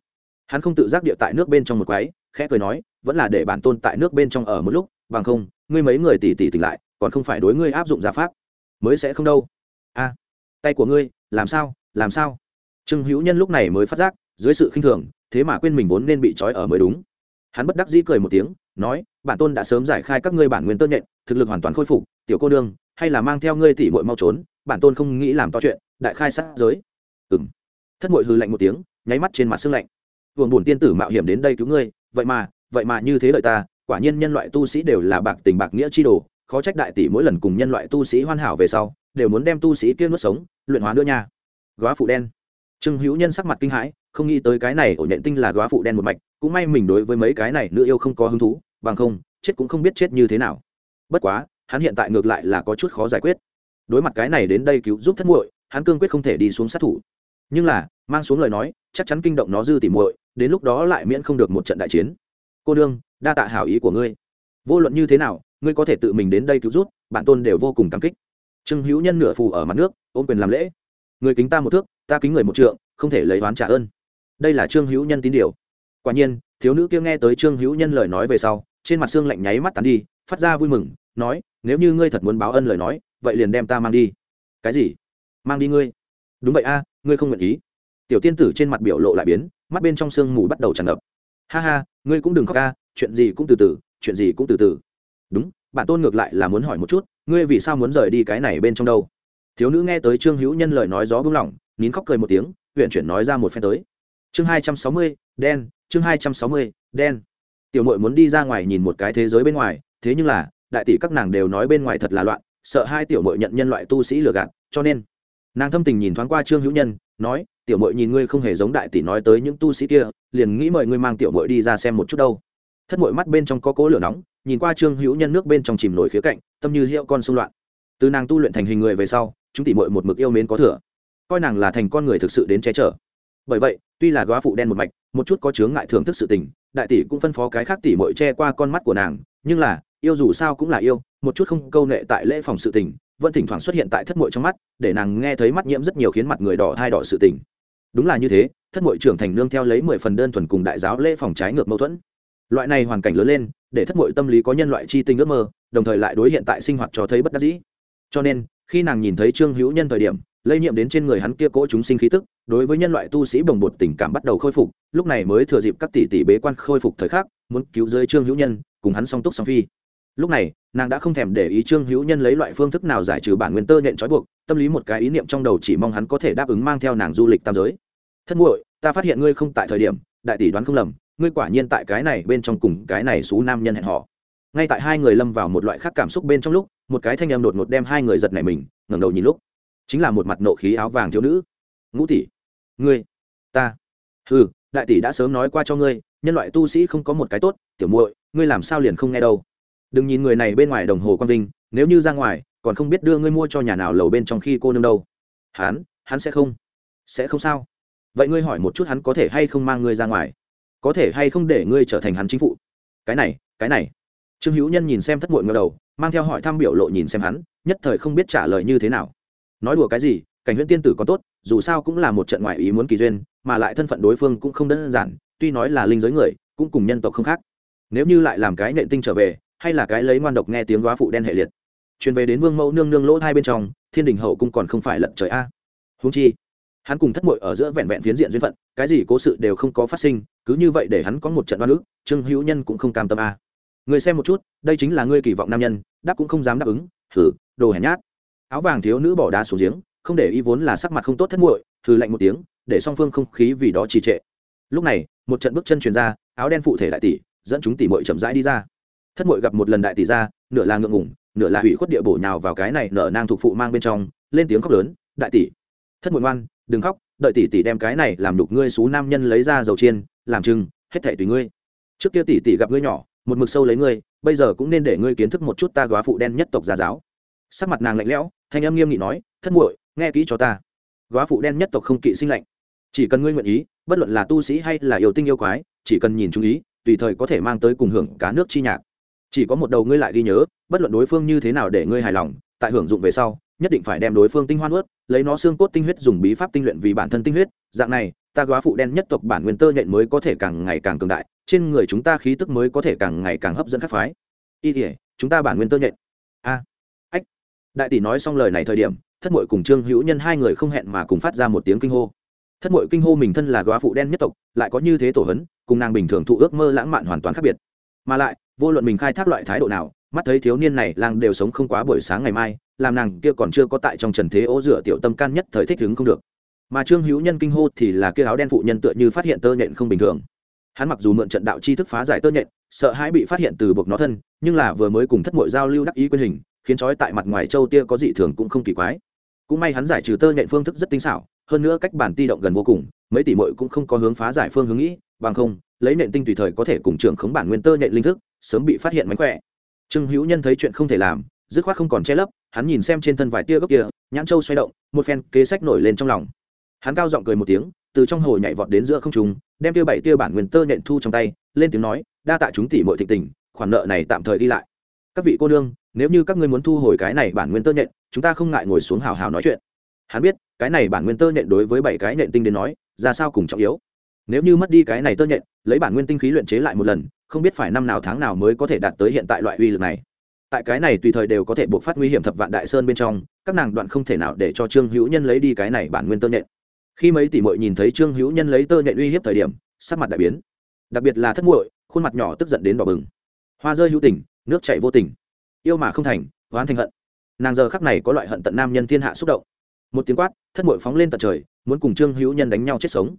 Hắn không tự giác địa tại nước bên trong một quái, khẽ cười nói, vẫn là để bản tôn tại nước bên trong ở một lúc, bằng không, ngươi mấy người tỉ tỉ tỉnh lại, còn không phải đối ngươi áp dụng giả pháp, mới sẽ không đâu. A, tay của ngươi, làm sao làm sao? Trương hữu nhân lúc này mới phát giác, dưới sự khinh thường, thế mà quên mình vốn nên bị trói ở mới đúng. Hắn bất đắc dĩ cười một tiếng, nói, bản tôn đã sớm giải khai các ngươi bản nguyên tơ nhện, thực lực hoàn toàn khôi phục, tiểu cô đương hay là mang theo ngươi tỉ mội mau trốn bản tôn không nghĩ làm to chuyện, đại khai sát giới. Ừng thất mội hư lạnh một tiếng, nháy mắt trên mặt xương lạnh. Vương bùn tiên tử mạo hiểm đến đây cứu ngươi, vậy mà vậy mà như thế đợi ta, quả nhiên nhân loại tu sĩ đều là bạc tình bạc nghĩa chi đồ, khó trách đại tỷ mỗi lần cùng nhân loại tu sĩ hoàn hảo về sau, đều muốn đem tu sĩ kia nuốt sống, luyện hóa nữa nha. Góa phụ đen. Trương hữu nhân sắc mặt kinh hãi, không nghĩ tới cái này ổ nhện tinh là góa phụ đen một mạch, cũng may mình đối với mấy cái này nữ yêu không có hứng thú, bằng không, chết cũng không biết chết như thế nào. Bất quá, hắn hiện tại ngược lại là có chút khó giải quyết đối mặt cái này đến đây cứu giúp thất muội, hắn cương quyết không thể đi xuống sát thủ. Nhưng là, mang xuống lời nói, chắc chắn kinh động nó dư tỉ muội, đến lúc đó lại miễn không được một trận đại chiến. Cô đương, đa tạ hảo ý của ngươi. Vô luận như thế nào, ngươi có thể tự mình đến đây cứu rút bản tôn đều vô cùng cảm kích. Trương hữu nhân nửa phù ở mặt nước, ôm quyền làm lễ. Người kính ta một thước, ta kính người một trượng, không thể lấy oán trả ơn. Đây là trương hữu nhân tín điều. Quả nhiên, thiếu nữ kia nghe tới trương hữu nhân lời nói về sau, trên mặt xương lạnh nháy mắt tắn đi, phát ra vui mừng, nói, nếu như ngươi thật muốn báo ân lời nói vậy liền đem ta mang đi. Cái gì? Mang đi ngươi? Đúng vậy a, ngươi không nguyện ý. Tiểu tiên tử trên mặt biểu lộ lại biến, mắt bên trong sương mù bắt đầu tràn ngập. Ha ha, ngươi cũng đừng khóc ca chuyện gì cũng từ từ, chuyện gì cũng từ từ. Đúng, bản tôn ngược lại là muốn hỏi một chút, ngươi vì sao muốn rời đi cái này bên trong đâu? Thiếu nữ nghe tới trương hữu nhân lời nói gió bưng lỏng, nín khóc cười một tiếng huyện chuyển nói ra một phen tới. Chương hai trăm sáu mươi, đen, chương hai trăm sáu mươi, đen. Tiểu mội muốn đi ra ngoài nhìn một cái thế giới bên ngoài, thế nhưng là, đại tỷ các nàng đều nói bên ngoài thật là loạn sợ hai tiểu mội nhận nhân loại tu sĩ lừa gạt, cho nên, nàng thâm tình nhìn thoáng qua trương hữu nhân, nói, tiểu mội nhìn ngươi không hề giống đại tỷ nói tới những tu sĩ kia, liền nghĩ mời ngươi mang tiểu mội đi ra xem một chút đâu. Thất mội mắt bên trong có cố lửa nóng, nhìn qua trương hữu nhân nước bên trong chìm nổi khía cạnh, tâm như hiệu con xung loạn. Từ nàng tu luyện thành hình người về sau, chúng tỷ mội một mực yêu mến có thừa. Coi nàng là thành con người thực sự đến che chở. Bởi vậy, tuy là góa phụ đen một mạch, một chút có chướng ngại thưởng thức sự tình, đại tỷ cũng phân phó cái khác tỷ mội che qua con mắt của nàng, nhưng là yêu dù sao cũng là yêu, một chút không câu nệ tại lễ phòng sự tình, vẫn thỉnh thoảng xuất hiện tại thất mội trong mắt, để nàng nghe thấy mắt nhiễm rất nhiều khiến mặt người đỏ thai đỏ sự tình. Đúng là như thế, thất mội trưởng thành nương theo lấy mười phần đơn thuần cùng đại giáo lễ phòng trái ngược mâu thuẫn. Loại này hoàn cảnh lớn lên, để thất mội tâm lý có nhân loại chi tình ước mơ, đồng thời lại đối hiện tại sinh hoạt cho thấy bất đắc dĩ. Cho nên, khi nàng nhìn thấy trương hữu nhân thời điểm, lây nhiễm đến trên người hắn kia cỗ chúng sinh khí tức, đối với nhân loại tu sĩ bồng bột tình cảm bắt đầu khôi phục, lúc này mới thừa dịp các tỷ tỷ bế quan khôi phục thời khắc, muốn cứu giới trương hữu nhân, cùng hắn song túc song phi lúc này, nàng đã không thèm để ý trương hữu nhân lấy loại phương thức nào giải trừ bản nguyên tơ nện trói buộc, tâm lý một cái ý niệm trong đầu chỉ mong hắn có thể đáp ứng mang theo nàng du lịch tam giới. Thân muội, ta phát hiện ngươi không tại thời điểm, đại tỷ đoán không lầm, ngươi quả nhiên tại cái này bên trong cùng cái này xú nam nhân hẹn họ ngay tại hai người lâm vào một loại khác cảm xúc bên trong lúc, một cái thanh em đột ngột đem hai người giật nảy mình, ngẩng đầu nhìn lúc. Chính là một mặt nộ khí áo vàng thiếu nữ. Ngũ tỷ, ngươi, ta. Ừ đại tỷ đã sớm nói qua cho ngươi, nhân loại tu sĩ không có một cái tốt, tiểu muội, ngươi làm sao liền không nghe đâu? Đừng nhìn người này bên ngoài đồng hồ quang vinh, nếu như ra ngoài, còn không biết đưa ngươi mua cho nhà nào lầu bên trong khi cô nương đâu. Hắn hắn sẽ không. Sẽ không sao. Vậy ngươi hỏi một chút hắn có thể hay không mang ngươi ra ngoài. Có thể hay không để ngươi trở thành hắn chính phụ. Cái này cái này. Trương hữu nhân nhìn xem thất muội ngờ đầu, mang theo hỏi thăm biểu lộ nhìn xem hắn, nhất thời không biết trả lời như thế nào. Nói đùa cái gì, cảnh huyễn tiên tử có tốt, dù sao cũng là một trận ngoại ý muốn kỳ duyên, mà lại thân phận đối phương cũng không đơn giản, tuy nói là linh giới người, cũng cùng nhân tộc không khác. Nếu như lại làm cái nện tinh trở về hay là cái lấy ngoan độc nghe tiếng góa phụ đen hệ liệt. Truyền về đến vương mẫu nương nương lỗ hai bên trong, thiên đình hậu cũng còn không phải lận trời a. Húng chi, hắn cùng thất mội ở giữa vẹn vẹn phiến diện duyên phận, cái gì cố sự đều không có phát sinh, cứ như vậy để hắn có một trận oan ức, trương hữu nhân cũng không cam tâm a. Người xem một chút, đây chính là ngươi kỳ vọng nam nhân, đáp cũng không dám đáp ứng thử đồ hèn nhát. Áo vàng thiếu nữ bỏ đá xuống giếng, không để ý vốn là sắc mặt không tốt thất muội thử lạnh một tiếng, để song phương không khí vì đó trì trệ. Lúc này, một trận bước chân truyền ra, áo đen phụ thể đại tỷ, dẫn chúng tỷ muội chậm rãi đi ra thất mội gặp một lần đại tỷ ra nửa là ngượng ngủng nửa là hủy khuất địa bổ nhào vào cái này nở nang thuộc phụ mang bên trong, lên tiếng khóc lớn, đại tỷ, thất mội ngoan, đừng khóc, đợi tỷ tỷ đem cái này làm đục ngươi xú nam nhân lấy ra dầu chiên, làm chừng, hết thảy tùy ngươi. Trước kia tỷ tỷ gặp ngươi nhỏ, một mực sâu lấy ngươi, bây giờ cũng nên để ngươi kiến thức một chút ta góa phụ đen nhất tộc gia giáo. Sắc mặt nàng lạnh lẽo, thanh âm nghiêm nghị nói, thất muội, nghe kỹ cho ta. Góa phụ đen nhất tộc không kỵ sinh lạnh. Chỉ cần ngươi nguyện ý, bất luận là tu sĩ hay là yêu tinh yêu quái, chỉ cần nhìn chú ý, tùy thời có thể mang tới cùng hưởng cá nước chi nhạc chỉ có một đầu ngươi lại ghi nhớ, bất luận đối phương như thế nào để ngươi hài lòng, tại hưởng dụng về sau, nhất định phải đem đối phương tinh hoan ướt lấy nó xương cốt tinh huyết dùng bí pháp tinh luyện vì bản thân tinh huyết. Dạng này, ta góa phụ đen nhất tộc bản nguyên tơ nhện mới có thể càng ngày càng cường đại, trên người chúng ta khí tức mới có thể càng ngày càng hấp dẫn các phái. Y thể chúng ta bản nguyên tơ nhện. A. Ách. Đại tỷ nói xong lời này thời điểm, thất mội cùng trương hữu nhân hai người không hẹn mà cùng phát ra một tiếng kinh hô. Thất mội kinh hô mình thân là góa phụ đen nhất tộc, lại có như thế tổ hấn, cùng nàng bình thường thụ ước mơ lãng mạn hoàn toàn khác biệt. Mà lại vô luận mình khai thác loại thái độ nào, mắt thấy thiếu niên này lang đều sống không quá buổi sáng ngày mai, làm nàng kia còn chưa có tại trong trần thế ố rửa tiểu tâm can nhất thời thích ứng không được. Mà trương hữu nhân kinh hô thì là kia áo đen phụ nhân tựa như phát hiện tơ nhện không bình thường. Hắn mặc dù mượn trận đạo chi thức phá giải tơ nhện, sợ hãi bị phát hiện từ buộc nó thân, nhưng là vừa mới cùng thất mội giao lưu đắc ý quyền hình, khiến trói tại mặt ngoài châu tia có dị thường cũng không kỳ quái. Cũng may hắn giải trừ tơ nhện phương thức rất tinh xảo, hơn nữa cách bản ti động gần vô cùng, mấy tỷ mội cũng không có hướng phá giải phương hướng nghĩ, bằng không, lấy nện tinh tùy thời có thể cùng trưởng khống bản nguyên tơ nhện linh thức sớm bị phát hiện mánh khỏe. Trương hữu nhân thấy chuyện không thể làm, dứt khoát không còn che lấp, hắn nhìn xem trên thân vài tia gốc kia, nhãn châu xoay động, một phen kế sách nổi lên trong lòng. Hắn cao giọng cười một tiếng, từ trong hồ nhảy vọt đến giữa không trung, đem tia bảy tia bản nguyên tơ nhện thu trong tay, lên tiếng nói, đa tạ chúng tỷ mọi thịnh tình, khoản nợ này tạm thời đi lại. Các vị cô nương, nếu như các ngươi muốn thu hồi cái này bản nguyên tơ nhện, chúng ta không ngại ngồi xuống hào hào nói chuyện. Hắn biết, cái này bản nguyên tơ nhện đối với bảy cái nhện tinh đến nói, ra sao cùng trọng yếu. Nếu như mất đi cái này tơ nhện, lấy bản nguyên tinh khí luyện chế lại một lần không biết phải năm nào tháng nào mới có thể đạt tới hiện tại loại uy lực này. Tại cái này tùy thời đều có thể buộc phát nguy hiểm thập vạn đại sơn bên trong, các nàng đoạn không thể nào để cho trương hữu nhân lấy đi cái này bản nguyên tơ nhện. Khi mấy tỷ muội nhìn thấy trương hữu nhân lấy tơ nhện uy hiếp thời điểm, sắc mặt đại biến. Đặc biệt là thất muội, khuôn mặt nhỏ tức giận đến đỏ bừng. Hoa rơi hữu tình, nước chảy vô tình. Yêu mà không thành, oán thành hận. Nàng giờ khắc này có loại hận tận nam nhân thiên hạ xúc động. Một tiếng quát, thất muội phóng lên tận trời, muốn cùng trương hữu nhân đánh nhau chết sống.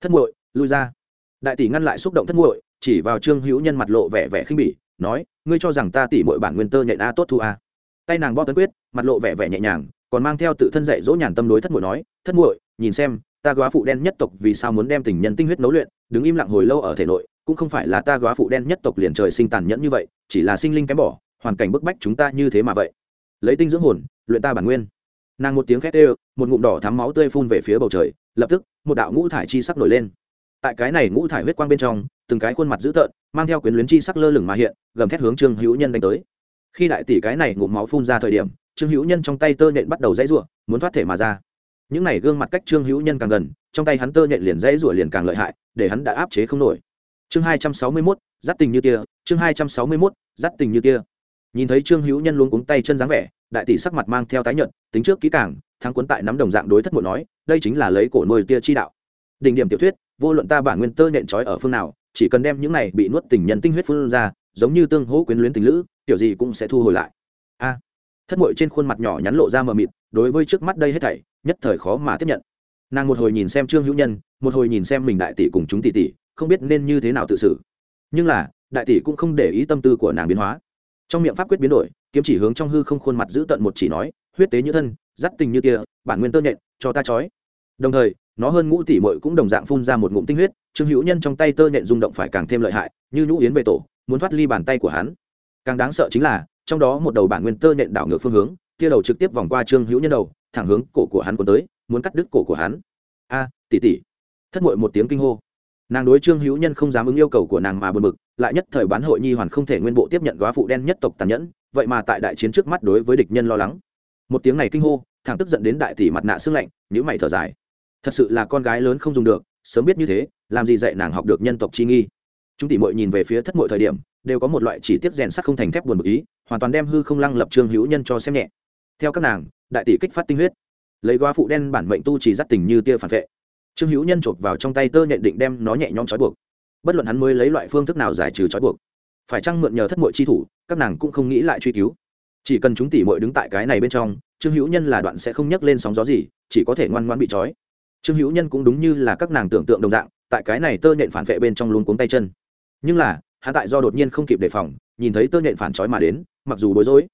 Thất muội, lui ra. Đại tỷ ngăn lại xúc động thất muội chỉ vào trương hữu nhân mặt lộ vẻ vẻ khinh bỉ, nói, ngươi cho rằng ta tỉ mọi bản nguyên tơ nhện a tốt thu a? Tay nàng bóp tấn quyết, mặt lộ vẻ vẻ nhẹ nhàng, còn mang theo tự thân dạy dỗ nhàn tâm đối thất muội nói, thất muội, nhìn xem, ta góa phụ đen nhất tộc vì sao muốn đem tình nhân tinh huyết nấu luyện, đứng im lặng hồi lâu ở thể nội, cũng không phải là ta góa phụ đen nhất tộc liền trời sinh tàn nhẫn như vậy, chỉ là sinh linh kém bỏ, hoàn cảnh bức bách chúng ta như thế mà vậy. Lấy tinh dưỡng hồn, luyện ta bản nguyên. Nàng một tiếng khét ê một ngụm đỏ thắm máu tươi phun về phía bầu trời, lập tức, một đạo ngũ thải chi sắc nổi lên. Tại cái này ngũ thải huyết quang bên trong từng cái khuôn mặt dữ tợn, mang theo quyến luyến chi sắc lơ lửng mà hiện, gầm thét hướng trương hữu nhân đánh tới. Khi đại tỷ cái này ngụm máu phun ra thời điểm, trương hữu nhân trong tay tơ nhện bắt đầu dãy rủa, muốn thoát thể mà ra. Những này gương mặt cách trương hữu nhân càng gần, trong tay hắn tơ nhện liền dãy rủa liền càng lợi hại, để hắn đã áp chế không nổi. Chương hai trăm sáu mươi mốt, giáp tình như tia, chương hai trăm sáu mươi mốt, giáp tình như tia. Nhìn thấy trương hữu nhân luôn cuống tay chân dáng vẻ, đại tỷ sắc mặt mang theo tái nhợt, tính trước kỹ càng, thắng cuốn tại nắm đồng dạng đối thất muội nói, đây chính là lấy cổ nuôi tia chi đạo. Đỉnh điểm tiểu thuyết, vô luận ta bản nguyên tơ nhện trói ở phương nào chỉ cần đem những này bị nuốt tình nhân tinh huyết phun ra, giống như tương hỗ quyến luyến tình lữ, kiểu gì cũng sẽ thu hồi lại. A. Thất muội trên khuôn mặt nhỏ nhắn lộ ra mờ mịt, đối với trước mắt đây hết thảy, nhất thời khó mà tiếp nhận. Nàng một hồi nhìn xem trương hữu nhân, một hồi nhìn xem mình đại tỷ cùng chúng tỷ tỷ, không biết nên như thế nào tự xử. Nhưng là, đại tỷ cũng không để ý tâm tư của nàng biến hóa. Trong miệng pháp quyết biến đổi, kiếm chỉ hướng trong hư không khuôn mặt giữ tận một chỉ nói, huyết tế như thân dắt tình như tia, bản nguyên tơ nhện, cho ta chói đồng thời nó hơn ngũ tỷ mội cũng đồng dạng phun ra một ngụm tinh huyết, trương hữu nhân trong tay tơ nhện rung động phải càng thêm lợi hại, như nhũ yến về tổ, muốn thoát ly bàn tay của hắn. Càng đáng sợ chính là, trong đó một đầu bản nguyên tơ nhện đảo ngược phương hướng tia đầu trực tiếp vòng qua trương hữu nhân đầu, thẳng hướng cổ của hắn cuốn tới, muốn cắt đứt cổ của hắn. A, tỷ tỷ. Thất muội một tiếng kinh hô. Nàng đối trương hữu nhân không dám ứng yêu cầu của nàng mà buồn bực, lại nhất thời bán hội nhi hoàn không thể nguyên bộ tiếp nhận góa phụ đen nhất tộc tàn nhẫn, vậy mà tại đại chiến trước mắt đối với địch nhân lo lắng. Một tiếng này kinh hô thằng tức giận đến đại tỷ mặt nạ xương lạnh nhữ mày thở dài thật sự là con gái lớn không dùng được, sớm biết như thế, làm gì dạy nàng học được nhân tộc chi nghi. Chúng tỷ mội nhìn về phía thất mội thời điểm, đều có một loại chỉ tiết rèn sắt không thành thép buồn bực ý, hoàn toàn đem hư không lăng lập trương hữu nhân cho xem nhẹ. Theo các nàng, đại tỷ kích phát tinh huyết. Lấy góa phụ đen bản mệnh tu chỉ dắt tình như tia phản vệ. Trương hữu nhân chộp vào trong tay tơ nhận định đem nó nhẹ nhõm trói buộc. Bất luận hắn mới lấy loại phương thức nào giải trừ trói buộc. Phải chăng mượn nhờ thất mội chi thủ, các nàng cũng không nghĩ lại truy cứu. Chỉ cần chúng tỷ mội đứng tại cái này bên trong, trương hữu nhân là đoạn sẽ không nhấc lên sóng gió gì, chỉ có thể ngoan ngoan bị trói trương hữu nhân cũng đúng như là các nàng tưởng tượng đồng dạng, tại cái này tơ nhện phản vệ bên trong luôn cuống tay chân. Nhưng là, hắn tại do đột nhiên không kịp đề phòng, nhìn thấy tơ nhện phản trói mà đến, mặc dù bối rối,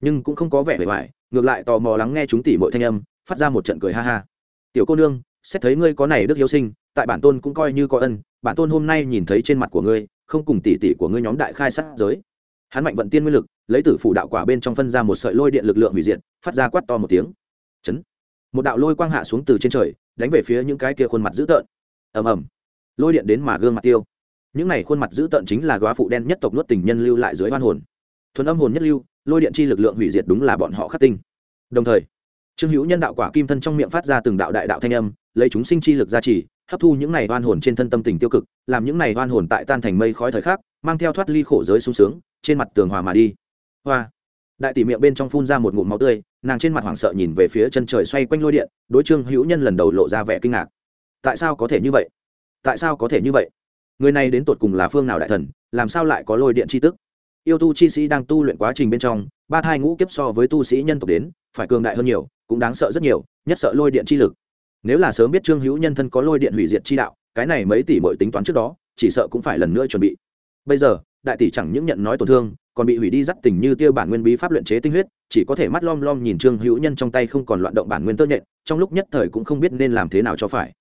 nhưng cũng không có vẻ bề ngoài, ngược lại tò mò lắng nghe chúng tỷ mọi thanh âm, phát ra một trận cười ha ha. Tiểu cô nương, xét thấy ngươi có này đức hiếu sinh, tại bản tôn cũng coi như có ân, bản tôn hôm nay nhìn thấy trên mặt của ngươi, không cùng tỷ tỷ của ngươi nhóm đại khai sát giới. Hắn mạnh vận tiên nguyên lực, lấy tử phủ đạo quả bên trong phân ra một sợi lôi điện lực lượng hủy diệt, phát ra quát to một tiếng. Chấn. Một đạo lôi quang hạ xuống từ trên trời đánh về phía những cái kia khuôn mặt dữ tợn. Ầm ầm. Lôi điện đến mà gương mặt tiêu. Những này khuôn mặt dữ tợn chính là góa phụ đen nhất tộc nuốt tình nhân lưu lại dưới hoan hồn. Thuần âm hồn nhất lưu, lôi điện chi lực lượng hủy diệt đúng là bọn họ khắc tinh. Đồng thời, trương hữu nhân đạo quả kim thân trong miệng phát ra từng đạo đại đạo thanh âm, lấy chúng sinh chi lực gia trì, hấp thu những này oan hồn trên thân tâm tình tiêu cực, làm những này oan hồn tại tan thành mây khói thời khắc, mang theo thoát ly khổ giới sung sướng, trên mặt tường hòa mà đi. Hoa đại tỷ miệng bên trong phun ra một ngụm máu tươi, nàng trên mặt hoảng sợ nhìn về phía chân trời xoay quanh lôi điện, đối trương hữu nhân lần đầu lộ ra vẻ kinh ngạc. Tại sao có thể như vậy? Tại sao có thể như vậy? Người này đến tột cùng là phương nào đại thần, làm sao lại có lôi điện c h i tức? Yêu tu chi sĩ đang tu luyện quá trình bên trong, ba thai ngũ kiếp so với tu sĩ nhân tộc đến, phải cường đại hơn nhiều, cũng đáng sợ rất nhiều, nhất sợ lôi điện chi lực. Nếu là sớm biết trương hữu nhân thân có lôi điện hủy diệt chi đạo, cái này mấy tỷ mọi tính toán trước đó, chỉ sợ cũng phải lần nữa chuẩn bị. Bây giờ đại tỷ chẳng những nhận nói tổn thương, còn bị hủy đi dắt tình như tiêu bản nguyên bí pháp luyện chế tinh huyết, chỉ có thể mắt lom lom nhìn trương hữu nhân trong tay không còn loạn động bản nguyên tơ nhện, trong lúc nhất thời cũng không biết nên làm thế nào cho phải.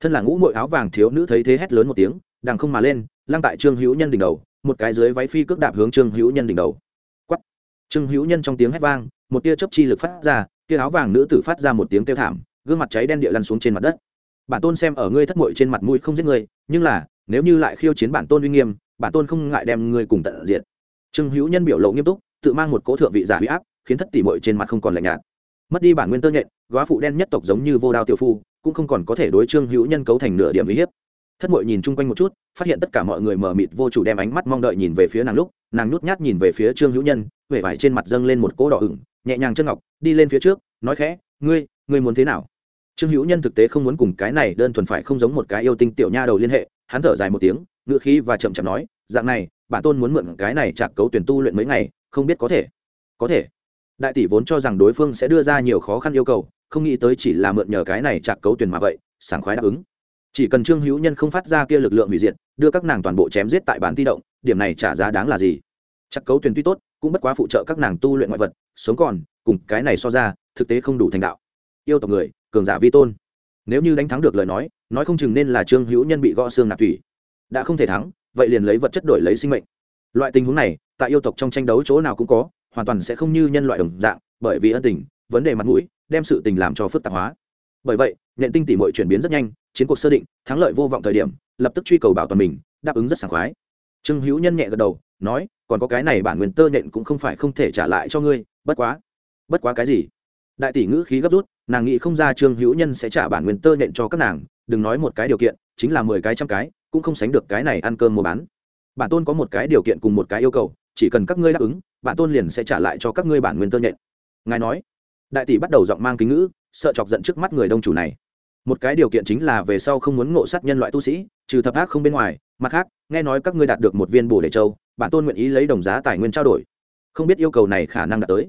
Thân là ngũ mội áo vàng thiếu nữ thấy thế hét lớn một tiếng, đằng không mà lên, lăng tại trương hữu nhân đỉnh đầu, một cái dưới váy phi cước đạp hướng trương hữu nhân đỉnh đầu. Quắt trương hữu nhân trong tiếng hét vang, một tia chấp chi lực phát ra, tia áo vàng nữ tử phát ra một tiếng kêu thảm, gương mặt cháy đen địa lăn xuống trên mặt đất. Bản tôn xem ở ngươi thất muội trên mặt mũi không giết ngươi, nhưng là, nếu như lại khiêu chiến bản tôn uy nghiêm bản tôn không ngại đem ngươi cùng tận diệt. Trương hữu nhân biểu lộ nghiêm túc, tự mang một cỗ thượng vị giả huy áp, khiến thất tỷ muội trên mặt không còn lạnh nhạt. Mất đi bản nguyên tơ nhện, góa phụ đen nhất tộc giống như vô đao tiểu phu, cũng không còn có thể đối trương hữu nhân cấu thành nửa điểm uy hiếp. Thất muội nhìn chung quanh một chút, phát hiện tất cả mọi người mờ mịt vô chủ đem ánh mắt mong đợi nhìn về phía nàng lúc, nàng nhút nhát nhìn về phía trương hữu nhân, vẻ vải trên mặt dâng lên một cỗ đỏ ửng, nhẹ nhàng chân ngọc, đi lên phía trước, nói khẽ, ngươi ngươi muốn thế nào? Trương hữu nhân thực tế không muốn cùng cái này đơn thuần phải không giống một cái yêu tinh tiểu nha đầu liên hệ, hắn thở dài một tiếng ngựa khí và chậm chậm nói, dạng này, bản tôn muốn mượn cái này chạc cấu tuyển tu luyện mấy ngày, không biết có thể. Có thể. Đại tỷ vốn cho rằng đối phương sẽ đưa ra nhiều khó khăn yêu cầu, không nghĩ tới chỉ là mượn nhờ cái này chạc cấu tuyển mà vậy, sảng khoái đáp ứng. Chỉ cần trương hữu nhân không phát ra kia lực lượng hủy diệt, đưa các nàng toàn bộ chém giết tại bản ti động, điểm này trả giá đáng là gì? Chắc cấu tuyển tuy tốt, cũng bất quá phụ trợ các nàng tu luyện ngoại vật, sống còn, cùng cái này so ra, thực tế không đủ thành đạo. Yêu tộc người, cường giả vi tôn. Nếu như đánh thắng được lời nói nói không chừng nên là trương hữu nhân bị gõ xương nạp thủy đã không thể thắng, vậy liền lấy vật chất đổi lấy sinh mệnh. Loại tình huống này, tại yêu tộc trong tranh đấu chỗ nào cũng có, hoàn toàn sẽ không như nhân loại đồng dạng, bởi vì ân tình, vấn đề mặt mũi, đem sự tình làm cho phức tạp hóa. Bởi vậy nện tinh tỉ mọi chuyển biến rất nhanh, chiến cuộc sơ định, thắng lợi vô vọng thời điểm, lập tức truy cầu bảo toàn mình, đáp ứng rất sảng khoái. Trương hữu nhân nhẹ gật đầu, nói, còn có cái này bản nguyên tơ nện cũng không phải không thể trả lại cho ngươi, bất quá bất quá cái gì? Đại tỷ ngữ khí gấp rút, nàng nghĩ không ra trương hữu nhân sẽ trả bản nguyên tơ nện cho các nàng, đừng nói một cái điều kiện, chính là mười cái trăm cái cũng không sánh được cái này ăn cơm mua bán. Bản tôn có một cái điều kiện cùng một cái yêu cầu, chỉ cần các ngươi đáp ứng, bản tôn liền sẽ trả lại cho các ngươi bản nguyên tơ nhện. Ngài nói, đại tỷ bắt đầu giọng mang kính ngữ, sợ chọc giận trước mắt người đông chủ này. Một cái điều kiện chính là về sau không muốn ngộ sát nhân loại tu sĩ, trừ thập ác không bên ngoài, mặt khác, nghe nói các ngươi đạt được một viên bồ đề châu, bản tôn nguyện ý lấy đồng giá tài nguyên trao đổi. Không biết yêu cầu này khả năng đạt tới.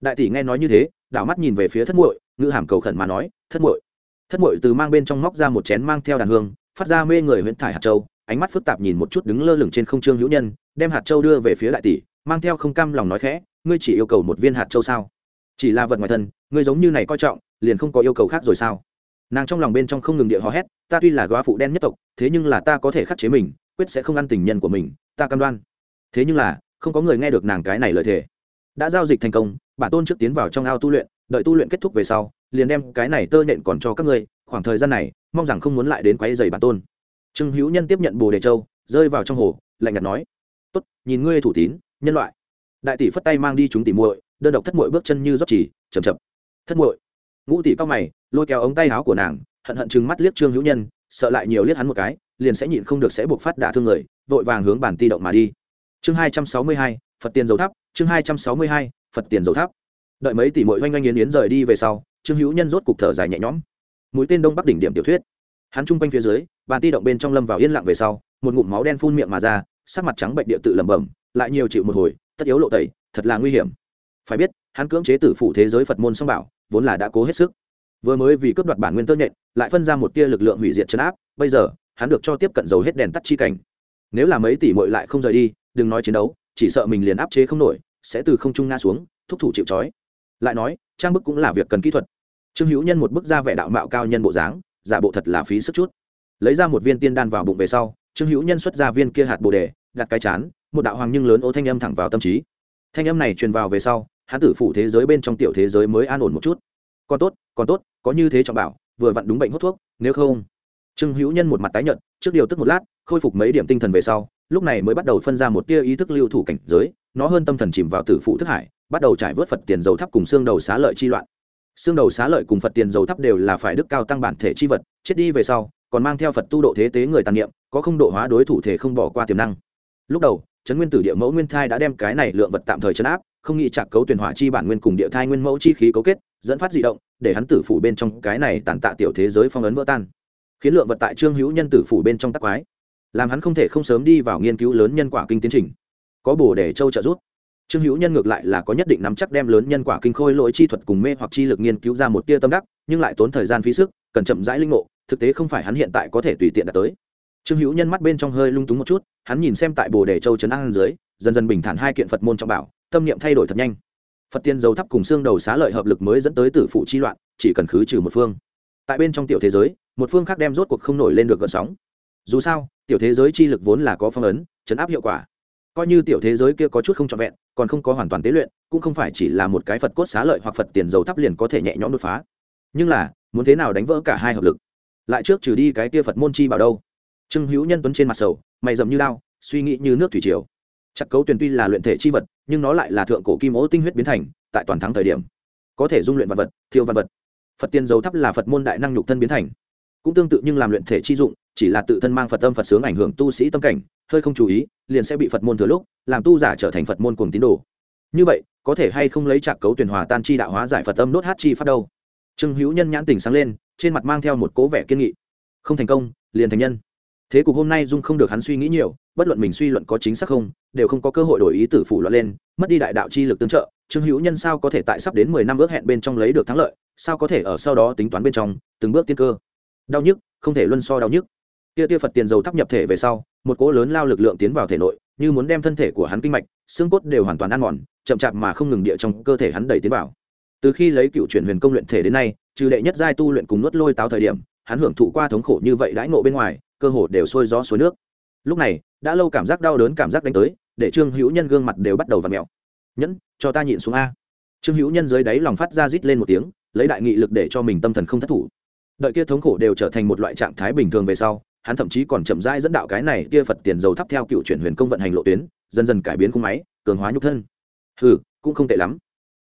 Đại tỷ nghe nói như thế, đảo mắt nhìn về phía thất muội, ngữ hàm cầu khẩn mà nói, thất muội thất muội từ mang bên trong móc ra một chén mang theo đàn hương phát ra mê người huyễn thải hạt châu, ánh mắt phức tạp nhìn một chút đứng lơ lửng trên không trương hữu nhân, đem hạt châu đưa về phía đại tỷ, mang theo không cam lòng nói khẽ, ngươi chỉ yêu cầu một viên hạt châu sao? Chỉ là vật ngoài thân, ngươi giống như này coi trọng, liền không có yêu cầu khác rồi sao? Nàng trong lòng bên trong không ngừng địa hò hét, ta tuy là góa phụ đen nhất tộc, thế nhưng là ta có thể khắc chế mình, quyết sẽ không ăn tình nhân của mình, ta cam đoan. Thế nhưng là, không có người nghe được nàng cái này lời thề. Đã giao dịch thành công bản tôn trước tiến vào trong ao tu luyện, đợi tu luyện kết thúc về sau, liền đem cái này tơ nện còn cho các ngươi khoảng thời gian này, mong rằng không muốn lại đến quấy giày bản tôn. Trương hữu nhân tiếp nhận bồ đề châu, rơi vào trong hồ, lạnh nhạt nói, tốt, nhìn ngươi thủ tín, nhân loại. Đại tỷ phất tay mang đi chúng tỷ muội, đơn độc thất muội bước chân như rót chỉ, chậm chậm. Thất muội. Ngũ tỷ cao mày, lôi kéo ống tay áo của nàng, hận hận chừng mắt liếc trương hữu nhân, sợ lại nhiều liếc hắn một cái, liền sẽ nhịn không được sẽ buộc phát đả thương người, vội vàng hướng bản ti động mà đi. Chương hai trăm sáu mươi hai, phật tiền dầu tháp, chương hai trăm sáu mươi hai, phật tiền dầu tháp. Đợi mấy tỷ muội oanh oanh yến yến rời đi về sau, trương hữu nhân rốt cục thở dài nhẹ nhõm mũi tên đông bắc đỉnh điểm tiểu thuyết. Hắn chung quanh phía dưới, bàn ti động bên trong lâm vào yên lặng về sau, một ngụm máu đen phun miệng mà ra, sắc mặt trắng bệnh địa tự lẩm bẩm, lại nhiều chịu một hồi, tất yếu lộ tẩy, thật là nguy hiểm. Phải biết, hắn cưỡng chế tử phụ thế giới phật môn song bảo, vốn là đã cố hết sức. Vừa mới vì cướp đoạt bản nguyên tơ nhện, lại phân ra một tia lực lượng hủy diệt chấn áp, bây giờ, hắn được cho tiếp cận dầu hết đèn tắt chi cảnh. Nếu là mấy tỷ muội lại không rời đi, đừng nói chiến đấu, chỉ sợ mình liền áp chế không nổi, sẽ từ không trung ngã xuống, thúc thủ chịu trói. Lại nói, trang bức cũng là việc cần kỹ thuật trương hữu nhân một bức ra vẻ đạo mạo cao nhân bộ dáng, giả bộ thật là phí sức chút. Lấy ra một viên tiên đan vào bụng về sau, trương hữu nhân xuất ra viên kia hạt bồ đề, đặt cái chán, một đạo hoàng nhưng lớn ô thanh âm thẳng vào tâm trí. Thanh âm này truyền vào về sau hán tử phủ thế giới bên trong tiểu thế giới mới an ổn một chút. Còn tốt còn tốt, có như thế trọng bảo, vừa vặn đúng bệnh hút thuốc, nếu không. Trương hữu nhân một mặt tái nhợt, trước điều tức một lát, khôi phục mấy điểm tinh thần về sau, lúc này mới bắt đầu phân ra một tia ý thức lưu thủ cảnh giới, nó hơn tâm thần chìm vào tử phụ thức hải, bắt đầu trải vớt phật tiền dầu thắp cùng xương đầu xá lợi chi loạn xương đầu xá lợi cùng phật tiền dầu thắp đều là phải đức cao tăng bản thể chi vật, chết đi về sau, còn mang theo phật tu độ thế tế người tàn niệm, có không độ hóa đối thủ thể không bỏ qua tiềm năng. Lúc đầu, trấn nguyên tử địa mẫu nguyên thai đã đem cái này lượng vật tạm thời chấn áp, không nghĩ chặt cấu tuyển hỏa chi bản nguyên cùng địa thai nguyên mẫu chi khí cấu kết, dẫn phát dị động, để hắn tử phủ bên trong cái này tàn tạ tiểu thế giới phong ấn vỡ tan. Khiến lượng vật tại trương hữu nhân tử phủ bên trong tắc quái, làm hắn không thể không sớm đi vào nghiên cứu lớn nhân quả kinh tiến trình. Có bổ để châu trợ rút trương hữu nhân ngược lại là có nhất định nắm chắc đem lớn nhân quả kinh khôi lỗi chi thuật cùng mê hoặc chi lực nghiên cứu ra một tia tâm đắc, nhưng lại tốn thời gian phí sức, cần chậm rãi linh ngộ, thực tế không phải hắn hiện tại có thể tùy tiện đạt tới. Trương hữu nhân mắt bên trong hơi lung túng một chút, hắn nhìn xem tại bồ đề châu trấn an dưới, dần dần bình thản hai kiện phật môn trọng bảo, tâm niệm thay đổi thật nhanh. Phật tiên dầu thắp cùng xương đầu xá lợi hợp lực mới dẫn tới tử phụ chi loạn, chỉ cần khứ trừ một phương. Tại bên trong tiểu thế giới, một phương khác đem rốt cuộc không nổi lên được gợn sóng. Dù sao, tiểu thế giới chi lực vốn là có phong ấn, chấn áp hiệu quả coi như tiểu thế giới kia có chút không trọn vẹn, còn không có hoàn toàn tế luyện, cũng không phải chỉ là một cái phật cốt xá lợi hoặc phật tiền dầu thắp liền có thể nhẹ nhõm đột phá. Nhưng là, muốn thế nào đánh vỡ cả hai hợp lực? Lại trước trừ đi cái kia phật môn chi bảo đâu? Trương hữu nhân tuấn trên mặt sầu, mày dầm như lao suy nghĩ như nước thủy triều. Chặt cấu tuyền tuy là luyện thể chi vật, nhưng nó lại là thượng cổ kim ố tinh huyết biến thành, tại toàn thắng thời điểm. Có thể dung luyện vật vật, thiêu vật vật. Phật tiền dầu thắp là phật môn đại năng nhục thân biến thành. Cũng tương tự nhưng làm luyện thể chi dụng, chỉ là tự thân mang phật tâm phật sướng ảnh hưởng tu sĩ tâm cảnh hơi không chú ý, liền sẽ bị phật môn thừa lúc, làm tu giả trở thành phật môn cùng tín đồ. Như vậy, có thể hay không lấy trạc cấu tuyển hòa tan chi đạo hóa giải phật tâm đốt hát chi phát đâu? Trương hữu nhân nhãn tỉnh sáng lên, trên mặt mang theo một cố vẻ kiên nghị. Không thành công, liền thành nhân. Thế cục hôm nay dung không được hắn suy nghĩ nhiều, bất luận mình suy luận có chính xác không, đều không có cơ hội đổi ý tử phủ loạn lên, mất đi đại đạo chi lực tương trợ. Trương hữu nhân sao có thể tại sắp đến mười năm ước hẹn bên trong lấy được thắng lợi, sao có thể ở sau đó tính toán bên trong, từng bước tiên cơ? Đau nhức, không thể luân so đau nhức kia tia phật tiền dầu thắp nhập thể về sau, một cỗ lớn lao lực lượng tiến vào thể nội, như muốn đem thân thể của hắn kinh mạch, xương cốt đều hoàn toàn ăn mòn, chậm chạp mà không ngừng địa trong cơ thể hắn đẩy tiến vào. Từ khi lấy cựu chuyển huyền công luyện thể đến nay, trừ đệ nhất giai tu luyện cùng nuốt lôi táo thời điểm, hắn hưởng thụ qua thống khổ như vậy đãi ngộ bên ngoài, cơ hồ đều sôi gió suối nước. Lúc này, đã lâu cảm giác đau đớn cảm giác đánh tới, để trương hữu nhân gương mặt đều bắt đầu v ặ mẹo nhẫn, cho ta nhịn xuống a. Trương hữu nhân dưới đáy lòng phát ra rít lên một tiếng, lấy đại nghị lực để cho mình tâm thần không thất thủ. Đợi kia thống khổ đều trở thành một loại trạng thái bình thường về sau hắn thậm chí còn chậm rãi dẫn đạo cái này kia phật tiền dầu thắp theo cựu chuyển huyền công vận hành lộ tuyến, dần dần cải biến cung máy, cường hóa nhục thân. Hừ, cũng không tệ lắm.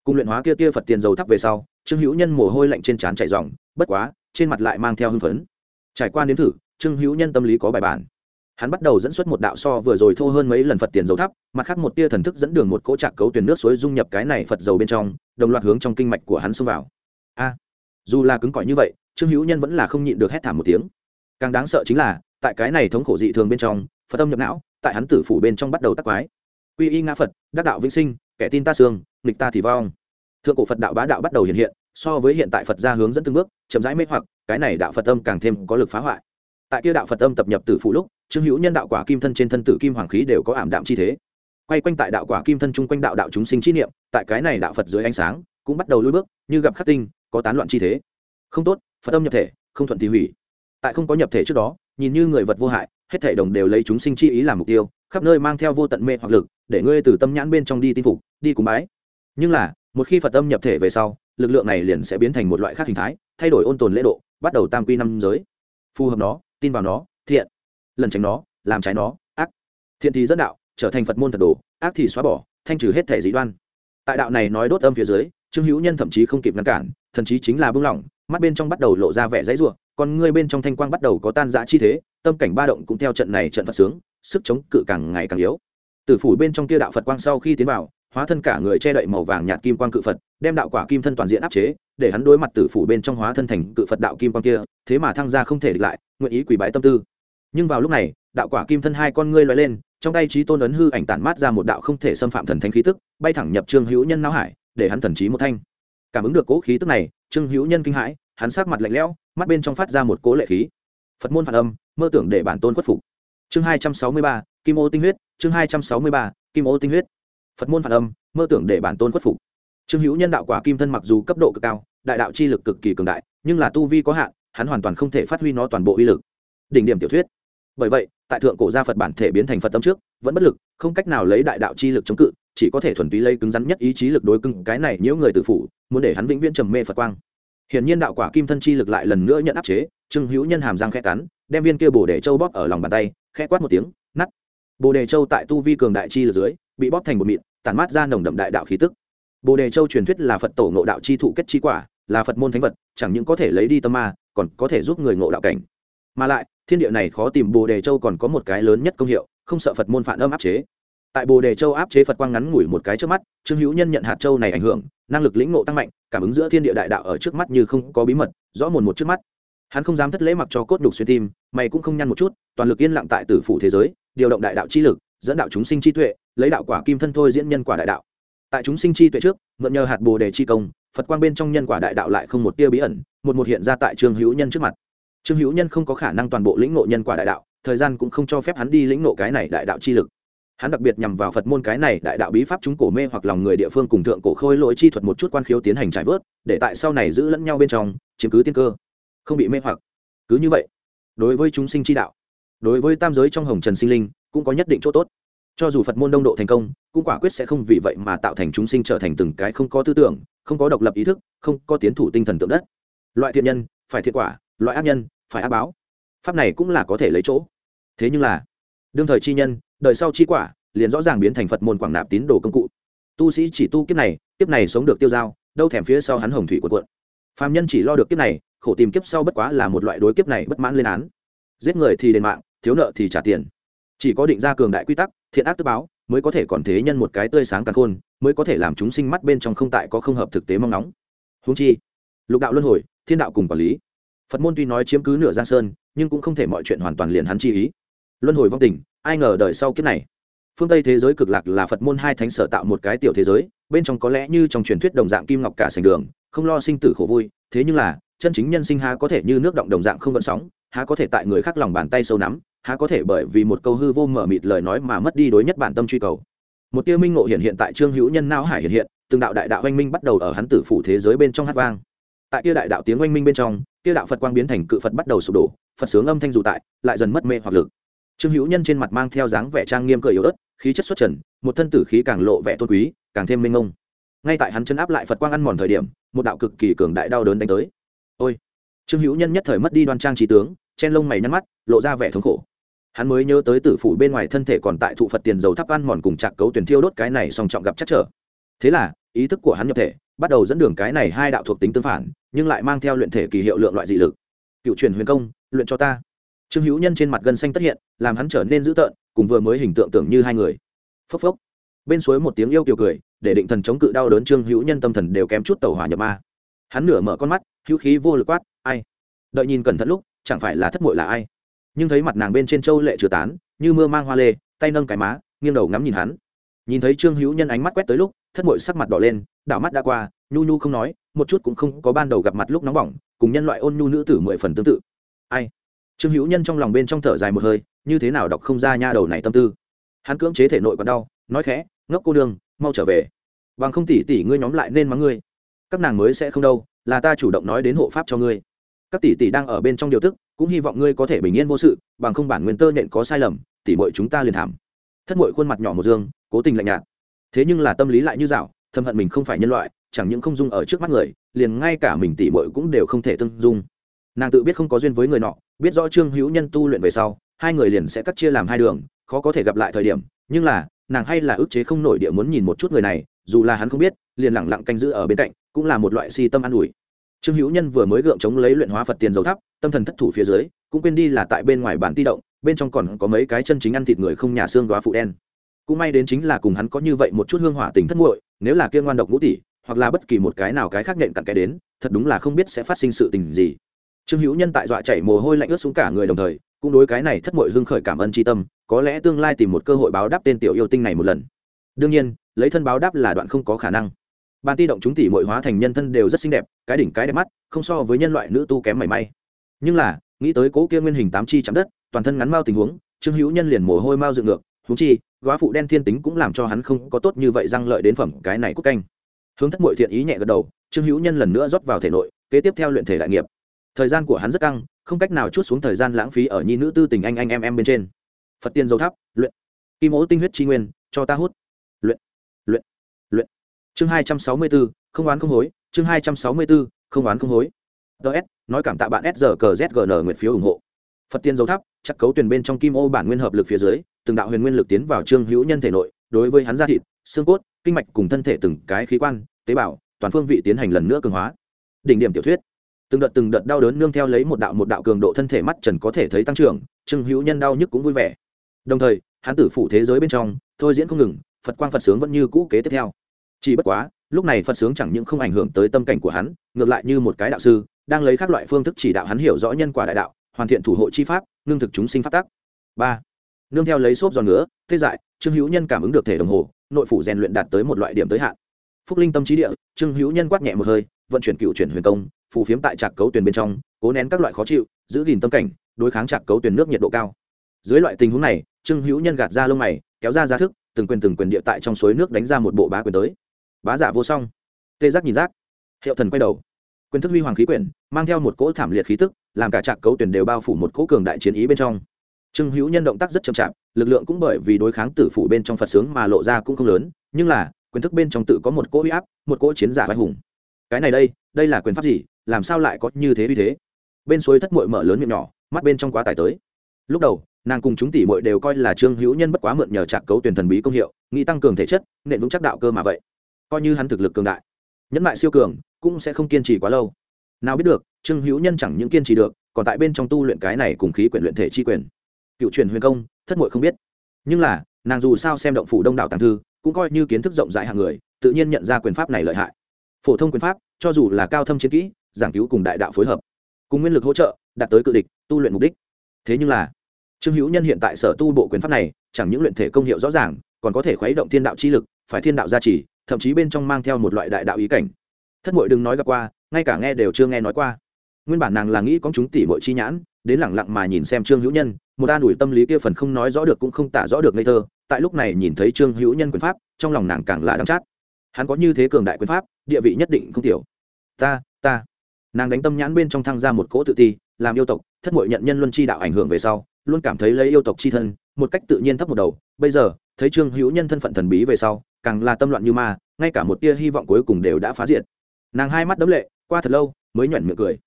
Cung luyện hóa kia tia phật tiền dầu thắp về sau, trương hữu nhân mồ hôi lạnh trên trán chảy dòng bất quá, trên mặt lại mang theo hưng phấn. Trải qua nếm thử, trương hữu nhân tâm lý có bài bản. Hắn bắt đầu dẫn xuất một đạo so vừa rồi thô hơn mấy lần phật tiền dầu thắp, mặt khác một tia thần thức dẫn đường một cỗ trạc cấu tuyển nước suối dung nhập cái này phật dầu bên trong, đồng loạt hướng trong kinh mạch của hắn xông vào. A, dù là cứng cỏi như vậy, trương hữu nhân vẫn là không nhịn được hét thảm một tiếng càng đáng sợ chính là, tại cái này thống khổ dị thường bên trong, phật tâm nhập não, tại hắn tử phủ bên trong bắt đầu tắc quái. Quy y ngã phật, đắc đạo vĩnh sinh, kẻ tin ta xương nghịch ta thì vong. Thượng cổ phật đạo bá đạo bắt đầu hiện hiện, so với hiện tại phật gia hướng dẫn từng bước, chậm rãi mê hoặc, cái này đạo phật tâm càng thêm có lực phá hoại. Tại kia đạo phật tâm tập nhập tử phụ lúc, trương hữu nhân đạo quả kim thân trên thân tử kim hoàng khí đều có ảm đạm chi thế. Quay quanh tại đạo quả kim thân chung quanh đạo đạo chúng sinh chi niệm, tại cái này đạo phật dưới ánh sáng, cũng bắt đầu lui bước, như gặp khắc tinh, có tán loạn chi thế. Không tốt, phật tâm nhập thể, không thuận thì hủy tại không có nhập thể trước đó, nhìn như người vật vô hại, hết thể đồng đều lấy chúng sinh chi ý làm mục tiêu, khắp nơi mang theo vô tận mê hoặc lực, để ngươi từ tâm nhãn bên trong đi tin phục, đi cùng bái. Nhưng là, một khi phật tâm nhập thể về sau, lực lượng này liền sẽ biến thành một loại khác hình thái, thay đổi ôn tồn lễ độ, bắt đầu tam quy năm giới. Phù hợp nó, tin vào nó, thiện. Lần tránh nó, làm trái nó, ác. Thiện thì dẫn đạo, trở thành phật môn thật đồ, ác thì xóa bỏ, thanh trừ hết thể dị đoan. Tại đạo này nói đốt âm phía dưới, trương hữu nhân thậm chí không kịp ngăn cản thậm chí chính là bưng lỏng mắt bên trong bắt đầu lộ ra vẻ dãy rủa, còn ngươi bên trong thanh quang bắt đầu có tan rã chi thế tâm cảnh ba động cũng theo trận này trận phật sướng sức chống cự càng ngày càng yếu. Tử phủ bên trong kia đạo phật quang sau khi tiến vào hóa thân cả người che đậy màu vàng nhạt kim quang cự phật đem đạo quả kim thân toàn diện áp chế để hắn đối mặt tử phủ bên trong hóa thân thành cự phật đạo kim quang kia thế mà thăng ra không thể địch lại nguyện ý quỳ bái tâm tư. Nhưng vào lúc này đạo quả kim thân hai con ngươi lóe lên trong tay trí tôn ấn hư ảnh tản mát ra một đạo không thể xâm phạm thần thánh khí tức bay thẳng nhập trương hữu nhân não hải để hắn thần trí một thanh. Cảm ứng được cố khí tức này trương hữu nhân kinh hãi, hắn sát mặt lạnh lẽo, mắt bên trong phát ra một cố lệ khí. Phật môn phản âm, mơ tưởng để bản tôn khuất phục. Chương hai trăm sáu mươi ba, kim ô tinh huyết, chương hai trăm sáu mươi ba, kim ô tinh huyết. Phật môn phản âm, mơ tưởng để bản tôn khuất phục. Trương hữu nhân đạo quả kim thân mặc dù cấp độ cực cao, đại đạo chi lực cực kỳ cường đại, nhưng là tu vi có hạn, hắn hoàn toàn không thể phát huy nó toàn bộ uy lực. Đỉnh điểm tiểu thuyết. Bởi vậy, tại thượng cổ gia phật bản thể biến thành phật tâm trước, vẫn bất lực, không cách nào lấy đại đạo chi lực chống cự chỉ có thể thuần túy lấy cứng rắn nhất ý chí lực đối cứng cái này nhiễu người tự phụ muốn để hắn vĩnh viễn trầm mê phật quang. Hiển nhiên đạo quả kim thân chi lực lại lần nữa nhận áp chế, trương hữu nhân hàm răng khẽ cắn, đem viên kia bồ đề châu bóp ở lòng bàn tay, khẽ quát một tiếng nắt bồ đề châu tại tu vi cường đại chi lực dưới, bị bóp thành một mịn, tản mát ra nồng đậm đại đạo khí tức. Bồ đề châu truyền thuyết là phật tổ ngộ đạo chi thụ kết chi quả, là phật môn thánh vật, chẳng những có thể lấy đi tâm ma, còn có thể giúp người ngộ đạo cảnh. Mà lại, thiên địa này khó tìm bồ đề châu còn có một cái lớn nhất công hiệu, không sợ phật môn phản âm áp chế tại bồ đề châu áp chế phật quang ngắn ngủi một cái trước mắt, trương hữu nhân nhận hạt châu này ảnh hưởng, năng lực lĩnh ngộ tăng mạnh, cảm ứng giữa thiên địa đại đạo ở trước mắt như không có bí mật, rõ mồn một trước mắt. Hắn không dám thất lễ mặc cho cốt đục xuyên tim, mày cũng không nhăn một chút, toàn lực yên lặng tại tử phủ thế giới, điều động đại đạo chi lực, dẫn đạo chúng sinh chi tuệ, lấy đạo quả kim thân thôi diễn nhân quả đại đạo. Tại chúng sinh chi tuệ trước, mượn nhờ hạt bồ đề chi công, phật quang bên trong nhân quả đại đạo lại không một tia bí ẩn, một một hiện ra tại trương hữu nhân trước mặt. Trương hữu nhân không có khả năng toàn bộ lĩnh ngộ nhân quả đại đạo, thời gian cũng không cho phép hắn đi lĩnh ngộ cái này đại đạo chi lực hắn đặc biệt nhằm vào phật môn cái này đại đạo bí pháp chúng cổ mê hoặc lòng người địa phương cùng thượng cổ khôi lỗi chi thuật một chút quan khiếu tiến hành trải vớt, để tại sau này giữ lẫn nhau bên trong, chiếm cứ tiên cơ. Không bị mê hoặc. Cứ như vậy, đối với chúng sinh chi đạo, đối với tam giới trong hồng trần sinh linh, cũng có nhất định chỗ tốt. Cho dù phật môn đông độ thành công, cũng quả quyết sẽ không vì vậy mà tạo thành chúng sinh trở thành từng cái không có tư tưởng, không có độc lập ý thức, không có tiến thủ tinh thần tượng đất. Loại thiện nhân, phải thiện quả, loại ác nhân, phải ác báo. Pháp này cũng là có thể lấy chỗ. Thế nhưng là, đương thời chi nhân đời sau chi quả, liền rõ ràng biến thành phật môn quảng nạp tín đồ công cụ. Tu sĩ chỉ tu kiếp này kiếp này sống được tiêu dao, đâu thèm phía sau hắn hồng thủy của cuộn. Phạm nhân chỉ lo được kiếp này, khổ tìm kiếp sau bất quá là một loại đối kiếp này bất mãn lên án. Giết người thì đền mạng, thiếu nợ thì trả tiền. Chỉ có định ra cường đại quy tắc, thiện ác tức báo, mới có thể còn thế nhân một cái tươi sáng càng khôn, mới có thể làm chúng sinh mắt bên trong không tại có không hợp thực tế mong nóng húng chi, lục đạo luân hồi, thiên đạo cùng quản lý. Phật môn tuy nói chiếm cứ nửa giang sơn, nhưng cũng không thể mọi chuyện hoàn toàn liền hắn chi ý. Luân hồi vong tình ai ngờ đời sau kiếp này. Phương tây thế giới cực lạc là phật môn hai thánh sở tạo một cái tiểu thế giới, bên trong có lẽ như trong truyền thuyết đồng dạng kim ngọc cả sành đường, không lo sinh tử khổ vui, thế nhưng là, chân chính nhân sinh há có thể như nước động đồng dạng không gợn sóng, há có thể tại người khác lòng bàn tay sâu nắm, há có thể bởi vì một câu hư vô mở mịt lời nói mà mất đi đối nhất bản tâm truy cầu. Một tia minh ngộ hiện hiện tại trương hữu nhân não hải hiện hiện, từng đạo đại đạo oanh minh bắt đầu ở hắn tử phủ thế giới bên trong hát vang. Tại tia đại đạo tiếng oanh minh bên trong, tia đạo phật quang biến thành cự phật bắt đầu sụp đổ, phật sướng âm thanh dù tại, lại dần mất mê hoặc lực trương hữu nhân trên mặt mang theo dáng vẻ trang nghiêm cười yếu ớt, khí chất xuất trần, một thân tử khí càng lộ vẻ tôn quý, càng thêm minh ngông ngay tại hắn chân áp lại phật quang ăn mòn thời điểm, một đạo cực kỳ cường đại đau đớn đánh tới. Ôi! Trương hữu nhân nhất thời mất đi đoan trang trí tướng, chen lông mày nhăn mắt, lộ ra vẻ thống khổ. Hắn mới nhớ tới tử phủ bên ngoài thân thể còn tại thụ phật tiền dầu thắp ăn mòn cùng chạc cấu tuyển thiêu đốt cái này song trọng gặp chắc trở. Thế là, ý thức của hắn nhập thể, bắt đầu dẫn đường cái này hai đạo thuộc tính tương phản, nhưng lại mang theo luyện thể kỳ hiệu lượng loại dị lực. Cựu truyền huyền công, luyện cho ta trương hữu nhân trên mặt gân xanh tất hiện, làm hắn trở nên dữ tợn, cùng vừa mới hình tượng tưởng như hai người. Phốc phốc. Bên suối một tiếng yêu kiều cười, để định thần chống cự đau đớn trương hữu nhân tâm thần đều kém chút tàu hỏa nhập ma. Hắn nửa mở con mắt, hữu khí vô lực quát, ai? Đợi nhìn cẩn thận lúc, chẳng phải là thất muội là ai? Nhưng thấy mặt nàng bên trên châu lệ chưa tán, như mưa mang hoa lê, tay nâng cái má, nghiêng đầu ngắm nhìn hắn. Nhìn thấy trương hữu nhân ánh mắt quét tới lúc, thất muội sắc mặt đỏ lên, đảo mắt đã qua, nhu nhu không nói, một chút cũng không có ban đầu gặp mặt lúc nóng bỏng, cùng nhân loại ôn nhu nữ tử mười phần tương tự. Ai? Trương hữu nhân trong lòng bên trong thở dài một hơi, như thế nào đọc không ra nha đầu này tâm tư. Hắn cưỡng chế thể nội còn đau, nói khẽ, ngốc cô đương, mau trở về. Bằng không tỉ tỉ ngươi nhóm lại nên mắng ngươi. Các nàng mới sẽ không đâu, là ta chủ động nói đến hộ pháp cho ngươi. Các tỷ tỷ đang ở bên trong điều tức, cũng hy vọng ngươi có thể bình yên vô sự, bằng không bản nguyên tơ nện có sai lầm, tỷ muội chúng ta liền thảm. Thất muội khuôn mặt nhỏ một dương, cố tình lạnh nhạt. Thế nhưng là tâm lý lại như dạo, thâm hận mình không phải nhân loại, chẳng những không dung ở trước mắt người, liền ngay cả mình tỷ muội cũng đều không thể tương dung. Nàng tự biết không có duyên với người nọ biết rõ trương hữu nhân tu luyện về sau, hai người liền sẽ cắt chia làm hai đường, khó có thể gặp lại thời điểm, nhưng là, nàng hay là ức chế không nổi địa muốn nhìn một chút người này, dù là hắn không biết, liền lẳng lặng canh giữ ở bên cạnh, cũng là một loại si tâm an ủi. Trương hữu nhân vừa mới gượng chống lấy luyện hóa phật tiền dầu thắp tâm thần thất thủ phía dưới, cũng quên đi là tại bên ngoài bản ti động, bên trong còn có mấy cái chân chính ăn thịt người không nhà xương đoá phụ đen. Cũng may đến chính là cùng hắn có như vậy một chút hương hỏa tình thất muội, nếu là kia ngoan độc ngũ tỷ, hoặc là bất kỳ một cái nào cái khác nhện cặn cái đến, thật đúng là không biết sẽ phát sinh sự tình gì trương hữu nhân tại dọa chảy mồ hôi lạnh ướt xuống cả người đồng thời, cũng đối cái này thất mội hưng khởi cảm ơn tri tâm, có lẽ tương lai tìm một cơ hội báo đáp tên tiểu yêu tinh này một lần. Đương nhiên, lấy thân báo đáp là đoạn không có khả năng. Ban ti động chúng tỷ muội hóa thành nhân thân đều rất xinh đẹp, cái đỉnh cái đẹp mắt, không so với nhân loại nữ tu kém mảy may. Nhưng là, nghĩ tới cố kia nguyên hình tám chi chạm đất, toàn thân ngắn mao tình huống, trương hữu nhân liền mồ hôi mao dựng ngược húng chi, góa phụ đen thiên tính cũng làm cho hắn không có tốt như vậy răng lợi đến phẩm cái này cúc canh. Hướng thất muội thiện ý nhẹ gật đầu, trương hữu nhân lần nữa rót vào thể nội, kế tiếp theo luyện thể đại nghiệp thời gian của hắn rất căng, không cách nào chút xuống thời gian lãng phí ở nhi nữ tư tình anh anh em em bên trên. Phật tiên dầu tháp, luyện. Kim ố tinh huyết tri nguyên, cho ta hút. Luyện. Luyện. Luyện. Chương hai trăm sáu mươi bốn không oán không hối. Chương hai trăm sáu mươi bốn không oán không hối. Ts nói cảm tạ bạn s giờ cờ zgn nguyện phiếu ủng hộ. Phật tiên dầu tháp, chắc cấu tuyển bên trong kim ô bản nguyên hợp lực phía dưới, từng đạo huyền nguyên lực tiến vào trương hữu nhân thể nội, đối với hắn da thịt, xương cốt, kinh mạch cùng thân thể từng cái khí quan, tế bào, toàn phương vị tiến hành lần nữa cường hóa. Đỉnh điểm tiểu thuyết từng đợt từng đợt đau đớn nương theo lấy một đạo một đạo cường độ thân thể mắt trần có thể thấy tăng trưởng, trương hữu nhân đau nhức cũng vui vẻ. Đồng thời, hắn tử phủ thế giới bên trong, thôi diễn không ngừng, phật quang phật sướng vẫn như cũ kế tiếp theo. Chỉ bất quá, lúc này phật sướng chẳng những không ảnh hưởng tới tâm cảnh của hắn, ngược lại như một cái đạo sư, đang lấy các loại phương thức chỉ đạo hắn hiểu rõ nhân quả đại đạo, hoàn thiện thủ hộ chi pháp nương thực chúng sinh phát tác ba, nương theo lấy xốp giòn ngứa, tê dại, trương hữu nhân cảm ứng được thể đồng hồ, nội phủ rèn luyện đạt tới một loại điểm tới hạn. Phúc linh tâm trí địa, trương hữu nhân quát nhẹ một hơi vận chuyển cựu chuyển huyền công, phù phiếm tại trạc cấu tuyển bên trong, cố nén các loại khó chịu, giữ gìn tâm cảnh, đối kháng trạc cấu tuyển nước nhiệt độ cao. Dưới loại tình huống này, trương hữu nhân gạt ra lông mày, kéo ra giá thức, từng quyền từng quyền địa tại trong suối nước đánh ra một bộ bá quyền tới. Bá giả vô song. Tê giác nhìn giác. Hiệu thần quay đầu. Quyền thức huy hoàng khí quyển, mang theo một cỗ thảm liệt khí tức, làm cả trạc cấu tuyển đều bao phủ một cỗ cường đại chiến ý bên trong. Trương hữu nhân động tác rất chậm chạp, lực lượng cũng bởi vì đối kháng tử phủ bên trong phật sướng mà lộ ra cũng không lớn, nhưng là, quyền thức bên trong tự có một cỗ huy áp, một cỗ chiến giả vai hùng cái này đây đây là quyền pháp gì, làm sao lại có như thế uy thế? Bên suối thất muội mở lớn miệng nhỏ, mắt bên trong quá tải tới. Lúc đầu, nàng cùng chúng tỷ muội đều coi là trương hữu nhân bất quá mượn nhờ trạc cấu tuyển thần bí công hiệu, nghĩ tăng cường thể chất, nện vững chắc đạo cơ mà vậy. Coi như hắn thực lực cường đại, nhẫn lại siêu cường, cũng sẽ không kiên trì quá lâu. Nào biết được, trương hữu nhân chẳng những kiên trì được, còn tại bên trong tu luyện cái này cùng khí quyển luyện thể chi quyền. Cựu truyền huyền công, thất muội không biết. Nhưng là, nàng dù sao xem động phủ đông đảo tàng thư, cũng coi như kiến thức rộng rãi hàng người, tự nhiên nhận ra quyền pháp này lợi hại. Phổ thông quyền pháp cho dù là cao thâm chiến kỹ, giảng cứu cùng đại đạo phối hợp, cùng nguyên lực hỗ trợ, đạt tới cự địch, tu luyện mục đích. Thế nhưng là, trương hữu nhân hiện tại sở tu bộ quyền pháp này, chẳng những luyện thể công hiệu rõ ràng, còn có thể khuấy động thiên đạo chi lực, phải thiên đạo gia trì, thậm chí bên trong mang theo một loại đại đạo ý cảnh. Thất mội đừng nói gặp qua, ngay cả nghe đều chưa nghe nói qua. Nguyên bản nàng là nghĩ có chúng tỷ mội chi nhãn, đến lẳng lặng mà nhìn xem trương hữu nhân, một an ủi tâm lý kia phần không nói rõ được cũng không tả rõ được ngây thơ, tại lúc này nhìn thấy trương hữu nhân quyền pháp, trong lòng nàng càng là đắm chát hắn có như thế cường đại quyền pháp, địa vị nhất định không tiểu. Ta ta. Nàng đánh tâm nhãn bên trong thăng ra một cỗ tự ti, làm yêu tộc, thất mội nhận nhân luân chi đạo ảnh hưởng về sau, luôn cảm thấy lấy yêu tộc chi thân, một cách tự nhiên thấp một đầu. Bây giờ, thấy trương hữu nhân thân phận thần bí về sau, càng là tâm loạn như ma, ngay cả một tia hy vọng cuối cùng đều đã phá diệt. Nàng hai mắt đấm lệ, qua thật lâu, mới nhoẻn miệng cười.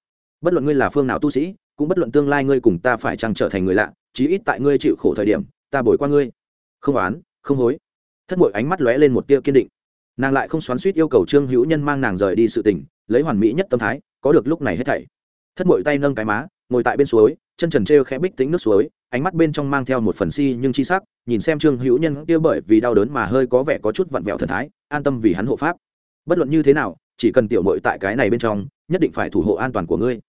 Bất luận ngươi là phương nào tu sĩ, cũng bất luận tương lai ngươi cùng ta phải chăng trở thành người lạ, chí ít tại ngươi chịu khổ thời điểm, ta bồi qua ngươi. Không oán, không hối. Thất mội ánh mắt lóe lên một tia kiên định nàng lại không xoắn suýt yêu cầu trương hữu nhân mang nàng rời đi sự tình, lấy hoàn mỹ nhất tâm thái, có được lúc này hết thảy. Thất mội tay nâng cái má, ngồi tại bên suối, chân trần t khẽ bích tính nước suối, ánh mắt bên trong mang theo một phần si nhưng chi sắc, nhìn xem trương hữu nhân kia bởi vì đau đớn mà hơi có vẻ có chút vặn vẹo thần thái, an tâm vì hắn hộ pháp. Bất luận như thế nào, chỉ cần tiểu mội tại cái này bên trong, nhất định phải thủ hộ an toàn của ngươi.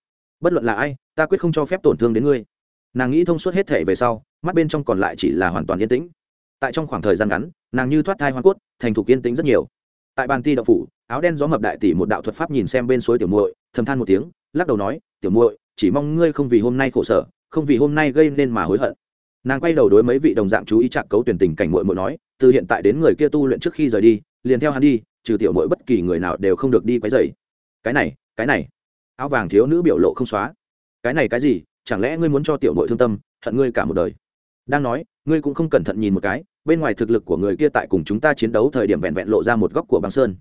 Bất luận là ai, ta quyết không cho phép tổn thương đến ngươi. Nàng nghĩ thông suốt hết thể về sau, mắt bên trong còn lại chỉ là hoàn toàn yên tĩnh. Tại trong khoảng thời gian ngắn, nàng như thoát thai hoa cốt, thành thục yên tĩnh rất nhiều tại bàn ti đậu phủ, áo đen gió mập đại tỷ một đạo thuật pháp nhìn xem bên suối tiểu muội, thầm than một tiếng, lắc đầu nói, tiểu muội, chỉ mong ngươi không vì hôm nay khổ sở, không vì hôm nay gây nên mà hối hận. Nàng quay đầu đối mấy vị đồng dạng chú ý chạc cấu tuyển tình cảnh muội muội nói, từ hiện tại đến người kia tu luyện trước khi rời đi, liền theo hắn đi, trừ tiểu muội bất kỳ người nào đều không được đi quấy rầy. Cái này cái này. Áo vàng thiếu nữ biểu lộ không xóa. Cái này cái gì? Chẳng lẽ ngươi muốn cho tiểu muội thương tâm, hận ngươi cả một đời? Đang nói, ngươi cũng không cẩn thận nhìn một cái bên ngoài thực lực của người kia tại cùng chúng ta chiến đấu thời điểm vẹn vẹn lộ ra một góc của băng sơn.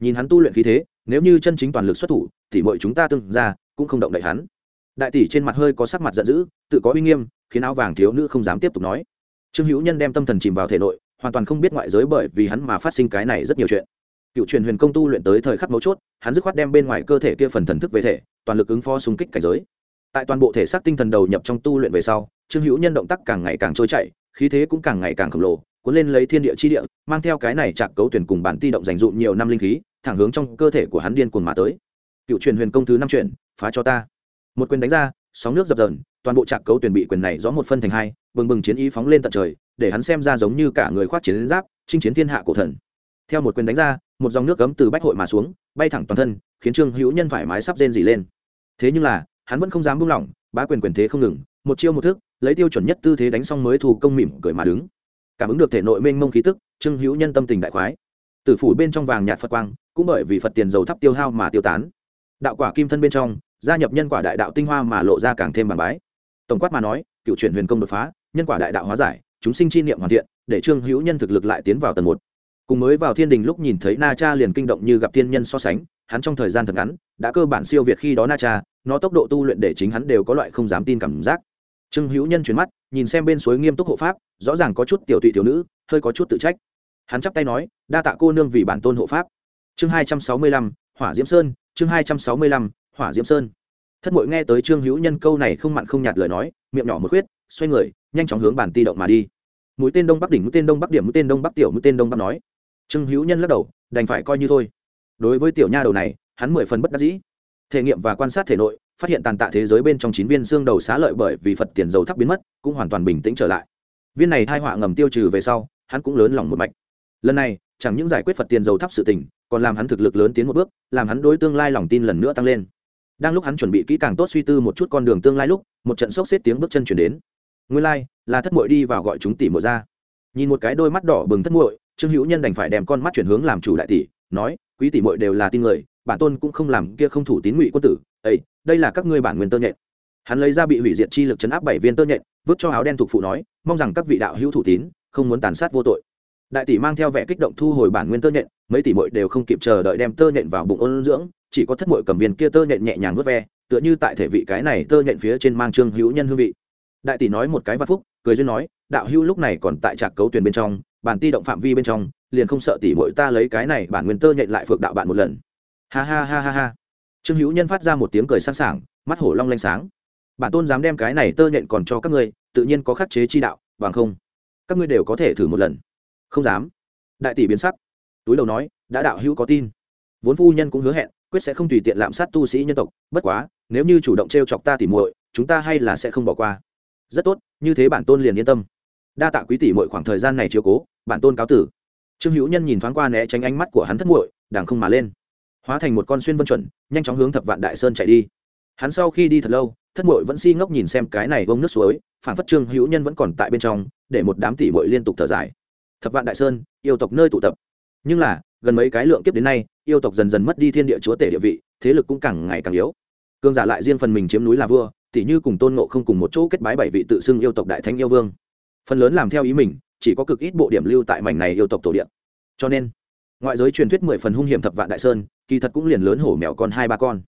Nhìn hắn tu luyện khí thế, nếu như chân chính toàn lực xuất thủ, thì mọi chúng ta tương ra cũng không động đậy hắn. Đại tỷ trên mặt hơi có sắc mặt giận dữ, tự có uy nghiêm, khiến áo vàng thiếu nữ không dám tiếp tục nói. Trương hữu nhân đem tâm thần chìm vào thể nội, hoàn toàn không biết ngoại giới bởi vì hắn mà phát sinh cái này rất nhiều chuyện. Cựu truyền huyền công tu luyện tới thời khắc mấu chốt, hắn dứt khoát đem bên ngoài cơ thể kia phần thần thức về thể, toàn lực ứng phó xung kích cảnh giới. Tại toàn bộ thể xác tinh thần đầu nhập trong tu luyện về sau, trương hữu nhân động tác càng ngày càng trôi chảy, khí thế cũng càng ngày càng khổng lồ cuốn lên lấy thiên địa chi địa, mang theo cái này chạc cấu tuyển cùng bản ti động dành dụm nhiều năm linh khí, thẳng hướng trong cơ thể của hắn điên cuồng mà tới. Cựu truyền huyền công thứ năm chuyển phá cho ta. Một quyền đánh ra, sóng nước dập dờn, toàn bộ trạc cấu tuyển bị quyền này rõ một phân thành hai, bừng bừng chiến ý phóng lên tận trời, để hắn xem ra giống như cả người khoác chiến giáp, chinh chiến thiên hạ cổ thần. Theo một quyền đánh ra, một dòng nước cấm từ bách hội mà xuống, bay thẳng toàn thân, khiến trương hữu nhân thoải mái sắp rên dỉ lên. Thế nhưng là, hắn vẫn không dám buông lỏng, bá quyền quyền thế không ngừng, một chiêu một thức, lấy tiêu chuẩn nhất tư thế đánh xong mới thủ công mỉm cười mà đứng cảm ứng được thể nội mênh mông khí tức, trương hữu nhân tâm tình đại khoái. Tử phủ bên trong vàng nhạt phật quang, cũng bởi vì phật tiền dầu thắp tiêu hao mà tiêu tán. Đạo quả kim thân bên trong, gia nhập nhân quả đại đạo tinh hoa mà lộ ra càng thêm bằng bái. Tổng quát mà nói, cựu chuyển huyền công đột phá, nhân quả đại đạo hóa giải, chúng sinh chi niệm hoàn thiện, để trương hữu nhân thực lực lại tiến vào tầng một. Cùng mới vào thiên đình lúc nhìn thấy na cha liền kinh động như gặp thiên nhân so sánh, hắn trong thời gian thật ngắn, đã cơ bản siêu việt khi đó na cha, nó tốc độ tu luyện để chính hắn đều có loại không dám tin cảm giác trương hữu nhân chuyển mắt, nhìn xem bên suối nghiêm túc hộ pháp, rõ ràng có chút tiểu tụy thiếu nữ, hơi có chút tự trách. Hắn chắp tay nói, đa tạ cô nương vì bản tôn hộ pháp. Chương hai trăm sáu mươi lăm, hỏa diễm sơn, chương hai trăm sáu mươi lăm, hỏa diễm sơn. Thất mội nghe tới trương hữu nhân câu này không mặn không nhạt lời nói, miệng nhỏ một khuyết, xoay người, nhanh chóng hướng bản ti động mà đi. Mũi tên đông bắc đỉnh, mũi tên đông bắc điểm, mũi tên đông bắc tiểu, mũi tên đông bắc nói. Trương hữu nhân lắc đầu, đành phải coi như thôi. Đối với tiểu nha đầu này, hắn mười phần bất đắc dĩ. Thể nghiệm và quan sát thể nội phát hiện tàn tạ thế giới bên trong chín viên xương đầu xá lợi bởi vì phật tiền dầu thắp biến mất cũng hoàn toàn bình tĩnh trở lại. Viên này thai họa ngầm tiêu trừ về sau hắn cũng lớn lòng một mạch. Lần này chẳng những giải quyết phật tiền dầu thắp sự tình còn làm hắn thực lực lớn tiến một bước làm hắn đối tương lai lòng tin lần nữa tăng lên. Đang lúc hắn chuẩn bị kỹ càng tốt suy tư một chút con đường tương lai lúc một trận sốc xếp tiếng bước chân chuyển đến. Nguyên lai、like, là thất muội đi vào gọi chúng tỷ mộ ra. Nhìn một cái đôi mắt đỏ bừng thất muội trương hữu nhân đành phải đem con mắt chuyển hướng làm chủ đại tỷ nói quý tỷ muội đều là tin người bản tôn cũng không làm kia không thủ tín ngụy quân tử ấy đây là các ngươi bản nguyên tơ nhện. Hắn lấy ra bị hủy diệt chi lực chấn áp bảy viên tơ nhện, vứt cho áo đen thuộc phụ nói, mong rằng các vị đạo hữu thủ tín, không muốn tàn sát vô tội. Đại tỷ mang theo vẻ kích động thu hồi bản nguyên tơ nhện, mấy tỷ muội đều không kịp chờ đợi đem tơ nhện vào bụng ôn dưỡng, chỉ có thất muội cầm viên kia tơ nhện nhẹ nhàng vớt ve, tựa như tại thể vị cái này tơ nhện phía trên mang trương hữu nhân hương vị. Đại tỷ nói một cái văn phúc, cười duyên nói, đạo hữu lúc này còn tại trạc cấu tuyển bên trong, bản ti động phạm vi bên trong, liền không sợ tỷ muội ta lấy cái này bản nguyên tơ nhện lại phược đạo bạn một lần. Ha ha ha ha ha trương hữu nhân phát ra một tiếng cười sẵn sàng mắt hổ long lanh sáng. Bản tôn dám đem cái này tơ nhện còn cho các ngươi, tự nhiên có khắc chế chi đạo, bằng không, các ngươi đều có thể thử một lần. Không dám. Đại tỷ biến sắc. Túi đầu nói, đã đạo hữu có tin. Vốn phu nhân cũng hứa hẹn, quyết sẽ không tùy tiện lạm sát tu sĩ nhân tộc, bất quá, nếu như chủ động t r e o chọc ta tỉ muội, chúng ta hay là sẽ không bỏ qua. Rất tốt, như thế bản tôn liền yên tâm. Đa tạ quý tỷ muội khoảng thời gian này chiếu cố, bản tôn cáo tử. Trương hữu nhân nhìn thoáng qua né tránh ánh mắt của hắn thất muội, đàng không mà lên hóa thành một con xuyên vân chuẩn, nhanh chóng hướng thập vạn đại sơn chạy đi. Hắn sau khi đi thật lâu, thất mội vẫn si ngốc nhìn xem cái này bông nước suối, phản phất trương hữu nhân vẫn còn tại bên trong, để một đám tỷ muội liên tục thở dài. Thập vạn đại sơn, yêu tộc nơi tụ tập. Nhưng là, gần mấy cái lượng kiếp đến nay, yêu tộc dần dần mất đi thiên địa chúa tể địa vị, thế lực cũng càng ngày càng yếu. Cương giả lại riêng phần mình chiếm núi là vua tỷ như cùng tôn ngộ không cùng một chỗ kết bái bảy vị tự xưng yêu tộc đại thánh yêu vương. Phần lớn làm theo ý mình, chỉ có cực ít bộ điểm lưu tại mảnh này yêu tộc tổ điện cho nên ngoại giới truyền thuyết mười phần hung hiểm thập vạn đại sơn, kỳ thật cũng liền lớn hổ mèo con hai ba con.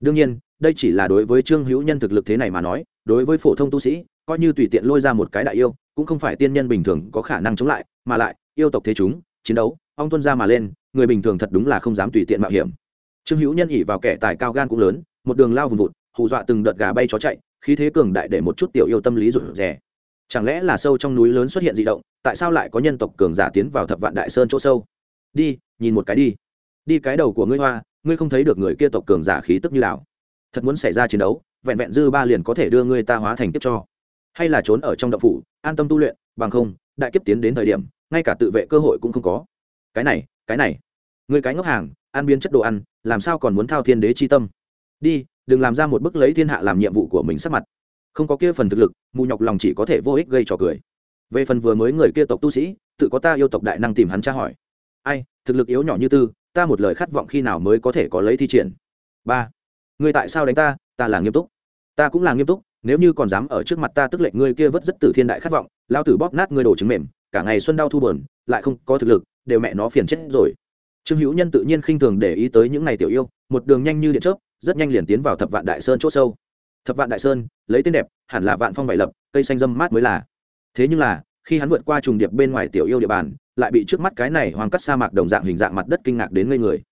Đương nhiên, đây chỉ là đối với trương hữu nhân thực lực thế này mà nói, đối với phổ thông tu sĩ, coi như tùy tiện lôi ra một cái đại yêu, cũng không phải tiên nhân bình thường có khả năng chống lại, mà lại, yêu tộc thế chúng, chiến đấu ông tuân ra mà lên, người bình thường thật đúng là không dám tùy tiện mạo hiểm. Trương hữu nhân ỉ vào kẻ tài cao gan cũng lớn, một đường lao vùng vụt, hù dọa từng đợt gà bay chó chạy, khí thế cường đại để một chút tiểu yêu tâm lý rụt rè. Chẳng lẽ là sâu trong núi lớn xuất hiện dị động, tại sao lại có nhân tộc cường giả tiến vào thập vạn đại sơn chỗ sâu? Đi, nhìn một cái đi. Đi cái đầu của ngươi hoa, ngươi không thấy được người kia tộc cường giả khí tức như nào. Thật muốn xảy ra chiến đấu, vẹn vẹn dư ba liền có thể đưa ngươi ta hóa thành kiếp cho. Hay là trốn ở trong động phủ, an tâm tu luyện, bằng không, đại kiếp tiến đến thời điểm, ngay cả tự vệ cơ hội cũng không có. Cái này cái này. Người cái ngốc hàng ăn biến chất đồ ăn, làm sao còn muốn thao thiên đế chi tâm? Đi, đừng làm ra một bức lấy thiên hạ làm nhiệm vụ của mình sắp mặt. Không có kia phần thực lực, mù nhọc lòng chỉ có thể vô ích gây trò cười. Về phần vừa mới người kia tộc tu sĩ, tự có ta yêu tộc đại năng tìm hắn tra hỏi ai, thực lực yếu nhỏ như tư, ta một lời khát vọng khi nào mới có thể có lấy thi triển. Ba, người tại sao đánh ta? Ta là nghiêm túc. Ta cũng là nghiêm túc, nếu như còn dám ở trước mặt ta tức lệnh ngươi kia vất rất tử thiên đại khát vọng lao tử bóp nát ngươi đồ trứng mềm, cả ngày xuân đau thu bờn lại không có thực lực, đều mẹ nó phiền chết rồi. Trương hữu nhân tự nhiên khinh thường để ý tới những ngày tiểu yêu, một đường nhanh như điện chớp, rất nhanh liền tiến vào thập vạn đại sơn c h ỗ sâu. Thập vạn đại sơn, lấy tên đẹp, hẳn là vạn phong vải lập, cây xanh dâm mát mới là. Thế nhưng là, khi hắn vượt qua trùng điệp bên ngoài tiểu yêu địa bàn lại bị trước mắt cái này hoang cắt sa mạc đồng dạng hình dạng mặt đất kinh ngạc đến ngây người.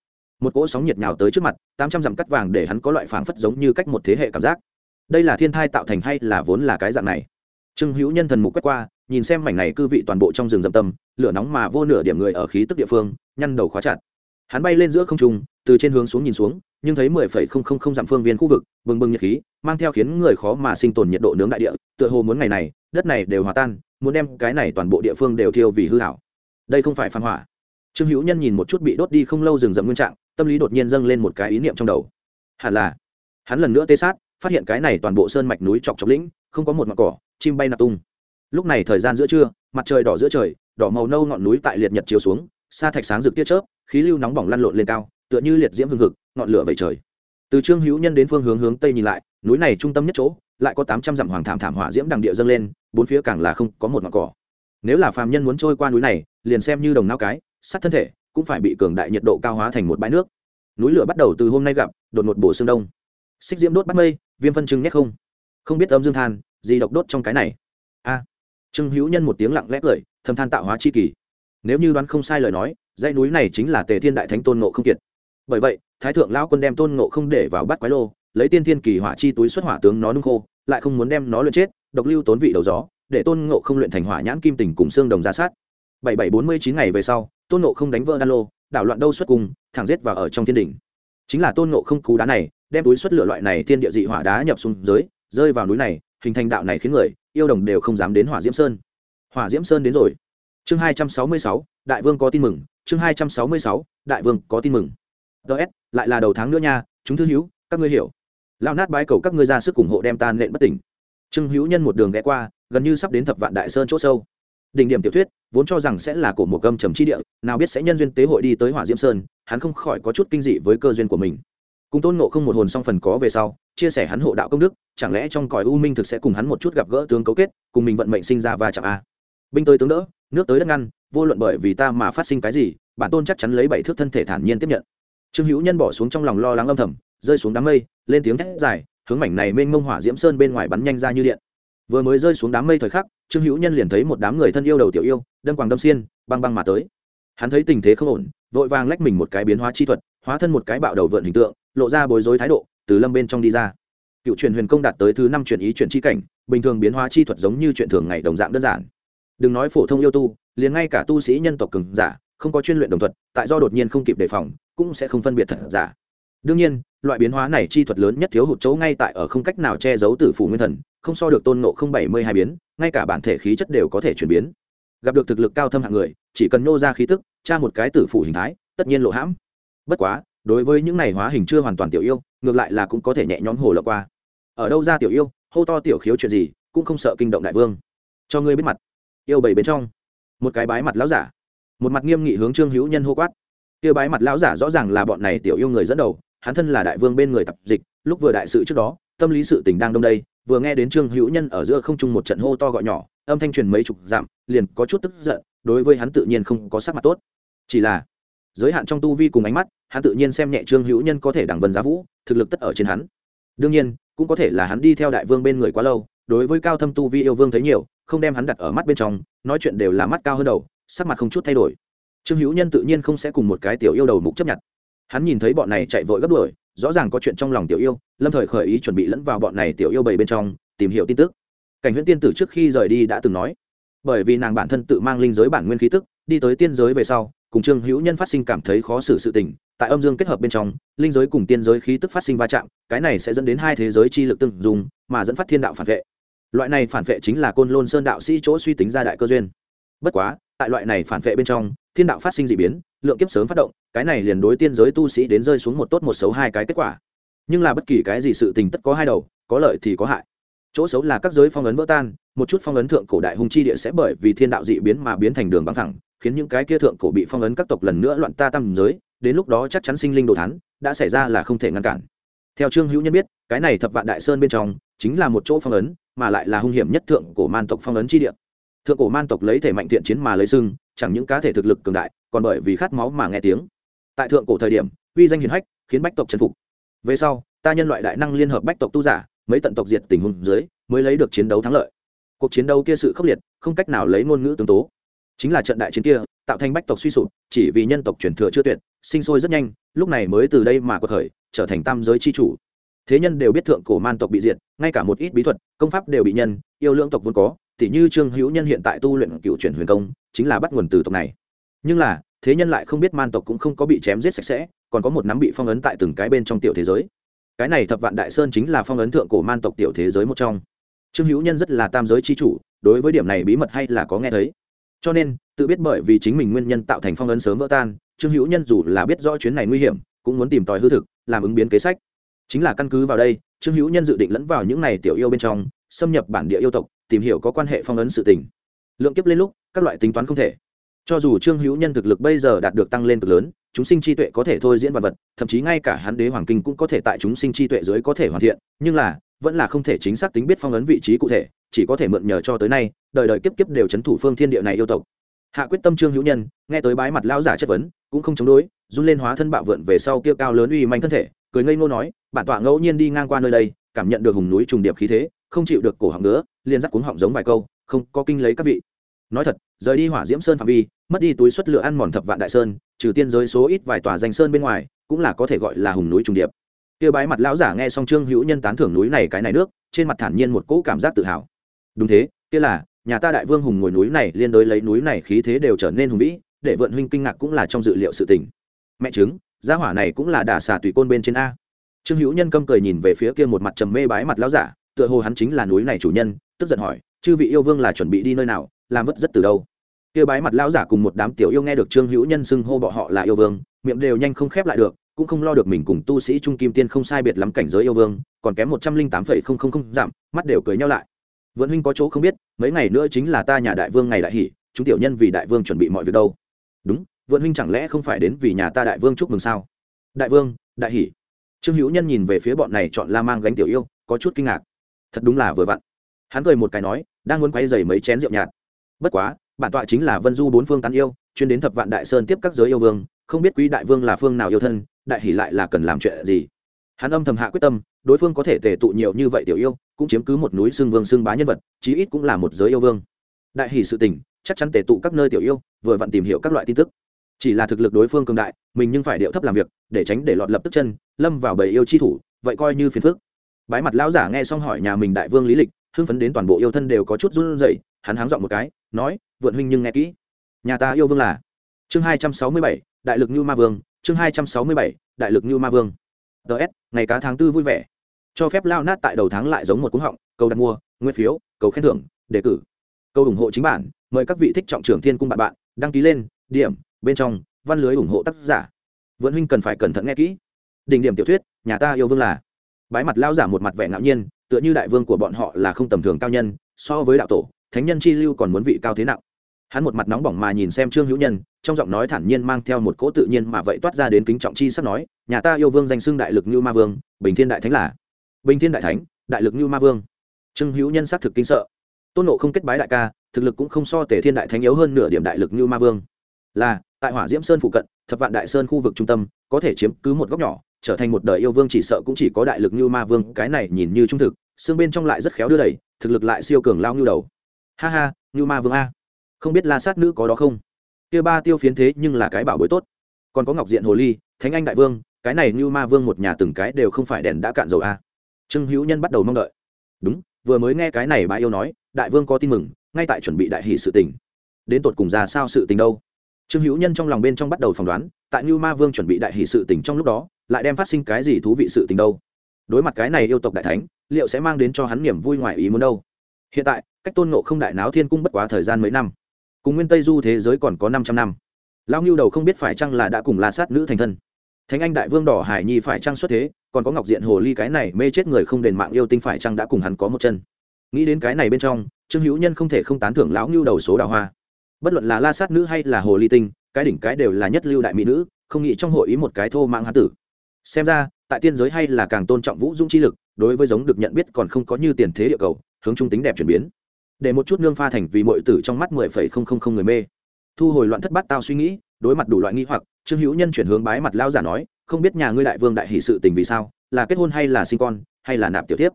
Một cỗ sóng nhiệt nhào tới trước mặt, tám trăm dặm cắt vàng để hắn có loại phảng phất giống như cách một thế hệ cảm giác. Đây là thiên thai tạo thành hay là vốn là cái dạng này? Trương hữu nhân thần mục quét qua, nhìn xem mảnh này cư vị toàn bộ trong rừng dâm tâm, lửa nóng mà vô nửa điểm người ở khí tức địa phương, nhăn đầu khóa chặt. Hắn bay lên giữa không trung, từ trên hướng xuống nhìn xuống, nhưng thấy mười phẩy không không không dặm phương viên khu vực, bừng bừng nhiệt khí, mang theo khiến người khó mà sinh tồn nhiệt độ nướng đại địa, tựa hồ muốn ngày này, đất này đều hòa tan, muốn đem cái này toàn bộ địa phương đều thiêu vì hư hảo đây không phải phản hỏa. Trương hữu nhân nhìn một chút bị đốt đi không lâu rừng rậm nguyên trạng, tâm lý đột nhiên dâng lên một cái ý niệm trong đầu. Hẳn là, hắn lần nữa tê sát, phát hiện cái này toàn bộ sơn mạch núi chọc chọc lĩnh, không có một mặt cỏ, chim bay nạp tung. Lúc này thời gian giữa trưa, mặt trời đỏ giữa trời, đỏ màu nâu ngọn núi tại liệt nhật chiếu xuống xa thạch sáng rực tiết chớp, khí lưu nóng bỏng lăn lộn lên cao, tựa như liệt diễm hương hực, ngọn lửa vẩy trời. Từ trương hữu nhân đến phương hướng hướng tây nhìn lại, núi này trung tâm nhất chỗ, lại có tám trăm dặm hoàng thảm thảm hỏa diễm đằng địa dâng lên, bốn phía càng là không có một ngọn cỏ nếu là phàm nhân muốn trôi qua núi này, liền xem như đồng nao cái, sát thân thể, cũng phải bị cường đại nhiệt độ cao hóa thành một bãi nước. Núi lửa bắt đầu từ hôm nay gặp, đột ngột bổ xương đông. Xích diễm đốt bắt mây, viêm phân trưng nhét không. Không biết âm dương than, gì độc đốt trong cái này. A. Trương hữu nhân một tiếng lặng lẽ cười thâm than tạo hóa chi kỳ. Nếu như đoán không sai lời nói, dãy núi này chính là tề thiên đại thánh tôn ngộ không kiệt. Bởi vậy, thái thượng lão quân đem tôn ngộ không để vào bắt quái lô, lấy tiên thiên kỳ hỏa chi túi xuất hỏa tướng nó nung khô, lại không muốn đem nó luyện chết, độc lưu tốn vị đầu gió để tôn ngộ không luyện thành hỏa nhãn kim tình cùng xương đồng ra sát. Bảy bảy bốn mươi chín ngày về sau, tôn ngộ không đánh vỡ đan lô, đảo loạn đâu xuất cùng thẳng giết vào ở trong thiên đỉnh. Chính là tôn ngộ không cú đá này, đem túi xuất lửa loại này thiên địa dị hỏa đá nhập xuống dưới, rơi vào núi này, hình thành đạo này khiến người, yêu đồng đều không dám đến hỏa diễm sơn. Hỏa diễm sơn đến rồi. Chương hai trăm sáu mươi sáu, đại vương có tin mừng. Chương hai trăm sáu mươi sáu, đại vương có tin mừng. Ts lại là đầu tháng nữa nha, chúng thư hữu, các ngươi hiểu. Lao nát bái cầu các ngươi ra sức ủng hộ đem tan nện bất tỉnh trương hữu nhân một đường ghé qua, gần như sắp đến thập vạn đại sơn c h ỗ sâu. Đỉnh điểm tiểu thuyết, vốn cho rằng sẽ là cổ một gâm trầm chi địa, nào biết sẽ nhân duyên tế hội đi tới hỏa diễm sơn, hắn không khỏi có chút kinh dị với cơ duyên của mình. Cùng tôn nộ không một hồn song phần có về sau, chia sẻ hắn hộ đạo công đức, chẳng lẽ trong cõi u minh thực sẽ cùng hắn một chút gặp gỡ tướng cấu kết, cùng mình vận mệnh sinh ra và chạm a? Binh tới tướng đỡ, nước tới đất ngăn, vô luận bởi vì ta mà phát sinh cái gì, bản tôn chắc chắn lấy bảy thước thân thể thản nhiên tiếp nhận. Trương hữu nhân bỏ xuống trong lòng lo lắng âm thầm, rơi xuống đám mây, lên tiếng thét dài hướng mảnh này mênh mông hỏa diễm sơn bên ngoài bắn nhanh ra như điện. Vừa mới rơi xuống đám mây thời khắc, trương hữu nhân liền thấy một đám người thân yêu đầu tiểu yêu, đâm quàng đâm xiên, băng băng mà tới. Hắn thấy tình thế không ổn, vội vàng lách mình một cái biến hóa chi thuật, hóa thân một cái bạo đầu vượn hình tượng, lộ ra bối rối thái độ, từ lâm bên trong đi ra. Cựu truyền huyền công đạt tới thứ năm truyền ý truyền chi cảnh, bình thường biến hóa chi thuật giống như chuyện thường ngày đồng dạng đơn giản. Đừng nói phổ thông yêu tu, liền ngay cả tu sĩ nhân tộc cường giả, không có chuyên luyện đồng thuật, tại do đột nhiên không kịp đề phòng, cũng sẽ không phân biệt thật giả. Đương nhiên loại biến hóa này chi thuật lớn nhất thiếu hụt chỗ ngay tại ở không cách nào che giấu tử phủ nguyên thần, không so được tôn nộ không bảy mươi hai biến, ngay cả bản thể khí chất đều có thể chuyển biến. Gặp được thực lực cao thâm hạng người, chỉ cần nô ra khí tức, tra một cái tử phủ hình thái, tất nhiên lộ hãm. Bất quá, đối với những này hóa hình chưa hoàn toàn tiểu yêu, ngược lại là cũng có thể nhẹ nhõm hồ lọc qua. Ở đâu ra tiểu yêu, hô to tiểu khiếu chuyện gì, cũng không sợ kinh động đại vương. Cho ngươi biết mặt. Yêu bảy bên trong. Một cái bái mặt lão giả. Một mặt nghiêm nghị hướng trương hữu nhân hô quát. Kia bái mặt lão giả rõ ràng là bọn này tiểu yêu người dẫn đầu hắn thân là đại vương bên người tập dịch, lúc vừa đại sự trước đó, tâm lý sự tình đang đông đây, vừa nghe đến trương hữu nhân ở giữa không trung một trận hô to gọi nhỏ, âm thanh truyền mấy chục dặm, liền có chút tức giận, đối với hắn tự nhiên không có sắc mặt tốt. Chỉ là, giới hạn trong tu vi cùng ánh mắt, hắn tự nhiên xem nhẹ trương hữu nhân có thể đẳng vân giá vũ, thực lực tất ở trên hắn. Đương nhiên, cũng có thể là hắn đi theo đại vương bên người quá lâu, đối với cao thâm tu vi yêu vương thấy nhiều, không đem hắn đặt ở mắt bên trong, nói chuyện đều là mắt cao hơn đầu, sắc mặt không chút thay đổi. Trương hữu nhân tự nhiên không sẽ cùng một cái tiểu yêu đầu mục chấp nhận hắn nhìn thấy bọn này chạy vội gấp đuổi, rõ ràng có chuyện trong lòng tiểu yêu, lâm thời khởi ý chuẩn bị lẫn vào bọn này tiểu yêu bầy bên trong, tìm hiểu tin tức. Cảnh huyễn tiên tử trước khi rời đi đã từng nói, bởi vì nàng bản thân tự mang linh giới bản nguyên khí tức, đi tới tiên giới về sau, cùng trương hữu nhân phát sinh cảm thấy khó xử sự tình, tại âm dương kết hợp bên trong, linh giới cùng tiên giới khí tức phát sinh va chạm, cái này sẽ dẫn đến hai thế giới chi lực tương dùng mà dẫn phát thiên đạo phản vệ. Loại này phản vệ chính là côn lôn sơn đạo sĩ chỗ suy tính ra đại cơ duyên. Bất quá, tại loại này phản vệ bên trong, thiên đạo phát sinh d ị biến, lượng kiếp sớm phát động cái này liền đối tiên giới tu sĩ đến rơi xuống một tốt một xấu hai cái kết quả. Nhưng là bất kỳ cái gì sự tình tất có hai đầu, có lợi thì có hại. Chỗ xấu là các giới phong ấn vỡ tan, một chút phong ấn thượng cổ đại hùng chi địa sẽ bởi vì thiên đạo dị biến mà biến thành đường băng thẳng, khiến những cái kia thượng cổ bị phong ấn các tộc lần nữa loạn ta tam giới, đến lúc đó chắc chắn sinh linh đồ thắn đã xảy ra là không thể ngăn cản. Theo trương hữu nhân biết, cái này thập vạn đại sơn bên trong, chính là một chỗ phong ấn, mà lại là hung hiểm nhất thượng cổ man tộc phong ấn chi địa. Thượng cổ man tộc lấy thể mạnh thiện chiến mà lấy sưng chẳng những cá thể thực lực cường đại, còn bởi vì khát máu mà nghe tiếng tại thượng cổ thời điểm, uy danh hiền hách, khiến bách tộc chấn phục. Về sau, ta nhân loại đại năng liên hợp bách tộc tu giả, mấy tận tộc diệt tình huống dưới, mới lấy được chiến đấu thắng lợi. Cuộc chiến đấu kia sự khốc liệt, không cách nào lấy ngôn ngữ tương tố. Chính là trận đại chiến kia, tạo thành bách tộc suy sụp, chỉ vì nhân tộc truyền thừa chưa tuyệt, sinh sôi rất nhanh, lúc này mới từ đây mà có thời trở thành tam giới c h i chủ. Thế nhân đều biết thượng cổ man tộc bị diệt, ngay cả một ít bí thuật, công pháp đều bị nhân, yêu lưỡng tộc vốn có, tỉ như trương hữu nhân hiện tại tu luyện cựu chuyển huyền công, chính là bắt nguồn từ tộc này. Nhưng là thế nhân lại không biết man tộc cũng không có bị chém giết sạch sẽ, còn có một nắm bị phong ấn tại từng cái bên trong tiểu thế giới. Cái này thập vạn đại sơn chính là phong ấn thượng cổ man tộc tiểu thế giới một trong. Trương hữu nhân rất là tam giới c h i chủ, đối với điểm này bí mật hay là có nghe thấy. Cho nên, tự biết bởi vì chính mình nguyên nhân tạo thành phong ấn sớm vỡ tan, trương hữu nhân dù là biết rõ chuyến này nguy hiểm, cũng muốn tìm tòi hư thực, làm ứng biến kế sách. Chính là căn cứ vào đây, trương hữu nhân dự định lẫn vào những này tiểu yêu bên trong, xâm nhập bản địa yêu tộc, tìm hiểu có quan hệ phong ấn sự tình. Lượng kiếp lên lúc, các loại tính toán không thể cho dù trương hữu nhân thực lực bây giờ đạt được tăng lên cực lớn, chúng sinh chi tuệ có thể thôi diễn vật vật, thậm chí ngay cả hắn đế hoàng kinh cũng có thể tại chúng sinh chi tuệ dưới có thể hoàn thiện, nhưng là, vẫn là không thể chính xác tính biết phong ấn vị trí cụ thể, chỉ có thể mượn nhờ cho tới nay, đời đời kiếp kiếp đều c h ấ n thủ phương thiên địa này yêu tộc. Hạ quyết tâm trương hữu nhân, nghe tới bái mặt lão giả chất vấn, cũng không chống đối, run lên hóa thân bạo vượn về sau kia cao lớn uy manh thân thể, cười ngây ngô nói, bản tọa ngẫu nhiên đi ngang qua nơi đây, cảm nhận được hùng núi trùng điệp khí thế, không chịu được cổ họng nữa, liền dắt cuống họng giống vài câu, không có kinh lấy các vị nói thật, rời đi hỏa diễm sơn phạm vi, mất đi túi xuất lửa ăn mòn thập vạn đại sơn, trừ tiên giới số ít vài tòa danh sơn bên ngoài, cũng là có thể gọi là hùng núi trùng điệp. Kia bái mặt lão giả nghe xong trương hữu nhân tán thưởng núi này cái này nước, trên mặt thản nhiên một cỗ cảm giác tự hào. Đúng thế, kia là, nhà ta đại vương hùng ngồi núi này liên đối lấy núi này khí thế đều trở nên hùng vĩ, để vượn huynh kinh ngạc cũng là trong dự liệu sự tình. Mẹ chứng, gia hỏa này cũng là đà xà tùy côn bên trên a. Trương hữu nhân câm cười nhìn về phía kia một mặt trầm mê bái mặt lão giả, tựa hồ hắn chính là núi này chủ nhân, tức giận hỏi, chư vị yêu vương là chuẩn bị đi nơi nào? Làm vất rất từ đâu. Kia bái mặt lão giả cùng một đám tiểu yêu nghe được trương hữu nhân xưng hô bọ họ là yêu vương, miệng đều nhanh không khép lại được, cũng không lo được mình cùng tu sĩ trung kim tiên không sai biệt lắm cảnh giới yêu vương, còn kém một trăm linh tám phẩy không không không giảm mắt đều cười nhau lại. Vẫn huynh có chỗ không biết, mấy ngày nữa chính là ta nhà đại vương ngày đại hỷ, chúng tiểu nhân vì đại vương chuẩn bị mọi việc đâu. Đúng vượn huynh chẳng lẽ không phải đến vì nhà ta đại vương chúc mừng sao? Đại vương, đại hỷ. Trương hữu nhân nhìn về phía bọn này chọn la mang gánh tiểu yêu, có chút kinh ngạc. Thật đúng là vừa vặn. Hắn cười một cái nói, đang muốn quay dày mấy chén rượu nhạt bất quá, bản tọa chính là vân du bốn phương tán yêu, chuyên đến thập vạn đại sơn tiếp các giới yêu vương, không biết quý đại vương là phương nào yêu thân, đại hỷ lại là cần làm chuyện gì. Hắn âm thầm hạ quyết tâm, đối phương có thể tề tụ nhiều như vậy tiểu yêu, cũng chiếm cứ một núi xương vương xương bá nhân vật, chí ít cũng là một giới yêu vương. Đại hỷ sự tình, chắc chắn tề tụ các nơi tiểu yêu, vừa vặn tìm hiểu các loại tin tức. Chỉ là thực lực đối phương cường đại, mình nhưng phải điệu thấp làm việc, để tránh để lọt lập tức chân, lâm vào bầy yêu chi thủ, vậy coi như phiền phước bái mặt lão giả nghe xong hỏi nhà mình đại vương lý lịch, hưng phấn đến toàn bộ yêu thân đều có chút run rẩy, hắn háng dọn một cái nói, vượn huynh nhưng nghe kỹ. Nhà ta yêu vương là chương hai trăm sáu mươi bảy, đại lực như ma vương. Chương hai trăm sáu mươi bảy, đại lực như ma vương. Ts ngày cá tháng tư vui vẻ. Cho phép lao nát tại đầu tháng lại giống một cúng họng câu đặt mua, nguyên phiếu, cầu khen thưởng, đề cử. Câu ủng hộ chính bản, mời các vị thích trọng trưởng thiên cung bạn bạn, đăng ký lên, điểm, bên trong, văn lưới ủng hộ tác giả. Vượn huynh cần phải cẩn thận nghe kỹ. Đỉnh điểm tiểu thuyết, nhà ta yêu vương là bái mặt lao giả một mặt vẻ ngạo nhiên, tựa như đại vương của bọn họ là không tầm thường cao nhân, so với đạo tổ thánh nhân chi lưu còn muốn vị cao thế nặng. Hắn một mặt nóng bỏng mà nhìn xem trương hữu nhân, trong giọng nói thản nhiên mang theo một cỗ tự nhiên mà vậy toát ra đến kính trọng chi sắp nói, nhà ta yêu vương danh xưng đại lực như ma vương, bình thiên đại thánh là? Bình thiên đại thánh, đại lực như ma vương. Trương hữu nhân xác thực kinh sợ. Tôn nộ không kết bái đại ca, thực lực cũng không so tể thiên đại thánh yếu hơn nửa điểm đại lực như ma vương. Là, tại hỏa diễm sơn phụ cận, thập vạn đại sơn khu vực trung tâm, có thể chiếm cứ một góc nhỏ, trở thành một đời yêu vương chỉ sợ cũng chỉ có đại lực như ma vương, cái này nhìn như trung thực, xương bên trong lại rất khéo đưa đẩy thực lực lại siêu cường lao như đầu ha ha như ma vương a. Không biết la sát nữ có đó không? Kia ba tiêu phiến thế nhưng là cái bảo bối tốt. Còn có ngọc diện hồ ly, thánh anh đại vương, cái này như ma vương một nhà từng cái đều không phải đèn đã cạn dầu a. Trương hữu nhân bắt đầu mong đợi. Đúng, vừa mới nghe cái này bà yêu nói, đại vương có tin mừng, ngay tại chuẩn bị đại hỷ sự tình. Đến tột cùng ra sao sự tình đâu? Trương hữu nhân trong lòng bên trong bắt đầu phỏng đoán, tại như ma vương chuẩn bị đại hỷ sự tình trong lúc đó, lại đem phát sinh cái gì thú vị sự tình đâu? Đối mặt cái này yêu tộc đại thánh, liệu sẽ mang đến cho hắn niềm vui ngoài ý muốn đâu? Hiện tại cách tôn nộ không đại náo thiên cung bất quá thời gian mấy năm. Cùng nguyên tây du thế giới còn có năm trăm năm. Lao ngưu đầu không biết phải chăng là đã cùng la sát nữ thành thân. Thánh anh đại vương đỏ hải nhi phải chăng xuất thế, còn có ngọc diện hồ ly cái này mê chết người không đền mạng yêu tinh phải chăng đã cùng hắn có một chân. Nghĩ đến cái này bên trong, trương hữu nhân không thể không tán thưởng lão ngưu đầu số đào hoa. Bất luận là la sát nữ hay là hồ ly tinh, cái đỉnh cái đều là nhất lưu đại mỹ nữ, không nghĩ trong hội ý một cái thô mạng hán tử. Xem ra, tại tiên giới hay là càng tôn trọng vũ dung chi lực, đối với giống được nhận biết còn không có như tiền thế địa cầu, hướng trung tính đẹp chuyển biến để một chút nương pha thành vì mọi tử trong mắt mười phẩy không không không người mê. Thu hồi loạn thất bát tao suy nghĩ, đối mặt đủ loại nghi hoặc, trương hữu nhân chuyển hướng bái mặt lao giả nói, không biết nhà ngươi đại vương đại hỷ sự tình vì sao, là kết hôn hay là sinh con, hay là nạp tiểu tiếp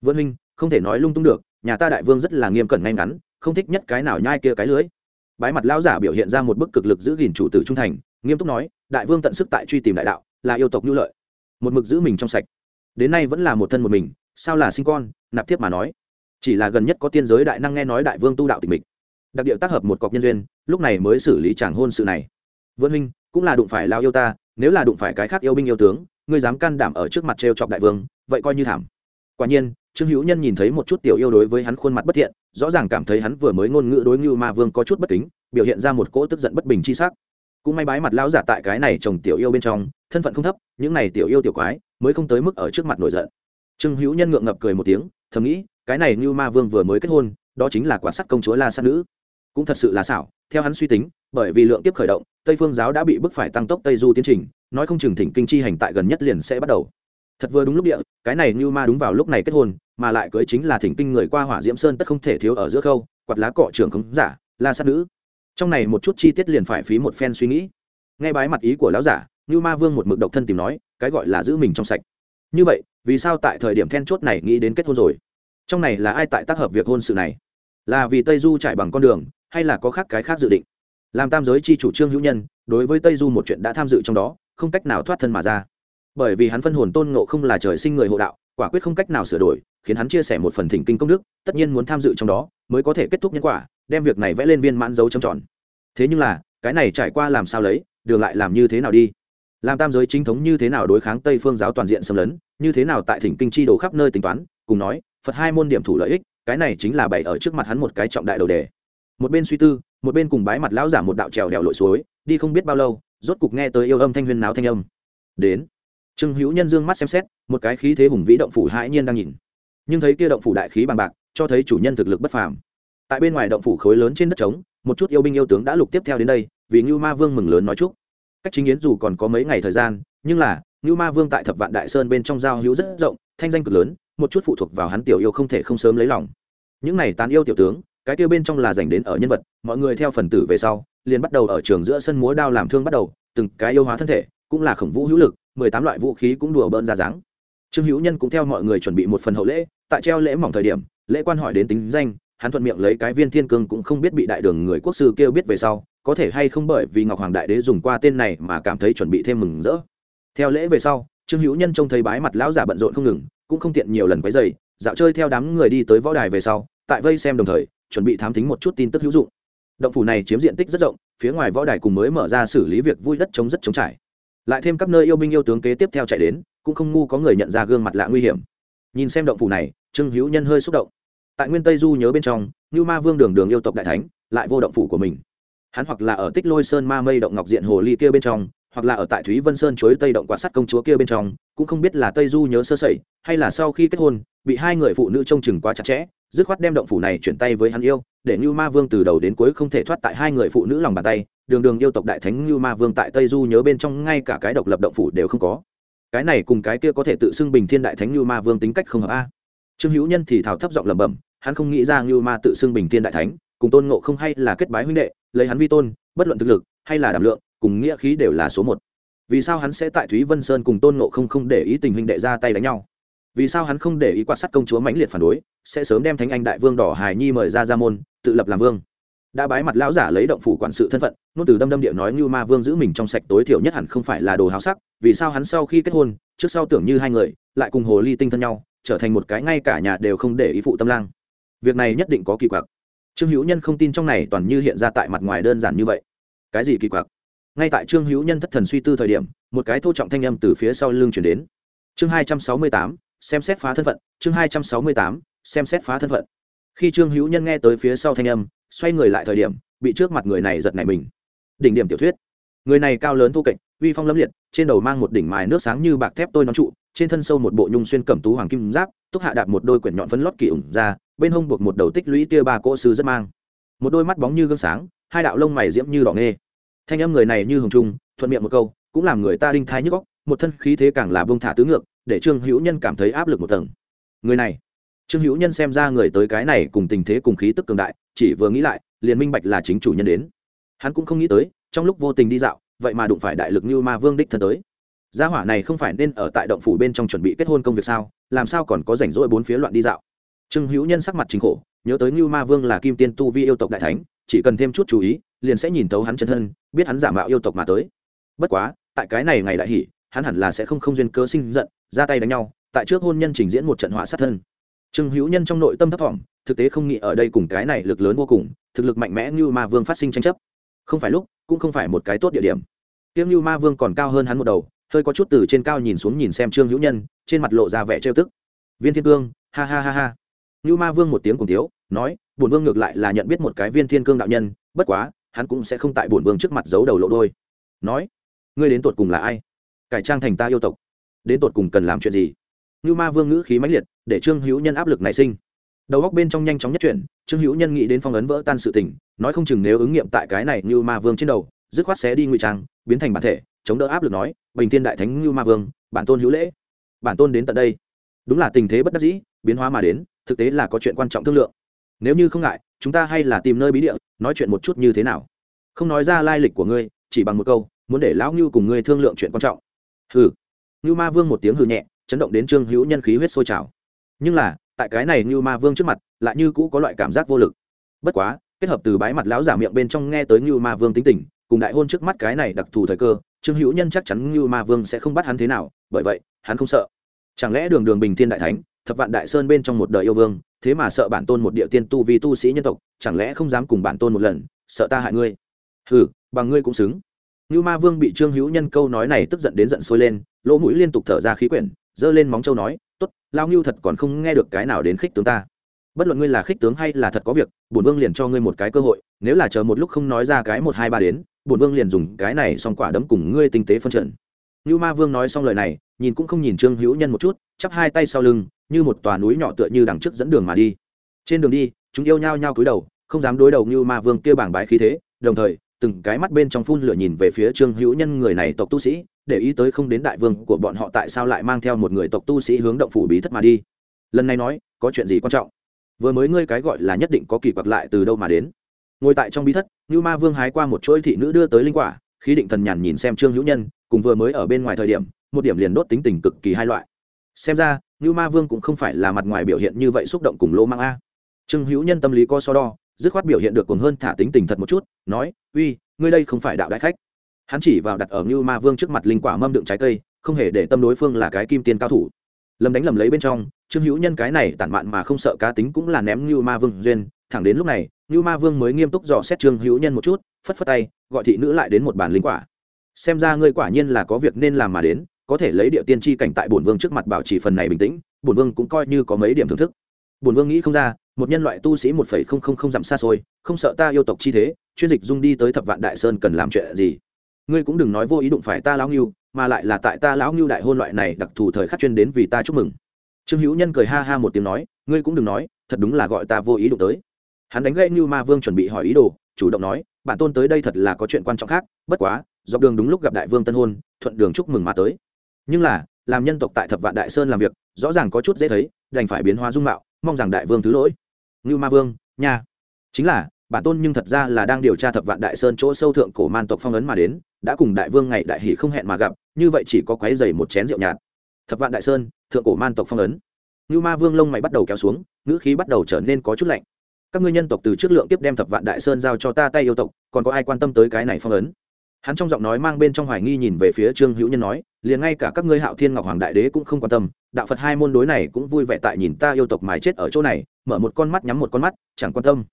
vương huynh, không thể nói lung tung được, nhà ta đại vương rất là nghiêm cẩn ngay ngắn, không thích nhất cái nào nhai kia cái lưới. Bái mặt lao giả biểu hiện ra một bức cực lực giữ gìn chủ tử trung thành, nghiêm túc nói, đại vương tận sức tại truy tìm đại đạo, là yêu tộc nhu lợi, một mực giữ mình trong sạch. Đến nay vẫn là một thân một mình, sao là sinh con, nạp tiếp mà nói chỉ là gần nhất có tiên giới đại năng nghe nói đại vương tu đạo tịch mịch. Đặc điệu tác hợp một cọc nhân duyên, lúc này mới xử lý chàng hôn sự này. Vân huynh, cũng là đụng phải lao yêu ta, nếu là đụng phải cái khác yêu binh yêu tướng, ngươi dám can đảm ở trước mặt trêu chọc đại vương, vậy coi như thảm. Quả nhiên, trương hữu nhân nhìn thấy một chút tiểu yêu đối với hắn khuôn mặt bất thiện, rõ ràng cảm thấy hắn vừa mới ngôn ngữ đối ngưu ma vương có chút bất kính, biểu hiện ra một cỗ tức giận bất bình chi sắc. Cũng may bái mặt lão giả tại cái này chồng tiểu yêu bên trong, thân phận không thấp, những này tiểu yêu tiểu quái, mới không tới mức ở trước mặt nổi giận. Trương hữu nhân ngượng ngập cười một tiếng, thầm nghĩ cái này như ma vương vừa mới kết hôn, đó chính là quả sắt công chúa la sát nữ. Cũng thật sự là xảo, theo hắn suy tính, bởi vì lượng tiếp khởi động, tây phương giáo đã bị bức phải tăng tốc tây du tiến trình, nói không chừng thỉnh kinh chi hành tại gần nhất liền sẽ bắt đầu. Thật vừa đúng lúc địa, cái này như ma đúng vào lúc này kết hôn, mà lại cưới chính là thỉnh kinh người qua hỏa diễm sơn tất không thể thiếu ở giữa khâu, quạt lá cọ trưởng khống giả, la sát nữ. Trong này một chút chi tiết liền phải phí một phen suy nghĩ. Nghe bái mặt ý của lão giả như ma vương một mực độc thân tìm nói, cái gọi là giữ mình trong sạch. Như vậy, vì sao tại thời điểm then chốt này nghĩ đến kết hôn rồi? Trong này là ai tại tác hợp việc hôn sự này? Là vì tây du chạy bằng con đường, hay là có khác cái khác dự định? Làm tam giới chi chủ trương hữu nhân, đối với tây du một chuyện đã tham dự trong đó, không cách nào thoát thân mà ra. Bởi vì hắn phân hồn tôn ngộ không là trời sinh người hộ đạo, quả quyết không cách nào sửa đổi, khiến hắn chia sẻ một phần thỉnh kinh công đức, tất nhiên muốn tham dự trong đó, mới có thể kết thúc nhân quả, đem việc này vẽ lên viên mãn dấu trầm tròn. Thế nhưng là, cái này trải qua làm sao lấy, đường lại làm như thế nào đi? Làm tam giới chính thống như thế nào đối kháng tây phương giáo toàn diện xâm lấn, như thế nào tại thỉnh kinh chi đồ khắp nơi tính toán cùng nói, phật hai môn điểm thủ lợi ích, cái này chính là bày ở trước mặt hắn một cái trọng đại đầu đề. Một bên suy tư, một bên cùng bái mặt lão giả một đạo trèo đèo lội suối, đi không biết bao lâu, rốt cục nghe tới yêu âm thanh huyên náo thanh âm. Đến, trương hữu nhân dương mắt xem xét, một cái khí thế hùng vĩ động phủ hãi nhiên đang nhìn. Nhưng thấy kia động phủ đại khí bằng bạc, cho thấy chủ nhân thực lực bất phàm. Tại bên ngoài động phủ khối lớn trên đất trống, một chút yêu binh yêu tướng đã lục tiếp theo đến đây, vì ngưu ma vương mừng lớn nói chúc. Cách chính yến dù còn có mấy ngày thời gian, nhưng là, ngưu ma vương tại thập vạn đại sơn bên trong giao hữu rất rộng, thanh danh cực lớn một chút phụ thuộc vào hắn tiểu yêu không thể không sớm lấy lòng. Những này tán yêu tiểu tướng, cái tiêu bên trong là dành đến ở nhân vật, mọi người theo phần tử về sau, liền bắt đầu ở trường giữa sân múa đao làm thương bắt đầu, từng cái yêu hóa thân thể, cũng là khổng vũ hữu lực, mười tám loại vũ khí cũng đùa bỡn ra dáng. Trương hữu nhân cũng theo mọi người chuẩn bị một phần hậu lễ, tại treo lễ mỏng thời điểm, lễ quan hỏi đến tính danh, hắn thuận miệng lấy cái viên thiên cương cũng không biết bị đại đường người quốc sư kêu biết về sau, có thể hay không bởi vì ngọc hoàng đại đế dùng qua tên này mà cảm thấy chuẩn bị thêm mừng rỡ. Theo lễ về sau, trương hữu nhân trông thấy bái mặt lão giả bận rộn không ngừng cũng không tiện nhiều lần quấy dày dạo chơi theo đám người đi tới võ đài về sau, tại vây xem đồng thời, chuẩn bị thám thính một chút tin tức hữu dụng. Động phủ này chiếm diện tích rất rộng, phía ngoài võ đài cùng mới mở ra xử lý việc vui đất chống rất chống trải. Lại thêm các nơi yêu binh yêu tướng kế tiếp theo chạy đến, cũng không ngu có người nhận ra gương mặt lạ nguy hiểm. Nhìn xem động phủ này, trương hữu nhân hơi xúc động. Tại nguyên tây du nhớ bên trong như ma vương đường đường yêu tộc đại thánh, lại vô động phủ của mình. Hắn hoặc là ở tích lôi sơn ma mây động ngọc diện hồ ly kia bên trong hoặc là ở tại thúy vân sơn chuối tây động quạt sắt công chúa kia bên trong, cũng không biết là tây du nhớ sơ sẩy, hay là sau khi kết hôn, bị hai người phụ nữ trông chừng quá chặt chẽ, dứt khoát đem động phủ này chuyển tay với hắn yêu, để như ma vương từ đầu đến cuối không thể thoát tại hai người phụ nữ lòng bàn tay. Đường đường yêu tộc đại thánh như ma vương tại tây du nhớ bên trong ngay cả cái độc lập động phủ đều không có. Cái này cùng cái kia có thể tự xưng bình thiên đại thánh như ma vương tính cách không hợp a. Trương hữu nhân thì thào thấp giọng lẩm bẩm, hắn không nghĩ ra như ma tự xưng bình thiên đại thánh, cùng tôn ngộ không hay là kết bái huynh đệ, lấy hắn vi tôn, bất luận thực lực, hay là đảm lượng cùng nghĩa khí đều là số một. Vì sao hắn sẽ tại thúy vân sơn cùng tôn ngộ không không để ý tình hình đệ ra tay đánh nhau? Vì sao hắn không để ý quan sát công chúa mãnh liệt phản đối, sẽ sớm đem thánh anh đại vương đỏ hài nhi mời ra ra môn, tự lập làm vương? Đã bái mặt lão giả lấy động phủ quản sự thân phận nôn từ đâm đâm địa nói như ma vương giữ mình trong sạch tối thiểu nhất hẳn không phải là đồ háo sắc, vì sao hắn sau khi kết hôn, trước sau tưởng như hai người, lại cùng hồ ly tinh thân nhau, trở thành một cái ngay cả nhà đều không để ý phụ tâm lang? Việc này nhất định có kỳ quặc. Trương hữu nhân không tin trong này toàn như hiện ra tại mặt ngoài đơn giản như vậy. Cái gì kỳ quặc? Ngay tại trương hữu nhân thất thần suy tư thời điểm, một cái thô trọng thanh âm từ phía sau lưng chuyển đến. Chương hai trăm sáu mươi tám, xem xét phá thân phận. Chương hai trăm sáu mươi tám, xem xét phá thân phận. Khi trương hữu nhân nghe tới phía sau thanh âm, xoay người lại thời điểm, bị trước mặt người này giật nảy mình. Đỉnh điểm tiểu thuyết. Người này cao lớn thô kệch, uy phong lâm liệt, trên đầu mang một đỉnh mài nước sáng như bạc thép tôi nón trụ, trên thân sâu một bộ nhung xuyên cẩm tú hoàng kim giáp, túc hạ đạp một đôi quyển nhọn phấn lót kỳ ủng ra, bên hông buộc một đầu tích lũy tia ba cỗ sư rất mang. Một đôi mắt bóng như gương sáng, hai đạo lông mày diễm như đỏ nghê thanh âm người này như hồng trung, thuận miệng một câu, cũng làm người ta đinh thái nhức góc một thân khí thế càng là bông thả tứ ngược, để trương hữu nhân cảm thấy áp lực một tầng. Người này, trương hữu nhân xem ra người tới cái này cùng tình thế cùng khí tức cường đại, chỉ vừa nghĩ lại, liền minh bạch là chính chủ nhân đến. Hắn cũng không nghĩ tới, trong lúc vô tình đi dạo, vậy mà đụng phải đại lực như ma vương đích thân tới. Gia hỏa này không phải nên ở tại động phủ bên trong chuẩn bị kết hôn công việc sao, làm sao còn có rảnh rỗi bốn phía loạn đi dạo? Trương hữu nhân sắc mặt chính khổ, nhớ tới như ma vương là kim tiên tu vi yêu tộc đại thánh, chỉ cần thêm chút chú ý liền sẽ nhìn tấu hắn chân thân, biết hắn giả mạo yêu tộc mà tới. Bất quá, tại cái này ngày đại hỷ, hắn hẳn là sẽ không không duyên cơ sinh giận, ra tay đánh nhau, tại trước hôn nhân trình diễn một trận họa sát thân. Trương hữu nhân trong nội tâm thấp thỏm, thực tế không nghĩ ở đây cùng cái này lực lớn vô cùng, thực lực mạnh mẽ như ma vương phát sinh tranh chấp. Không phải lúc, cũng không phải một cái tốt địa điểm. Tiếng như ma vương còn cao hơn hắn một đầu, hơi có chút từ trên cao nhìn xuống nhìn xem trương hữu nhân, trên mặt lộ ra vẻ trêu tức. Viên thiên cương, ha ha ha ha. Như ma vương một tiếng cùng tiếu nói, bổn vương ngược lại là nhận biết một cái viên thiên cương đạo nhân, bất quá hắn cũng sẽ không tại bổn vương trước mặt giấu đầu lộ đôi. Nói, ngươi đến tột cùng là ai? Cải trang thành ta yêu tộc. Đến tột cùng cần làm chuyện gì? Như ma vương ngữ khí mãnh liệt, để trương hữu nhân áp lực nảy sinh. Đầu góc bên trong nhanh chóng nhất chuyển, trương hữu nhân nghĩ đến phong ấn vỡ tan sự tình, nói không chừng nếu ứng nghiệm tại cái này như ma vương trên đầu, dứt khoát xé đi ngụy trang, biến thành bản thể, chống đỡ áp lực nói, bình thiên đại thánh như ma vương, bản tôn hữu lễ. Bản tôn đến tận đây. Đúng là tình thế bất đắc dĩ, biến hóa mà đến, thực tế là có chuyện quan trọng thương lượng nếu như không ngại, chúng ta hay là tìm nơi bí địa, nói chuyện một chút như thế nào? Không nói ra lai lịch của ngươi, chỉ bằng một câu, muốn để lão ngưu cùng ngươi thương lượng chuyện quan trọng. Hừ. Ngưu ma vương một tiếng hừ nhẹ, chấn động đến trương hữu nhân khí huyết sôi trào. Nhưng là, tại cái này ngưu ma vương trước mặt, lại như cũ có loại cảm giác vô lực. Bất quá, kết hợp từ bái mặt lão giả miệng bên trong nghe tới ngưu ma vương tính tình, cùng đại hôn trước mắt cái này đặc thù thời cơ, trương hữu nhân chắc chắn ngưu ma vương sẽ không bắt hắn thế nào, bởi vậy, hắn không sợ. Chẳng lẽ đường đường bình thiên đại thánh, thập vạn đại sơn bên trong một đời yêu vương thế mà sợ bản tôn một địa tiên tu vì tu sĩ nhân tộc, chẳng lẽ không dám cùng bản tôn một lần, sợ ta hại ngươi? Hừ, bằng ngươi cũng xứng. Như ma vương bị trương hữu nhân câu nói này tức giận đến giận sôi lên, lỗ mũi liên tục thở ra khí quyển, giơ lên móng châu nói t ố t lao ngưu thật còn không nghe được cái nào đến khích tướng ta. Bất luận ngươi là khích tướng hay là thật có việc, bổn vương liền cho ngươi một cái cơ hội, nếu là chờ một lúc không nói ra cái một hai ba đến, bổn vương liền dùng cái này xong quả đấm cùng ngươi tinh tế phân trận. Như ma vương nói xong lời này, nhìn cũng không nhìn trương hữu nhân một chút, chắp hai tay sau lưng như một tòa núi nhỏ tựa như đằng trước dẫn đường mà đi. Trên đường đi, chúng yêu nhao nhao cúi đầu, không dám đối đầu như ma vương kia bảng bái khí thế, đồng thời, từng cái mắt bên trong phun lửa nhìn về phía trương hữu nhân người này tộc tu sĩ, để ý tới không đến đại vương của bọn họ tại sao lại mang theo một người tộc tu sĩ hướng động phủ bí thất mà đi. Lần này nói, có chuyện gì quan trọng? Vừa mới ngươi cái gọi là nhất định có kỳ quặc lại từ đâu mà đến? Ngồi tại trong bí thất như ma vương hái qua một chuỗi thị nữ đưa tới linh quả, khí định thần nhàn nhìn xem trương hữu nhân, cùng vừa mới ở bên ngoài thời điểm, một điểm liền đốt tính tình cực kỳ hai loại. Xem ra như ma vương cũng không phải là mặt ngoài biểu hiện như vậy xúc động cùng lỗ mang a. Trương hữu nhân tâm lý co so đo, dứt khoát biểu hiện được cuồng hơn thả tính tình thật một chút, nói, uy, ngươi đây không phải đạo đại khách. Hắn chỉ vào đặt ở như ma vương trước mặt linh quả mâm đựng trái cây, không hề để tâm đối phương là cái kim tiên cao thủ. Lầm đánh lầm lấy bên trong, trương hữu nhân cái này tản mạn mà không sợ cá tính cũng là ném như ma vương duyên. Thẳng đến lúc này, như ma vương mới nghiêm túc dò xét trương hữu nhân một chút, phất phất tay, gọi thị nữ lại đến một bàn linh quả. Xem ra ngươi quả nhiên là có việc nên làm mà đến có thể lấy địa tiên tri cảnh tại bổn vương trước mặt bảo trì phần này bình tĩnh, bổn vương cũng coi như có mấy điểm thưởng thức. Bổn vương nghĩ không ra, một nhân loại tu sĩ một phẩy không không không dặm xa xôi, không sợ ta yêu tộc chi thế, chuyên dịch dung đi tới thập vạn đại sơn cần làm chuyện gì? Ngươi cũng đừng nói vô ý đụng phải ta lão ngưu, mà lại là tại ta lão ngưu đại hôn loại này đặc thù thời khắc chuyên đến vì ta chúc mừng. Trương hữu nhân cười ha ha một tiếng nói, ngươi cũng đừng nói, thật đúng là gọi ta vô ý đụng tới. Hắn đánh gãy như ma vương chuẩn bị hỏi ý đồ, chủ động nói, bản tôn tới đây thật là có chuyện quan trọng khác, bất quá, dọc đường đúng lúc gặp đại vương tân hôn, thuận đường chúc mừng mà tới nhưng là, làm nhân tộc tại thập vạn đại sơn làm việc, rõ ràng có chút dễ thấy, đành phải biến hóa dung mạo, mong rằng đại vương thứ lỗi. Ngưu ma vương, nha. Chính là, bản tôn nhưng thật ra là đang điều tra thập vạn đại sơn chỗ sâu thượng cổ man tộc phong ấn mà đến, đã cùng đại vương ngày đại hỷ không hẹn mà gặp, như vậy chỉ có quấy dày một chén rượu nhạt. Thập vạn đại sơn, thượng cổ man tộc phong ấn. Ngưu ma vương lông mày bắt đầu kéo xuống, ngữ khí bắt đầu trở nên có chút lạnh. Các ngươi nhân tộc từ trước lượng tiếp đem thập vạn đại sơn giao cho ta tay yêu tộc, còn có ai quan tâm tới cái này phong ấn? Hắn trong giọng nói mang bên trong hoài nghi nhìn về phía trương hữu nhân nói, liền ngay cả các ngươi hạo thiên ngọc hoàng đại đế cũng không quan tâm, đạo phật hai môn đối này cũng vui vẻ tại nhìn ta yêu tộc mài chết ở chỗ này, mở một con mắt nhắm một con mắt, chẳng quan tâm.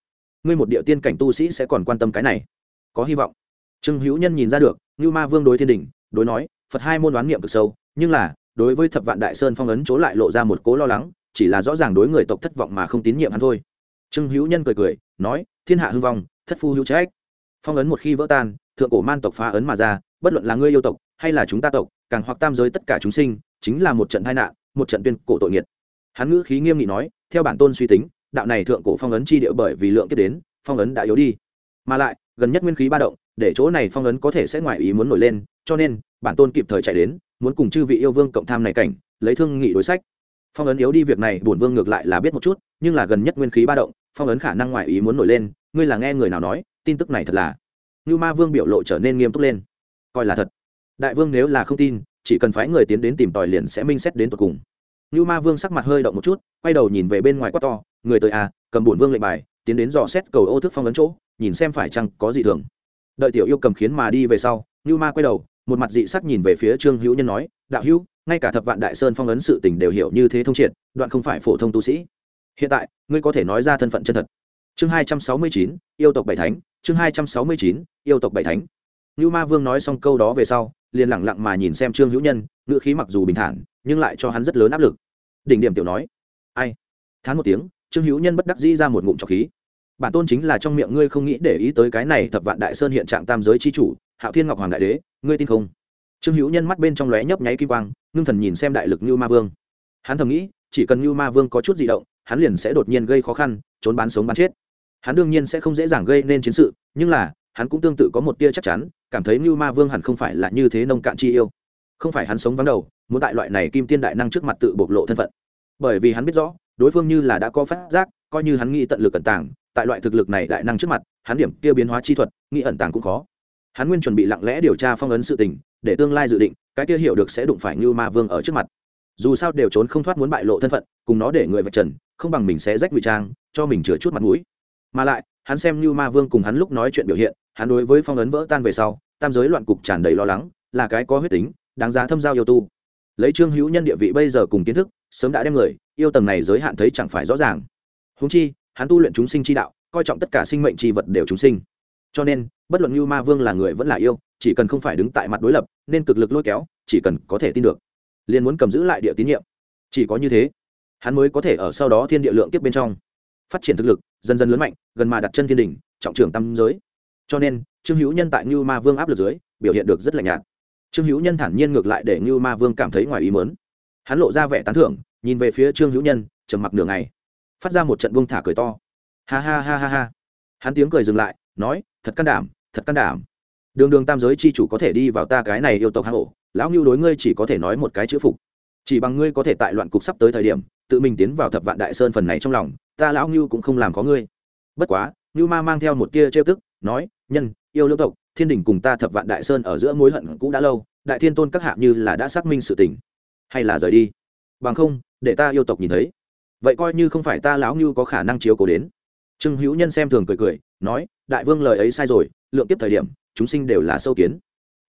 Ngươi một địa tiên cảnh tu sĩ sẽ còn quan tâm cái này. Có hy vọng. Trương hữu nhân nhìn ra được như ma vương đối thiên đình đối nói, phật hai môn đoán niệm cực sâu, nhưng là, đối với thập vạn đại sơn phong ấn chỗ lại lộ ra một cố lo lắng, chỉ là rõ ràng đối người tộc thất vọng mà không tín nhiệm hắn thôi. Trương hữu nhân cười cười, nói, thiên hạ hư vong, thất phu hữu trách phong ấn một khi vỡ tan, thượng cổ man tộc phá ấn mà ra, bất luận là ngươi yêu tộc hay là chúng ta tộc, càng hoặc tam giới tất cả chúng sinh, chính là một trận tai nạn, một trận tuyên cổ tội nghiệt. Hắn ngữ khí nghiêm nghị nói, theo bản tôn suy tính, đạo này thượng cổ phong ấn chi địa bởi vì lượng kiếp đến, phong ấn đã yếu đi. Mà lại, gần nhất nguyên khí ba động, để chỗ này phong ấn có thể sẽ ngoài ý muốn nổi lên, cho nên, bản tôn kịp thời chạy đến, muốn cùng chư vị yêu vương cộng tham này cảnh, lấy thương nghị đối sách. Phong ấn yếu đi việc này, bổn vương ngược lại là biết một chút, nhưng là gần nhất nguyên khí ba động, phong ấn khả năng ngoài ý muốn nổi lên, ngươi là nghe người nào nói tin tức này thật là. Như ma vương biểu lộ trở nên nghiêm túc lên. Coi là thật. Đại vương nếu là không tin, chỉ cần phái người tiến đến tìm tòi liền sẽ minh xét đến tột cùng. Như ma vương sắc mặt hơi động một chút, quay đầu nhìn về bên ngoài quát to, người tới à cầm bổn vương lệnh bài, tiến đến dò xét cầu ô thức phong ấn chỗ, nhìn xem phải chăng có gì thường. Đợi tiểu yêu cầm khiến mà đi về sau như ma quay đầu, một mặt dị sắc nhìn về phía trương hữu nhân nói, đạo hữu, ngay cả thập vạn đại sơn phong ấn sự tình đều hiểu như thế thông triệt, đoạn không phải phổ thông tu sĩ. Hiện tại, ngươi có thể nói ra thân phận chân thật chương hai trăm sáu mươi chín, yêu tộc bảy thánh. Chương hai trăm sáu mươi chín, yêu tộc bảy thánh. Như ma vương nói xong câu đó về sau, liền lẳng lặng mà nhìn xem trương hữu nhân, ngữ khí mặc dù bình thản, nhưng lại cho hắn rất lớn áp lực. Đỉnh điểm tiểu nói, ai? Thán một tiếng, trương hữu nhân bất đắc dĩ ra một ngụm trọc khí. Bản tôn chính là trong miệng ngươi không nghĩ để ý tới cái này thập vạn đại sơn hiện trạng tam giới c h i chủ, hạo thiên ngọc hoàng đại đế, ngươi tin không? Trương hữu nhân mắt bên trong lóe nhấp nháy kim quang, ngưng thần nhìn xem đại lực như ma vương. Hắn thầm nghĩ, chỉ cần như ma vương có chút di động, hắn liền sẽ đột nhiên gây khó khăn, trốn bán sống bán chết hắn đương nhiên sẽ không dễ dàng gây nên chiến sự, nhưng là, hắn cũng tương tự có một tia chắc chắn, cảm thấy mưu ma vương hẳn không phải là như thế nông cạn chi yêu. Không phải hắn sống vắng đầu, muốn tại loại này kim tiên đại năng trước mặt tự bộc lộ thân phận. Bởi vì hắn biết rõ, đối phương như là đã có phát giác, coi như hắn nghĩ tận lực ẩn tàng, tại loại thực lực này đại năng trước mặt, hắn điểm kia biến hóa chi thuật, nghĩ ẩn tàng cũng khó. Hắn nguyên chuẩn bị lặng lẽ điều tra phong ấn sự tình, để tương lai dự định, cái kia hiểu được sẽ đụng phải như ma vương ở trước mặt. Dù sao đều trốn không thoát muốn bại lộ thân phận, cùng nó để người vạch trần, không bằng mình sẽ rách ngụy trang, cho mình chừa chút mặt mũi mà lại, hắn xem như ma vương cùng hắn lúc nói chuyện biểu hiện, hắn đối với phong ấn vỡ tan về sau, tam giới loạn cục tràn đầy lo lắng, là cái có huyết tính, đáng giá thâm giao yêu tu. Lấy trương hữu nhân địa vị bây giờ cùng kiến thức, sớm đã đem người, yêu tầng này giới hạn thấy chẳng phải rõ ràng. Húng chi, hắn tu luyện chúng sinh chi đạo, coi trọng tất cả sinh mệnh chi vật đều chúng sinh. Cho nên, bất luận như ma vương là người vẫn là yêu, chỉ cần không phải đứng tại mặt đối lập, nên cực lực lôi kéo, chỉ cần có thể tin được, liền muốn cầm giữ lại địa tín nhiệm. Chỉ có như thế, hắn mới có thể ở sau đó thiên địa lượng tiếp bên trong phát triển thực lực, dần dần lớn mạnh, gần mà đặt chân thiên đình trọng trưởng tam giới. Cho nên, trương hữu nhân tại như ma vương áp lực dưới, biểu hiện được rất lạnh nhạt. Trương hữu nhân thản nhiên ngược lại để như ma vương cảm thấy ngoài ý mớn hắn lộ ra vẻ tán thưởng, nhìn về phía trương hữu nhân, trầm mặc nửa ngày. Phát ra một trận buông thả cười to. Ha ha ha ha ha. Hắn tiếng cười dừng lại, nói, thật can đảm, thật can đảm. Đường đường tam giới c h i chủ có thể đi vào ta cái này yêu tộc hang ổ, lão ngưu đối ngươi chỉ có thể nói một cái chữ phục. Chỉ bằng ngươi có thể tại loạn cục sắp tới thời điểm, tự mình tiến vào thập vạn đại sơn phần này trong lòng ta lão ngưu cũng không làm có ngươi. Bất quá, ngưu ma mang theo một tia trêu tức, nói, nhân, yêu lưu tộc, thiên đình cùng ta thập vạn đại sơn ở giữa mối hận cũng đã lâu, đại thiên tôn các hạ như là đã xác minh sự tình. Hay là rời đi. Bằng không, để ta yêu tộc nhìn thấy. Vậy coi như không phải ta lão ngưu có khả năng chiếu cố đến. Trương hữu nhân xem thường cười cười, nói, đại vương lời ấy sai rồi, lượng tiếp thời điểm, chúng sinh đều là sâu kiến.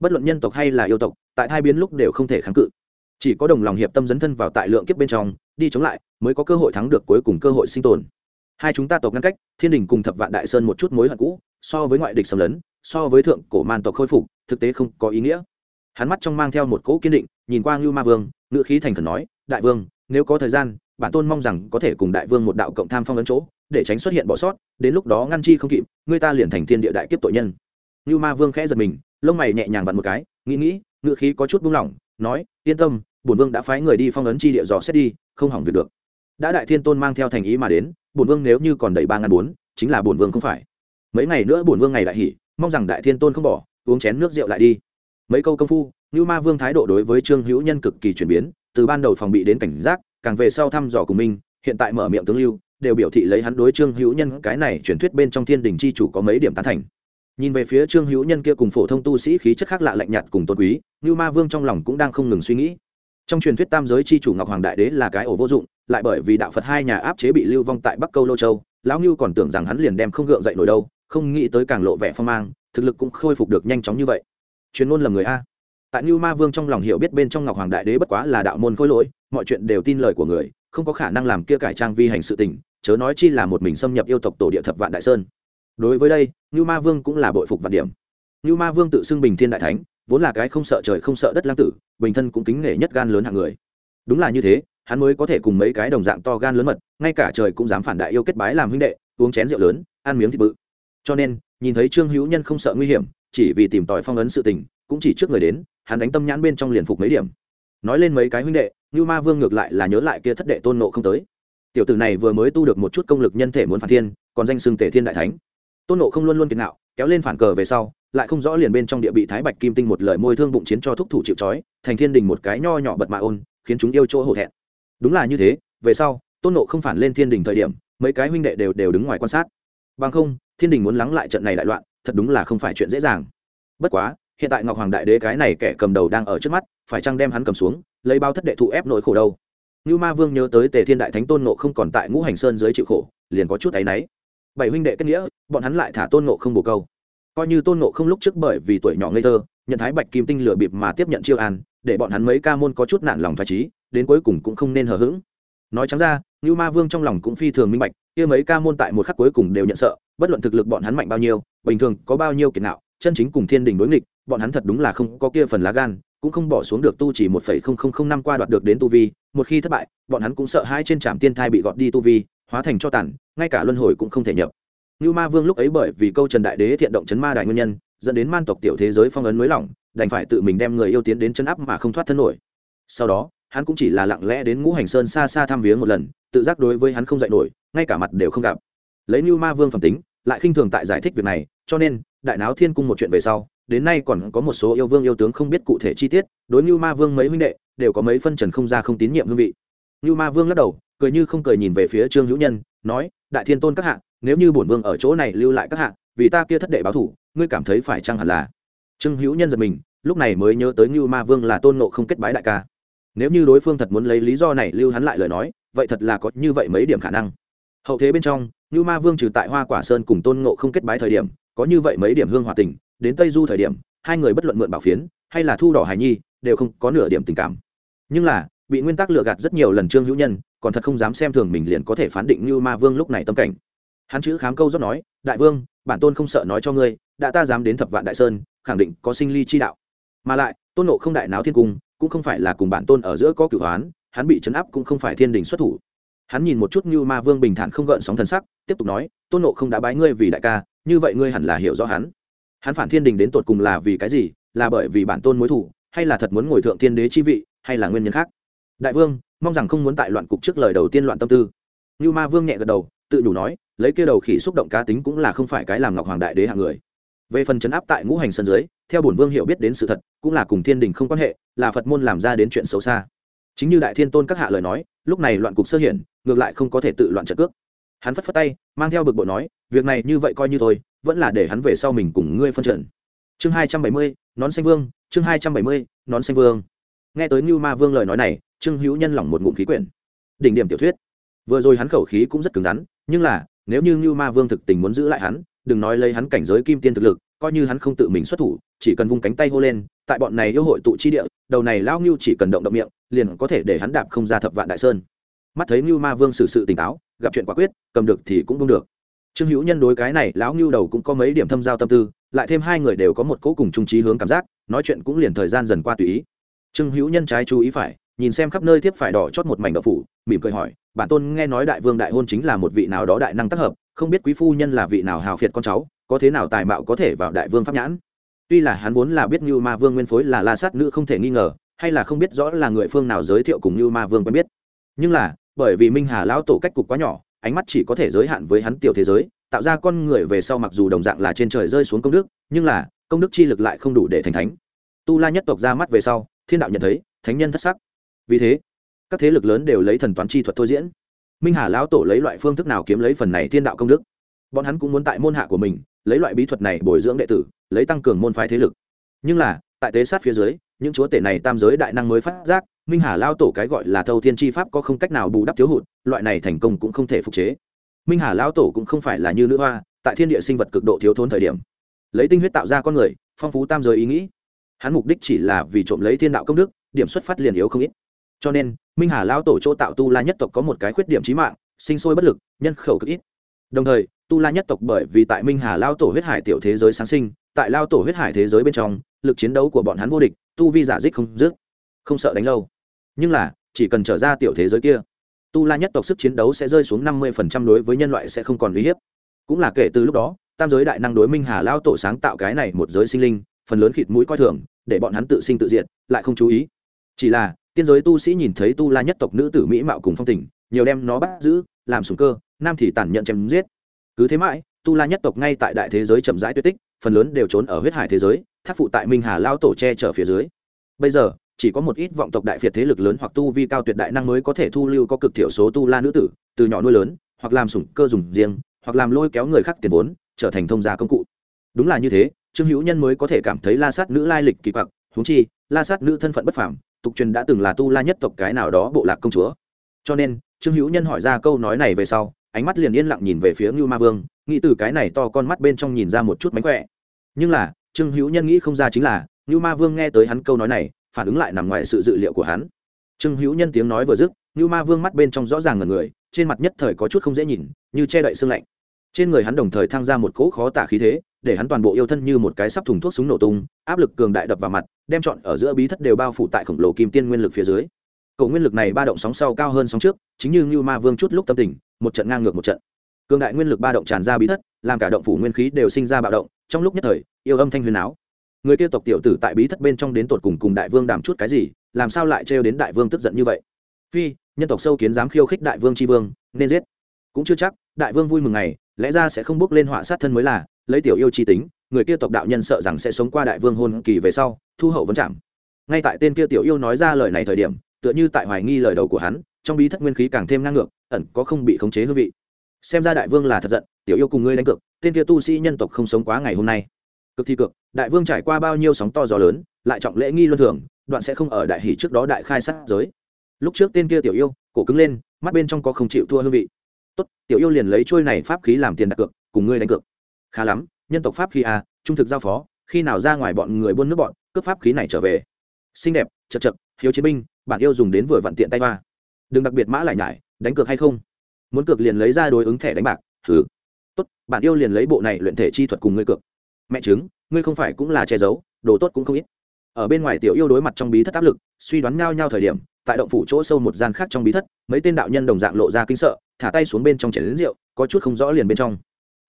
Bất luận nhân tộc hay là yêu tộc, tại hai biến lúc đều không thể kháng cự chỉ có đồng lòng hiệp tâm dấn thân vào tại lượng kiếp bên trong, đi chống lại, mới có cơ hội thắng được cuối cùng cơ hội sinh tồn. Hai chúng ta tộc ngăn cách, thiên đình cùng thập vạn đại sơn một chút mối hận cũ, so với ngoại địch xâm lấn, so với thượng cổ man tộc khôi phục, thực tế không có ý nghĩa. Hắn mắt trong mang theo một cỗ kiên định, nhìn qua ngưu ma vương ngự khí thành khẩn nói, đại vương, nếu có thời gian, bản tôn mong rằng có thể cùng đại vương một đạo cộng tham phong ấn chỗ, để tránh xuất hiện bỏ sót, đến lúc đó ngăn chi không kịp người ta liền thành thiên địa đại kiếp tội nhân. Ngưu ma vương khẽ giật mình, lông mày nhẹ nhàng vặn một cái, nghĩ nghĩ ngự khí có chút buông lỏng, nói, yên tâm bổn vương đã phái người đi phong ấn chi địa dò xét đi không hỏng việc được. Đã đại thiên tôn mang theo thành ý mà đến bổn vương nếu như còn đẩy ba ngàn bốn chính là bổn vương không phải. Mấy ngày nữa bổn vương ngày đại hỉ, mong rằng đại thiên tôn không bỏ uống chén nước rượu lại đi. Mấy câu công phu như ma vương thái độ đối với trương hữu nhân cực kỳ chuyển biến từ ban đầu phòng bị đến cảnh giác càng về sau thăm dò của mình hiện tại mở miệng tướng lưu đều biểu thị lấy hắn đối trương hữu nhân cái này truyền thuyết bên trong thiên đình chi chủ có mấy điểm tán thành. Nhìn về phía trương hữu nhân kia cùng phổ thông tu sĩ khí chất khác lạ lạnh nhạt cùng tôn quý như ma vương trong lòng cũng đang không ngừng suy nghĩ trong truyền thuyết tam giới chi chủ ngọc hoàng đại đế là cái ổ vô dụng, lại bởi vì đạo phật hai nhà áp chế bị lưu vong tại bắc câu lô châu, lão ngưu còn tưởng rằng hắn liền đem không gượng dậy nổi đâu, không nghĩ tới càng lộ vẻ phong mang, thực lực cũng khôi phục được nhanh chóng như vậy. Chuyên môn lầm người a. Tại ngưu ma vương trong lòng hiểu biết bên trong ngọc hoàng đại đế bất quá là đạo môn khôi lỗi, mọi chuyện đều tin lời của người, không có khả năng làm kia cải trang vi hành sự tình, chớ nói chi là một mình xâm nhập yêu tộc tổ địa thập vạn đại sơn. Đối với đây, ngưu ma vương cũng là bội phục vạn điểm. Ngưu ma vương tự xưng bình thiên đại thánh, vốn là cái không sợ trời không sợ đất lang tử bình thân cũng kính nể nhất gan lớn hạng người. Đúng là như thế, hắn mới có thể cùng mấy cái đồng dạng to gan lớn mật, ngay cả trời cũng dám phản đại yêu kết bái làm huynh đệ, uống chén rượu lớn, ăn miếng thịt bự. Cho nên, nhìn thấy trương hữu nhân không sợ nguy hiểm, chỉ vì tìm tòi phong ấn sự tình, cũng chỉ trước người đến, hắn đánh tâm nhãn bên trong liền phục mấy điểm. Nói lên mấy cái huynh đệ như ma vương ngược lại là nhớ lại kia thất đệ tôn nộ không tới. Tiểu tử này vừa mới tu được một chút công lực nhân thể muốn phản thiên, còn danh xưng tể thiên đại thánh. Tôn nộ không luôn luôn kiệt nạo, kéo lên phản cờ về sau lại không rõ liền bên trong địa bị thái bạch kim tinh một lời môi thương bụng chiến cho thúc thủ chịu trói, thành thiên đình một cái nho nhỏ bật mạ ôn, khiến chúng yêu chỗ hổ thẹn. Đúng là như thế, về sau, tôn nộ không phản lên thiên đình thời điểm, mấy cái huynh đệ đều đều đứng ngoài quan sát. Bằng không, thiên đình muốn lắng lại trận này đại loạn, thật đúng là không phải chuyện dễ dàng. Bất quá, hiện tại ngọc hoàng đại đế cái này kẻ cầm đầu đang ở trước mắt, phải chăng đem hắn cầm xuống, lấy bao thất đệ thụ ép nỗi khổ đâu? Như ma vương nhớ tới tề thiên đại thánh tôn nộ không còn tại ngũ hành sơn dưới chịu khổ, liền có chút áy náy. Bảy huynh đệ kết nghĩa, bọn hắn lại thả tôn nộ không bồ câu coi như tôn nộ không lúc trước bởi vì tuổi nhỏ ngây thơ, nhận thái bạch kim tinh lửa bịp mà tiếp nhận chiêu an, để bọn hắn mấy ca môn có chút nản lòng thoải trí, đến cuối cùng cũng không nên hờ hững. Nói trắng ra như ma vương trong lòng cũng phi thường minh bạch, kia mấy ca môn tại một khắc cuối cùng đều nhận sợ, bất luận thực lực bọn hắn mạnh bao nhiêu, bình thường có bao nhiêu kiệt nạo, chân chính cùng thiên đình đối nghịch, bọn hắn thật đúng là không có kia phần lá gan, cũng không bỏ xuống được tu chỉ một phẩy không không không năm qua đoạt được đến tu vi, một khi thất bại, bọn hắn cũng sợ hai trên trạm tiên thai bị gọt đi tu vi, hóa thành cho tàn, ngay cả luân hồi cũng không thể nhập như ma vương lúc ấy bởi vì câu trần đại đế thiện động chấn ma đại nguyên nhân, dẫn đến man tộc tiểu thế giới phong ấn núi lỏng, đành phải tự mình đem người yêu tiến đến chân áp mà không thoát thân nổi. Sau đó, hắn cũng chỉ là lặng lẽ đến ngũ hành sơn xa xa thăm viếng một lần, tự giác đối với hắn không dạy nổi, ngay cả mặt đều không gặp. Lấy như ma vương phẩm tính, lại khinh thường tại giải thích việc này, cho nên, đại náo thiên cung một chuyện về sau, đến nay còn có một số yêu vương yêu tướng không biết cụ thể chi tiết, đối như ma vương mấy huynh đệ, đều có mấy phân trần không ra không tín nhiệm hương vị. Như ma vương lắc đầu, cười như không cười nhìn về phía trương hữu nhân, nói, đại thiên tôn các hạ nếu như bổn vương ở chỗ này lưu lại các hạ, vì ta kia thất đệ báo thủ, ngươi cảm thấy phải chăng hẳn là? Trương hữu nhân giật mình, lúc này mới nhớ tới như ma vương là tôn nộ không kết bái đại ca. Nếu như đối phương thật muốn lấy lý do này lưu hắn lại lời nói, vậy thật là có như vậy mấy điểm khả năng. Hậu thế bên trong như ma vương trừ tại hoa quả sơn cùng tôn ngộ không kết bái thời điểm, có như vậy mấy điểm hương hòa tình, đến tây du thời điểm, hai người bất luận mượn bảo phiến, hay là thu đỏ hài nhi, đều không có nửa điểm tình cảm. Nhưng là, bị nguyên tắc lừa gạt rất nhiều lần trương hữu nhân, còn thật không dám xem thường mình liền có thể phán định như ma vương lúc này tâm cảnh hắn chữ khám câu rất nói, đại vương, bản tôn không sợ nói cho ngươi, đã ta dám đến thập vạn đại sơn, khẳng định có sinh ly chi đạo. Mà lại, tôn nộ không đại náo thiên cung, cũng không phải là cùng bản tôn ở giữa có cửu hoán hắn bị chấn áp cũng không phải thiên đình xuất thủ. Hắn nhìn một chút như ma vương bình thản không gợn sóng thần sắc, tiếp tục nói, tôn nộ không đã bái ngươi vì đại ca, như vậy ngươi hẳn là hiểu rõ hắn. Hắn phản thiên đình đến tột cùng là vì cái gì? Là bởi vì bản tôn mối thủ hay là thật muốn ngồi thượng thiên đế chi vị, hay là nguyên nhân khác? Đại vương, mong rằng không muốn tại loạn cục trước lời đầu tiên loạn tâm tư. Như ma vương nhẹ gật đầu tự đủ nói, lấy kia đầu khỉ xúc động cá tính cũng là không phải cái làm ngọc hoàng đại đế hạng người. Về phần chấn áp tại ngũ hành sân dưới, theo bổn vương hiểu biết đến sự thật, cũng là cùng thiên đình không quan hệ, là phật môn làm ra đến chuyện xấu xa. Chính như đại thiên tôn các hạ lời nói, lúc này loạn cục sơ hiển, ngược lại không có thể tự loạn trận cước. Hắn phất phất tay, mang theo bực bội nói, việc này như vậy coi như thôi, vẫn là để hắn về sau mình cùng ngươi phân trận. Chương hai trăm bảy mươi, nón xanh vương, chương hai trăm bảy mươi, nón xanh vương. Nghe tới như ma vương lời nói này, trương hữu nhân lỏng một ngụm khí quyển. Đỉnh điểm tiểu thuyết. Vừa rồi hắn khẩu khí cũng rất cứng rắn nhưng là, nếu như ngưu ma vương thực tình muốn giữ lại hắn, đừng nói lấy hắn cảnh giới kim tiên thực lực, coi như hắn không tự mình xuất thủ, chỉ cần vung cánh tay hô lên, tại bọn này yêu hội tụ chi địa, đầu này lao ngưu chỉ cần động động miệng, liền có thể để hắn đạp không ra thập vạn đại sơn. Mắt thấy ngưu ma vương xử sự tỉnh táo, gặp chuyện quả quyết, cầm được thì cũng không được. Trương hữu nhân đối cái này lão ngưu đầu cũng có mấy điểm thâm giao tâm tư, lại thêm hai người đều có một cố cùng trung trí hướng cảm giác, nói chuyện cũng liền thời gian dần qua tùy ý. Trương hữu nhân trái chú ý phải, nhìn xem khắp nơi thiếp phải đỏ chót một mảnh đậu phủ, mỉm cười hỏi bản tôn nghe nói đại vương đại hôn chính là một vị nào đó đại năng tác hợp, không biết quý phu nhân là vị nào hào phiệt con cháu, có thế nào tài mạo có thể vào đại vương pháp nhãn. Tuy là hắn vốn là biết như ma vương nguyên phối là la sát nữ không thể nghi ngờ, hay là không biết rõ là người phương nào giới thiệu cùng như ma vương quen biết. Nhưng là, bởi vì minh hà lão tổ cách cục quá nhỏ, ánh mắt chỉ có thể giới hạn với hắn tiểu thế giới, tạo ra con người về sau mặc dù đồng dạng là trên trời rơi xuống công đức, nhưng là, công đức chi lực lại không đủ để thành thánh. Tu la nhất tộc ra mắt về sau, thiên đạo nhận thấy, thánh nhân thất sắc. Vì thế các thế lực lớn đều lấy thần toán chi thuật thôi diễn. Minh hà lão tổ lấy loại phương thức nào kiếm lấy phần này thiên đạo công đức? Bọn hắn cũng muốn tại môn hạ của mình, lấy loại bí thuật này bồi dưỡng đệ tử, lấy tăng cường môn phái thế lực. Nhưng là, tại tế sát phía dưới, những chúa tể này tam giới đại năng mới phát giác, minh hà lao tổ cái gọi là thâu thiên tri pháp có không cách nào bù đắp thiếu hụt, loại này thành công cũng không thể phục chế. Minh hà lao tổ cũng không phải là như nữ hoa, tại thiên địa sinh vật cực độ thiếu thốn thời điểm, lấy tinh huyết tạo ra con người, phong phú tam giới ý nghĩ. Hắn mục đích chỉ là vì trộm lấy thiên đạo công đức, điểm xuất phát liền yếu không ít. Cho nên minh hà lao tổ chỗ tạo tu la nhất tộc có một cái khuyết điểm trí mạng, sinh sôi bất lực, nhân khẩu cực ít. Đồng thời, tu la nhất tộc bởi vì tại minh hà lao tổ huyết hải tiểu thế giới sáng sinh, tại lao tổ huyết hải thế giới bên trong, lực chiến đấu của bọn hắn vô địch, tu vi giả dích không dứt, không sợ đánh lâu. Nhưng là, chỉ cần trở ra tiểu thế giới kia, tu la nhất tộc sức chiến đấu sẽ rơi xuống năm mươi đối với nhân loại sẽ không còn uy hiếp. Cũng là kể từ lúc đó, tam giới đại năng đối minh hà lao tổ sáng tạo cái này một giới sinh linh, phần lớn khịt mũi coi thường, để bọn hắn tự sinh tự diệt, lại không chú ý. Chỉ là tiên giới tu sĩ nhìn thấy tu la nhất tộc nữ tử mỹ mạo cùng phong tình, nhiều đem nó bắt giữ, làm sùng cơ, nam thì tàn nhẫn chém giết. Cứ thế mãi, tu la nhất tộc ngay tại đại thế giới chậm rãi tuyệt tích, phần lớn đều trốn ở huyết hải thế giới, thác phụ tại minh hà lao tổ che chở phía dưới. Bây giờ, chỉ có một ít vọng tộc đại việt thế lực lớn hoặc tu vi cao tuyệt đại năng mới có thể thu lưu có cực thiểu số tu la nữ tử, từ nhỏ nuôi lớn, hoặc làm sủng cơ dùng riêng, hoặc làm lôi kéo người khác tiền vốn, trở thành thông gia công cụ. Đúng là như thế, trương hữu nhân mới có thể cảm thấy la sát nữ lai lịch kỳ quặc húng chi, la sát nữ thân phận bất phàm tục truyền đã từng là tu la nhất tộc cái nào đó bộ lạc công chúa. Cho nên, trương hữu nhân hỏi ra câu nói này về sau, ánh mắt liền yên lặng nhìn về phía ngưu ma vương, nghĩ từ cái này to con mắt bên trong nhìn ra một chút mánh khỏe. Nhưng là, trương hữu nhân nghĩ không ra chính là, ngưu ma vương nghe tới hắn câu nói này, phản ứng lại nằm ngoài sự dự liệu của hắn. Trương hữu nhân tiếng nói vừa dứt, ngưu ma vương mắt bên trong rõ ràng ngần người, trên mặt nhất thời có chút không dễ nhìn, như che đậy xương lạnh. Trên người hắn đồng thời thăng ra một cỗ khó tả khí thế, để hắn toàn bộ yêu thân như một cái sắp thùng thuốc súng nổ tung, áp lực cường đại đập vào mặt đem chọn ở giữa bí thất đều bao phủ tại khổng lồ kim tiên nguyên lực phía dưới. Cầu nguyên lực này ba động sóng sau cao hơn sóng trước, chính như ngưu ma vương chút lúc tâm tình, một trận ngang ngược một trận. Cường đại nguyên lực ba động tràn ra bí thất, làm cả động phủ nguyên khí đều sinh ra bạo động, trong lúc nhất thời, yêu âm thanh huyền áo. Người kia tộc tiểu tử tại bí thất bên trong đến tột cùng cùng đại vương đàm chút cái gì, làm sao lại trêu đến đại vương tức giận như vậy? Phi, nhân tộc sâu kiến dám khiêu khích đại vương tri vương, nên giết. Cũng chưa chắc, đại vương vui mừng ngày, lẽ ra sẽ không bước lên họa sát thân mới là, lấy tiểu yêu chi tính người kia tộc đạo nhân sợ rằng sẽ sống qua đại vương hôn kỳ về sau thu hậu vấn chạm. Ngay tại tên kia tiểu yêu nói ra lời này thời điểm tựa như tại hoài nghi lời đầu của hắn trong bí thất nguyên khí càng thêm ngang ngược ẩn có không bị khống chế hương vị. Xem ra đại vương là thật giận tiểu yêu cùng ngươi đánh cược, tên kia tu sĩ nhân tộc không sống quá ngày hôm nay. Cực thi cực đại vương trải qua bao nhiêu sóng to gió lớn lại trọng lễ nghi luân thường đoạn sẽ không ở đại hỷ trước đó đại khai sát giới. Lúc trước tên kia tiểu yêu cổ cứng lên mắt bên trong có không chịu thua hương vị. Tốt tiểu yêu liền lấy trôi này pháp khí làm tiền đặt cược cùng ngươi đánh cược. Khá lắm nhân tộc pháp khí à trung thực giao phó, khi nào ra ngoài bọn người buôn nước bọn, cướp pháp khí này trở về. Xinh đẹp, chật chật, hiếu chiến binh, bạn yêu dùng đến vừa vặn tiện tay hoa. Đừng đặc biệt mã lại nhải, đánh cược hay không? Muốn cược liền lấy ra đối ứng thẻ đánh bạc thử tốt, bạn yêu liền lấy bộ này luyện thể chi thuật cùng ngươi cược. Mẹ chứng ngươi không phải cũng là che giấu, đồ tốt cũng không ít. Ở bên ngoài tiểu yêu đối mặt trong bí thất áp lực, suy đoán nhau nhau thời điểm, tại động phủ chỗ sâu một gian khác trong bí thất, mấy tên đạo nhân đồng dạng lộ ra kinh sợ, thả tay xuống bên trong chảy đến rượu, có chút không rõ liền bên trong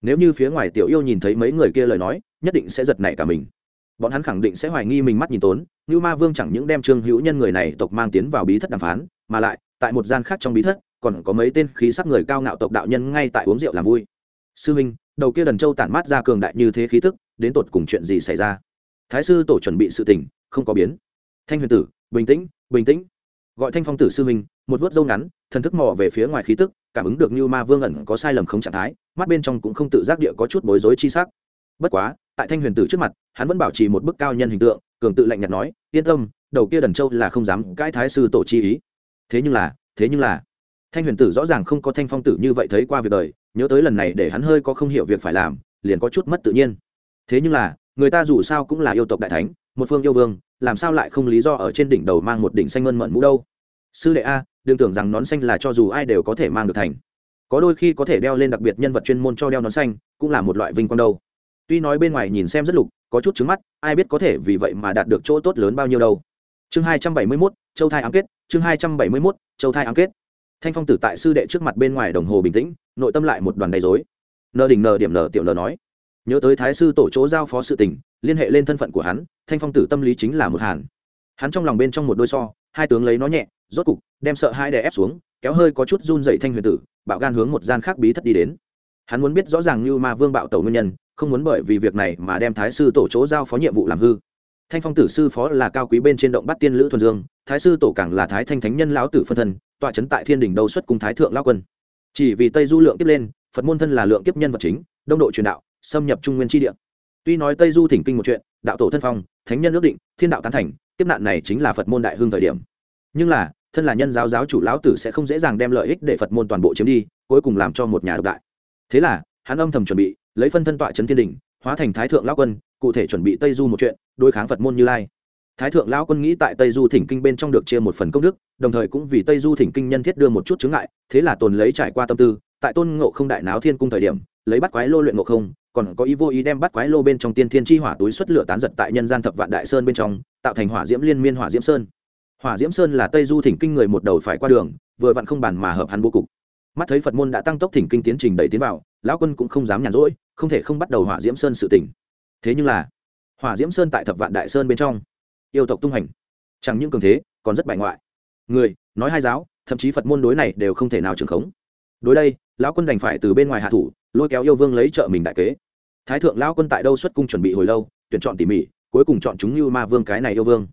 nếu như phía ngoài tiểu yêu nhìn thấy mấy người kia lời nói, nhất định sẽ giật nảy cả mình. Bọn hắn khẳng định sẽ hoài nghi mình mắt nhìn tốn như ma vương chẳng những đem trương hữu nhân người này tộc mang tiến vào bí thất đàm phán, mà lại, tại một gian khác trong bí thất, còn có mấy tên khí sắc người cao ngạo tộc đạo nhân ngay tại uống rượu làm vui. Sư minh, đầu kia đần châu tản mát ra cường đại như thế khí tức, đến tột cùng chuyện gì xảy ra? Thái sư tổ chuẩn bị sự tình, không có biến. Thanh huyền tử, bình tĩnh bình tĩnh. Gọi thanh phong tử sư minh, một vớt dâu ngắn, thần thức mò về phía ngoài khí tức, cảm ứng được như ma vương ẩn có sai lầm không trạng thái mắt bên trong cũng không tự giác địa có chút bối rối chi sắc. Bất quá, tại thanh huyền tử trước mặt, hắn vẫn bảo trì một bức cao nhân hình tượng, cường tự lạnh nhạt nói, yên tâm, đầu kia đần châu là không dám cãi thái sư tổ chi ý. Thế nhưng là, thế nhưng là, thanh huyền tử rõ ràng không có thanh phong tử như vậy thấy qua việc đời, nhớ tới lần này để hắn hơi có không hiểu việc phải làm, liền có chút mất tự nhiên. Thế nhưng là, người ta dù sao cũng là yêu tộc đại thánh, một phương yêu vương, làm sao lại không lý do ở trên đỉnh đầu mang một đỉnh xanh mơn mận mũ đâu? Sư đệ a, đừng tưởng rằng nón xanh là cho dù ai đều có thể mang được thành có đôi khi có thể đeo lên đặc biệt nhân vật chuyên môn cho đeo nón xanh, cũng là một loại vinh quang đâu. Tuy nói bên ngoài nhìn xem rất lục, có chút trứng mắt, ai biết có thể vì vậy mà đạt được chỗ tốt lớn bao nhiêu đâu. Chương hai trăm bảy mươi mốt, châu thai ám kết, chương hai trăm bảy mươi mốt, châu thai ám kết. Thanh phong tử tại sư đệ trước mặt bên ngoài đồng hồ bình tĩnh, nội tâm lại một đoàn đầy dối nờ đỉnh nờ điểm nờ tiểu nờ nói. Nhớ tới thái sư tổ chỗ giao phó sự tình, liên hệ lên thân phận của hắn, thanh phong tử tâm lý chính là một hàn. Hắn trong lòng bên trong một đôi so, hai tướng lấy nó nhẹ, rốt cục, đem sợ hai đè ép xuống kéo hơi có chút run dậy thanh huyền tử, bạo gan hướng một gian khác bí thất đi đến. Hắn muốn biết rõ ràng như ma vương bạo tẩu nguyên nhân, không muốn bởi vì việc này mà đem thái sư tổ chỗ giao phó nhiệm vụ làm hư. Thanh phong tử sư phó là cao quý bên trên động bắt tiên lữ thuần dương, thái sư tổ càng là thái thanh thánh nhân lão tử phân thân, tọa trấn tại thiên đình đầu xuất cùng thái thượng lao quân. Chỉ vì tây du lượng kiếp lên, phật môn thân là lượng kiếp nhân vật chính, đông độ truyền đạo, xâm nhập trung nguyên tri địa. Tuy nói tây du thỉnh kinh một chuyện, đạo tổ thân phong, thánh nhân ước định, thiên đạo tán thành, kiếp nạn này chính là phật môn đại hương thời điểm. Nhưng là thân là nhân giáo giáo chủ lão tử sẽ không dễ dàng đem lợi ích để phật môn toàn bộ chiếm đi, cuối cùng làm cho một nhà độc đại. Thế là, hắn âm thầm chuẩn bị, lấy phân thân tọa trấn thiên đình, hóa thành thái thượng lão quân, cụ thể chuẩn bị tây du một chuyện, đối kháng phật môn như lai. Thái thượng lão quân nghĩ tại tây du thỉnh kinh bên trong được chia một phần công đức, đồng thời cũng vì tây du thỉnh kinh nhân thiết đưa một chút chướng ngại, thế là tồn lấy trải qua tâm tư, tại tôn ngộ không đại náo thiên cung thời điểm, lấy bắt quái lô luyện ngộ không, còn có ý vô ý đem bắt quái lô bên trong tiên thiên chi hỏa túi xuất lửa tán giật tại nhân gian thập vạn đại sơn bên trong, tạo thành hỏa diễm liên miên hỏa diễm sơn hỏa diễm sơn là tây du thỉnh kinh người một đầu phải qua đường, vừa vặn không bàn mà hợp hắn bố cục. Mắt thấy phật môn đã tăng tốc thỉnh kinh tiến trình đẩy tiến vào, lão quân cũng không dám nhàn rỗi, không thể không bắt đầu hỏa diễm sơn sự tỉnh. Thế nhưng là, hỏa diễm sơn tại thập vạn đại sơn bên trong, yêu tộc tung hành. Chẳng những cường thế, còn rất bại ngoại. Người, nói hai giáo, thậm chí phật môn đối này đều không thể nào trường khống. Đối đây, lão quân đành phải từ bên ngoài hạ thủ, lôi kéo yêu vương lấy trợ mình đại kế. Thái thượng lão quân tại đâu xuất cung chuẩn bị hồi lâu, tuyển chọn tỉ mỉ, cuối cùng chọn chúng như ma vương cái này yêu vương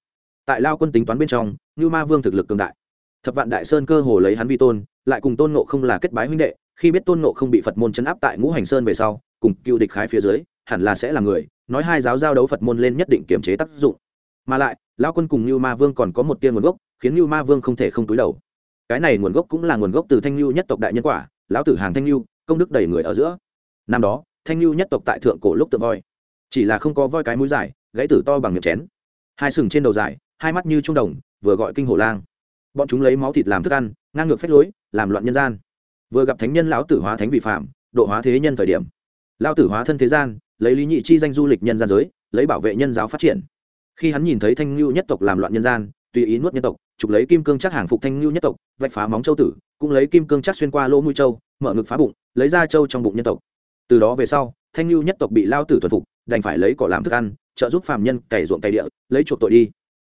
tại lao quân tính toán bên trong như ma vương thực lực cường đại. Thập vạn đại sơn cơ hồ lấy hắn vi tôn, lại cùng tôn nộ không là kết bái huynh đệ, khi biết tôn nộ không bị phật môn chấn áp tại ngũ hành sơn về sau, cùng cựu địch khái phía dưới, hẳn là sẽ là người, nói hai giáo giao đấu phật môn lên nhất định kiềm chế tác dụng. Mà lại, lao quân cùng như ma vương còn có một tiên nguồn gốc, khiến như ma vương không thể không túi đầu. Cái này nguồn gốc cũng là nguồn gốc từ thanh lưu nhất tộc đại nhân quả, lão tử hàng thanh lưu công đức đầy người ở giữa. Năm đó, thanh lưu nhất tộc tại thượng cổ lúc tự voi. Chỉ là không có voi cái mũi dài, gãy tử to bằng miệng chén. Hai sừng trên đầu dài hai mắt như trung đồng, vừa gọi kinh hổ lang. Bọn chúng lấy máu thịt làm thức ăn, ngang ngược phách lối, làm loạn nhân gian. Vừa gặp thánh nhân lão tử hóa thánh vị phạm độ hóa thế nhân thời điểm. Lão tử hóa thân thế gian, lấy lý nhị chi danh du lịch nhân gian giới, lấy bảo vệ nhân giáo phát triển. Khi hắn nhìn thấy thanh ngưu nhất tộc làm loạn nhân gian, tùy ý nuốt nhân tộc, chụp lấy kim cương chắc hàng phục thanh ngưu nhất tộc, vạch phá móng châu tử, cũng lấy kim cương chắc xuyên qua lỗ mũi châu, mở ngực phá bụng, lấy ra châu trong bụng nhân tộc. Từ đó về sau, thanh lưu nhất tộc bị lao tử thuần phục, đành phải lấy cỏ làm thức ăn, trợ giúp phàm nhân cày ruộng cày địa, lấy chuộc tội đi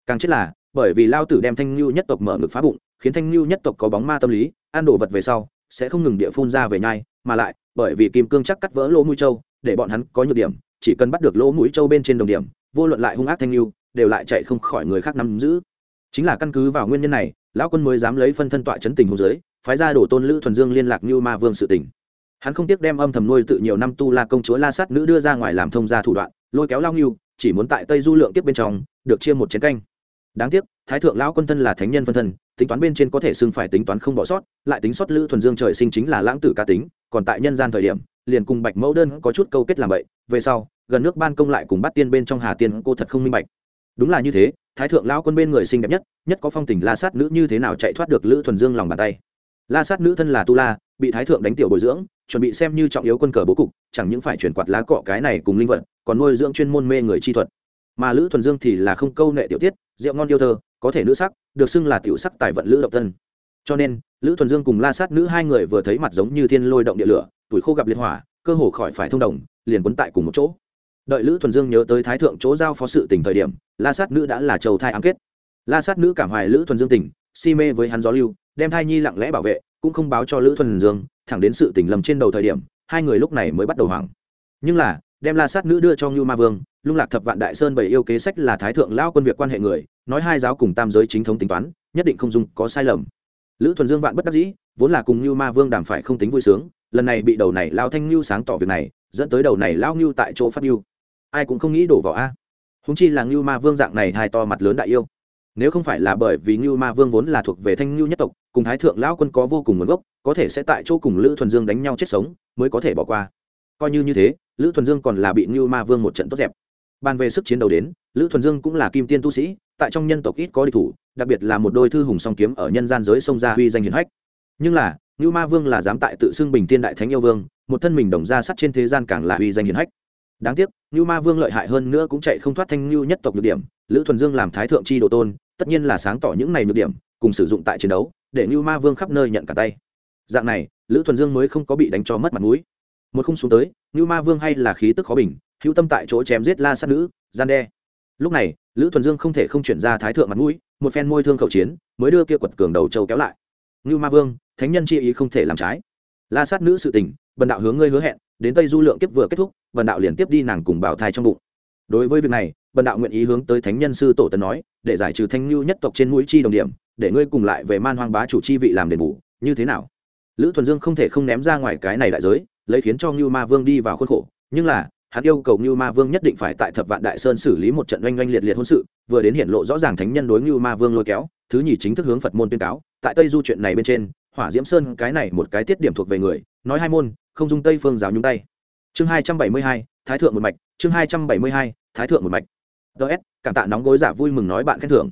càng chết là, bởi vì lao tử đem thanh lưu nhất tộc mở ngực phá bụng, khiến thanh lưu nhất tộc có bóng ma tâm lý, ăn đồ vật về sau, sẽ không ngừng địa phun ra về nhai, mà lại, bởi vì kim cương chắc cắt vỡ lỗ mũi châu, để bọn hắn có nhược điểm, chỉ cần bắt được lỗ mũi châu bên trên đồng điểm, vô luận lại hung ác thanh lưu đều lại chạy không khỏi người khác nắm giữ. Chính là căn cứ vào nguyên nhân này, lão quân mới dám lấy phân thân tọa chấn tình hồ giới, phái ra đổ tôn lữ thuần dương liên lạc như ma vương sự tình. Hắn không tiếc đem âm thầm nuôi tự nhiều năm tu la công chúa la sát nữ đưa ra ngoài làm thông gia thủ đoạn, lôi kéo lao nghiêu chỉ muốn tại tây du lượng tiếp bên trong, được chia một chén canh đáng tiếc, thái thượng lão quân thân là thánh nhân phân thân, tính toán bên trên có thể xưng phải tính toán không bỏ sót, lại tính sót lữ thuần dương trời sinh chính là lãng tử ca tính, còn tại nhân gian thời điểm, liền cùng bạch mẫu đơn có chút câu kết làm vậy về sau, gần nước ban công lại cùng bắt tiên bên trong hà tiên cô thật không minh bạch. Đúng là như thế, thái thượng lão quân bên người xinh đẹp nhất nhất có phong tình la sát nữ như thế nào chạy thoát được lữ thuần dương lòng bàn tay. La sát nữ thân là tu la, bị thái thượng đánh tiểu bồi dưỡng, chuẩn bị xem như trọng yếu quân cờ bố cục, chẳng những phải chuyển quạt lá cọ cái này cùng linh vật, còn nuôi dưỡng chuyên môn mê người chi thuật. Mà lữ thuần dương thì là không câu nệ tiểu tiết rượu ngon yêu thơ có thể nữ sắc được xưng là tiểu sắc tài vận lữ độc thân. cho nên lữ thuần dương cùng la sát nữ hai người vừa thấy mặt giống như thiên lôi động địa lửa tuổi khô gặp liệt hỏa cơ hồ khỏi phải thông đồng liền quấn tại cùng một chỗ. Đợi lữ thuần dương nhớ tới thái thượng chỗ giao phó sự tình thời điểm la sát nữ đã là trầu thai ám kết. La sát nữ cảm hoài lữ thuần dương tỉnh, si mê với hắn gió lưu đem thai nhi lặng lẽ bảo vệ cũng không báo cho lữ thuần dương thẳng đến sự tỉnh lầm trên đầu thời điểm hai người lúc này mới bắt đầu hoảng. Nhưng là đem la sát nữ đưa cho ngưu ma vương, lung lạc thập vạn đại sơn bảy yêu kế sách là thái thượng lao quân việc quan hệ người, nói hai giáo cùng tam giới chính thống tính toán, nhất định không dùng có sai lầm. Lữ thuần dương vạn bất đắc dĩ, vốn là cùng ngưu ma vương đàm phải không tính vui sướng, lần này bị đầu này lao thanh ngưu sáng tỏ việc này, dẫn tới đầu này lao ngưu tại chỗ phát ngưu ai cũng không nghĩ đổ vào a. Húng chi là ngưu ma vương dạng này hai to mặt lớn đại yêu. Nếu không phải là bởi vì ngưu ma vương vốn là thuộc về thanh ngưu nhất tộc, cùng thái thượng lão quân có vô cùng nguồn gốc, có thể sẽ tại chỗ cùng lữ thuần dương đánh nhau chết sống, mới có thể bỏ qua. Coi như như thế lữ thuần dương còn là bị ngưu ma vương một trận tốt đẹp bàn về sức chiến đấu đến, lữ thuần dương cũng là kim tiên tu sĩ, tại trong nhân tộc ít có địch thủ, đặc biệt là một đôi thư hùng song kiếm ở nhân gian giới sông gia huy danh hiền hách. Nhưng là, ngưu ma vương là dám tại tự xưng bình tiên đại thánh yêu vương, một thân mình đồng ra sắt trên thế gian càng là huy danh hiền hách. Đáng tiếc, ngưu ma vương lợi hại hơn nữa cũng chạy không thoát thanh ngưu nhất tộc nhược điểm, lữ thuần dương làm thái thượng chi độ tôn, tất nhiên là sáng tỏ những này nhược điểm, cùng sử dụng tại chiến đấu, để ngưu ma vương khắp nơi nhận cả tay. Dạng này, lữ thuần dương mới không có bị đánh cho mất mặt mũi một khung xuống tới như ma vương hay là khí tức khó bình, hữu tâm tại chỗ chém giết la sát nữ, gian đe. Lúc này, lữ thuần dương không thể không chuyển ra thái thượng mặt mũi, một phen môi thương khẩu chiến, mới đưa kia quật cường đầu châu kéo lại. Như ma vương, thánh nhân chi ý không thể làm trái. La sát nữ sự tình, bần đạo hướng ngươi hứa hẹn, đến tây du lượng kiếp vừa kết thúc, bần đạo liền tiếp đi nàng cùng bảo thai trong bụng. Đối với việc này, bần đạo nguyện ý hướng tới thánh nhân sư tổ tần nói, để giải trừ thanh lưu nhất tộc trên mũi chi đồng điểm, để ngươi cùng lại về man hoang bá chủ chi vị làm đền bù, như thế nào? Lữ thuần dương không thể không ném ra ngoài cái này đại giới lấy khiến cho ngưu ma vương đi vào khuôn khổ nhưng là hắn yêu cầu ngưu ma vương nhất định phải tại thập vạn đại sơn xử lý một trận oanh oanh liệt liệt hôn sự vừa đến hiện lộ rõ ràng thánh nhân đối ngưu ma vương lôi kéo thứ nhì chính thức hướng phật môn tuyên cáo tại tây du chuyện này bên trên hỏa diễm sơn cái này một cái tiết điểm thuộc về người nói hai môn không dung tây phương giáo nhúng tay. Chương hai trăm bảy mươi hai thái thượng một mạch chương hai trăm bảy mươi hai thái thượng một mạch. DS, cảm tạ nóng gối giả vui mừng nói bạn khen thưởng.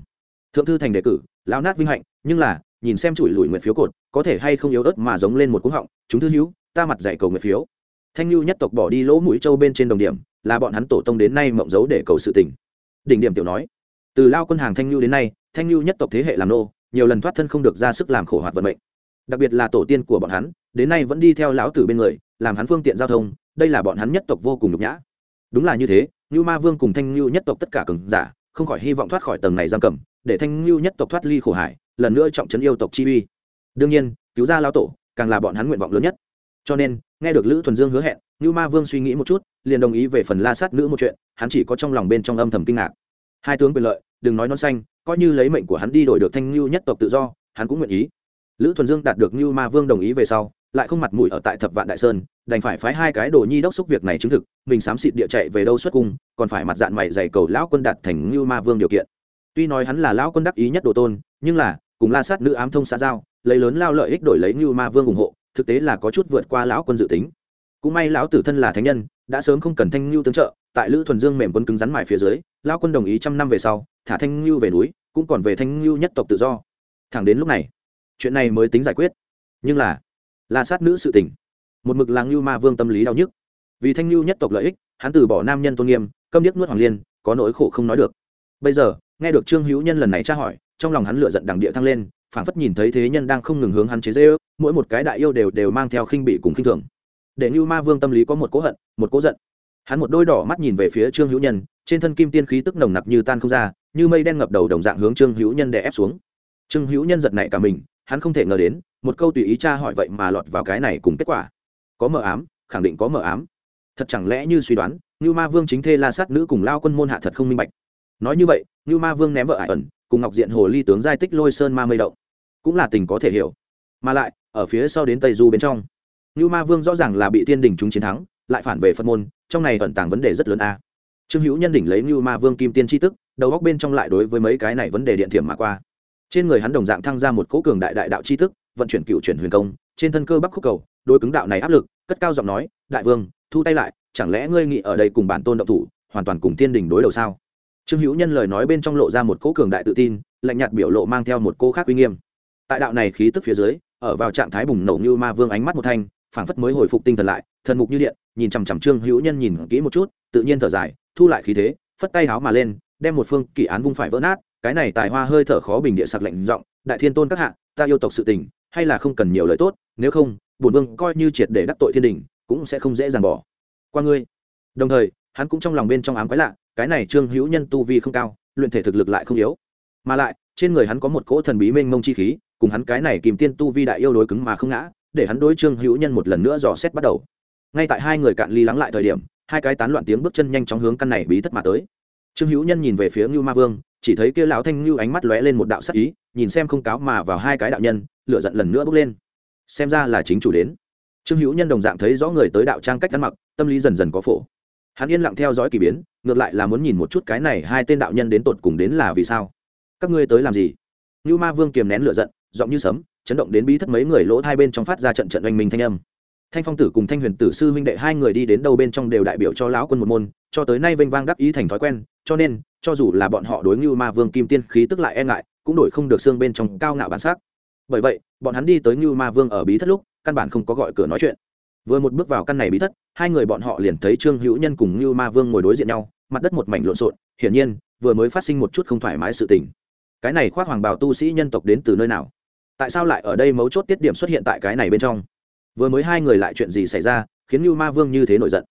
Thượng thư thành đề cử lão nát vinh hạnh nhưng là nhìn xem chủi lủi nguyện phiếu cột có thể hay không yếu ớt mà giống lên một cú họng chúng thư hữu ta mặt dạy cầu nguyện phiếu. Thanh lưu nhất tộc bỏ đi lỗ mũi châu bên trên đồng điểm, là bọn hắn tổ tông đến nay mộng dấu để cầu sự tỉnh đỉnh điểm tiểu nói, từ lao quân hàng thanh lưu đến nay, thanh lưu nhất tộc thế hệ làm nô, nhiều lần thoát thân không được ra sức làm khổ hoạt vận mệnh. Đặc biệt là tổ tiên của bọn hắn, đến nay vẫn đi theo lão tử bên người, làm hắn phương tiện giao thông, đây là bọn hắn nhất tộc vô cùng nhục nhã. Đúng là như thế như ma vương cùng thanh lưu nhất tộc tất cả cường giả, không khỏi hy vọng thoát khỏi tầng này giam cầm, để thanh lưu nhất tộc thoát ly khổ hải, lần nữa trọng trấn yêu tộc chi uy. Đương nhiên, cứu ra lão tổ, càng là bọn hắn nguyện vọng lớn nhất cho nên, nghe được lữ thuần dương hứa hẹn như ma vương suy nghĩ một chút, liền đồng ý về phần la sát nữ một chuyện, hắn chỉ có trong lòng bên trong âm thầm kinh ngạc. Hai tướng quyền lợi, đừng nói non xanh, coi như lấy mệnh của hắn đi đổi được thanh lưu nhất tộc tự do, hắn cũng nguyện ý. Lữ thuần dương đạt được như ma vương đồng ý về sau, lại không mặt mũi ở tại thập vạn đại sơn, đành phải phái hai cái đồ nhi đốc xúc việc này chứng thực, mình xám xịt địa chạy về đâu xuất cung, còn phải mặt dạng mày dày cầu lão quân đạt thành như ma vương điều kiện. Tuy nói hắn là lão quân đắc ý nhất đồ tôn, nhưng là, cùng la sát nữ ám thông xã giao, lấy lớn lao lợi ích đổi lấy như ma vương ủng hộ thực tế là có chút vượt qua lão quân dự tính. Cũng may lão tử thân là thánh nhân, đã sớm không cần thanh lưu tương trợ, tại lữ thuần dương mềm quân cứng rắn mài phía dưới, lão quân đồng ý trăm năm về sau, thả thanh lưu về núi, cũng còn về thanh lưu nhất tộc tự do. Thẳng đến lúc này, chuyện này mới tính giải quyết. Nhưng là la sát nữ sự tình. Một mực lang lưu ma vương tâm lý đau nhức. Vì thanh lưu nhất tộc lợi ích, hắn từ bỏ nam nhân tôn nghiêm, câm điếc nuốt hoàng liên, có nỗi khổ không nói được. Bây giờ, nghe được trương hữu nhân lần này tra hỏi, trong lòng hắn lựa giận đằng địa thăng lên, phảng phất nhìn thấy thế nhân đang không ngừng hướng hắn chế dễ ước mỗi một cái đại yêu đều đều mang theo khinh bị cùng khinh thường. Để như ma vương tâm lý có một cố hận, một cố giận. Hắn một đôi đỏ mắt nhìn về phía trương hữu nhân, trên thân kim tiên khí tức nồng nặc như tan không ra, như mây đen ngập đầu đồng dạng hướng trương hữu nhân đè ép xuống. Trương hữu nhân giật nảy cả mình, hắn không thể ngờ đến, một câu tùy ý cha hỏi vậy mà lọt vào cái này cùng kết quả. Có mờ ám, khẳng định có mờ ám. Thật chẳng lẽ như suy đoán như ma vương chính thê la sát nữ cùng lao quân môn hạ thật không minh bạch. Nói như vậy như ma vương ném vợ ải ẩn, cùng ngọc diện hồ ly tướng giai tích lôi sơn ma mây động. Cũng là tình có thể hiểu. Mà lại ở phía sau đến tây du bên trong. Như ma vương rõ ràng là bị tiên đình chúng chiến thắng, lại phản về phật môn, trong này ẩn tàng vấn đề rất lớn a. Trương hữu nhân đỉnh lấy như ma vương kim tiên tri tức, đầu góc bên trong lại đối với mấy cái này vấn đề điện thiểm mà qua. Trên người hắn đồng dạng thăng ra một cỗ cường đại đại đạo tri tức vận chuyển cựu chuyển huyền công, trên thân cơ bắc khúc cầu đôi cứng đạo này áp lực, cất cao giọng nói, đại vương, thu tay lại, chẳng lẽ ngươi nghĩ ở đây cùng bản tôn động thủ, hoàn toàn cùng tiên đình đối đầu sao? Trương hữu nhân lời nói bên trong lộ ra một cỗ cường đại tự tin, lạnh nhạt biểu lộ mang theo một cô khác uy nghiêm. Tại đạo này khí tức phía dưới ở vào trạng thái bùng nổ như ma vương ánh mắt một thanh, phảng phất mới hồi phục tinh thần lại, thần mục như điện, nhìn chằm chằm trương hữu nhân nhìn kỹ một chút, tự nhiên thở dài, thu lại khí thế, phất tay háo mà lên, đem một phương kỳ án vung phải vỡ nát, cái này tài hoa hơi thở khó bình địa sặc lạnh giọng, đại thiên tôn các hạ, ta yêu tộc sự tình, hay là không cần nhiều lời tốt, nếu không, bổn vương coi như triệt để đắc tội thiên đình, cũng sẽ không dễ dàng bỏ. Qua ngươi. Đồng thời, hắn cũng trong lòng bên trong ám quái lạ, cái này trương hữu nhân tu vi không cao, luyện thể thực lực lại không yếu. Mà lại, trên người hắn có một cỗ thần bí mênh mông chi khí cùng hắn cái này kìm tiên tu vi đại yêu đối cứng mà không ngã, để hắn đối trương hữu nhân một lần nữa dò xét bắt đầu. Ngay tại hai người cạn ly lắng lại thời điểm, hai cái tán loạn tiếng bước chân nhanh chóng hướng căn này bí thất mà tới. Trương hữu nhân nhìn về phía ngưu ma vương, chỉ thấy kia lão thanh ngưu ánh mắt lóe lên một đạo sắc ý, nhìn xem không cáo mà vào hai cái đạo nhân lựa giận lần nữa bước lên. Xem ra là chính chủ đến. Trương hữu nhân đồng dạng thấy rõ người tới đạo trang cách ăn mặc, tâm lý dần dần có phổ. Hắn yên lặng theo dõi k ỳ biến, ngược lại là muốn nhìn một chút cái này hai tên đạo nhân đến tột cùng đến là vì sao. Các ngươi tới làm gì? Như ma vương kiềm nén lựa giận giọng như sấm, chấn động đến bí thất mấy người lỗ hai bên trong phát ra trận trận oanh minh thanh âm. Thanh phong tử cùng thanh huyền tử sư huynh đệ hai người đi đến đâu bên trong đều đại biểu cho lão quân một môn, cho tới nay vênh vang đắc ý thành thói quen, cho nên, cho dù là bọn họ đối ngưu ma vương kim tiên khí tức lại e ngại, cũng đổi không được xương bên trong cao ngạo bản sắc. Bởi vậy, bọn hắn đi tới ngưu ma vương ở bí thất lúc, căn bản không có gọi cửa nói chuyện. Vừa một bước vào căn này bí thất, hai người bọn họ liền thấy trương hữu nhân cùng ngưu ma vương ngồi đối diện nhau, mặt đất một mảnh lộn xộn, hiển nhiên, vừa mới phát sinh một chút không thoải mái sự tình. Cái này khoác hoàng bào tu sĩ nhân tộc đến từ nơi nào? Tại sao lại ở đây mấu chốt tiết điểm xuất hiện tại cái này bên trong? Vừa mới hai người lại chuyện gì xảy ra, khiến như ma vương như thế nổi giận.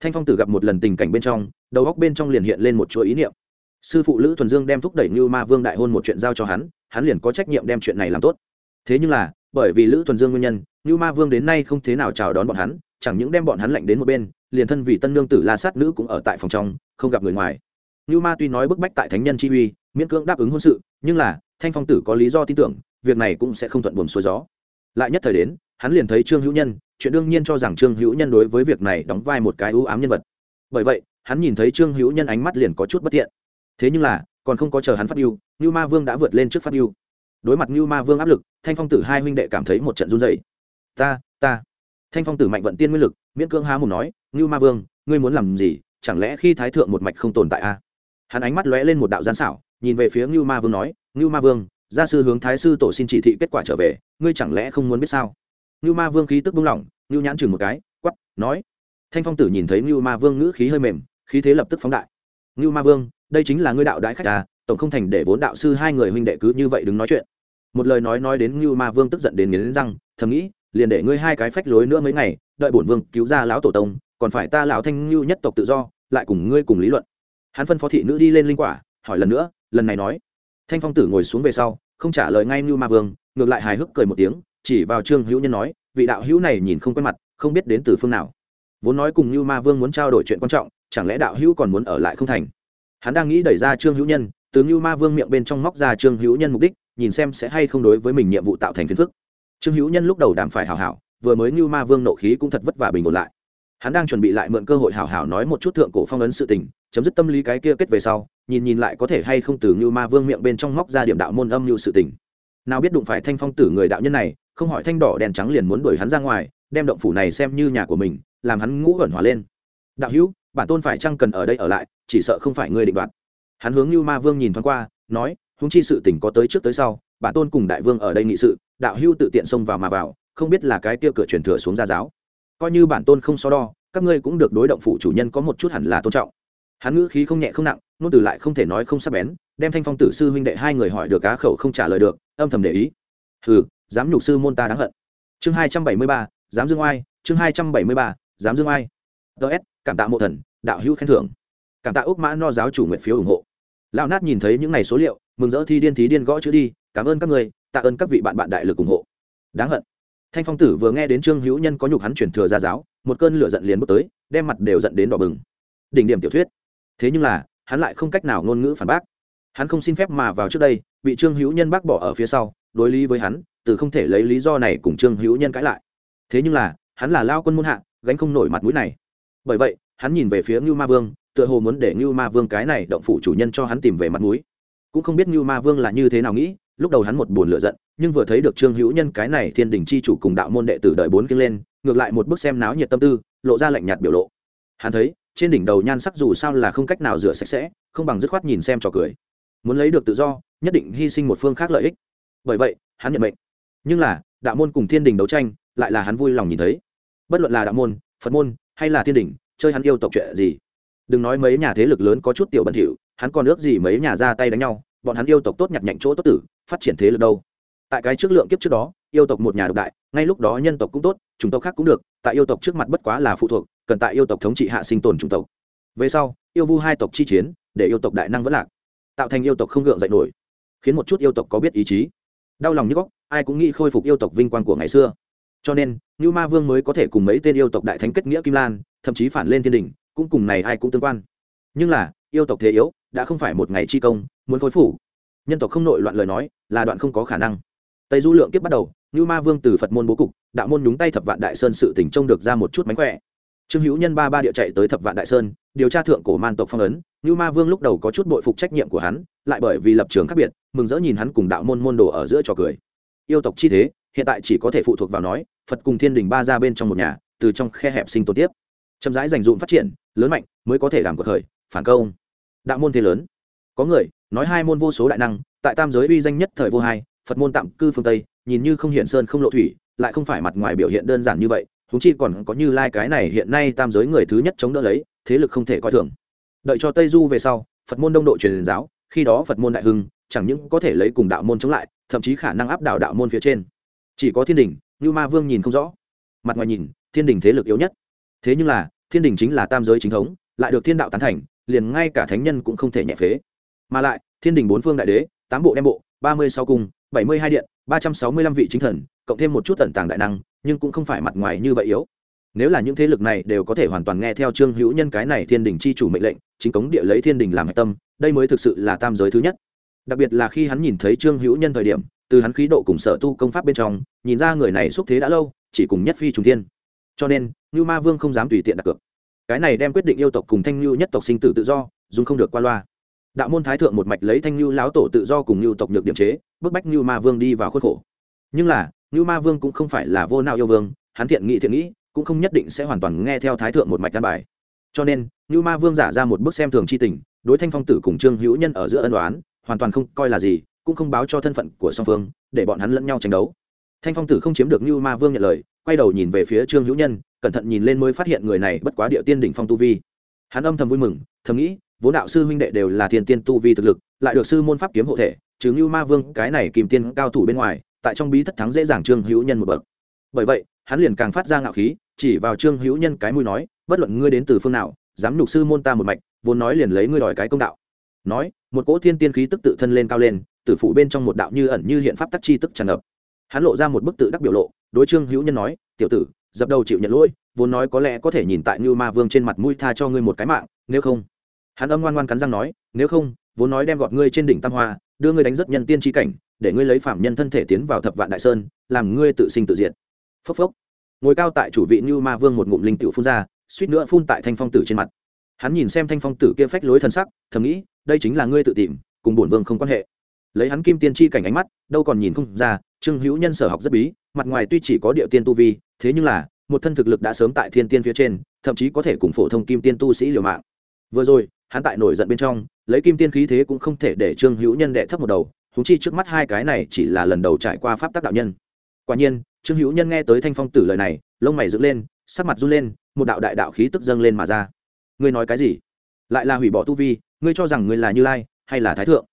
Thanh phong tử gặp một lần tình cảnh bên trong, đầu góc bên trong liền hiện lên một chuỗi ý niệm. Sư phụ lữ thuần dương đem thúc đẩy như ma vương đại hôn một chuyện giao cho hắn hắn liền có trách nhiệm đem chuyện này làm tốt. Thế nhưng là, bởi vì lữ thuần dương nguyên nhân như ma vương đến nay không thế nào chào đón bọn hắn, chẳng những đem bọn hắn lạnh đến một bên, liền thân vì tân nương tử la sát nữ cũng ở tại phòng trong, không gặp người ngoài. Như ma tuy nói bức bách tại thánh nhân chi uy, miễn cưỡng đáp ứng hôn sự, nhưng là, thanh phong tử có lý do tin tưởng việc này cũng sẽ không thuận buồm xuôi gió. Lại nhất thời đến, hắn liền thấy trương hữu nhân, chuyện đương nhiên cho rằng trương hữu nhân đối với việc này đóng vai một cái ưu ám nhân vật. Bởi vậy, hắn nhìn thấy trương hữu nhân ánh mắt liền có chút bất thiện thế nhưng là, còn không có chờ hắn phát yêu như ma vương đã vượt lên trước phát yêu đối mặt như ma vương áp lực, thanh phong tử hai huynh đệ cảm thấy một trận run dày ta ta. Thanh phong tử mạnh vận tiên nguyên lực, miễn cưỡng há mồm nói như ma vương, ngươi muốn làm gì? Chẳng lẽ khi thái thượng một mạch không tồn tại a hắn ánh mắt lóe lên một đạo gian xảo, nhìn về phía ngưu ma vương nói, ngưu ma vương gia sư hướng thái sư tổ xin chỉ thị kết quả trở về, ngươi chẳng lẽ không muốn biết sao? Ngưu ma vương khí tức buông lỏng, ngưu nhãn chừng một cái quắp nói. Thanh phong tử nhìn thấy ngưu ma vương ngữ khí hơi mềm, khí thế lập tức phóng đại. Ngưu ma vương, đây chính là ngươi đạo đại khách à tổng không thành để vốn đạo sư hai người huynh đệ cứ như vậy đứng nói chuyện. Một lời nói nói đến ngưu ma vương tức giận đến nghiến răng, thầm nghĩ, liền để ngươi hai cái phách lối nữa mấy ngày, đợi bổn vương cứu ra lão tổ tông, còn phải ta lão thanh ngưu nhất tộc tự do, lại cùng ngươi cùng lý luận. Hắn phân phó thị nữ đi lên linh quả, hỏi lần nữa, lần này nói thanh phong tử ngồi xuống về sau, không trả lời ngay như ma vương, ngược lại hài hước cười một tiếng, chỉ vào trương hữu nhân nói, vị đạo hữu này nhìn không quen mặt, không biết đến từ phương nào. Vốn nói cùng như ma vương muốn trao đổi chuyện quan trọng, chẳng lẽ đạo hữu còn muốn ở lại không thành? Hắn đang nghĩ đẩy ra trương hữu nhân, từ như ma vương miệng bên trong móc ra trương hữu nhân mục đích, nhìn xem sẽ hay không đối với mình nhiệm vụ tạo thành phiền phức. Trương hữu nhân lúc đầu đàm phải hào hảo, vừa mới như ma vương nộ khí cũng thật vất vả bình ổn lại. Hắn đang chuẩn bị lại mượn cơ hội hảo hảo nói một chút thượng cổ phong ấn sự tình chấm dứt tâm lý cái kia kết về sau, nhìn nhìn lại có thể hay không từ như ma vương miệng bên trong móc ra điểm đạo môn âm như sự tình. Nào biết đụng phải thanh phong tử người đạo nhân này, không hỏi thanh đỏ đèn trắng liền muốn đuổi hắn ra ngoài, đem động phủ này xem như nhà của mình, làm hắn ngũ ẩn hòa lên. Đạo hữu, bản tôn phải chăng cần ở đây ở lại, chỉ sợ không phải ngươi định đoạt. Hắn hướng như ma vương nhìn thoáng qua, nói húng chi sự tình có tới trước tới sau, bản tôn cùng đại vương ở đây nghị sự, đạo hữu tự tiện xông vào mà vào, không biết là cái kia cửa truyền thừa xuống ra giáo. Coi như bản tôn không so đo, các ngươi cũng được đối động phủ chủ nhân có một chút hẳn là tôn trọng hắn ngữ khí không nhẹ không nặng nôn từ lại không thể nói không sắp bén, đem thanh phong tử sư huynh đệ hai người hỏi được cá khẩu không trả lời được, âm thầm để ý. Hừ dám nhục sư môn ta đáng hận. Chương hai trăm bảy mươi ba dám dương oai, chương hai trăm bảy mươi ba dám dương oai. Ts cảm tạ mộ thần, đạo hữu khen thưởng. Cảm tạ úc mã no giáo chủ nguyện phiếu ủng hộ. Lão nát nhìn thấy những ngày số liệu, mừng rỡ thi điên thí điên gõ chữ đi, cảm ơn các người, tạ ơn các vị bạn bạn đại lực ủng hộ. Đáng hận. Thanh phong tử vừa nghe đến trương hữu nhân có nhục hắn chuyển thừa ra giáo, một cơn lửa giận liền bước tới, đem mặt đều giận đến đỏ bừng. Đỉnh điểm tiểu thuyết thế nhưng là, hắn lại không cách nào ngôn ngữ phản bác. Hắn không xin phép mà vào trước đây, bị trương hữu nhân bác bỏ ở phía sau, đối lý với hắn, từ không thể lấy lý do này cùng trương hữu nhân cãi lại. Thế nhưng là, hắn là lao quân muôn hạ, gánh không nổi mặt mũi này. Bởi vậy, hắn nhìn về phía ngưu ma vương, tựa hồ muốn để ngưu ma vương cái này động phủ chủ nhân cho hắn tìm về mặt mũi. Cũng không biết ngưu ma vương là như thế nào nghĩ, lúc đầu hắn một buồn lựa giận, nhưng vừa thấy được trương hữu nhân cái này thiên đình chi chủ cùng đạo môn đệ tử đợi bốn kiêng lên, ngược lại một bước xem náo nhiệt tâm tư, lộ ra lạnh nhạt biểu lộ. Hắn thấy trên đỉnh đầu nhan sắc dù sao là không cách nào rửa sạch sẽ, không bằng dứt khoát nhìn xem trò cười. Muốn lấy được tự do, nhất định hy sinh một phương khác lợi ích. Bởi vậy, hắn nhận mệnh. Nhưng là, đạo môn cùng thiên đình đấu tranh, lại là hắn vui lòng nhìn thấy. Bất luận là đạo môn, phật môn, hay là thiên đình chơi hắn yêu tộc chuyện gì. Đừng nói mấy nhà thế lực lớn có chút tiểu bẩn thỉu, hắn còn ước gì mấy nhà ra tay đánh nhau, bọn hắn yêu tộc tốt nhặt nhạnh chỗ tốt tử, phát triển thế lực đâu. Tại cái trước lượng kiếp trước đó, yêu tộc một nhà độc đại, ngay lúc đó nhân tộc cũng tốt chúng tộc khác cũng được, tại yêu tộc trước mặt bất quá là phụ thuộc cần tại yêu tộc thống trị hạ sinh tồn chủng tộc. Về sau, yêu vu hai tộc chi chiến, để yêu tộc đại năng vẫn lạc, tạo thành yêu tộc không gượng dậy nổi, khiến một chút yêu tộc có biết ý chí. Đau lòng như góc, ai cũng nghĩ khôi phục yêu tộc vinh quang của ngày xưa. Cho nên như ma vương mới có thể cùng mấy tên yêu tộc đại thánh kết nghĩa kim lan, thậm chí phản lên thiên đình, cũng cùng này ai cũng tương quan. Nhưng là, yêu tộc thế yếu, đã không phải một ngày chi công, muốn khôi phủ nhân tộc không nội loạn lời nói, là đoạn không có khả năng. Tây du lượng kiếp bắt đầu như ma vương từ phật môn bố cục, đạo môn nhúng tay thập vạn đại sơn sự tỉnh trông được ra một chút mánh khỏe trương hữu nhân ba ba địa chạy tới thập vạn đại sơn, điều tra thượng cổ man tộc phong ấn. Như ma vương lúc đầu có chút bội phục trách nhiệm của hắn, lại bởi vì lập trường khác biệt, mừng rỡ nhìn hắn cùng đạo môn môn đồ ở giữa trò cười. Yêu tộc chi thế, hiện tại chỉ có thể phụ thuộc vào nói, phật cùng thiên đình ba ra bên trong một nhà, từ trong khe hẹp sinh tồn tiếp. Chậm rãi dành dụm phát triển, lớn mạnh, mới có thể làm cuộc khởi, phản công. Đạo môn thế lớn. Có người, nói hai môn vô số đại năng, tại tam giới uy danh nhất thời vô hai, phật môn tạm cư phương tây, nhìn như không hiện sơn không lộ thủy, lại không phải mặt ngoài biểu hiện đơn giản như vậy húng chi còn có như lai cái này hiện nay tam giới người thứ nhất chống đỡ lấy, thế lực không thể coi thường. Đợi cho tây du về sau, phật môn đông độ truyền giáo, khi đó phật môn đại hưng, chẳng những có thể lấy cùng đạo môn chống lại, thậm chí khả năng áp đảo đạo môn phía trên. Chỉ có thiên đình như ma vương nhìn không rõ. Mặt ngoài nhìn, thiên đình thế lực yếu nhất. Thế nhưng là, thiên đình chính là tam giới chính thống, lại được thiên đạo tán thành, liền ngay cả thánh nhân cũng không thể nhẹ phế. Mà lại, thiên đình bốn phương đại đế, tám bộ đem bộ, ba mươi sáu cung, bảy mươi hai điện, ba trăm sáu mươi lăm vị chính thần, cộng thêm một chút tần tàng đại năng nhưng cũng không phải mặt ngoài như vậy yếu. Nếu là những thế lực này đều có thể hoàn toàn nghe theo trương hữu nhân cái này thiên đình chi chủ mệnh lệnh, chính cống địa lấy thiên đình làm hạch tâm, đây mới thực sự là tam giới thứ nhất. Đặc biệt là khi hắn nhìn thấy trương hữu nhân thời điểm, từ hắn khí độ cùng sở tu công pháp bên trong, nhìn ra người này xúc thế đã lâu, chỉ cùng nhất phi trùng thiên. Cho nên như ma vương không dám tùy tiện đặt cược. Cái này đem quyết định yêu tộc cùng thanh lưu nhất tộc sinh tử tự do, dùng không được qua loa. Đạo môn thái thượng một mạch lấy thanh lưu láo tổ tự do cùng lưu tộc nhược điểm chế, bức bách lưu ma vương đi vào khuất khổ. Nhưng là lưu ma vương cũng không phải là vô nào yêu vương, hắn thiện nghĩ thiện nghĩ, cũng không nhất định sẽ hoàn toàn nghe theo thái thượng một mạch căn bài. Cho nên lưu ma vương giả ra một bức xem thường c h i tình, đối thanh phong tử cùng trương hữu nhân ở giữa ân đoán hoàn toàn không coi là gì, cũng không báo cho thân phận của song phương, để bọn hắn lẫn nhau tranh đấu. Thanh phong tử không chiếm được lưu ma vương nhận lời, quay đầu nhìn về phía trương hữu nhân, cẩn thận nhìn lên mới phát hiện người này bất quá địa tiên đỉnh phong tu vi. Hắn âm thầm vui mừng, thầm nghĩ, vốn đạo sư huynh đệ đều là thiên tiên tu vi thực lực, lại được sư môn pháp kiếm hộ thể, chứ lưu ma vương cái này kìm tiên cao thủ bên ngoài tại trong bí thất thắng dễ dàng trương hữu nhân một bậc. Bởi vậy, hắn liền càng phát ra ngạo khí, chỉ vào trương hữu nhân cái mũi nói, bất luận ngươi đến từ phương nào, dám nhục sư môn ta một mạch, vốn nói liền lấy ngươi đòi cái công đạo. Nói, một cỗ thiên tiên khí tức tự thân lên cao lên, tử phụ bên trong một đạo như ẩn như hiện pháp tắc chi tức tràn ngập. Hắn lộ ra một bức tự đắc biểu lộ, đối trương hữu nhân nói, tiểu tử, dập đầu chịu nhận lỗi, vốn nói có lẽ có thể nhìn tại như ma vương trên mặt mũi tha cho ngươi một cái mạng, nếu không. Hắn âm ngoan ngoan cắn răng nói, nếu không, vốn nói đem gọt ngươi trên đỉnh tam hoa, đưa ngươi đánh rất nhân tiên tri cảnh để ngươi lấy phạm nhân thân thể tiến vào thập vạn đại sơn, làm ngươi tự sinh tự diệt. Phốc phốc. Ngồi cao tại chủ vị như ma vương một ngụm linh tiểu phun ra, suýt nữa phun tại thanh phong tử trên mặt. Hắn nhìn xem thanh phong tử kia phách lối thân sắc, thầm nghĩ, đây chính là ngươi tự tìm, cùng bổn vương không quan hệ. Lấy hắn kim tiên tri cảnh ánh mắt, đâu còn nhìn không ra, trương hữu nhân sở học rất bí, mặt ngoài tuy chỉ có địa tiên tu vi, thế nhưng là, một thân thực lực đã sớm tại thiên tiên phía trên, thậm chí có thể cùng phổ thông kim tiên tu sĩ liều mạng. Vừa rồi, hắn tại nổi giận bên trong, lấy kim tiên khí thế cũng không thể để trương hữu nhân đệ thấp một đầu huống chi trước mắt hai cái này chỉ là lần đầu trải qua pháp tác đạo nhân. Quả nhiên, trương hữu nhân nghe tới thanh phong tử lời này, lông mày dựng lên, sắc mặt run lên, một đạo đại đạo khí tức dâng lên mà ra. Ngươi nói cái gì? Lại là hủy bỏ tu vi, ngươi cho rằng ngươi là như lai hay là thái thượng?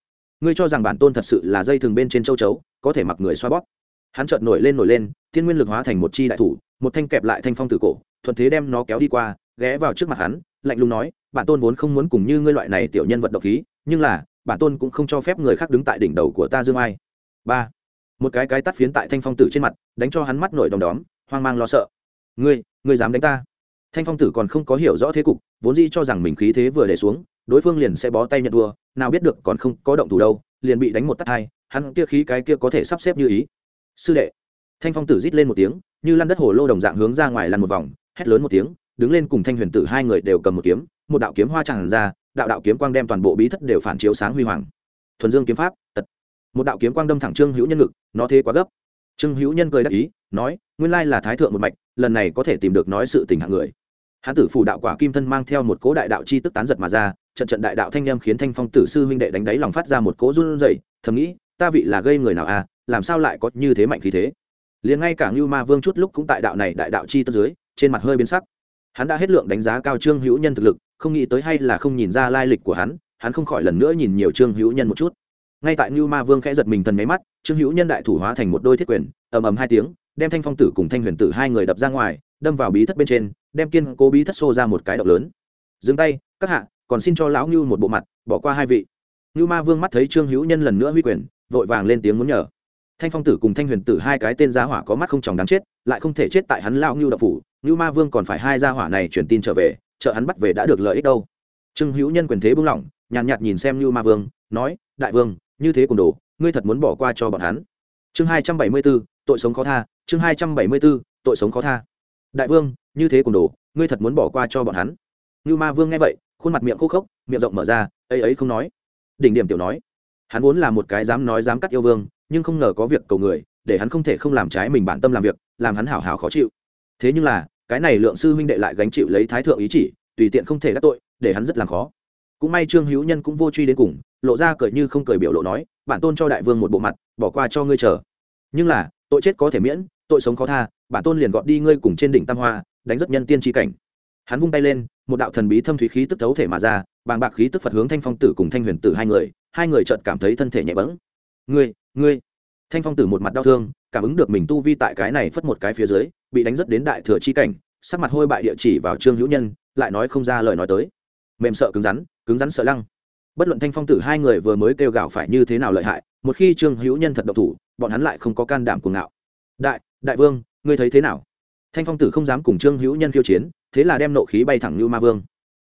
Ngươi cho rằng bản tôn thật sự là dây thường bên trên châu chấu, có thể mặc người xoa bóp? Hắn chợt nổi lên nổi lên, thiên nguyên lực hóa thành một chi đại thủ, một thanh kẹp lại thanh phong tử cổ, thuận thế đem nó kéo đi qua, ghé vào trước mặt hắn, lạnh lùng nói, bản tôn vốn không muốn cùng như ngươi loại này tiểu nhân vật độc khí, nhưng là bản tôn cũng không cho phép người khác đứng tại đỉnh đầu của ta dương ai. Ba. Một cái cái tắt phiến tại thanh phong tử trên mặt, đánh cho hắn mắt nổi đom đóm, hoang mang lo sợ. Ngươi ngươi dám đánh ta? Thanh phong tử còn không có hiểu rõ thế cục, vốn dĩ cho rằng mình khí thế vừa để xuống, đối phương liền sẽ bó tay nhận thua, nào biết được còn không có động thủ đâu, liền bị đánh một tắt hai, hắn kia khí cái kia có thể sắp xếp như ý. Sư đệ. Thanh phong tử rít lên một tiếng, như lăn đất hồ lô đồng dạng hướng ra ngoài lăn một vòng, hét lớn một tiếng, đứng lên cùng thanh huyền tử hai người đều cầm một kiếm, một đạo kiếm hoa tràn ra đạo đạo kiếm quang đem toàn bộ bí thất đều phản chiếu sáng huy hoàng. Thuần dương kiếm pháp, tật. Một đạo kiếm quang đâm thẳng trương hữu nhân ngực, nó thế quá gấp. Trương hữu nhân cười đắc ý, nói, nguyên lai là thái thượng một mạch, lần này có thể tìm được nói sự tình hạng người. Hán tử phủ đạo quả kim thân mang theo một cố đại đạo chi tức tán giật mà ra, trận trận đại đạo thanh em khiến thanh phong tử sư huynh đệ đánh đáy lòng phát ra một cố run rẩy, thầm nghĩ, ta vị là gây người nào à làm sao lại có như thế mạnh khí thế? Liền ngay cả ngưu ma vương chút lúc cũng tại đạo này đại đạo chi tức dưới, trên mặt hơi biến sắc hắn đã hết lượng đánh giá cao trương hữu nhân thực lực, không nghĩ tới hay là không nhìn ra lai lịch của hắn hắn không khỏi lần nữa nhìn nhiều trương hữu nhân một chút. Ngay tại ngưu ma vương khẽ giật mình thần máy mắt, trương hữu nhân đại thủ hóa thành một đôi thiết quyền, ầm ầm hai tiếng, đem thanh phong tử cùng thanh huyền tử hai người đập ra ngoài, đâm vào bí thất bên trên, đem kiên cố bí thất xô ra một cái động lớn. Dừng tay, các hạ, còn xin cho lão ngưu một bộ mặt, bỏ qua hai vị. Ngưu ma vương mắt thấy trương hữu nhân lần nữa huy quyền, vội vàng lên tiếng muốn nhờ thanh phong tử cùng thanh huyền tử hai cái tên gia hỏa có mắt không chồng đáng chết lại không thể chết tại hắn lao ngưu đập phủ. Ngưu ma vương còn phải hai gia hỏa này truyền tin trở về chợ hắn bắt về đã được lợi ích đâu. Trương hữu nhân quyền thế buông lỏng nhàn nhạt, nhạt nhìn xem ngưu ma vương nói đại vương như thế cùng đồ ngươi thật muốn bỏ qua cho bọn hắn. Chương hai trăm bảy mươi b ố tội sống khó tha chương hai trăm bảy mươi b ố tội sống khó tha. Đại vương như thế cùng đồ ngươi thật muốn bỏ qua cho bọn hắn. Ngưu ma vương nghe vậy khuôn mặt miệng khô khốc miệng rộng mở ra ấy ấy không nói. Đỉnh điểm tiểu nói hắn vốn là một cái dám nói dám cắt yêu vương, nhưng không ngờ có việc cầu người, để hắn không thể không làm trái mình bản tâm làm việc, làm hắn hảo hảo khó chịu. Thế nhưng là, cái này lượng sư huynh đệ lại gánh chịu lấy thái thượng ý chỉ, tùy tiện không thể đắc tội, để hắn rất làm khó. Cũng may trương hữu nhân cũng vô truy đến cùng, lộ ra cười như không cười biểu lộ nói, bản tôn cho đại vương một bộ mặt, bỏ qua cho ngươi chờ. Nhưng là, tội chết có thể miễn, tội sống khó tha, bản tôn liền gọt đi ngươi cùng trên đỉnh tam hoa, đánh rất nhân tiên tri cảnh. Hắn vung tay lên, một đạo thần bí thâm thúy khí tức thấu thể mà ra, bàng bạc khí tức phật hướng thanh phong tử cùng thanh huyền tử hai người hai người chợt cảm thấy thân thể nhẹ bẫng. Ngươi ngươi. Thanh phong tử một mặt đau thương, cảm ứng được mình tu vi tại cái này phất một cái phía dưới, bị đánh rất đến đại thừa chi cảnh, sắc mặt hôi bại địa chỉ vào trương hữu nhân, lại nói không ra lời nói tới. Mềm sợ cứng rắn cứng rắn sợ lăng. Bất luận thanh phong tử hai người vừa mới kêu gào phải như thế nào lợi hại, một khi trương hữu nhân thật độc thủ, bọn hắn lại không có can đảm cuồng ngạo. Đại đại vương, ngươi thấy thế nào? Thanh phong tử không dám cùng trương hữu nhân khiêu chiến, thế là đem nộ khí bay thẳng như ma vương.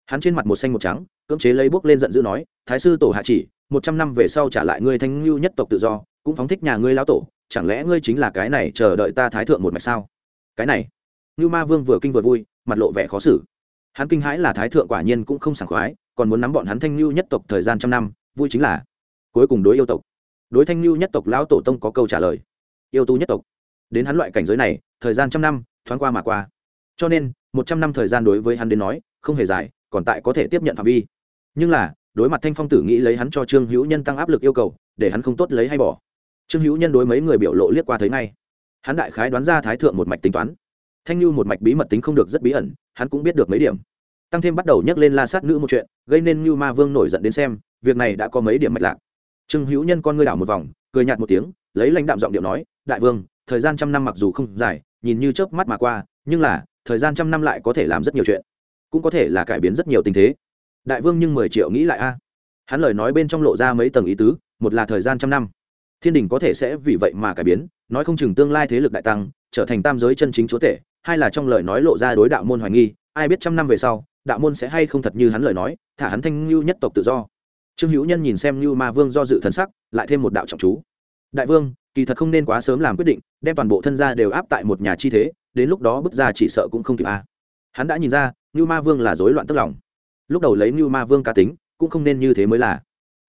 Hắn trên mặt một xanh một trắng, cưỡng chế lấy bước lên giận dữ nói, thái sư tổ hạ chỉ một trăm năm về sau trả lại ngươi thanh lưu nhất tộc tự do, cũng phóng thích nhà ngươi lão tổ, chẳng lẽ ngươi chính là cái này chờ đợi ta thái thượng một mạch sao? Cái này như ma vương vừa kinh vừa vui, mặt lộ vẻ khó xử. Hắn kinh hãi là thái thượng quả nhiên cũng không sảng khoái, còn muốn nắm bọn hắn thanh lưu nhất tộc thời gian trăm năm, vui chính là cuối cùng đối yêu tộc. Đối thanh lưu nhất tộc lão tổ tông có câu trả lời. Yêu tu nhất tộc. Đến hắn loại cảnh giới này, thời gian trăm năm, thoáng qua mà qua. Cho nên, một trăm năm thời gian đối với hắn đến nói, không hề dài, còn tại có thể tiếp nhận phạm vi. Nhưng là đối mặt thanh phong tử nghĩ lấy hắn cho trương hữu nhân tăng áp lực yêu cầu, để hắn không tốt lấy hay bỏ. Trương hữu nhân đối mấy người biểu lộ liếc qua thấy ngay. Hắn đại khái đoán ra thái thượng một mạch tính toán. Thanh như một mạch bí mật tính không được rất bí ẩn, hắn cũng biết được mấy điểm. Tăng thêm bắt đầu nhắc lên la sát nữ một chuyện, gây nên như ma vương nổi giận đến xem, việc này đã có mấy điểm mạch lạc. Trương hữu nhân con ngươi đảo một vòng, cười nhạt một tiếng, lấy lãnh đạm giọng điệu nói, đại vương, thời gian trăm năm mặc dù không dài, nhìn như chớp mắt mà qua, nhưng là, thời gian trăm năm lại có thể làm rất nhiều chuyện, cũng có thể là cải biến rất nhiều tình thế đại vương nhưng mười triệu nghĩ lại a. Hắn lời nói bên trong lộ ra mấy tầng ý tứ, một là thời gian trăm năm. Thiên đình có thể sẽ vì vậy mà cải biến, nói không chừng tương lai thế lực đại tăng, trở thành tam giới chân chính chúa tể, hai là trong lời nói lộ ra đối đạo môn hoài nghi, ai biết trăm năm về sau, đạo môn sẽ hay không thật như hắn lời nói, thả hắn thanh lưu nhất tộc tự do. Trương hữu nhân nhìn xem như ma vương do dự thần sắc, lại thêm một đạo trọng chú. Đại vương, kỳ thật không nên quá sớm làm quyết định, đem toàn bộ thân gia đều áp tại một nhà chi thế, đến lúc đó bước ra chỉ sợ cũng không kịp a. Hắn đã nhìn ra như ma vương là rối loạn tức lòng lúc đầu lấy như ma vương cá tính, cũng không nên như thế mới là.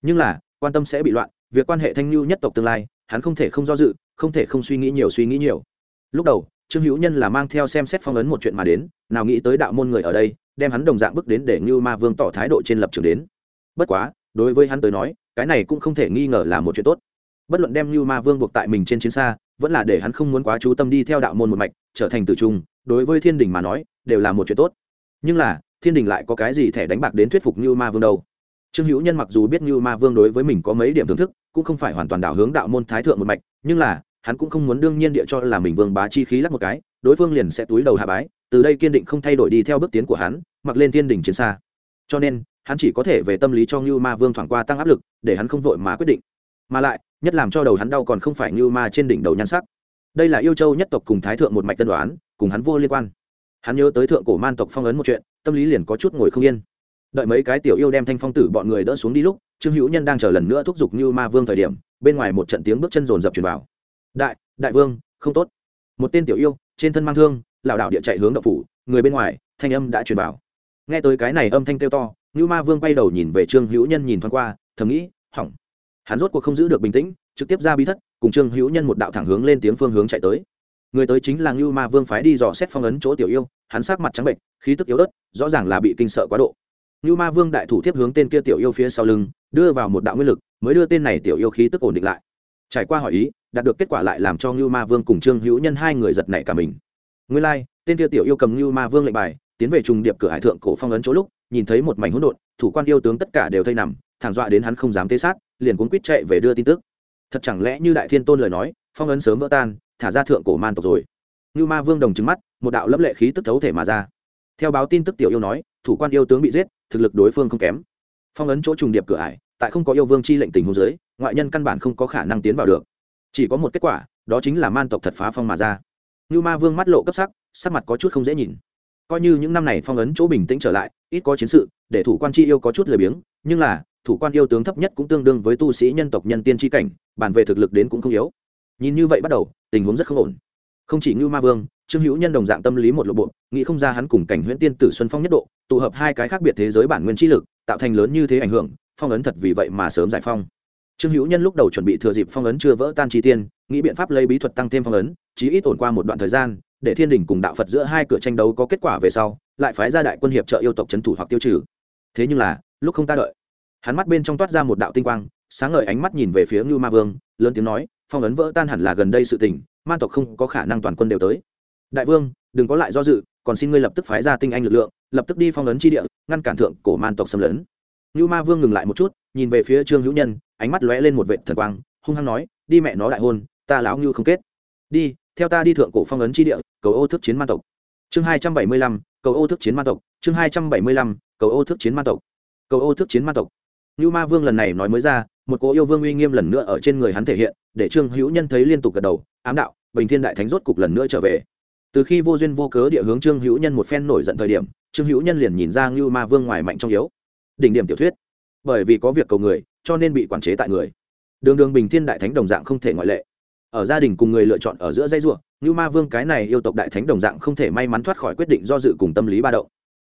Nhưng là, quan tâm sẽ bị loạn, việc quan hệ thanh lưu nhất tộc tương lai, hắn không thể không do dự, không thể không suy nghĩ nhiều, suy nghĩ nhiều. Lúc đầu, trương hữu nhân là mang theo xem xét phong ấn một chuyện mà đến, nào nghĩ tới đạo môn người ở đây, đem hắn đồng dạng bước đến để như ma vương tỏ thái độ trên lập trường đến. Bất quá, đối với hắn tới nói, cái này cũng không thể nghi ngờ là một chuyện tốt. Bất luận đem như ma vương buộc tại mình trên chiến xa, vẫn là để hắn không muốn quá chú tâm đi theo đạo môn một mạch, trở thành tử trung đối với thiên đình mà nói, đều là một chuyện tốt. Nhưng là thiên đình lại có cái gì thẻ đánh bạc đến thuyết phục như ma vương đâu? Trương hữu nhân mặc dù biết như ma vương đối với mình có mấy điểm thưởng thức, cũng không phải hoàn toàn đảo hướng đạo môn thái thượng một mạch, nhưng là, hắn cũng không muốn đương nhiên địa cho là mình vương bá chi khí lắc một cái, đối phương liền sẽ túi đầu hạ bái, từ đây kiên định không thay đổi đi theo bước tiến của hắn, mặc lên thiên đình chiến xa. Cho nên, hắn chỉ có thể về tâm lý cho như ma vương thoảng qua tăng áp lực, để hắn không vội mà quyết định. Mà lại, nhất làm cho đầu hắn đau còn không phải như ma trên đỉnh đầu nhan sắc. Đây là yêu châu nhất tộc cùng thái thượng một mạch tân đoán, cùng hắn vô liên quan hắn nhớ tới thượng cổ man tộc phong ấn một chuyện, tâm lý liền có chút ngồi không yên. Đợi mấy cái tiểu yêu đem thanh phong tử bọn người đỡ xuống đi lúc, trương hữu nhân đang chờ lần nữa thúc giục như ma vương thời điểm, bên ngoài một trận tiếng bước chân rồn rập truyền vào. Đại đại vương, không tốt. Một tên tiểu yêu, trên thân mang thương, lảo đảo địa chạy hướng đậu phủ, người bên ngoài, thanh âm đã truyền vào. Nghe tới cái này âm thanh kêu to, như ma vương quay đầu nhìn về trương hữu nhân nhìn thoáng qua, thầm nghĩ, hỏng. Hắn rốt cuộc không giữ được bình tĩnh, trực tiếp ra bí thất, cùng trương hữu nhân một đạo thẳng hướng lên tiếng phương hướng chạy tới người tới chính là ngưu ma vương phái đi dò xét phong ấn chỗ tiểu yêu hắn sát mặt trắng bệnh khí tức yếu ớt rõ ràng là bị kinh sợ quá độ. Ngưu ma vương đại thủ tiếp hướng tên kia tiểu yêu phía sau lưng đưa vào một đạo nguyên lực mới đưa tên này tiểu yêu khí tức ổn định lại. Trải qua hỏi ý đạt được kết quả lại làm cho ngưu ma vương cùng trương hữu nhân hai người giật nảy cả mình. Nguyên lai、like, tên kia tiểu yêu cầm ngưu ma vương lệnh bài tiến về trùng điệp cửa hải thượng cổ phong ấn chỗ lúc nhìn thấy một mảnh hỗn độn thủ quan yêu tướng tất cả đều thây nằm thẳng dọa đến hắn không dám tê sát liền cuốn quýt chạy về đưa tin tức. Thật chẳng lẽ như đại thiên tôn lời nói phong ấn sớm vỡ tan thả ra thượng cổ man tộc rồi. Như ma vương đồng trứng mắt, một đạo lẫm lệ khí tức thấu thể mà ra. Theo báo tin tức tiểu yêu nói, thủ quan yêu tướng bị giết, thực lực đối phương không kém. Phong ấn chỗ trùng điệp cửa ải, tại không có yêu vương chi lệnh tình hồ dưới, ngoại nhân căn bản không có khả năng tiến vào được. Chỉ có một kết quả, đó chính là man tộc thật phá phong mà ra. Như ma vương mắt lộ cấp sắc sắc mặt có chút không dễ nhìn. Coi như những năm này phong ấn chỗ bình tĩnh trở lại, ít có chiến sự, để thủ quan chi yêu có chút lười biếng, nhưng là, thủ quan yêu tướng thấp nhất cũng tương đương với tu sĩ nhân tộc nhân tiên tri cảnh, bản về thực lực đến cũng không yếu nhìn như vậy bắt đầu, tình huống rất không ổn. Không chỉ Ngưu ma vương, trương hữu nhân đồng dạng tâm lý một lộ bộ, nghĩ không ra hắn cùng cảnh huyễn tiên tử xuân phong nhất độ, tụ hợp hai cái khác biệt thế giới bản nguyên trí lực, tạo thành lớn như thế ảnh hưởng, phong ấn thật vì vậy mà sớm giải phong. Trương hữu nhân lúc đầu chuẩn bị thừa dịp phong ấn chưa vỡ tan chi tiên, nghĩ biện pháp lấy bí thuật tăng thêm phong ấn, chí ít ổn qua một đoạn thời gian, để thiên đình cùng đạo phật giữa hai cửa tranh đấu có kết quả về sau, lại phái ra đại quân hiệp trợ yêu tộc trấn thủ hoặc tiêu trừ. Thế nhưng là, lúc không ta đợi, hắn mắt bên trong toát ra một đạo tinh quang, sáng ngời ánh mắt nhìn về phía ngưu ma vương, lớn tiếng nói phong ấn vỡ tan hẳn là gần đây sự tình, man tộc không có khả năng toàn quân đều tới. Đại vương, đừng có lại do dự, còn xin ngươi lập tức phái ra tinh anh lực lượng, lập tức đi phong ấn chi địa, ngăn cản thượng cổ man tộc xâm lấn. Như ma vương ngừng lại một chút, nhìn về phía trương hữu nhân, ánh mắt lóe lên một vệ thần quang, hung hăng nói, đi mẹ nó đại hôn, ta lão ngưu không kết. Đi, theo ta đi thượng cổ phong ấn chi địa, cầu ô thức chiến man tộc. Chương hai trăm bảy mươi lăm, cầu ô thức chiến man tộc. Chương hai trăm bảy mươi lăm, cầu ô thức chiến man tộc. Cầu ô thức chiến man tộc. Nưu ma vương lần này nói mới ra, một cỗ yêu vương uy nghiêm lần nữa ở trên người hắn thể hiện, để trương hữu nhân thấy liên tục gật đầu, ám đạo, bình thiên đại thánh rốt cục lần nữa trở về. Từ khi vô duyên vô cớ địa hướng trương hữu nhân một phen nổi giận thời điểm, trương hữu nhân liền nhìn ra Nưu ma vương ngoài mạnh trong yếu. Đỉnh điểm tiểu thuyết. Bởi vì có việc cầu người, cho nên bị quản chế tại người. Đường đường bình thiên đại thánh đồng dạng không thể ngoại lệ. Ở gia đình cùng người lựa chọn ở giữa dây ruộng Nưu ma vương cái này yêu tộc đại thánh đồng dạng không thể may mắn thoát khỏi quyết định do dự cùng tâm lý ba động.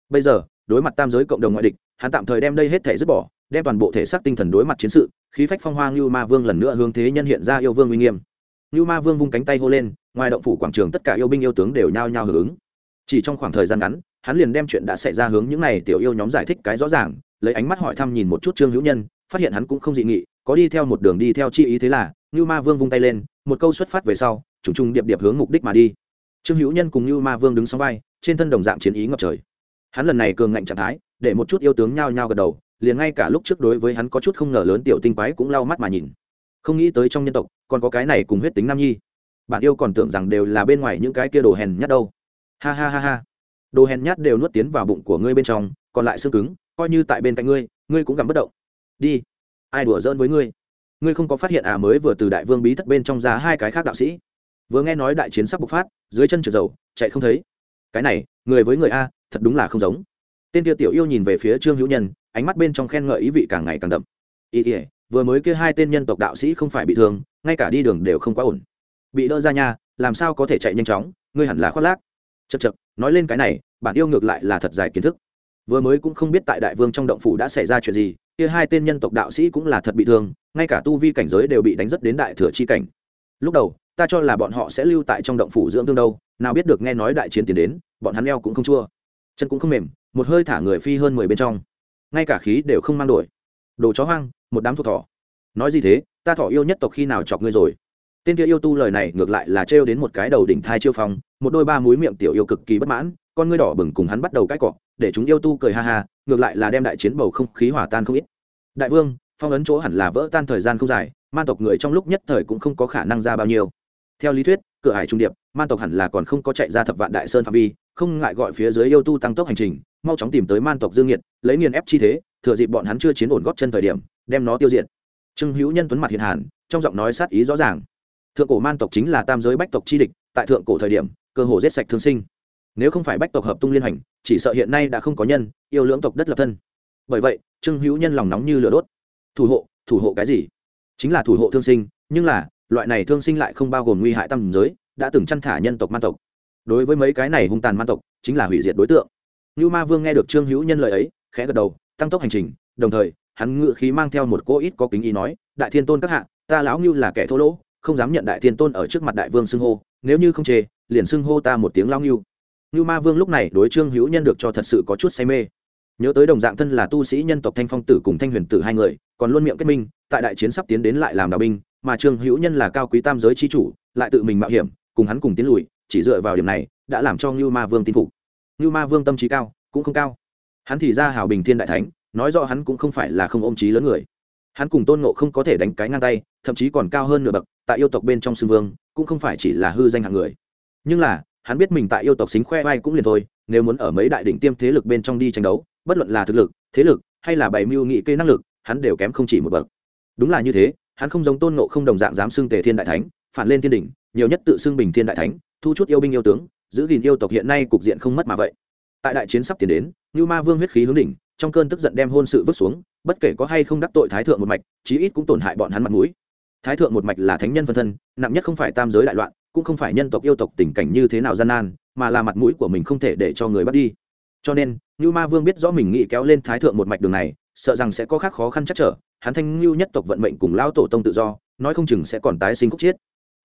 Bây giờ, đối mặt tam giới cộng đồng ngoại địch, hắn tạm thời đem đây hết thể dứt bỏ đem toàn bộ thể xác tinh thần đối mặt chiến sự, khí phách phong hoa ngưu ma vương lần nữa hướng thế nhân hiện ra yêu vương uy nghiêm. Ngưu ma vương vung cánh tay hô lên, ngoài động phủ quảng trường tất cả yêu binh yêu tướng đều nhao nhao hưởng ứng. Chỉ trong khoảng thời gian ngắn, hắn liền đem chuyện đã xảy ra hướng những này tiểu yêu nhóm giải thích cái rõ ràng, lấy ánh mắt hỏi thăm nhìn một chút trương hữu nhân, phát hiện hắn cũng không dị nghị, có đi theo một đường đi theo chi ý thế là, ngưu ma vương vung tay lên, một câu xuất phát về sau, trùng trùng điệp điệp hướng mục đích mà đi. Trương hữu nhân cùng như ma vương đứng song vai, trên thân đồng dạng chiến ý ngập trời. Hắn lần này cường ngạnh trạng thái, để một chút yêu tướng nhao nhao gật đầu liền ngay cả lúc trước đối với hắn có chút không ngờ lớn tiểu tinh quái cũng lau mắt mà nhìn. Không nghĩ tới trong nhân tộc, còn có cái này cùng huyết tính nam nhi. Bạn yêu còn tưởng rằng đều là bên ngoài những cái kia đồ hèn nhát đâu. Ha ha ha ha. Đồ hèn nhát đều nuốt tiến vào bụng của ngươi bên trong, còn lại xương cứng, coi như tại bên cạnh ngươi ngươi cũng gặm bất động. Đi. Ai đùa giỡn với ngươi? Ngươi không có phát hiện à mới vừa từ đại vương bí thất bên trong ra hai cái khác đạo sĩ. Vừa nghe nói đại chiến sắp bộc phát, dưới chân trượt dầu, chạy không thấy. Cái này, người với người a, thật đúng là không giống. Tên kia tiểu yêu nhìn về phía trương hữu nhân ánh mắt bên trong khen ngợi ý vị càng ngày càng đậm. Ý ỉa vừa mới kia hai tên nhân tộc đạo sĩ không phải bị thương, ngay cả đi đường đều không quá ổn. Bị đỡ ra nhà làm sao có thể chạy nhanh chóng, ngươi hẳn là khoác lác. Chật chật nói lên cái này, bản yêu ngược lại là thật dài kiến thức. Vừa mới cũng không biết tại đại vương trong động phủ đã xảy ra chuyện gì, kia hai tên nhân tộc đạo sĩ cũng là thật bị thương, ngay cả tu vi cảnh giới đều bị đánh rất đến đại thừa chi cảnh. Lúc đầu, ta cho là bọn họ sẽ lưu tại trong động phủ dưỡng thương đâu, nào biết được nghe nói đại chiến tiến đến, bọn hắn eo cũng không chua. Chân cũng không mềm, một hơi thả người phi hơn mười bên trong ngay cả khí đều không mang đổi. Đồ chó hoang, một đám thuộc thỏ. Nói gì thế, ta thỏ yêu nhất tộc khi nào chọc ngươi rồi? Tên kia yêu tu lời này ngược lại là trêu đến một cái đầu đỉnh thai chiêu phong, một đôi ba múi miệng tiểu yêu cực kỳ bất mãn, con ngươi đỏ bừng cùng hắn bắt đầu cãi cọ, để chúng yêu tu cười ha ha, ngược lại là đem đại chiến bầu không khí hỏa tan không ít. Đại vương, phong ấn chỗ hẳn là vỡ tan thời gian không dài man tộc người trong lúc nhất thời cũng không có khả năng ra bao nhiêu. Theo lý thuyết, cửa hải trung điệp man tộc hẳn là còn không có chạy ra thập vạn đại sơn phạm vi, không ngại gọi phía dưới yêu tu tăng tốc hành trình mau chóng tìm tới man tộc dương nhiệt lấy nghiền ép chi thế, thừa dịp bọn hắn chưa chiến ổn góp chân thời điểm, đem nó tiêu diệt. Trương hữu nhân tuấn mặt hiện hàn, trong giọng nói sát ý rõ ràng. Thượng cổ man tộc chính là tam giới bách tộc chi địch, tại thượng cổ thời điểm, cơ hồ giết sạch thương sinh. Nếu không phải bách tộc hợp tung liên hành, chỉ sợ hiện nay đã không có nhân, yêu lưỡng tộc đất lập thân. Bởi vậy, trương hữu nhân lòng nóng như lửa đốt. Thủ hộ thủ hộ cái gì? Chính là thủ hộ thương sinh, nhưng là, loại này thương sinh lại không bao gồm nguy hại tam giới, đã từng chăn thả nhân tộc man tộc. Đối với mấy cái này hung tàn man tộc, chính là hủy diệt đối tượng. Nưu ma vương nghe được trương hữu nhân lời ấy, khẽ gật đầu, tăng tốc hành trình, đồng thời, hắn ngự khí mang theo một cô ít có kính ý nói, đại thiên tôn các hạ, ta lão Nưu là kẻ thô lỗ, không dám nhận đại thiên tôn ở trước mặt đại vương xưng hô, nếu như không chê, liền xưng hô ta một tiếng lão Nưu." Nưu ma vương lúc này đối trương hữu nhân được cho thật sự có chút say mê nhớ tới đồng dạng thân là tu sĩ nhân tộc thanh phong tử cùng thanh huyền tử hai người, còn luôn miệng kết minh, tại đại chiến sắp tiến đến lại làm đạo binh, mà trương hữu nhân là cao quý tam giới chi chủ, lại tự mình mạo hiểm, cùng hắn cùng tiến lùi, chỉ dựa vào điểm này, đã làm cho Nưu ma vương tin phục ngưu ma vương tâm trí cao, cũng không cao. Hắn thì ra hào bình thiên đại thánh, nói rõ hắn cũng không phải là không ôm trí lớn người. Hắn cùng tôn ngộ không có thể đánh cái ngang tay, thậm chí còn cao hơn nửa bậc, tại yêu tộc bên trong xưng vương, cũng không phải chỉ là hư danh hạng người. Nhưng là, hắn biết mình tại yêu tộc xính khoe vai cũng liền thôi, nếu muốn ở mấy đại đỉnh tiêm thế lực bên trong đi tranh đấu, bất luận là thực lực, thế lực, hay là bày mưu nghị kê năng lực, hắn đều kém không chỉ một bậc. Đúng là như thế, hắn không giống tôn ngộ không đồng dạng dám xưng tề thiên đại thánh, phản lên thiên đỉnh, nhiều nhất tự xưng bình thiên đại thánh, thu chút yêu binh yêu tướng giữ gìn yêu tộc hiện nay cục diện không mất mà vậy. Tại đại chiến sắp tiến đến như ma vương huyết khí hướng đỉnh, trong cơn tức giận đem hôn sự vứt xuống, bất kể có hay không đắc tội thái thượng một mạch, chí ít cũng tổn hại bọn hắn mặt mũi. Thái thượng một mạch là thánh nhân phân thân, nặng nhất không phải tam giới đại loạn, cũng không phải nhân tộc yêu tộc tình cảnh như thế nào gian nan, mà là mặt mũi của mình không thể để cho người bắt đi. Cho nên như ma vương biết rõ mình nghĩ kéo lên thái thượng một mạch đường này, sợ rằng sẽ có khác khó khăn chắc trở, hắn thanh lưu nhất tộc vận mệnh cùng lao tổ tông tự do, nói không chừng sẽ còn tái sinh khúc chiết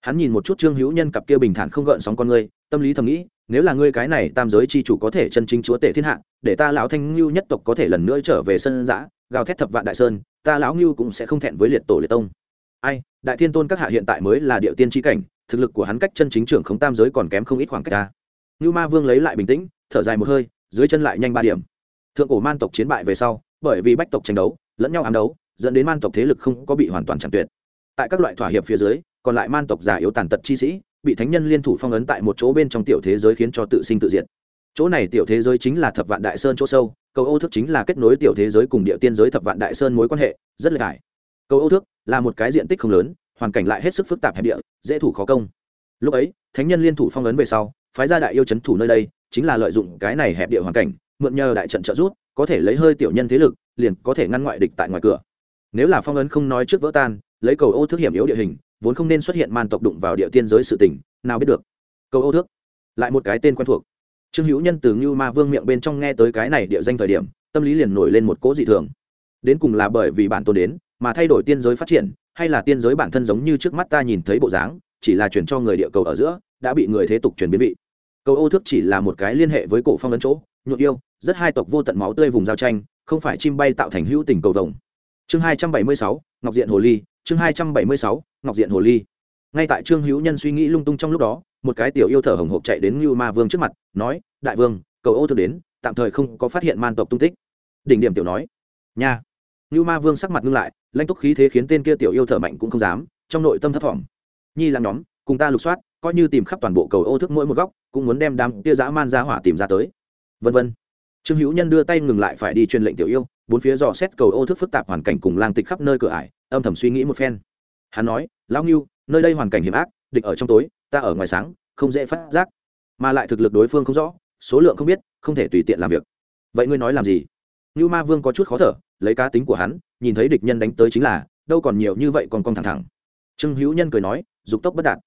hắn nhìn một chút trương hữu nhân cặp kia bình thản không gợn sóng con người tâm lý thầm nghĩ, nếu là ngươi cái này tam giới chi chủ có thể chân chính chúa tể thiên hạ, để ta lão thanh lưu nhất tộc có thể lần nữa trở về sân giã, gào thét thập vạn đại sơn, ta lão lưu cũng sẽ không thẹn với liệt tổ liệt tông. Ai, đại thiên tôn các hạ hiện tại mới là địa tiên tri cảnh, thực lực của hắn cách chân chính trưởng không tam giới còn kém không ít khoảng cách ta. Lưu ma vương lấy lại bình tĩnh, thở dài một hơi, dưới chân lại nhanh ba điểm. Thượng cổ man tộc chiến bại về sau, bởi vì bách tộc tranh đấu, lẫn nhau ám đấu, dẫn đến man tộc thế lực không có bị hoàn toàn chặn tuyệt. Tại các loại thỏa hiệp phía dưới, còn lại man tộc già yếu tàn tật chi sĩ bị thánh nhân liên thủ phong ấn tại một chỗ bên trong tiểu thế giới khiến cho tự sinh tự diệt. Chỗ này tiểu thế giới chính là thập vạn đại sơn chỗ sâu, cầu ô thức chính là kết nối tiểu thế giới cùng địa tiên giới thập vạn đại sơn mối quan hệ, rất là cải cầu ô thức là một cái diện tích không lớn, hoàn cảnh lại hết sức phức tạp hẹp địa, dễ thủ khó công. Lúc ấy, thánh nhân liên thủ phong ấn về sau, phái ra đại yêu c h ấ n thủ nơi đây, chính là lợi dụng cái này hẹp địa hoàn cảnh, mượn nhờ đại trận trợ rút có thể lấy hơi tiểu nhân thế lực, liền có thể ngăn ngoại địch tại ngoài cửa. Nếu là phong ấn không nói trước vỡ tan, lấy cầu ô thức hiểm yếu địa hình vốn không nên xuất hiện man tộc đụng vào địa tiên giới sự tình, nào biết được. Câu ô thước. Lại một cái tên quen thuộc. Trương hữu nhân từ ngưu ma vương miệng bên trong nghe tới cái này địa danh thời điểm, tâm lý liền nổi lên một cỗ dị thường. Đến cùng là bởi vì bản tôn đến, mà thay đổi tiên giới phát triển, hay là tiên giới bản thân giống như trước mắt ta nhìn thấy bộ dáng, chỉ là chuyển cho người địa cầu ở giữa, đã bị người thế tục chuyển biến vị. Cầu ô thước chỉ là một cái liên hệ với cổ phong ấn chỗ nhuộm yêu, rất hai tộc vô tận máu tươi vùng giao tranh, không phải chim bay tạo thành hữu tình cầu vồng. Chương hai trăm bảy mươi sáu, ngọc diện hồ ly, chương hai trăm bảy mươi sáu ngọc diện hồ ly. Ngay tại trương hữu nhân suy nghĩ lung tung trong lúc đó, một cái tiểu yêu thở hồng hộc chạy đến như ma vương trước mặt, nói, đại vương, cầu ô thực đến, tạm thời không có phát hiện man tộc tung tích. Đỉnh điểm tiểu nói, nha. Như ma vương sắc mặt ngưng lại, lãnh túc khí thế khiến tên kia tiểu yêu thở mạnh cũng không dám, trong nội tâm thấp thỏm. Nhi làm nhóm, cùng ta lục soát, coi như tìm khắp toàn bộ cầu ô thức mỗi một góc, cũng muốn đem đám kia dã man ra hỏa tìm ra tới. Vân vân. Trương hữu nhân đưa tay ngừng lại phải đi truyền lệnh tiểu yêu, bốn phía dò xét cầu ô thức phức tạp hoàn cảnh cùng lang tịch khắp nơi cửa ải, âm thầm suy nghĩ một phen hắn nói, lão ngưu, nơi đây hoàn cảnh hiểm ác, địch ở trong tối, ta ở ngoài sáng, không dễ phát giác. Mà lại thực lực đối phương không rõ, số lượng không biết, không thể tùy tiện làm việc. Vậy ngươi nói làm gì? Ngưu ma vương có chút khó thở, lấy cá tính của hắn, nhìn thấy địch nhân đánh tới chính là, đâu còn nhiều như vậy còn con thẳng thẳng. Trương hữu nhân cười nói, dục tốc bất đạt.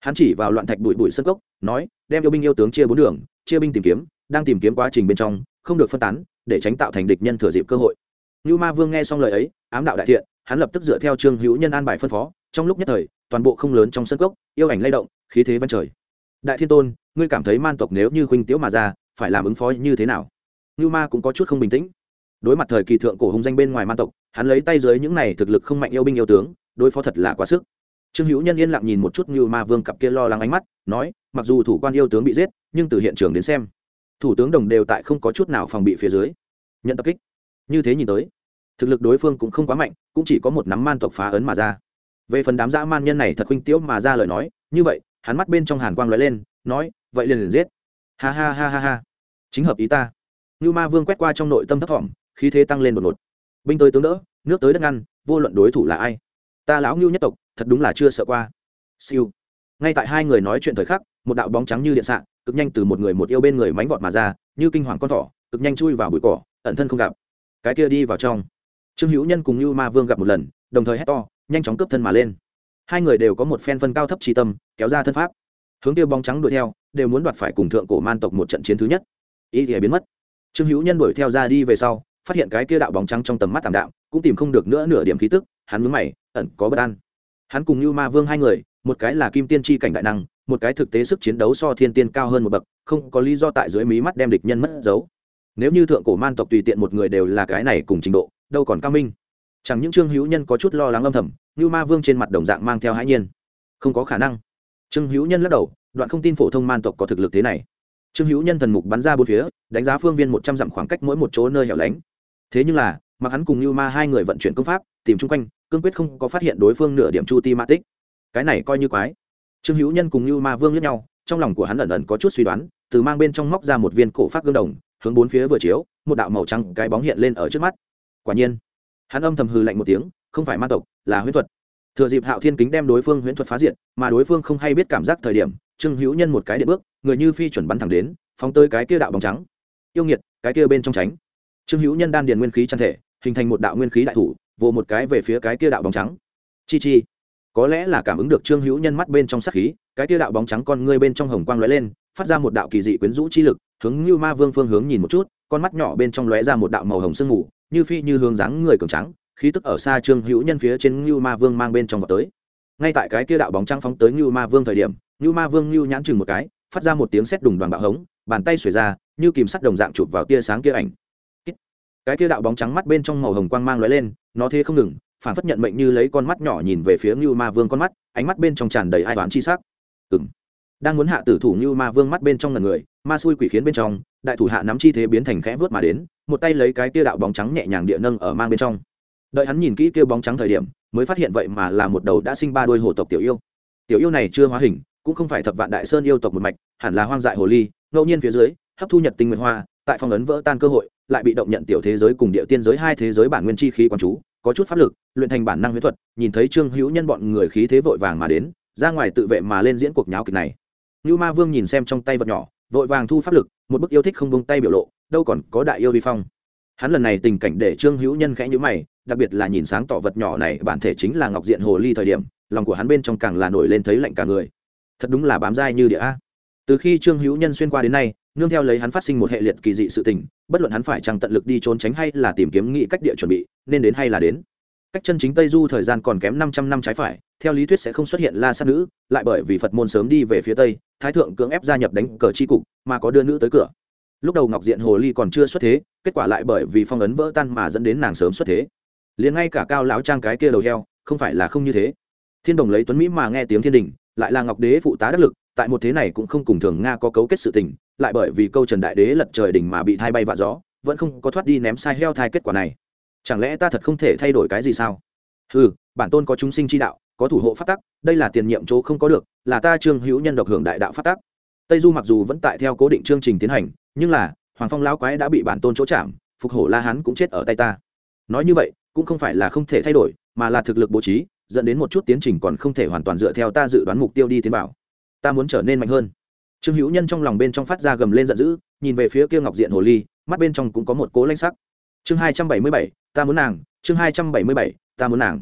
Hắn chỉ vào loạn thạch bụi bụi sân cốc, nói, đem yêu binh yêu tướng chia bốn đường, chia binh tìm kiếm, đang tìm kiếm quá trình bên trong, không được phân tán, để tránh tạo thành địch nhân thừa dịp cơ hội. Như ma vương nghe xong lời ấy, ám đạo đại thiện hắn lập tức dựa theo trương hữu nhân an bài phân phó, trong lúc nhất thời, toàn bộ không lớn trong sân cốc, yêu ảnh lay động, khí thế văn trời. Đại thiên tôn, ngươi cảm thấy man tộc nếu như khuynh tiếu mà ra, phải làm ứng phó như thế nào? Như ma cũng có chút không bình tĩnh. Đối mặt thời kỳ thượng cổ hùng danh bên ngoài man tộc, hắn lấy tay dưới những này thực lực không mạnh yêu binh yêu tướng, đối phó thật là quá sức. Trương hữu nhân yên lặng nhìn một chút như ma vương cặp kia lo lắng ánh mắt, nói, mặc dù thủ quan yêu tướng bị giết, nhưng từ hiện trường đến xem, thủ tướng đồng đều tại không có chút nào phòng bị phía dưới. Nhận tập kích. Như thế nhìn tới thực lực đối phương cũng không quá mạnh, cũng chỉ có một nắm man tộc phá ấn mà ra. Về phần đám dã man nhân này thật huynh tiếu mà ra lời nói, như vậy, hắn mắt bên trong hàn quang lóe lên, nói, vậy liền liền giết. Ha ha ha ha ha. Chính hợp ý ta. Như ma vương quét qua trong nội tâm thấp thỏm, khí thế tăng lên đột ngột. Binh tới tướng đỡ, nước tới đất ngăn, vô luận đối thủ là ai. Ta lão ngưu nhất tộc, thật đúng là chưa sợ qua. Siêu. Ngay tại hai người nói chuyện thời khắc, một đạo bóng trắng như điện xạ, cực nhanh từ một người một yêu bên người mánh vọt mà ra, như kinh hoàng con thỏ, cực nhanh chui vào bụi cỏ, ẩn thân không gặp. Cái kia đi vào trong trương hữu nhân cùng như ma vương gặp một lần, đồng thời hét to, nhanh chóng cướp thân mà lên. Hai người đều có một phen phân cao thấp trí tâm, kéo ra thân pháp. Hướng tiêu bóng trắng đuổi theo, đều muốn đoạt phải cùng thượng cổ man tộc một trận chiến thứ nhất. Ý thì biến mất. Trương hữu nhân đuổi theo ra đi về sau, phát hiện cái kia đạo bóng trắng trong tầm mắt tạm đạo cũng tìm không được nữa nửa điểm khí tức, hắn mướn mày, ẩn có bất an. Hắn cùng như ma vương hai người, một cái là kim tiên tri cảnh đại năng, một cái thực tế sức chiến đấu so thiên tiên cao hơn một bậc, không có lý do tại dưới mí mắt đem địch nhân mất dấu. Nếu như thượng cổ man tộc tùy tiện một người đều là cái này cùng trình độ đâu còn cao minh. Chẳng những trương hữu nhân có chút lo lắng âm thầm như ma vương trên mặt đồng dạng mang theo hãi nhiên. Không có khả năng. Trương hữu nhân lắc đầu, đoạn không tin phổ thông man tộc có thực lực thế này. Trương hữu nhân thần mục bắn ra bốn phía, đánh giá phương viên một trăm dặm khoảng cách mỗi một chỗ nơi hẻo lánh. Thế nhưng là, mặc hắn cùng như ma hai người vận chuyển công pháp, tìm chung quanh, cương quyết không có phát hiện đối phương nửa điểm chu ti ma tích. Cái này coi như quái. Trương hữu nhân cùng như ma vương lẫn nhau, trong lòng của hắn ẩn ẩn có chút suy đoán, từ mang bên trong móc ra một viên cổ phát gương đồng, hướng bốn phía vừa chiếu, một đạo màu trắng cái bóng hiện lên ở trước mắt quả nhiên. Hắn âm thầm hư lạnh một tiếng, không phải ma tộc, là huyễn thuật. Thừa dịp hạo thiên kính đem đối phương huyễn thuật phá diệt, mà đối phương không hay biết cảm giác thời điểm, trương hữu nhân một cái điện bước, người như phi chuẩn bắn thẳng đến, phóng tới cái kia đạo bóng trắng. Yêu nghiệt, cái kia bên trong tránh. Trương hữu nhân đan điền nguyên khí trang thể, hình thành một đạo nguyên khí đại thủ, vồ một cái về phía cái kia đạo bóng trắng. Chi chi. Có lẽ là cảm ứng được trương hữu nhân mắt bên trong sắc khí, cái kia đạo bóng trắng con ngươi bên trong hồng quang lóe lên, phát ra một đạo kỳ dị quyến rũ chi lực, hướng như ma vương phương hướng nhìn một chút, con mắt nhỏ bên trong lóe ra một đạo màu hồng sương mù như phi như hướng dáng người cường trắng khí tức ở xa trương hữu nhân phía trên ngưu ma vương mang bên trong vào tới. Ngay tại cái kia đạo bóng trắng phóng tới ngưu ma vương thời điểm, ngưu ma vương ngưu nhãn chừng một cái, phát ra một tiếng sét đùng đoàn bạo hống, bàn tay xuề ra, như kìm sắt đồng dạng chụp vào tia sáng kia ảnh. Cái kia đạo bóng trắng mắt bên trong màu hồng quang mang lóe lên, nó thế không ngừng, phản phất nhận mệnh như lấy con mắt nhỏ nhìn về phía ngưu ma vương con mắt, ánh mắt bên trong tràn đầy ai toán chi sắc. Ừng đang muốn hạ tử thủ như ma vương mắt bên trong ngần người, ma xui quỷ khiến bên trong, đại thủ hạ nắm chi thế biến thành khẽ vớt mà đến, một tay lấy cái kia đạo bóng trắng nhẹ nhàng địa nâng ở mang bên trong. Đợi hắn nhìn kỹ kia bóng trắng thời điểm, mới phát hiện vậy mà là một đầu đã sinh ba đôi hồ tộc tiểu yêu. Tiểu yêu này chưa hóa hình, cũng không phải thập vạn đại sơn yêu tộc một mạch, hẳn là hoang dại hồ ly, ngẫu nhiên phía dưới, hấp thu nhật tinh nguyệt hoa, tại phong ấn vỡ tan cơ hội, lại bị động nhận tiểu thế giới cùng địa tiên giới hai thế giới bản nguyên chi khí quán chú, có chút pháp lực, luyện thành bản năng huyết thuật, nhìn thấy trương hữu nhân bọn người khí thế vội vàng mà đến, ra ngoài tự vệ mà lên diễn cuộc nháo kịch này như ma vương nhìn xem trong tay vật nhỏ, vội vàng thu pháp lực, một bức yêu thích không bông tay biểu lộ, đâu còn có đại yêu vi phong. Hắn lần này tình cảnh để trương hữu nhân khẽ nhữ mày, đặc biệt là nhìn sáng tỏ vật nhỏ này, bản thể chính là ngọc diện hồ ly thời điểm, lòng của hắn bên trong càng là nổi lên thấy lạnh cả người. Thật đúng là bám dai như địa a. Từ khi trương hữu nhân xuyên qua đến nay, nương theo lấy hắn phát sinh một hệ liệt kỳ dị sự tình, bất luận hắn phải chăng tận lực đi trốn tránh hay là tìm kiếm nghị cách địa chuẩn bị, nên đến hay là đến cách chân chính tây du thời gian còn kém năm trăm năm trái phải, theo lý thuyết sẽ không xuất hiện la sát nữ, lại bởi vì phật môn sớm đi về phía tây, thái thượng cưỡng ép gia nhập đánh cờ chi cục, mà có đưa nữ tới cửa. Lúc đầu ngọc diện hồ ly còn chưa xuất thế, kết quả lại bởi vì phong ấn vỡ tan mà dẫn đến nàng sớm xuất thế. Liền ngay cả cao lão trang cái kia đầu heo, không phải là không như thế. Thiên đồng lấy tuấn mỹ mà nghe tiếng thiên đình, lại là ngọc đế phụ tá đắc lực, tại một thế này cũng không cùng thường nga có cấu kết sự tình, lại bởi vì câu trần đại đế lật trời đỉnh mà bị thai bay vạ gió, vẫn không có thoát đi ném sai heo thai kết quả này chẳng lẽ ta thật không thể thay đổi cái gì sao? Ừ bản tôn có chúng sinh chi đạo, có thủ hộ phát tắc, đây là tiền nhiệm chỗ không có được, là ta trương hữu nhân độc hưởng đại đạo phát tắc. Tây du mặc dù vẫn tại theo cố định chương trình tiến hành, nhưng là, hoàng phong lão quái đã bị bản tôn chỗ chạm, phục hổ la hán cũng chết ở tay ta. Nói như vậy, cũng không phải là không thể thay đổi, mà là thực lực bố trí, dẫn đến một chút tiến trình còn không thể hoàn toàn dựa theo ta dự đoán mục tiêu đi tiến bảo ta muốn trở nên mạnh hơn. Trương hữu nhân trong lòng bên trong phát ra gầm lên giận dữ, nhìn về phía kia ngọc diện hồ ly, mắt bên trong cũng có một cố lanh sắc. Chương hai trăm bảy mươi bảy ta muốn nàng, chương hai trăm bảy mươi bảy, ta muốn nàng.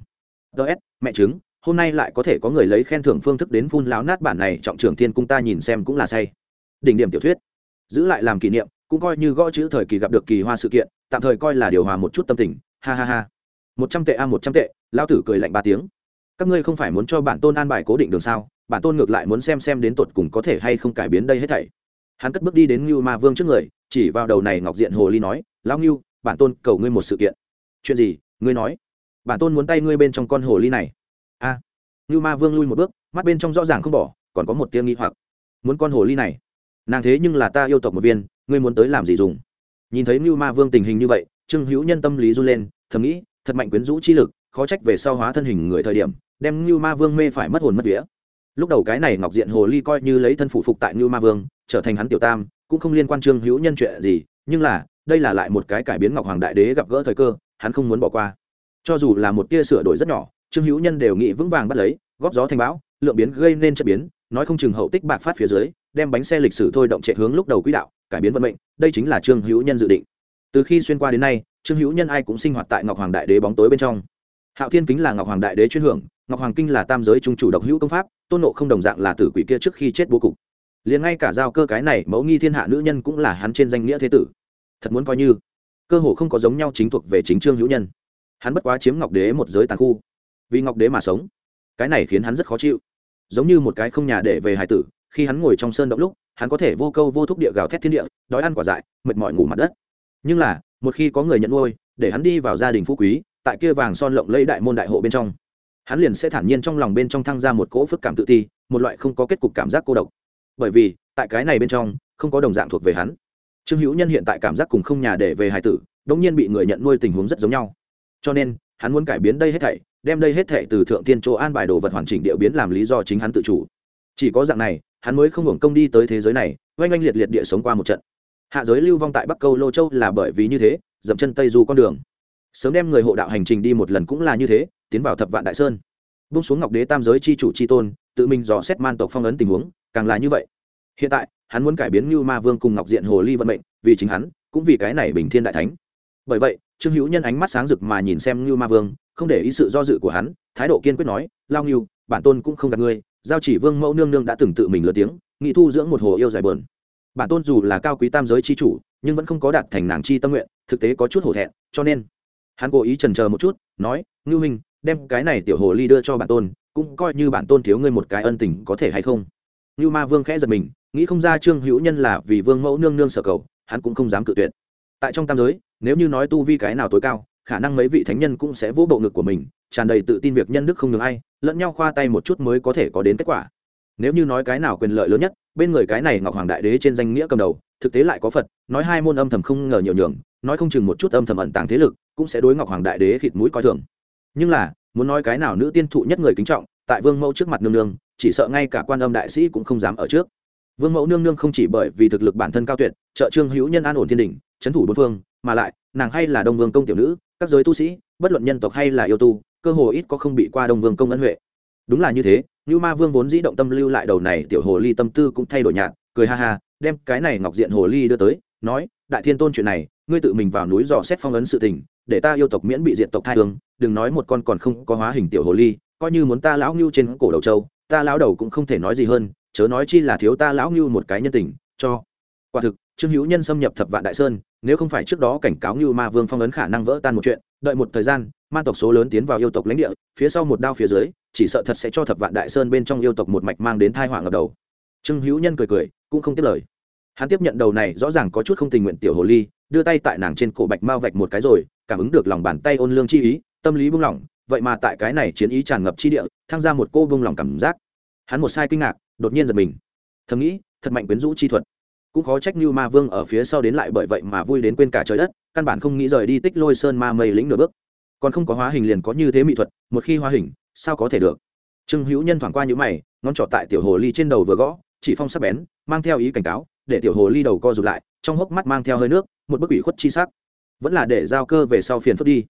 Ts mẹ chứng hôm nay lại có thể có người lấy khen thưởng phương thức đến phun láo nát bản này, trọng trưởng thiên cung ta nhìn xem cũng là say. Đỉnh điểm tiểu thuyết. Giữ lại làm kỷ niệm, cũng coi như gõ chữ thời kỳ gặp được kỳ hoa sự kiện, tạm thời coi là điều hòa một chút tâm tình. Ha ha ha. Một trăm tệ a, một trăm tệ lao tử cười lạnh ba tiếng. Các ngươi không phải muốn cho bản tôn an bài cố định đường sao? Bản tôn ngược lại muốn xem xem đến tột cùng có thể hay không cải biến đây hết thảy. Hắn cất bước đi đến ngưu ma vương trước người, chỉ vào đầu này ngọc diện hồ ly nói, lão ngưu, bản tôn cầu ngươi một sự kiện chuyện gì? Ngươi nói. Bản tôn muốn tay ngươi bên trong con hồ ly này. A. À, ngưu ma vương lui một bước mắt bên trong rõ ràng không bỏ còn có một tiếng nghi hoặc. Muốn con hồ ly này? Nàng thế nhưng là ta yêu tộc một viên ngươi muốn tới làm gì dùng? Nhìn thấy ngưu ma vương tình hình như vậy trương hữu nhân tâm lý run lên thầm nghĩ thật mạnh quyến rũ chi lực khó trách về sau hóa thân hình người thời điểm đem ngưu ma vương mê phải mất hồn mất vía. Lúc đầu cái này ngọc diện hồ ly coi như lấy thân phụ phục tại ngưu ma vương trở thành hắn tiểu tam cũng không liên quan trương hữu nhân chuyện gì nhưng là đây là lại một cái cải biến ngọc hoàng đại đế gặp gỡ thời cơ hắn không muốn bỏ qua. Cho dù là một tia sửa đổi rất nhỏ, trương hữu nhân đều nghĩ vững vàng bắt lấy, góp gió thành bão, lượng biến gây nên chất biến, nói không chừng hậu tích bạc phát phía dưới, đem bánh xe lịch sử thôi động chạy hướng lúc đầu quỹ đạo, cải biến vận mệnh, đây chính là trương hữu nhân dự định. Từ khi xuyên qua đến nay, trương hữu nhân ai cũng sinh hoạt tại ngọc hoàng đại đế bóng tối bên trong. Hạo thiên kính là ngọc hoàng đại đế chuyên hưởng, ngọc hoàng kinh là tam giới trung chủ độc hữu công pháp, tôn nộ không đồng dạng là tử quỷ kia trước khi chết bố cục. Liền ngay cả giao cơ cái này mẫu nghi thiên hạ nữ nhân cũng là hắn trên danh nghĩa thế tử. Thật muốn coi như cơ hồ không có giống nhau chính thuộc về chính trương hữu nhân. Hắn bất quá chiếm ngọc đế một giới tàn khu. Vì ngọc đế mà sống, cái này khiến hắn rất khó chịu. Giống như một cái không nhà để về hải tử, khi hắn ngồi trong sơn động lúc, hắn có thể vô câu vô thúc địa gào thét thiên địa, đói ăn quả dại, mệt mỏi ngủ mặt đất. Nhưng là, một khi có người nhận nuôi, để hắn đi vào gia đình phú quý, tại kia vàng son lộng lẫy đại môn đại hộ bên trong, hắn liền sẽ thản nhiên trong lòng bên trong thăng ra một cỗ phức cảm tự ti, một loại không có kết cục cảm giác cô độc. Bởi vì, tại cái này bên trong, không có đồng dạng thuộc về hắn trương hữu nhân hiện tại cảm giác cùng không nhà để về hải tử, đống nhiên bị người nhận nuôi tình huống rất giống nhau. Cho nên, hắn muốn cải biến đây hết thảy, đem đây hết thảy từ thượng tiên chỗ an bài đồ vật hoàn chỉnh địa biến làm lý do chính hắn tự chủ. Chỉ có dạng này, hắn mới không hưởng công đi tới thế giới này, oanh oanh liệt liệt địa sống qua một trận. Hạ giới lưu vong tại bắc câu lô châu là bởi vì như thế, dậm chân tây du con đường. Sớm đem người hộ đạo hành trình đi một lần cũng là như thế, tiến vào thập vạn đại sơn. Bung xuống ngọc đế tam giới c h i chủ c h i tôn, tự mình dò xét man tộc phong ấn tình huống, càng là như vậy. Hiện tại hắn muốn cải biến như ma vương cùng ngọc diện hồ ly vận mệnh, vì chính hắn, cũng vì cái này bình thiên đại thánh. Bởi vậy, trương hữu nhân ánh mắt sáng rực mà nhìn xem như ma vương, không để ý sự do dự của hắn, thái độ kiên quyết nói, lao nghiêu bản tôn cũng không gạt ngươi, giao chỉ vương mẫu nương nương đã từng tự mình lừa tiếng, nghị thu dưỡng một hồ yêu dài bờn. Bản tôn dù là cao quý tam giới c h i chủ, nhưng vẫn không có đạt thành nàng chi tâm nguyện, thực tế có chút hổ thẹn, cho nên, hắn cố ý trần chờ một chút, nói, ngưu minh đem cái này tiểu hồ ly đưa cho bản tôn, cũng coi như bản tôn thiếu ngươi một cái ân tình có thể hay không? Ngưu ma vương khẽ giật mình nghĩ không ra trương hữu nhân là vì vương mẫu nương nương sở cầu, hắn cũng không dám cự tuyệt. Tại trong tam giới, nếu như nói tu vi cái nào tối cao, khả năng mấy vị thánh nhân cũng sẽ vỗ bộ ngực của mình, tràn đầy tự tin việc nhân đức không ngừng ai, lẫn nhau khoa tay một chút mới có thể có đến kết quả. Nếu như nói cái nào quyền lợi lớn nhất, bên người cái này ngọc hoàng đại đế trên danh nghĩa cầm đầu, thực tế lại có phật, nói hai môn âm thầm không ngờ nhiều nhường, nói không chừng một chút âm thầm ẩn tàng thế lực, cũng sẽ đối ngọc hoàng đại đế khịt mũi coi thường. Nhưng là, muốn nói cái nào nữ tiên thụ nhất người kính trọng, tại vương mẫu trước mặt nương nương, chỉ sợ ngay cả quan âm đại sĩ cũng không dám ở trước vương mẫu nương nương không chỉ bởi vì thực lực bản thân cao tuyệt, trợ trương hữu nhân an ổn thiên đình, trấn thủ bốn phương, mà lại, nàng hay là đông vương công tiểu nữ, các giới tu sĩ, bất luận nhân tộc hay là yêu tu, cơ hồ ít có không bị qua đông vương công ân huệ. Đúng là như thế như ma vương vốn dĩ động tâm lưu lại đầu này tiểu hồ ly tâm tư cũng thay đổi nhạt, cười ha ha, đem cái này ngọc diện hồ ly đưa tới, nói, đại thiên tôn chuyện này, ngươi tự mình vào núi dò xét phong ấn sự tình, để ta yêu tộc miễn bị diện tộc thai hương, đừng nói một con còn không có hóa hình tiểu hồ ly, coi như muốn ta lão ngưu trên cổ đầu châu, ta lão đầu cũng không thể nói gì hơn chớ nói chi là thiếu ta lão ngưu một cái nhân tình, cho. Quả thực, trương hữu nhân xâm nhập thập vạn đại sơn, nếu không phải trước đó cảnh cáo ngưu ma vương phong ấn khả năng vỡ tan một chuyện, đợi một thời gian man tộc số lớn tiến vào yêu tộc lãnh địa, phía sau một đao phía dưới, chỉ sợ thật sẽ cho thập vạn đại sơn bên trong yêu tộc một mạch mang đến thai họa ngập đầu. Trương hữu nhân cười cười, cũng không tiếp lời. Hắn tiếp nhận đầu này rõ ràng có chút không tình nguyện tiểu hồ ly, đưa tay tại nàng trên cổ bạch mao vạch một cái rồi, cảm ứng được lòng bàn tay ôn lương chi ý, tâm lý buông lỏng, vậy mà tại cái này chiến ý tràn ngập chi địa tham gia một cô buông lỏng cảm giác. Hắn một sai kinh ngạc đột nhiên giật mình. Thầm nghĩ, thật mạnh quyến rũ chi thuật. Cũng khó trách như ma vương ở phía sau đến lại bởi vậy mà vui đến quên cả trời đất, căn bản không nghĩ rời đi tích lôi sơn ma mây lĩnh nửa bước. Còn không có hóa hình liền có như thế mỹ thuật, một khi hóa hình, sao có thể được? Trương hữu nhân thoảng qua những mày, ngón trỏ tại tiểu hồ ly trên đầu vừa gõ, chỉ phong sắp bén, mang theo ý cảnh cáo, để tiểu hồ ly đầu co rụt lại, trong hốc mắt mang theo hơi nước, một bức ủy khuất chi sắc. Vẫn là để giao cơ về sau phiền phức đi.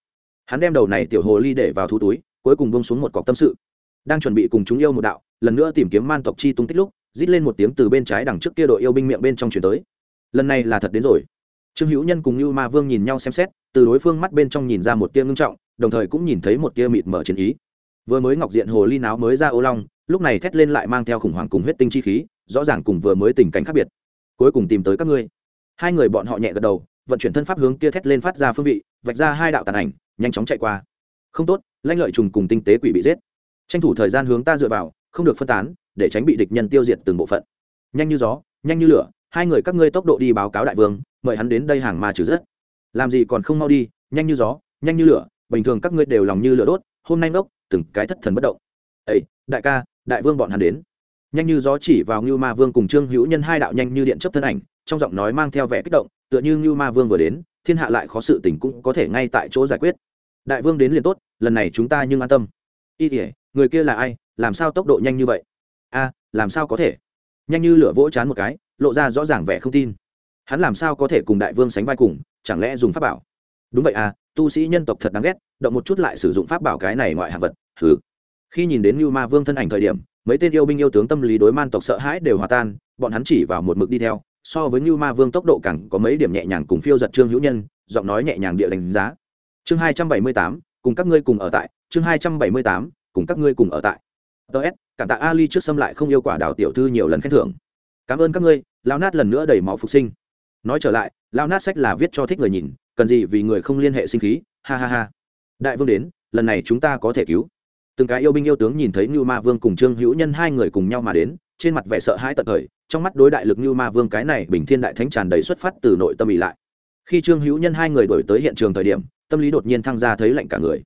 Hắn đem đầu này tiểu hồ ly để vào thú túi, cuối cùng bông xuống một cọc tâm sự. Đang chuẩn bị cùng chúng yêu một đạo lần nữa tìm kiếm man tộc chi tung tích lúc, rít lên một tiếng từ bên trái đằng trước kia đội yêu binh miệng bên trong chuyển tới. Lần này là thật đến rồi. Trương hữu nhân cùng như ma vương nhìn nhau xem xét, từ đối phương mắt bên trong nhìn ra một tia ngưng trọng, đồng thời cũng nhìn thấy một tia mịt mở chiến ý. Vừa mới ngọc diện hồ ly náo mới ra ô long, lúc này thét lên lại mang theo khủng hoảng cùng huyết tinh chi khí, rõ ràng cùng vừa mới tình cảnh khác biệt. Cuối cùng tìm tới các ngươi. Hai người bọn họ nhẹ gật đầu, vận chuyển thân pháp hướng kia thét lên phát ra phương vị, vạch ra hai đạo tàn ảnh, nhanh chóng chạy qua. Không tốt lanh lợi trùng cùng tinh tế quỷ bị giết. Tranh thủ thời gian hướng ta dựa vào không được phân tán, để tránh bị địch nhân tiêu diệt từng bộ phận. Nhanh như gió, nhanh như lửa, hai người các ngươi tốc độ đi báo cáo đại vương, mời hắn đến đây hàng mà trừ rất làm gì còn không mau đi, nhanh như gió, nhanh như lửa, bình thường các ngươi đều lòng như lửa đốt, hôm nay ngốc, từng cái thất thần bất động. Ấy đại ca, đại vương bọn hắn đến. Nhanh như gió chỉ vào ngưu ma vương cùng trương hữu nhân hai đạo nhanh như điện chấp thân ảnh, trong giọng nói mang theo vẻ kích động, tựa như ngưu ma vương vừa đến, thiên hạ lại khó sự tình cũng có thể ngay tại chỗ giải quyết. Đại vương đến liền tốt, lần này chúng ta nhưng an tâm. Y thể người kia là ai, làm sao tốc độ nhanh như vậy? A, làm sao có thể? Nhanh như lửa vỗ chán một cái, lộ ra rõ ràng vẻ không tin. Hắn làm sao có thể cùng đại vương sánh vai cùng, chẳng lẽ dùng pháp bảo? Đúng vậy à tu sĩ nhân tộc thật đáng ghét, động một chút lại sử dụng pháp bảo cái này ngoại hạng vật thử khi nhìn đến như ma vương thân ảnh thời điểm, mấy tên yêu binh yêu tướng tâm lý đối man tộc sợ hãi đều hòa tan, bọn hắn chỉ vào một mực đi theo, so với như ma vương tốc độ càng có mấy điểm nhẹ nhàng cùng phiêu giật trương hữu nhân, giọng nói nhẹ nhàng địa đánh giá. Chương hai trăm bảy mươi tám, cùng các ngươi cùng ở tại, chương hai trăm bảy mươi tám cùng các ngươi cùng ở tại. Ts cảm tạ ali trước xâm lại không yêu quả đào tiểu thư nhiều lần khen thưởng. Cảm ơn các ngươi lao nát lần nữa đẩy máu phục sinh. Nói trở lại lao nát sách là viết cho thích người nhìn, cần gì vì người không liên hệ sinh khí, ha ha ha. Đại vương đến, lần này chúng ta có thể cứu. Từng cái yêu binh yêu tướng nhìn thấy như ma vương cùng trương hữu nhân hai người cùng nhau mà đến, trên mặt vẻ sợ hãi tận thời, trong mắt đối đại lực như ma vương cái này bình thiên đại thánh tràn đầy xuất phát từ nội tâm ỉ lại. Khi trương hữu nhân hai người đổi tới hiện trường thời điểm, tâm lý đột nhiên thăng ra thấy lạnh cả người.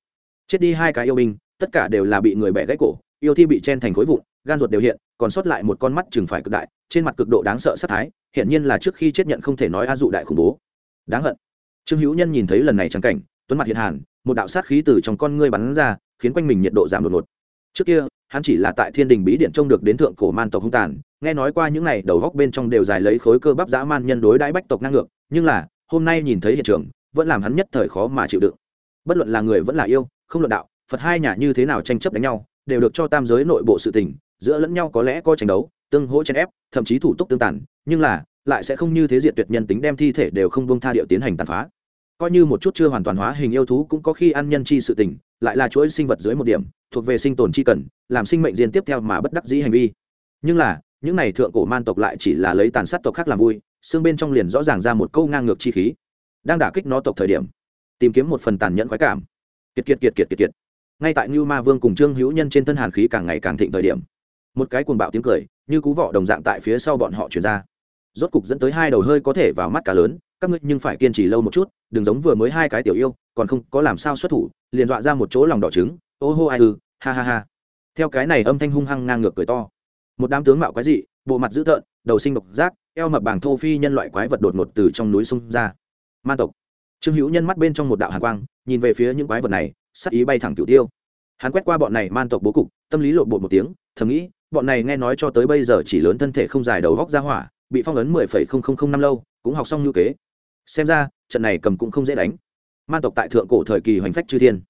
Chết đi hai cái yêu binh tất cả đều là bị người bẻ gãy cổ, yêu thi bị chen thành khối vụn, gan ruột đều hiện, còn sót lại một con mắt chừng phải cực đại, trên mặt cực độ đáng sợ sát thái hiện nhiên là trước khi chết nhận không thể nói a dụ đại khủng bố. Đáng hận. Trương hữu nhân nhìn thấy lần này trắng cảnh, tuấn mặt hiện hàn, một đạo sát khí từ trong con ngươi bắn ra, khiến quanh mình nhiệt độ giảm đột ngột. Trước kia, hắn chỉ là tại thiên đình bí điện trông được đến thượng cổ man tộc hung tàn, nghe nói qua những này đầu góc bên trong đều dài lấy khối cơ bắp dã man nhân đối đãi bách tộc năng ngược, nhưng là, hôm nay nhìn thấy hiện trường, vẫn làm hắn nhất thời khó mà chịu đựng. Bất luận là người vẫn là yêu, không luận đạo phật hai nhà như thế nào tranh chấp đánh nhau, đều được cho tam giới nội bộ sự tình, giữa lẫn nhau có lẽ có tranh đấu, tương hỗ chen ép, thậm chí thủ tục tương tàn, nhưng là, lại sẽ không như thế diệt tuyệt nhân tính đem thi thể đều không buông tha điệu tiến hành tàn phá. Coi như một chút chưa hoàn toàn hóa hình yêu thú cũng có khi ăn nhân chi sự tình, lại là chuỗi sinh vật dưới một điểm, thuộc về sinh tồn chi cần, làm sinh mệnh diên tiếp theo mà bất đắc dĩ hành vi. Nhưng là, những này thượng cổ man tộc lại chỉ là lấy tàn sát tộc khác làm vui, xương bên trong liền rõ ràng ra một câu ngang ngược chi khí. Đang đả kích nó tộc thời điểm, tìm kiếm một phần tàn nhẫn khoái cảm. Kiệt kiệt kiệt kiệt kiệt kiệt ngay tại như ma vương cùng trương hữu nhân trên thân hàn khí càng ngày càng thịnh thời điểm, một cái cuồng bạo tiếng cười, như cú vọ đồng dạng tại phía sau bọn họ chuyển ra. Rốt cục dẫn tới hai đầu hơi có thể vào mắt cả lớn, các ngươi nhưng phải kiên trì lâu một chút, đừng giống vừa mới hai cái tiểu yêu, còn không có làm sao xuất thủ, liền dọa ra một chỗ lòng đỏ trứng, ô hô ai ư, ha ha ha. Theo cái này âm thanh hung hăng ngang ngược cười to. Một đám tướng mạo quái dị, bộ mặt dữ tợn, đầu sinh độc giác, eo mập bảng thô phi nhân loại quái vật đột ngột từ trong núi sông ra. Man tộc. Trương hữu nhân mắt bên trong một đạo hàn quang, nhìn về phía những quái vật này sắc ý bay thẳng cửu tiêu. Hắn quét qua bọn này man tộc bố cục, tâm lý lộn bột một tiếng, thầm nghĩ, bọn này nghe nói cho tới bây giờ chỉ lớn thân thể không dài đầu góc ra hỏa, bị phong ấn mười phẩy không không không năm lâu, cũng học xong ngữ kế. Xem ra, trận này cầm cũng không dễ đánh. Man tộc tại thượng cổ thời kỳ hoành phách chư thiên,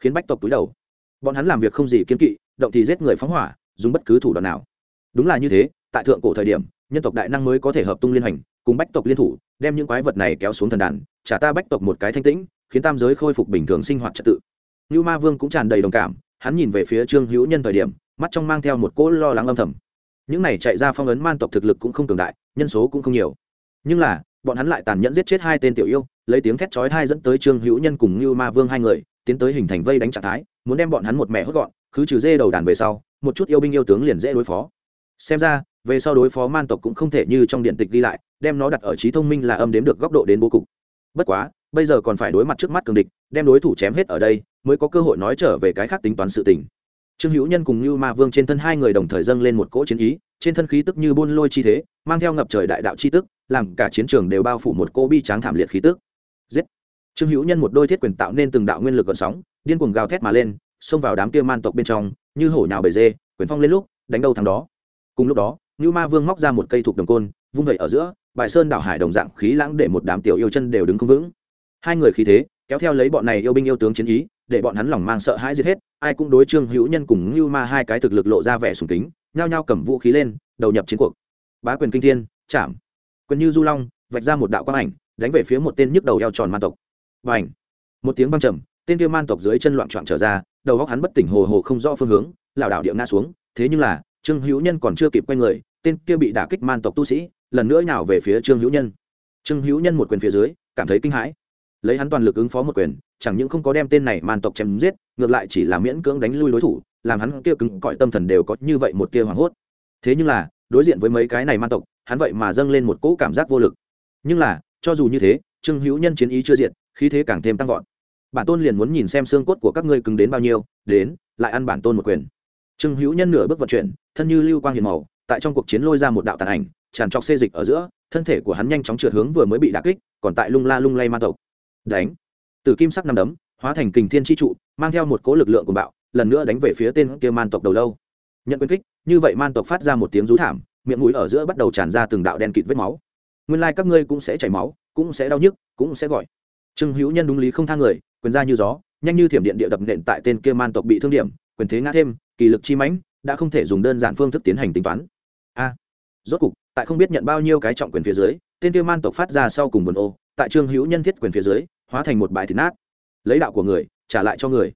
khiến bách tộc túi đầu. Bọn hắn làm việc không gì kiên kỵ, động thì giết người phóng hỏa, dùng bất cứ thủ đoạn nào. Đúng là như thế, tại thượng cổ thời điểm, nhân tộc đại năng mới có thể hợp tung liên hành, cùng bách tộc liên thủ, đem những quái vật này kéo xuống thần đàn, trả ta bách tộc một cái thanh tĩnh, khiến tam giới khôi phục bình thường sinh hoạt trật tự. Nưu ma vương cũng tràn đầy đồng cảm, hắn nhìn về phía trương hữu nhân thời điểm, mắt trong mang theo một cỗ lo lắng âm thầm. Những này chạy ra phong ấn man tộc thực lực cũng không cường đại, nhân số cũng không nhiều. Nhưng là, bọn hắn lại tàn nhẫn giết chết hai tên tiểu yêu, lấy tiếng thét chói tai dẫn tới trương hữu nhân cùng Nưu ma vương hai người, tiến tới hình thành vây đánh trạng thái, muốn đem bọn hắn một mẹ hốt gọn cứ trừ dê đầu đàn về sau, một chút yêu binh yêu tướng liền dễ đối phó. Xem ra, về sau đối phó man tộc cũng không thể như trong điện tịch ghi lại, đem nó đặt ở trí thông minh là âm đếm được góc độ đến bố cục. Bất quá, bây giờ còn phải đối mặt trước mắt cường địch, đem đối thủ chém hết ở đây mới có cơ hội nói trở về cái khác tính toán sự tình. Trương hữu nhân cùng như ma vương trên thân hai người đồng thời dâng lên một cỗ chiến ý, trên thân khí tức như buôn lôi chi thế, mang theo ngập trời đại đạo chi tức, làm cả chiến trường đều bao phủ một cỗ bi tráng thảm liệt khí tức. Giết! Trương hữu nhân một đôi thiết quyền tạo nên từng đạo nguyên lực gợn sóng, điên cuồng gào thét mà lên, xông vào đám kia man tộc bên trong, như hổ nhào bầy dê, quyền phong lên lúc, đánh đâu thằng đó. Cùng lúc đó, như ma vương móc ra một cây thuộc đồng côn, vung vẩy ở giữa bại sơn đảo hải đồng dạng khí lãng để một đám tiểu yêu chân đều đứng không vững. Hai người khí thế, kéo theo lấy bọn này yêu binh yêu tướng chiến ý để bọn hắn lòng mang sợ hãi giết hết, ai cũng đối trương hữu nhân cùng ngưu ma hai cái thực lực lộ ra vẻ sùng kính, nhao nhao cầm vũ khí lên, đầu nhập chiến cuộc. Bá quyền kinh thiên, chạm. Quyền như du long, vạch ra một đạo quang ảnh, đánh về phía một tên nhức đầu eo tròn man tộc. Và ảnh một tiếng văng trầm, tên kia man tộc dưới chân loạn trọn trở ra, đầu góc hắn bất tỉnh hồ hồ không rõ phương hướng, lảo đảo địa ngã xuống, thế nhưng là, trương hữu nhân còn chưa kịp quay người, tên kia bị đả kích man tộc tu sĩ, lần nữa nào về phía trương hữu nhân. Trương hữu nhân một quyền phía dưới, cảm thấy kinh hãi lấy hắn toàn lực ứng phó một quyền, chẳng những không có đem tên này man tộc chém giết, ngược lại chỉ là miễn cưỡng đánh lui đối thủ, làm hắn kia cứng cõi tâm thần đều có như vậy một tia hoảng hốt. Thế nhưng là, đối diện với mấy cái này man tộc, hắn vậy mà dâng lên một cỗ cảm giác vô lực. Nhưng là, cho dù như thế, trương hữu nhân chiến ý chưa diện khí thế càng thêm tăng vọt. Bản tôn liền muốn nhìn xem xương cốt của các ngươi cứng đến bao nhiêu, đến, lại ăn bản tôn một quyền. Trương hữu nhân nửa bước vận chuyển, thân như lưu quang hiền màu, tại trong cuộc chiến lôi ra một đạo tàn ảnh, tràn trọc xê dịch ở giữa, thân thể của hắn nhanh chóng trượt hướng vừa mới bị đả kích, còn tại lung la lung lay man tộc đánh. Từ kim sắc năm đấm, hóa thành kình thiên chi trụ, mang theo một cố lực lượng của bạo, lần nữa đánh về phía tên kia man tộc đầu lâu. Nhận quyền kích, như vậy man tộc phát ra một tiếng rú thảm, miệng mũi ở giữa bắt đầu tràn ra từng đạo đen kịt vết máu. Nguyên lai các ngươi cũng sẽ chảy máu, cũng sẽ đau nhức, cũng sẽ gọi. Trương hữu nhân đúng lý không thang người, quyền ra như gió, nhanh như thiểm điện địa đập nện tại tên kia man tộc bị thương điểm, quyền thế ngã thêm, kỳ lực chi mãnh, đã không thể dùng đơn giản phương thức tiến hành tính toán. A, rốt cục, tại không biết nhận bao nhiêu cái trọng quyền phía dưới, tên kia man tộc phát ra sau cùng buồn ô, tại trương hữu nhân thiết quyền phía dưới hóa thành một bãi thịt nát. Lấy đạo của người, trả lại cho người.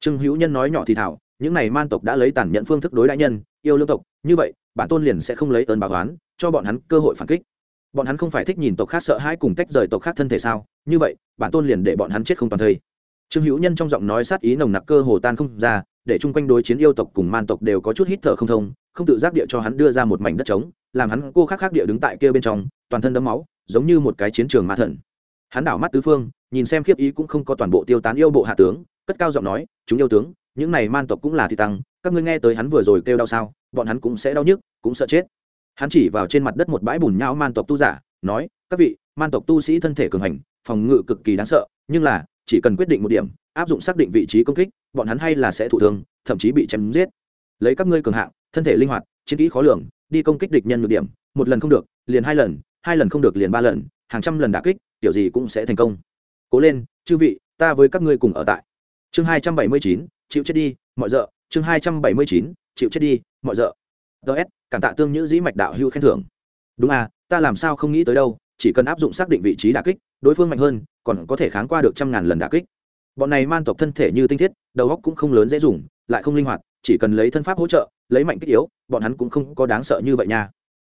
Trương hữu nhân nói nhỏ thì thảo những này man tộc đã lấy tàn nhẫn phương thức đối đại nhân, yêu lương tộc, như vậy, bản tôn liền sẽ không lấy ơn báo oán, cho bọn hắn cơ hội phản kích. Bọn hắn không phải thích nhìn tộc khác sợ hãi cùng tách rời tộc khác thân thể sao? Như vậy, bản tôn liền để bọn hắn chết không toàn thây. Trương hữu nhân trong giọng nói sát ý nồng nặc cơ hồ tan không ra, để chung quanh đối chiến yêu tộc cùng man tộc đều có chút hít thở không thông, không tự giác địa cho hắn đưa ra một mảnh đất trống, làm hắn cô khác khác địa đứng tại kia bên trong, toàn thân đấm máu, giống như một cái chiến trường ma thần. Hắn đảo mắt tứ phương nhìn xem khiếp ý cũng không có toàn bộ tiêu tán yêu bộ hạ tướng, cất cao giọng nói, chúng yêu tướng, những này man tộc cũng là thị tăng, các ngươi nghe tới hắn vừa rồi kêu đau sao, bọn hắn cũng sẽ đau nhức, cũng sợ chết. Hắn chỉ vào trên mặt đất một bãi bùn nhão man tộc tu giả, nói, các vị, man tộc tu sĩ thân thể cường hành, phòng ngự cực kỳ đáng sợ, nhưng là, chỉ cần quyết định một điểm, áp dụng xác định vị trí công kích, bọn hắn hay là sẽ thụ thương, thậm chí bị chém giết. Lấy các ngươi cường hạng, thân thể linh hoạt, chiến kỹ khó lường, đi công kích địch nhân ngược điểm, một lần không được, liền hai lần hai lần không được liền ba lần, hàng trăm lần đả kích kiểu gì cũng sẽ thành công cố lên, chư vị, ta với các ngươi cùng ở tại. Chương hai trăm bảy mươi chín, chịu chết đi, mọi rợ. Chương hai trăm bảy mươi chín, chịu chết đi, mọi rợ. Ts cảm tạ tương nhữ dĩ mạch đạo hưu khen thưởng. Đúng à ta làm sao không nghĩ tới đâu, chỉ cần áp dụng xác định vị trí đả kích, đối phương mạnh hơn, còn có thể kháng qua được trăm ngàn lần đả kích. Bọn này man tộc thân thể như tinh thiết, đầu óc cũng không lớn dễ dùng, lại không linh hoạt, chỉ cần lấy thân pháp hỗ trợ, lấy mạnh kích yếu, bọn hắn cũng không có đáng sợ như vậy nha.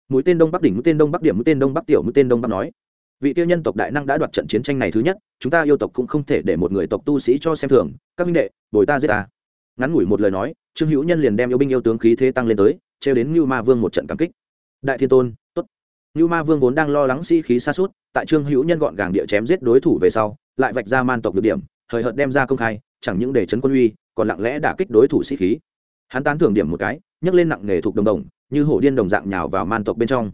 Mũi tên đông bắc đỉnh, mũi tên đông bắc điểm, mũi tên đông bắc tiểu, mũi tên đông bắc nói vị tiêu nhân tộc đại năng đã đoạt trận chiến tranh này thứ nhất, chúng ta yêu tộc cũng không thể để một người tộc tu sĩ cho xem thường. Các minh đệ, bồi ta giết ta. Ngắn ngủi một lời nói, trương hữu nhân liền đem yêu binh yêu tướng khí thế tăng lên tới, trêu đến như ma vương một trận cảm kích. Đại thiên tôn, tốt. Như ma vương vốn đang lo lắng sĩ、si、khí xa suốt tại trương hữu nhân gọn gàng địa chém giết đối thủ về sau, lại vạch ra man tộc được điểm, hời hợt đem ra công khai, chẳng những để chấn quân uy, còn lặng lẽ đả kích đối thủ sĩ khí. Hắn tán thưởng điểm một cái, nhấc lên nặng nghề thuộc đồng đồng, như hổ điên đồng dạng nhào vào man tộc bên trong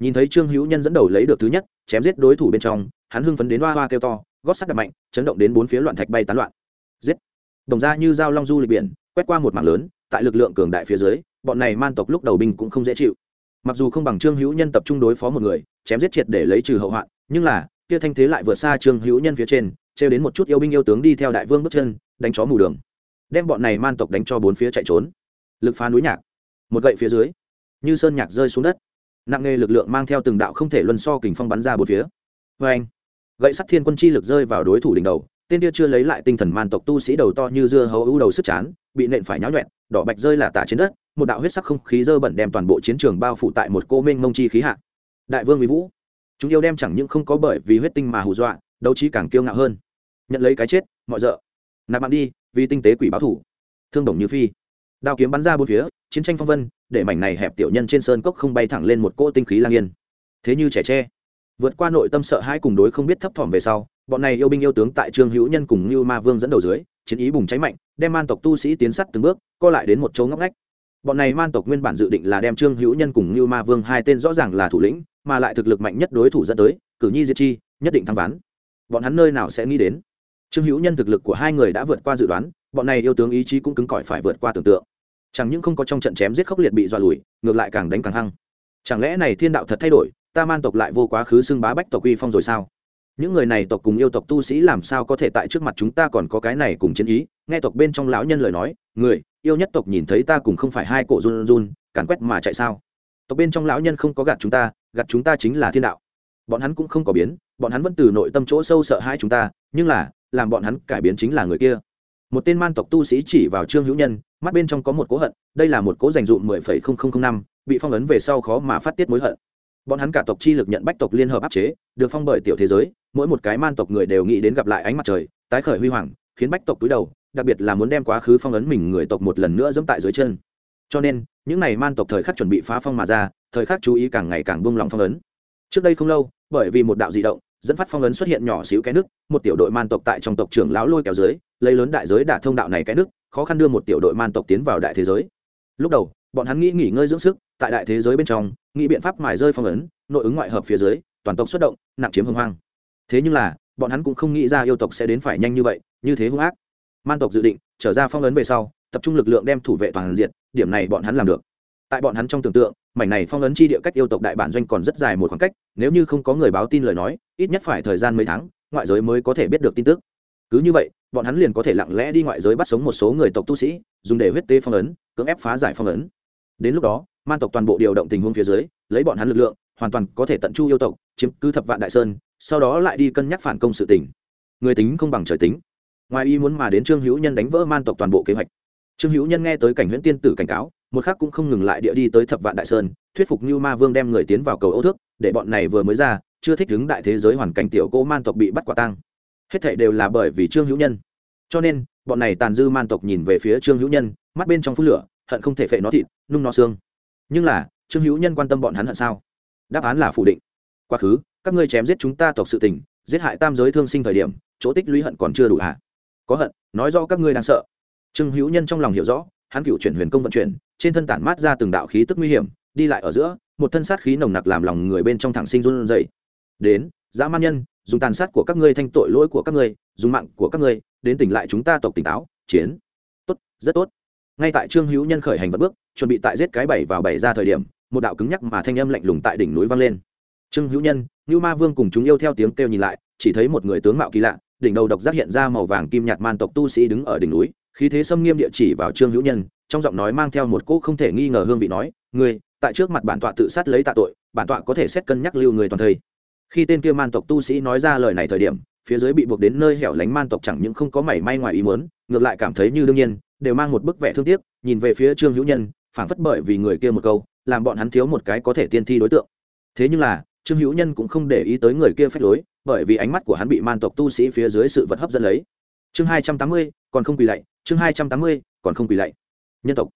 nhìn thấy trương hữu nhân dẫn đầu lấy được thứ nhất, chém giết đối thủ bên trong, hắn hưng phấn đến hoa hoa kêu to, gót sắt đập mạnh, chấn động đến bốn phía loạn thạch bay tán loạn. Giết! Đồng ra như dao long du lịch biển, quét qua một mảng lớn, tại lực lượng cường đại phía dưới, bọn này man tộc lúc đầu binh cũng không dễ chịu. Mặc dù không bằng trương hữu nhân tập trung đối phó một người, chém giết triệt để lấy trừ hậu hoạn, nhưng là, kia thanh thế lại vượt xa trương hữu nhân phía trên, trêu đến một chút yêu binh yêu tướng đi theo đại vương bước chân, đánh chó mù đường. Đem bọn này man tộc đánh cho bốn phía chạy trốn. Lực phá núi nhạc. Một gậy phía dưới, như sơn nhạc rơi xuống đất nặng nghề lực lượng mang theo từng đạo không thể luân so kình phong bắn ra bốn phía. Vê anh, gậy sắt thiên quân chi lực rơi vào đối thủ đỉnh đầu, tên kia chưa lấy lại tinh thần man tộc tu sĩ đầu to như dưa hấu ưu đầu sức chán, bị nện phải nháo nhuẹn, đỏ bạch rơi là tả trên đất, một đạo huyết sắc không khí dơ bẩn đem toàn bộ chiến trường bao phủ tại một cô minh mông chi khí hạ. Đại vương mỹ vũ, chúng yêu đem chẳng những không có bởi vì huyết tinh mà hù dọa, đấu trí càng kiêu ngạo hơn. Nhận lấy cái chết, mọi rợ, nạp mạng đi, vì tinh tế quỷ báo thủ. Thương đồng như phi. Đao kiếm bắn ra bốn phía, chiến tranh phong vân để mảnh này hẹp tiểu nhân trên sơn cốc không bay thẳng lên một cỗ tinh khí lang yên. Thế như trẻ tre, vượt qua nội tâm sợ hãi cùng đối không biết thấp thỏm về sau, bọn này yêu binh yêu tướng tại trương hữu nhân cùng như ma vương dẫn đầu dưới, chiến ý bùng cháy mạnh, đem man tộc tu sĩ tiến sắt từng bước, co lại đến một chỗ ngóc ngách. Bọn này man tộc nguyên bản dự định là đem trương hữu nhân cùng như ma vương hai tên rõ ràng là thủ lĩnh, mà lại thực lực mạnh nhất đối thủ dẫn tới, cử nhi diệt chi, nhất định thắng ván. Bọn hắn nơi nào sẽ nghĩ đến? Trương hữu nhân thực lực của hai người đã vượt qua dự đoán, bọn này yêu tướng ý chí cũng cứng cỏi phải vượt qua tưởng tượng chẳng những không có trong trận chém giết khốc liệt bị dọa lùi, ngược lại càng đánh càng hăng. Chẳng lẽ này thiên đạo thật thay đổi, ta man tộc lại vô quá khứ xưng bá bách tộc uy phong rồi sao? Những người này tộc cùng yêu tộc tu sĩ làm sao có thể tại trước mặt chúng ta còn có cái này cùng chiến ý? Nghe tộc bên trong lão nhân lời nói, người, yêu nhất tộc nhìn thấy ta cùng không phải hai cổ run run, càn quét mà chạy sao? Tộc bên trong lão nhân không có gạt chúng ta, gạt chúng ta chính là thiên đạo. Bọn hắn cũng không có biến, bọn hắn vẫn từ nội tâm chỗ sâu sợ hãi chúng ta, nhưng là, làm bọn hắn cải biến chính là người kia một tên man tộc tu sĩ chỉ vào trương hữu nhân, mắt bên trong có một cố hận, đây là một cố dành dụm mười phẩy không không không năm, bị phong ấn về sau khó mà phát tiết mối hận. Bọn hắn cả tộc chi lực nhận bách tộc liên hợp áp chế, được phong bởi tiểu thế giới, mỗi một cái man tộc người đều nghĩ đến gặp lại ánh mặt trời, tái khởi huy hoàng, khiến bách tộc túi đầu, đặc biệt là muốn đem quá khứ phong ấn mình người tộc một lần nữa dẫm tại dưới chân. Cho nên, những n à y man tộc thời khắc chuẩn bị phá phong mà ra, thời khắc chú ý càng ngày càng buông lỏng phong ấn. Trước đây không lâu, bởi vì một đạo di động, dẫn phát phong ấn xuất hiện nhỏ xíu cái nước một tiểu đội man tộc tại trong tộc trưởng lão lôi kéo dưới lấy lớn đại giới đả thông đạo này cái nước, khó khăn đưa một tiểu đội man tộc tiến vào đại thế giới. Lúc đầu, bọn hắn nghĩ nghỉ ngơi dưỡng sức, tại đại thế giới bên trong, nghĩ biện pháp mài rơi phong ấn, nội ứng ngoại hợp phía dưới, toàn tộc xuất động, nặng chiếm hưng hoang. Thế nhưng là, bọn hắn cũng không nghĩ ra yêu tộc sẽ đến phải nhanh như vậy, như thế hung ác. Man tộc dự định, trở ra phong ấn về sau, tập trung lực lượng đem thủ vệ toàn diện, điểm này bọn hắn làm được. Tại bọn hắn trong tưởng tượng, mảnh này phong ấn chi địa cách yêu tộc đại bản doanh còn rất dài một khoảng cách, nếu như không có người báo tin lời nói, ít nhất phải thời gian mấy tháng, ngoại giới mới có thể biết được tin tức cứ như vậy, bọn hắn liền có thể lặng lẽ đi ngoại giới bắt sống một số người tộc tu sĩ, dùng để huyết tế phong ấn, cưỡng ép phá giải phong ấn. Đến lúc đó, man tộc toàn bộ điều động tình huống phía dưới, lấy bọn hắn lực lượng, hoàn toàn có thể tận chu yêu tộc, chiếm cứ thập vạn đại sơn, sau đó lại đi cân nhắc phản công sự tình. Người tính không bằng trời tính. Ngoài ý muốn mà đến trương hữu nhân đánh vỡ man tộc toàn bộ kế hoạch. Trương hữu nhân nghe tới cảnh huyễn tiên tử cảnh cáo, một khác cũng không ngừng lại địa đi tới thập vạn đại sơn, thuyết phục như ma vương đem người tiến vào cầu âu thước, để bọn này vừa mới ra, chưa thích ứng đại thế giới hoàn cảnh tiểu cô man tộc bị bắt quả tang hết thảy đều là bởi vì trương hữu nhân. Cho nên, bọn này tàn dư man tộc nhìn về phía trương hữu nhân, mắt bên trong phút lửa, hận không thể phệ nó thịt, nung nó xương. Nhưng là, trương hữu nhân quan tâm bọn hắn hận sao? Đáp án là phủ định. Quá khứ, các ngươi chém giết chúng ta tộc sự tình, giết hại tam giới thương sinh thời điểm, chỗ tích lũy hận còn chưa đủ hả có hận, nói do các ngươi đang sợ. Trương hữu nhân trong lòng hiểu rõ, hắn cựu chuyển huyền công vận chuyển, trên thân tản mát ra từng đạo khí tức nguy hiểm, đi lại ở giữa, một thân sát khí nồng nặc làm lòng người bên trong thẳng sinh run dậy đến, dã man nhân dùng tàn sát của các ngươi, thanh tội lỗi của các ngươi, dùng mạng của các ngươi, đến tỉnh lại chúng ta tộc tỉnh táo, chiến. Tốt, rất tốt. Ngay tại trương hữu nhân khởi hành vật bước, chuẩn bị tại giết cái bảy vào bảy ra thời điểm, một đạo cứng nhắc mà thanh âm lạnh lùng tại đỉnh núi vang lên. Trương hữu nhân như ma vương cùng chúng yêu theo tiếng kêu nhìn lại, chỉ thấy một người tướng mạo kỳ lạ, đỉnh đầu độc giác hiện ra màu vàng kim nhạt man tộc tu sĩ đứng ở đỉnh núi, khí thế xâm nghiêm địa chỉ vào trương hữu nhân, trong giọng nói mang theo một cỗ không thể nghi ngờ hương vị nói, ngươi, tại trước mặt bản tọa tự sát lấy tạ tội, bản tọa có thể xét cân nhắc lưu người toàn thây khi tên kia man tộc tu sĩ nói ra lời này thời điểm, phía dưới bị buộc đến nơi hẻo lánh man tộc chẳng những không có mảy may ngoài ý muốn, ngược lại cảm thấy như đương nhiên, đều mang một bức vẻ thương tiếc, nhìn về phía trương hữu nhân, phảng phất bởi vì người kia một câu, làm bọn hắn thiếu một cái có thể tiên thi đối tượng. Thế nhưng là, trương hữu nhân cũng không để ý tới người kia phách lối, bởi vì ánh mắt của hắn bị man tộc tu sĩ phía dưới sự vật hấp dẫn lấy. Chương hai trăm tám mươi, còn không quỳ lạy, chương hai trăm tám mươi, còn không quỳ lạy. Nhân tộc.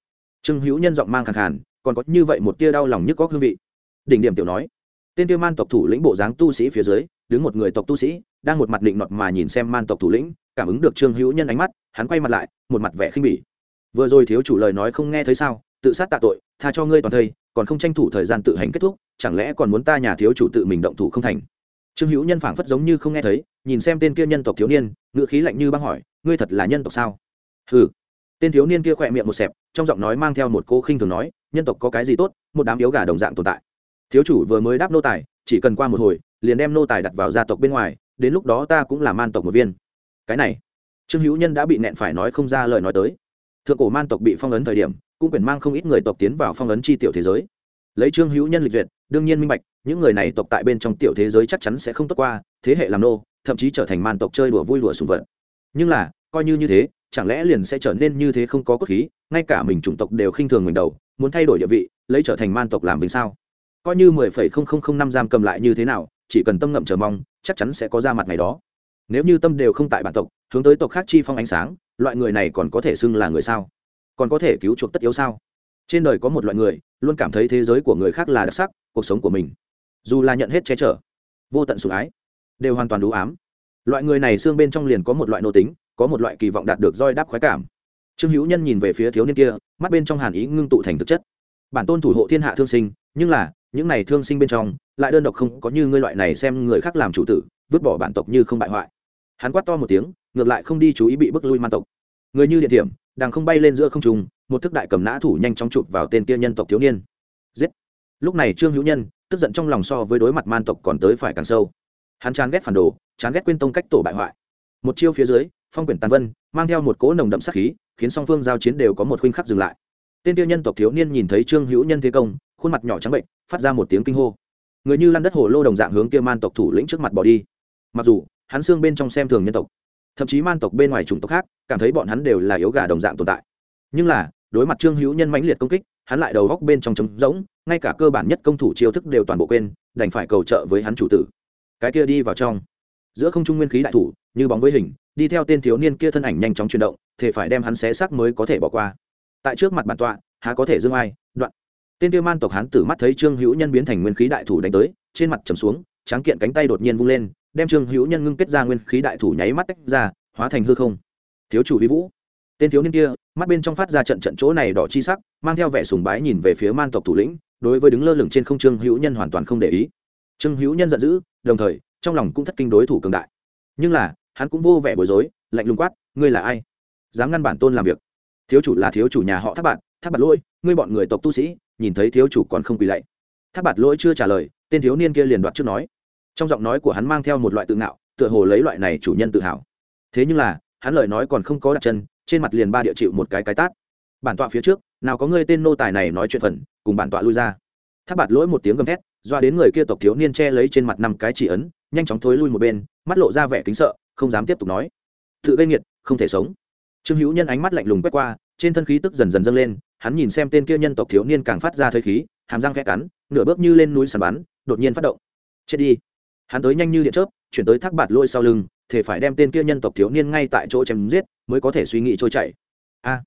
Trương hữu nhân giọng mang khẳng khàn, còn có như vậy một tia đau lòng nhức có hương vị. Đỉnh điểm tiểu nói tên tiêu man tộc thủ lĩnh bộ dáng tu sĩ phía dưới, đứng một người tộc tu sĩ, đang một mặt định nọt mà nhìn xem man tộc thủ lĩnh, cảm ứng được trương hữu nhân ánh mắt, hắn quay mặt lại, một mặt vẻ khinh bỉ. Vừa rồi thiếu chủ lời nói không nghe thấy sao, tự sát tạ tội, tha cho ngươi toàn thây, còn không tranh thủ thời gian tự hành kết thúc, chẳng lẽ còn muốn ta nhà thiếu chủ tự mình động thủ không thành? Trương hữu nhân phảng phất giống như không nghe thấy, nhìn xem tên kia nhân tộc thiếu niên, ngữ khí lạnh như băng hỏi, ngươi thật là nhân tộc sao? Ừ tên thiếu niên kia khỏe miệng một xẹp, trong giọng nói mang theo một cô khinh thường nói, nhân tộc có cái gì tốt, một đám yếu gà đồng dạng tồn tại thiếu chủ vừa mới đáp nô tài, chỉ cần qua một hồi, liền đem nô tài đặt vào gia tộc bên ngoài, đến lúc đó ta cũng là man tộc một viên. Cái này, trương hữu nhân đã bị nẹn phải nói không ra lời nói tới. Thượng cổ man tộc bị phong ấn thời điểm, cũng quyển mang không ít người tộc tiến vào phong ấn chi tiểu thế giới. Lấy trương hữu nhân lịch duyệt, đương nhiên minh bạch, những người này tộc tại bên trong tiểu thế giới chắc chắn sẽ không tốt qua, thế hệ làm nô, thậm chí trở thành man tộc chơi đùa vui đùa sùng vật. Nhưng là, coi như như thế, chẳng lẽ liền sẽ trở nên như thế không có cốt khí, ngay cả mình chủng tộc đều khinh thường mình đầu, muốn thay đổi địa vị, lấy trở thành man tộc làm vinh sao? Coi như mười phẩy không không không năm giam cầm lại như thế nào, chỉ cần tâm ngậm chờ mong, chắc chắn sẽ có ra mặt ngày đó. Nếu như tâm đều không tại bản tộc, hướng tới tộc khác chi phong ánh sáng, loại người này còn có thể xưng là người sao? Còn có thể cứu chuộc tất yếu sao? Trên đời có một loại người, luôn cảm thấy thế giới của người khác là đặc sắc, cuộc sống của mình, dù là nhận hết che chở, vô tận sủng ái, đều hoàn toàn đủ ám. Loại người này xương bên trong liền có một loại nô tính, có một loại kỳ vọng đạt được roi đáp khoái cảm. Trương hữu nhân nhìn về phía thiếu niên kia, mắt bên trong hàn ý ngưng tụ thành thực chất. Bản tôn thủ hộ thiên hạ thương sinh, nhưng là những này thương sinh bên trong, lại đơn độc không có như ngươi loại này xem người khác làm chủ tử, vứt bỏ bản tộc như không bại hoại. Hắn quát to một tiếng, ngược lại không đi chú ý bị bức lui man tộc. Người như địa điểm, đang không bay lên giữa không trung, một thức đại cầm nã thủ nhanh chóng chụp vào tên kia nhân tộc thiếu niên. Giết! Lúc này trương hữu nhân, tức giận trong lòng so với đối mặt man tộc còn tới phải càng sâu. Hắn chán ghét phản đồ, chán ghét quên tông cách tổ bại hoại. Một chiêu phía dưới, phong quyển tàn vân, mang theo một cỗ nồng đậm sắc khí, khiến song phương giao chiến đều có một khuynh khắc dừng lại. Tên tiêu nhân tộc thiếu niên nhìn thấy trương hữu nhân thế công khuôn mặt nhỏ trắng bệnh, phát ra một tiếng kinh hô. Người như lăn đất hồ lô đồng dạng hướng kia man tộc thủ lĩnh trước mặt bỏ đi. Mặc dù, hắn xương bên trong xem thường nhân tộc, thậm chí man tộc bên ngoài chủng tộc khác, cảm thấy bọn hắn đều là yếu gà đồng dạng tồn tại. Nhưng là, đối mặt trương hữu nhân mãnh liệt công kích, hắn lại đầu góc bên trong trống rỗng, ngay cả cơ bản nhất công thủ chiêu thức đều toàn bộ quên, đành phải cầu trợ với hắn chủ tử. Cái kia đi vào trong. Giữa không trung nguyên khí đại thủ, như bóng với hình, đi theo tên thiếu niên kia thân ảnh nhanh chóng chuyển động thì phải đem hắn xé xác mới có thể bỏ qua. Tại trước mặt bản tọa, há có thể dương ai, đoạn tên tiêu man tộc hắn tử mắt thấy trương hữu nhân biến thành nguyên khí đại thủ đánh tới, trên mặt trầm xuống, tráng kiện cánh tay đột nhiên vung lên, đem trương hữu nhân ngưng kết ra nguyên khí đại thủ nháy mắt tách ra, hóa thành hư không. Thiếu chủ vi vũ. Tên thiếu niên kia, mắt bên trong phát ra trận trận chỗ này đỏ chi sắc, mang theo vẻ sùng bái nhìn về phía man tộc thủ lĩnh, đối với đứng lơ lửng trên không trương hữu nhân hoàn toàn không để ý. Trương hữu nhân giận dữ, đồng thời, trong lòng cũng thất kinh đối thủ cường đại. Nhưng là, hắn cũng vô vẻ bối rối, lạnh lùng quát, ngươi là ai? Dám ngăn bản tôn làm việc. Thiếu chủ là thiếu chủ nhà họ tháp bạn tháp bạn lỗi, ngươi bọn người tộc tu sĩ nhìn thấy thiếu chủ còn không quỳ lạy. Tháp bạt lỗi chưa trả lời, tên thiếu niên kia liền đoạt trước nói. Trong giọng nói của hắn mang theo một loại tự ngạo, tựa hồ lấy loại này chủ nhân tự hào. Thế nhưng là, hắn lời nói còn không có đặt chân, trên mặt liền ba địa chịu một cái cái tát. Bản tọa phía trước, nào có ngươi tên nô tài này nói chuyện phần, cùng bản tọa lui ra. Tháp bạt lỗi một tiếng gầm thét, doa đến người kia tộc thiếu niên che lấy trên mặt năm cái chỉ ấn, nhanh chóng thối lui một bên, mắt lộ ra vẻ kính sợ, không dám tiếp tục nói. Tự gây nghiệt, không thể sống. Trương hữu nhân ánh mắt lạnh lùng quét qua, trên thân khí tức dần dần dâng lên hắn nhìn xem tên kia nhân tộc thiếu niên càng phát ra thời khí, hàm răng khẽ cắn, nửa bước như lên núi sàn bắn, đột nhiên phát động. Chết đi. Hắn tới nhanh như điện chớp, chuyển tới thác bạt lôi sau lưng, thể phải đem tên kia nhân tộc thiếu niên ngay tại chỗ chém giết, mới có thể suy nghĩ trôi chảy. A.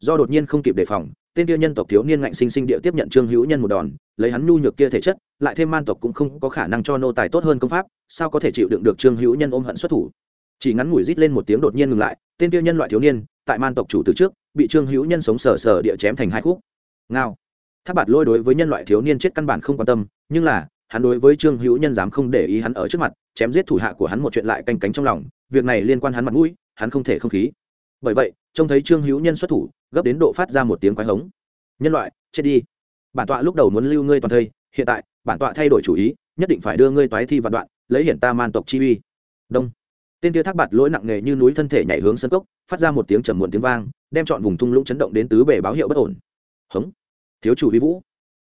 Do đột nhiên không kịp đề phòng, tên kia nhân tộc thiếu niên ngạnh sinh sinh địa tiếp nhận trương hữu nhân một đòn, lấy hắn nhu nhược kia thể chất, lại thêm man tộc cũng không có khả năng cho nô tài tốt hơn công pháp, sao có thể chịu đựng được trương hữu nhân ôm hận xuất thủ? Chỉ ngắn ngủi rít lên một tiếng đột nhiên ngừng lại, tên tiêu nhân loại thiếu niên, tại man tộc chủ từ trước, bị trương hữu nhân sống sờ sờ địa chém thành hai khúc. Ngao. Tháp bạt lôi đối với nhân loại thiếu niên chết căn bản không quan tâm, nhưng là, hắn đối với trương hữu nhân dám không để ý hắn ở trước mặt, chém giết thủ hạ của hắn một chuyện lại canh cánh trong lòng, việc này liên quan hắn mặt mũi, hắn không thể không khí. Bởi vậy, trông thấy trương hữu nhân xuất thủ, gấp đến độ phát ra một tiếng quái hống. Nhân loại, chết đi. Bản tọa lúc đầu muốn lưu ngươi toàn thây, hiện tại, bản tọa thay đổi chủ ý, nhất định phải đưa ngươi toái thi vạn đoạn, lấy hiển ta man tộc chi uy. Đông tên kia thác bạt lỗi nặng nề như núi thân thể nhảy hướng sân cốc, phát ra một tiếng trầm muộn tiếng vang, đem chọn vùng thung lũng chấn động đến tứ bể báo hiệu bất ổn. Hống! Thiếu chủ vi vũ!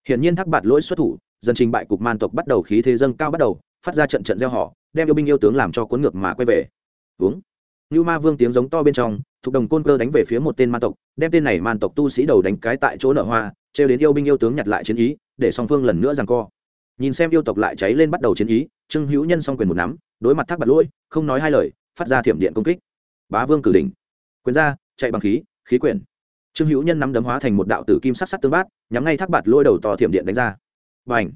Hiển nhiên thác bạt lỗi xuất thủ dần trình bại cục man tộc bắt đầu khí thế dâng cao bắt đầu, phát ra trận trận gieo họ, đem yêu binh yêu tướng làm cho cuốn ngược mà quay về. Uống như ma vương tiếng giống to bên trong, thuộc đồng côn cơ đánh về phía một tên man tộc, đem tên này man tộc tu sĩ đầu đánh cái tại chỗ nở hoa, trêu đến yêu binh yêu tướng nhặt lại chiến ý, để song phương lần nữa rằng co. Nhìn xem yêu tộc lại cháy lên bắt đầu chiến ý, trương hữu nhân song quyền một nắm đối mặt thác bạt lỗi, không nói hai lời, phát ra thiểm điện công kích. Bá vương cử đỉnh. Quyền ra, chạy bằng khí khí quyển. Trương hữu nhân nắm đấm hóa thành một đạo tử kim sắc sắc tương bát, nhắm ngay thác bạt lỗi đầu to thiểm điện đánh ra. Và ảnh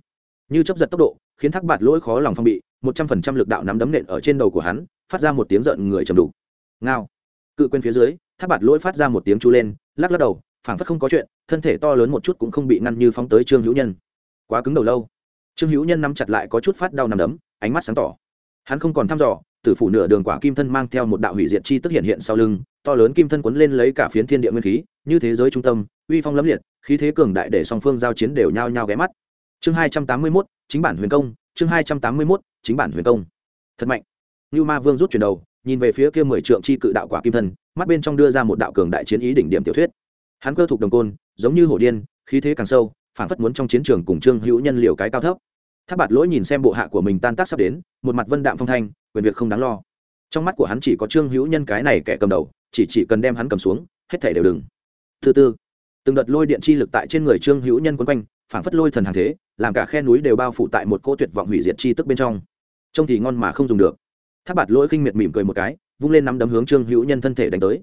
như chấp giật tốc độ, khiến thác bạt lỗi khó lòng phong bị, một trăm phần trăm lực đạo nắm đấm nện ở trên đầu của hắn, phát ra một tiếng giận người chầm đủ ngao! Cự quên phía dưới, thác bạt lỗi phát ra một tiếng chu lên, lắc lắc đầu, phảng phất không có chuyện, thân thể to lớn một chút cũng không bị ngăn như phóng tới trương hữu nhân. Quá cứng đầu lâu. Trương hữu nhân nắm chặt lại có chút phát đau nằm đấm, ánh mắt sáng tỏ hắn không còn thăm dò, tử phủ nửa đường quả kim thân mang theo một đạo hủy diệt chi tức hiện hiện sau lưng, to lớn kim thân quấn lên lấy cả phiến thiên địa nguyên khí, như thế giới trung tâm, uy phong lẫm liệt, khí thế cường đại để song phương giao chiến đều nhao nhao ghé mắt. Chương hai trăm tám mươi mốt, chính bản huyền công, chương hai trăm tám mươi mốt, chính bản huyền công. Thật mạnh. Như ma vương rút chuyển đầu, nhìn về phía kia mười trượng chi cự đạo quả kim thân, mắt bên trong đưa ra một đạo cường đại chiến ý đỉnh điểm tiểu thuyết. Hắn cơ thục đồng côn, giống như hổ điên, khí thế càng sâu, phản phất muốn trong chiến trường cùng trương hữu nhân liều cái cao thấp tháp bạt lỗi nhìn xem bộ hạ của mình tan tác sắp đến, một mặt vân đạm phong thanh, quyền việc không đáng lo. Trong mắt của hắn chỉ có trương hữu nhân cái này kẻ cầm đầu, chỉ chỉ cần đem hắn cầm xuống, hết thể đều đừng. Thứ tư, từng đợt lôi điện chi lực tại trên người trương hữu nhân quấn quanh, phảng phất lôi thần hàng thế, làm cả khe núi đều bao phủ tại một cỗ tuyệt vọng hủy diệt chi tức bên trong. Trông thì ngon mà không dùng được. Tháp bạt lỗi khinh miệt mỉm cười một cái, vung lên nắm đấm hướng trương hữu nhân thân thể đánh tới.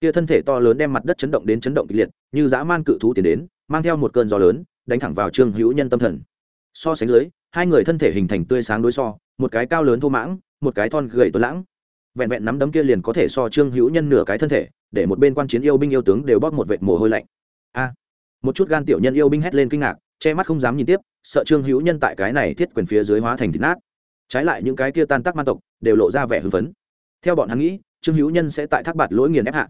Kia thân thể to lớn đem mặt đất chấn động đến chấn động kịch liệt, như dã man cự thú tiến đến, mang theo một cơn gió lớn, đánh thẳng vào trương hữu nhân tâm thần. So sánh dưới hai người thân thể hình thành tươi sáng đối so, một cái cao lớn thô mãng, một cái thon gầy tuấn lãng. Vẹn vẹn nắm đấm kia liền có thể so trương hữu nhân nửa cái thân thể, để một bên quan chiến yêu binh yêu tướng đều bóp một vệt mồ hôi lạnh. A! Một chút gan tiểu nhân yêu binh hét lên kinh ngạc, che mắt không dám nhìn tiếp, sợ trương hữu nhân tại cái này thiết quyền phía dưới hóa thành thịt nát. Trái lại những cái kia tan tác man tộc, đều lộ ra vẻ hưng phấn. Theo bọn hắn nghĩ, trương hữu nhân sẽ tại thác bạt lỗi nghiền ép hạ.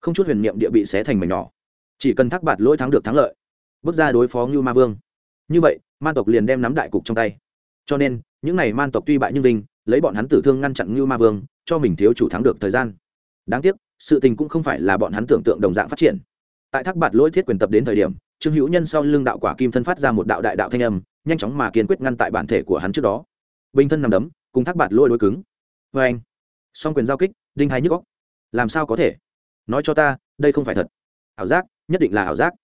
Không chút huyền niệm địa bị xé thành mảnh nhỏ. Chỉ cần thác bạt lỗi thắng được thắng lợi. Bước ra đối phó ngưu ma vương như vậy, man tộc liền đem nắm đại cục trong tay. Cho nên, những n à y man tộc tuy bại nhưng vinh, lấy bọn hắn tử thương ngăn chặn ngưu ma vương, cho mình thiếu chủ thắng được thời gian. Đáng tiếc, sự tình cũng không phải là bọn hắn tưởng tượng đồng dạng phát triển. Tại thác bạt lỗi thiết quyền tập đến thời điểm, trương hữu nhân sau lưng đạo quả kim thân phát ra một đạo đại đạo thanh âm, nhanh chóng mà kiên quyết ngăn tại bản thể của hắn trước đó. Bình thân nằm đấm, cùng thác bạt lỗi đối cứng. Vê anh, song quyền giao kích, đinh hai nhức góc làm sao có thể? Nói cho ta, đây không phải thật. Ảo giác, nhất định là ảo giác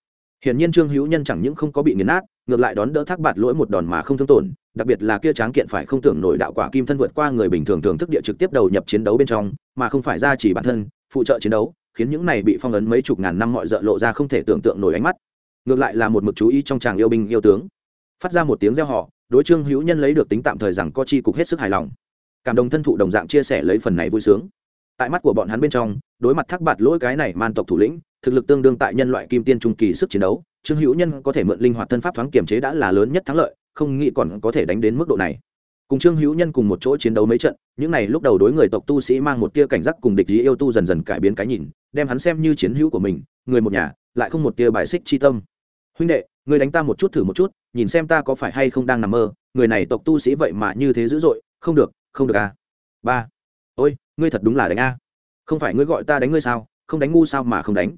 hiển nhiên trương hữu nhân chẳng những không có bị nghiền nát, ngược lại đón đỡ thác bạt lỗi một đòn mà không thương tổn, đặc biệt là kia tráng kiện phải không tưởng nổi đạo quả kim thân vượt qua người bình thường thường thức địa trực tiếp đầu nhập chiến đấu bên trong, mà không phải ra chỉ bản thân, phụ trợ chiến đấu, khiến những này bị phong ấn mấy chục ngàn năm mọi dợ lộ ra không thể tưởng tượng nổi ánh mắt. Ngược lại là một mực chú ý trong chàng yêu binh yêu tướng. Phát ra một tiếng reo họ đối trương hữu nhân lấy được tính tạm thời rằng có chi cục hết sức hài lòng. Cảm đồng thân thụ đồng dạng chia sẻ lấy phần này vui sướng. Tại mắt của bọn hắn bên trong, đối mặt thác bạt lỗi cái này man tộc thủ lĩnh thực lực tương đương tại nhân loại kim tiên trung kỳ sức chiến đấu, trương hữu nhân có thể mượn linh hoạt thân pháp thoáng kiềm chế đã là lớn nhất thắng lợi, không nghĩ còn có thể đánh đến mức độ này. Cùng trương hữu nhân cùng một chỗ chiến đấu mấy trận, những này lúc đầu đối người tộc tu sĩ mang một tia cảnh giác cùng địch ý yêu tu dần dần cải biến cái nhìn, đem hắn xem như chiến hữu của mình, người một nhà, lại không một tia bài xích chi tâm. Huynh đệ, người đánh ta một chút thử một chút, nhìn xem ta có phải hay không đang nằm mơ, người này tộc tu sĩ vậy mà như thế dữ dội, không được không được à. Ba. Ôi, ngươi thật đúng là đánh a. Không phải ngươi gọi ta đánh ngươi sao, không đánh ngu sao mà không đánh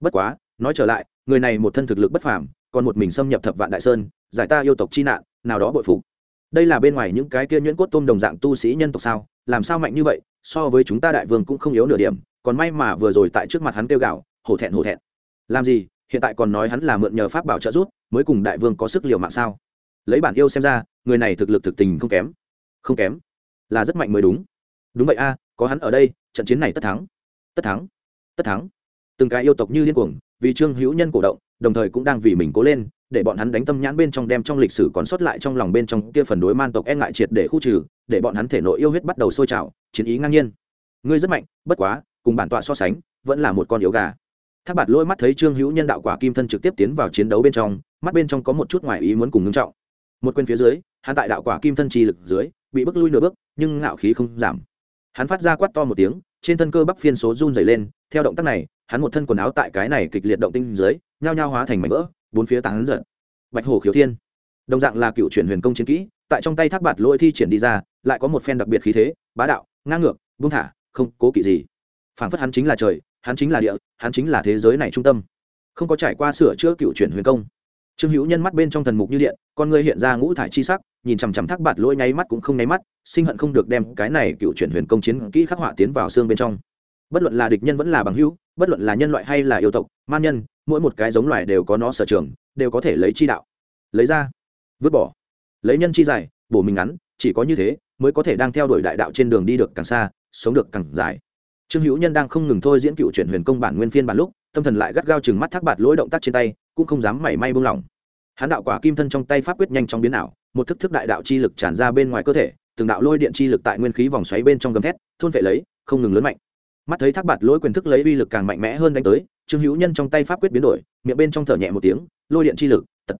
bất quá, nói trở lại, người này một thân thực lực bất phàm, còn một mình xâm nhập thập vạn đại sơn, giải ta yêu tộc chi nạn, nào đó bội phục. Đây là bên ngoài những cái kia nhuyễn cốt tôm đồng dạng tu sĩ nhân tộc sao? Làm sao mạnh như vậy? So với chúng ta đại vương cũng không yếu nửa điểm, còn may mà vừa rồi tại trước mặt hắn kêu gạo hổ thẹn hổ thẹn. Làm gì? Hiện tại còn nói hắn là mượn nhờ pháp bảo trợ giúp, mới cùng đại vương có sức liều mạng sao? Lấy bản yêu xem ra, người này thực lực thực tình không kém. Không kém? Là rất mạnh mới đúng. Đúng vậy a, có hắn ở đây, trận chiến này tất thắng. Tất thắng. Tất thắng từng cái yêu tộc như liên cuồng, vì trương hữu nhân cổ động, đồng thời cũng đang vì mình cố lên, để bọn hắn đánh tâm nhãn bên trong đem trong lịch sử còn sót lại trong lòng bên trong kia phần đối man tộc e ngại triệt để khu trừ, để bọn hắn thể nội yêu huyết bắt đầu sôi trào, chiến ý ngang nhiên. Ngươi rất mạnh, bất quá, cùng bản tọa so sánh, vẫn là một con yếu gà. Tháp bạt lôi mắt thấy trương hữu nhân đạo quả kim thân trực tiếp tiến vào chiến đấu bên trong, mắt bên trong có một chút ngoài ý muốn cùng ngưng trọng. Một quên phía dưới, hắn tại đạo quả kim thân trì lực dưới, bị bước lui nửa bước, nhưng ngạo khí không giảm. Hắn phát ra quát to một tiếng trên thân cơ bắp phiên số run dày lên, theo động tác này, hắn một thân quần áo tại cái này kịch liệt động tinh dưới, nhao nhao hóa thành mảnh vỡ, bốn phía tán giận. Bạch hổ khiếu thiên. Đồng dạng là cựu chuyển huyền công chiến kỹ, tại trong tay thác bạt lôi thi triển đi ra, lại có một phen đặc biệt khí thế, bá đạo, ngang ngược, buông thả, không cố kỵ gì. Phảng phất hắn chính là trời, hắn chính là địa, hắn chính là thế giới này trung tâm. Không có trải qua sửa chữa cựu chuyển huyền công trương hữu nhân mắt bên trong thần mục như điện, con người hiện ra ngũ thải chi sắc, nhìn chằm chằm thác bạt lỗi nháy mắt cũng không nháy mắt, sinh hận không được đem cái này cựu chuyển huyền công chiến kỹ khắc họa tiến vào xương bên trong. Bất luận là địch nhân vẫn là bằng hữu, bất luận là nhân loại hay là yêu tộc, man nhân, mỗi một cái giống loài đều có nó sở trường, đều có thể lấy chi đạo, lấy ra, vứt bỏ. Lấy nhân chi dài bổ mình ngắn, chỉ có như thế mới có thể đang theo đuổi đại đạo trên đường đi được càng xa, sống được càng dài. Trương hữu nhân đang không ngừng thôi diễn cựu chuyển huyền công bản nguyên phiên bản lúc, tâm thần lại gắt gao chừng mắt thác bạt lỗi động tác trên tay, cũng không dám mảy may buông lỏng hắn đạo quả kim thân trong tay pháp quyết nhanh chóng biến ảo, một thức thức đại đạo chi lực tràn ra bên ngoài cơ thể, từng đạo lôi điện chi lực tại nguyên khí vòng xoáy bên trong gầm thét, thôn vệ lấy, không ngừng lớn mạnh. Mắt thấy thác bạt lỗi quyền thức lấy uy lực càng mạnh mẽ hơn đánh tới, trương hữu nhân trong tay pháp quyết biến đổi, miệng bên trong thở nhẹ một tiếng, lôi điện chi lực, tật.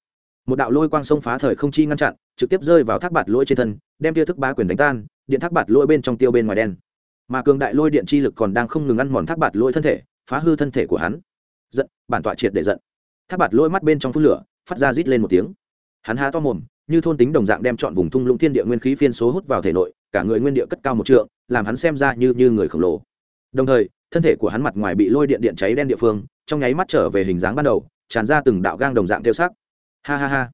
Một đạo lôi quang sông phá thời không chi ngăn chặn, trực tiếp rơi vào thác bạt lỗi trên thân, đem kia thức ba quyền đánh tan, điện thác bạt lỗi bên trong tiêu bên ngoài đen. Mà cường đại lôi điện chi lực còn đang không ngừng ăn mòn thác bạt lỗi thân thể, phá hư thân thể của hắn. Giận, bản tọa triệt để giận. Thác bạt lỗi mắt bên trong phun lửa phát ra rít lên một tiếng. Hắn há to mồm, như thôn tính đồng dạng đem chọn vùng thung lũng thiên địa nguyên khí phiên số hút vào thể nội, cả người nguyên địa cất cao một trượng, làm hắn xem ra như như người khổng lồ. Đồng thời, thân thể của hắn mặt ngoài bị lôi điện điện cháy đen địa phương, trong nháy mắt trở về hình dáng ban đầu, tràn ra từng đạo gang đồng dạng tiêu sắc. Ha ha ha.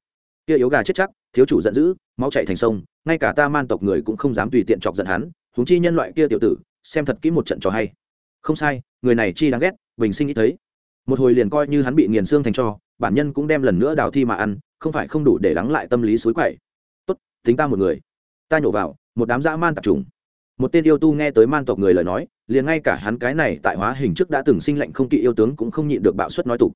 Kia yếu gà chết chắc, thiếu chủ giận dữ máu chạy thành sông, ngay cả ta man tộc người cũng không dám tùy tiện chọc giận hắn, huống chi nhân loại kia tiểu tử, xem thật kỹ một trận trò hay. Không sai, người này chi đáng ghét, bình sinh nghĩ thấy. Một hồi liền coi như hắn bị nghiền xương thành cho bản nhân cũng đem lần nữa đào thi mà ăn, không phải không đủ để lắng lại tâm lý suối quậy. Tốt, tính ta một người. Ta nhổ vào, một đám dã man tập trung một tên yêu tu nghe tới man tộc người lời nói, liền ngay cả hắn cái này tại hóa hình trước đã từng sinh lệnh không kỵ yêu tướng cũng không nhịn được bạo suất nói tục.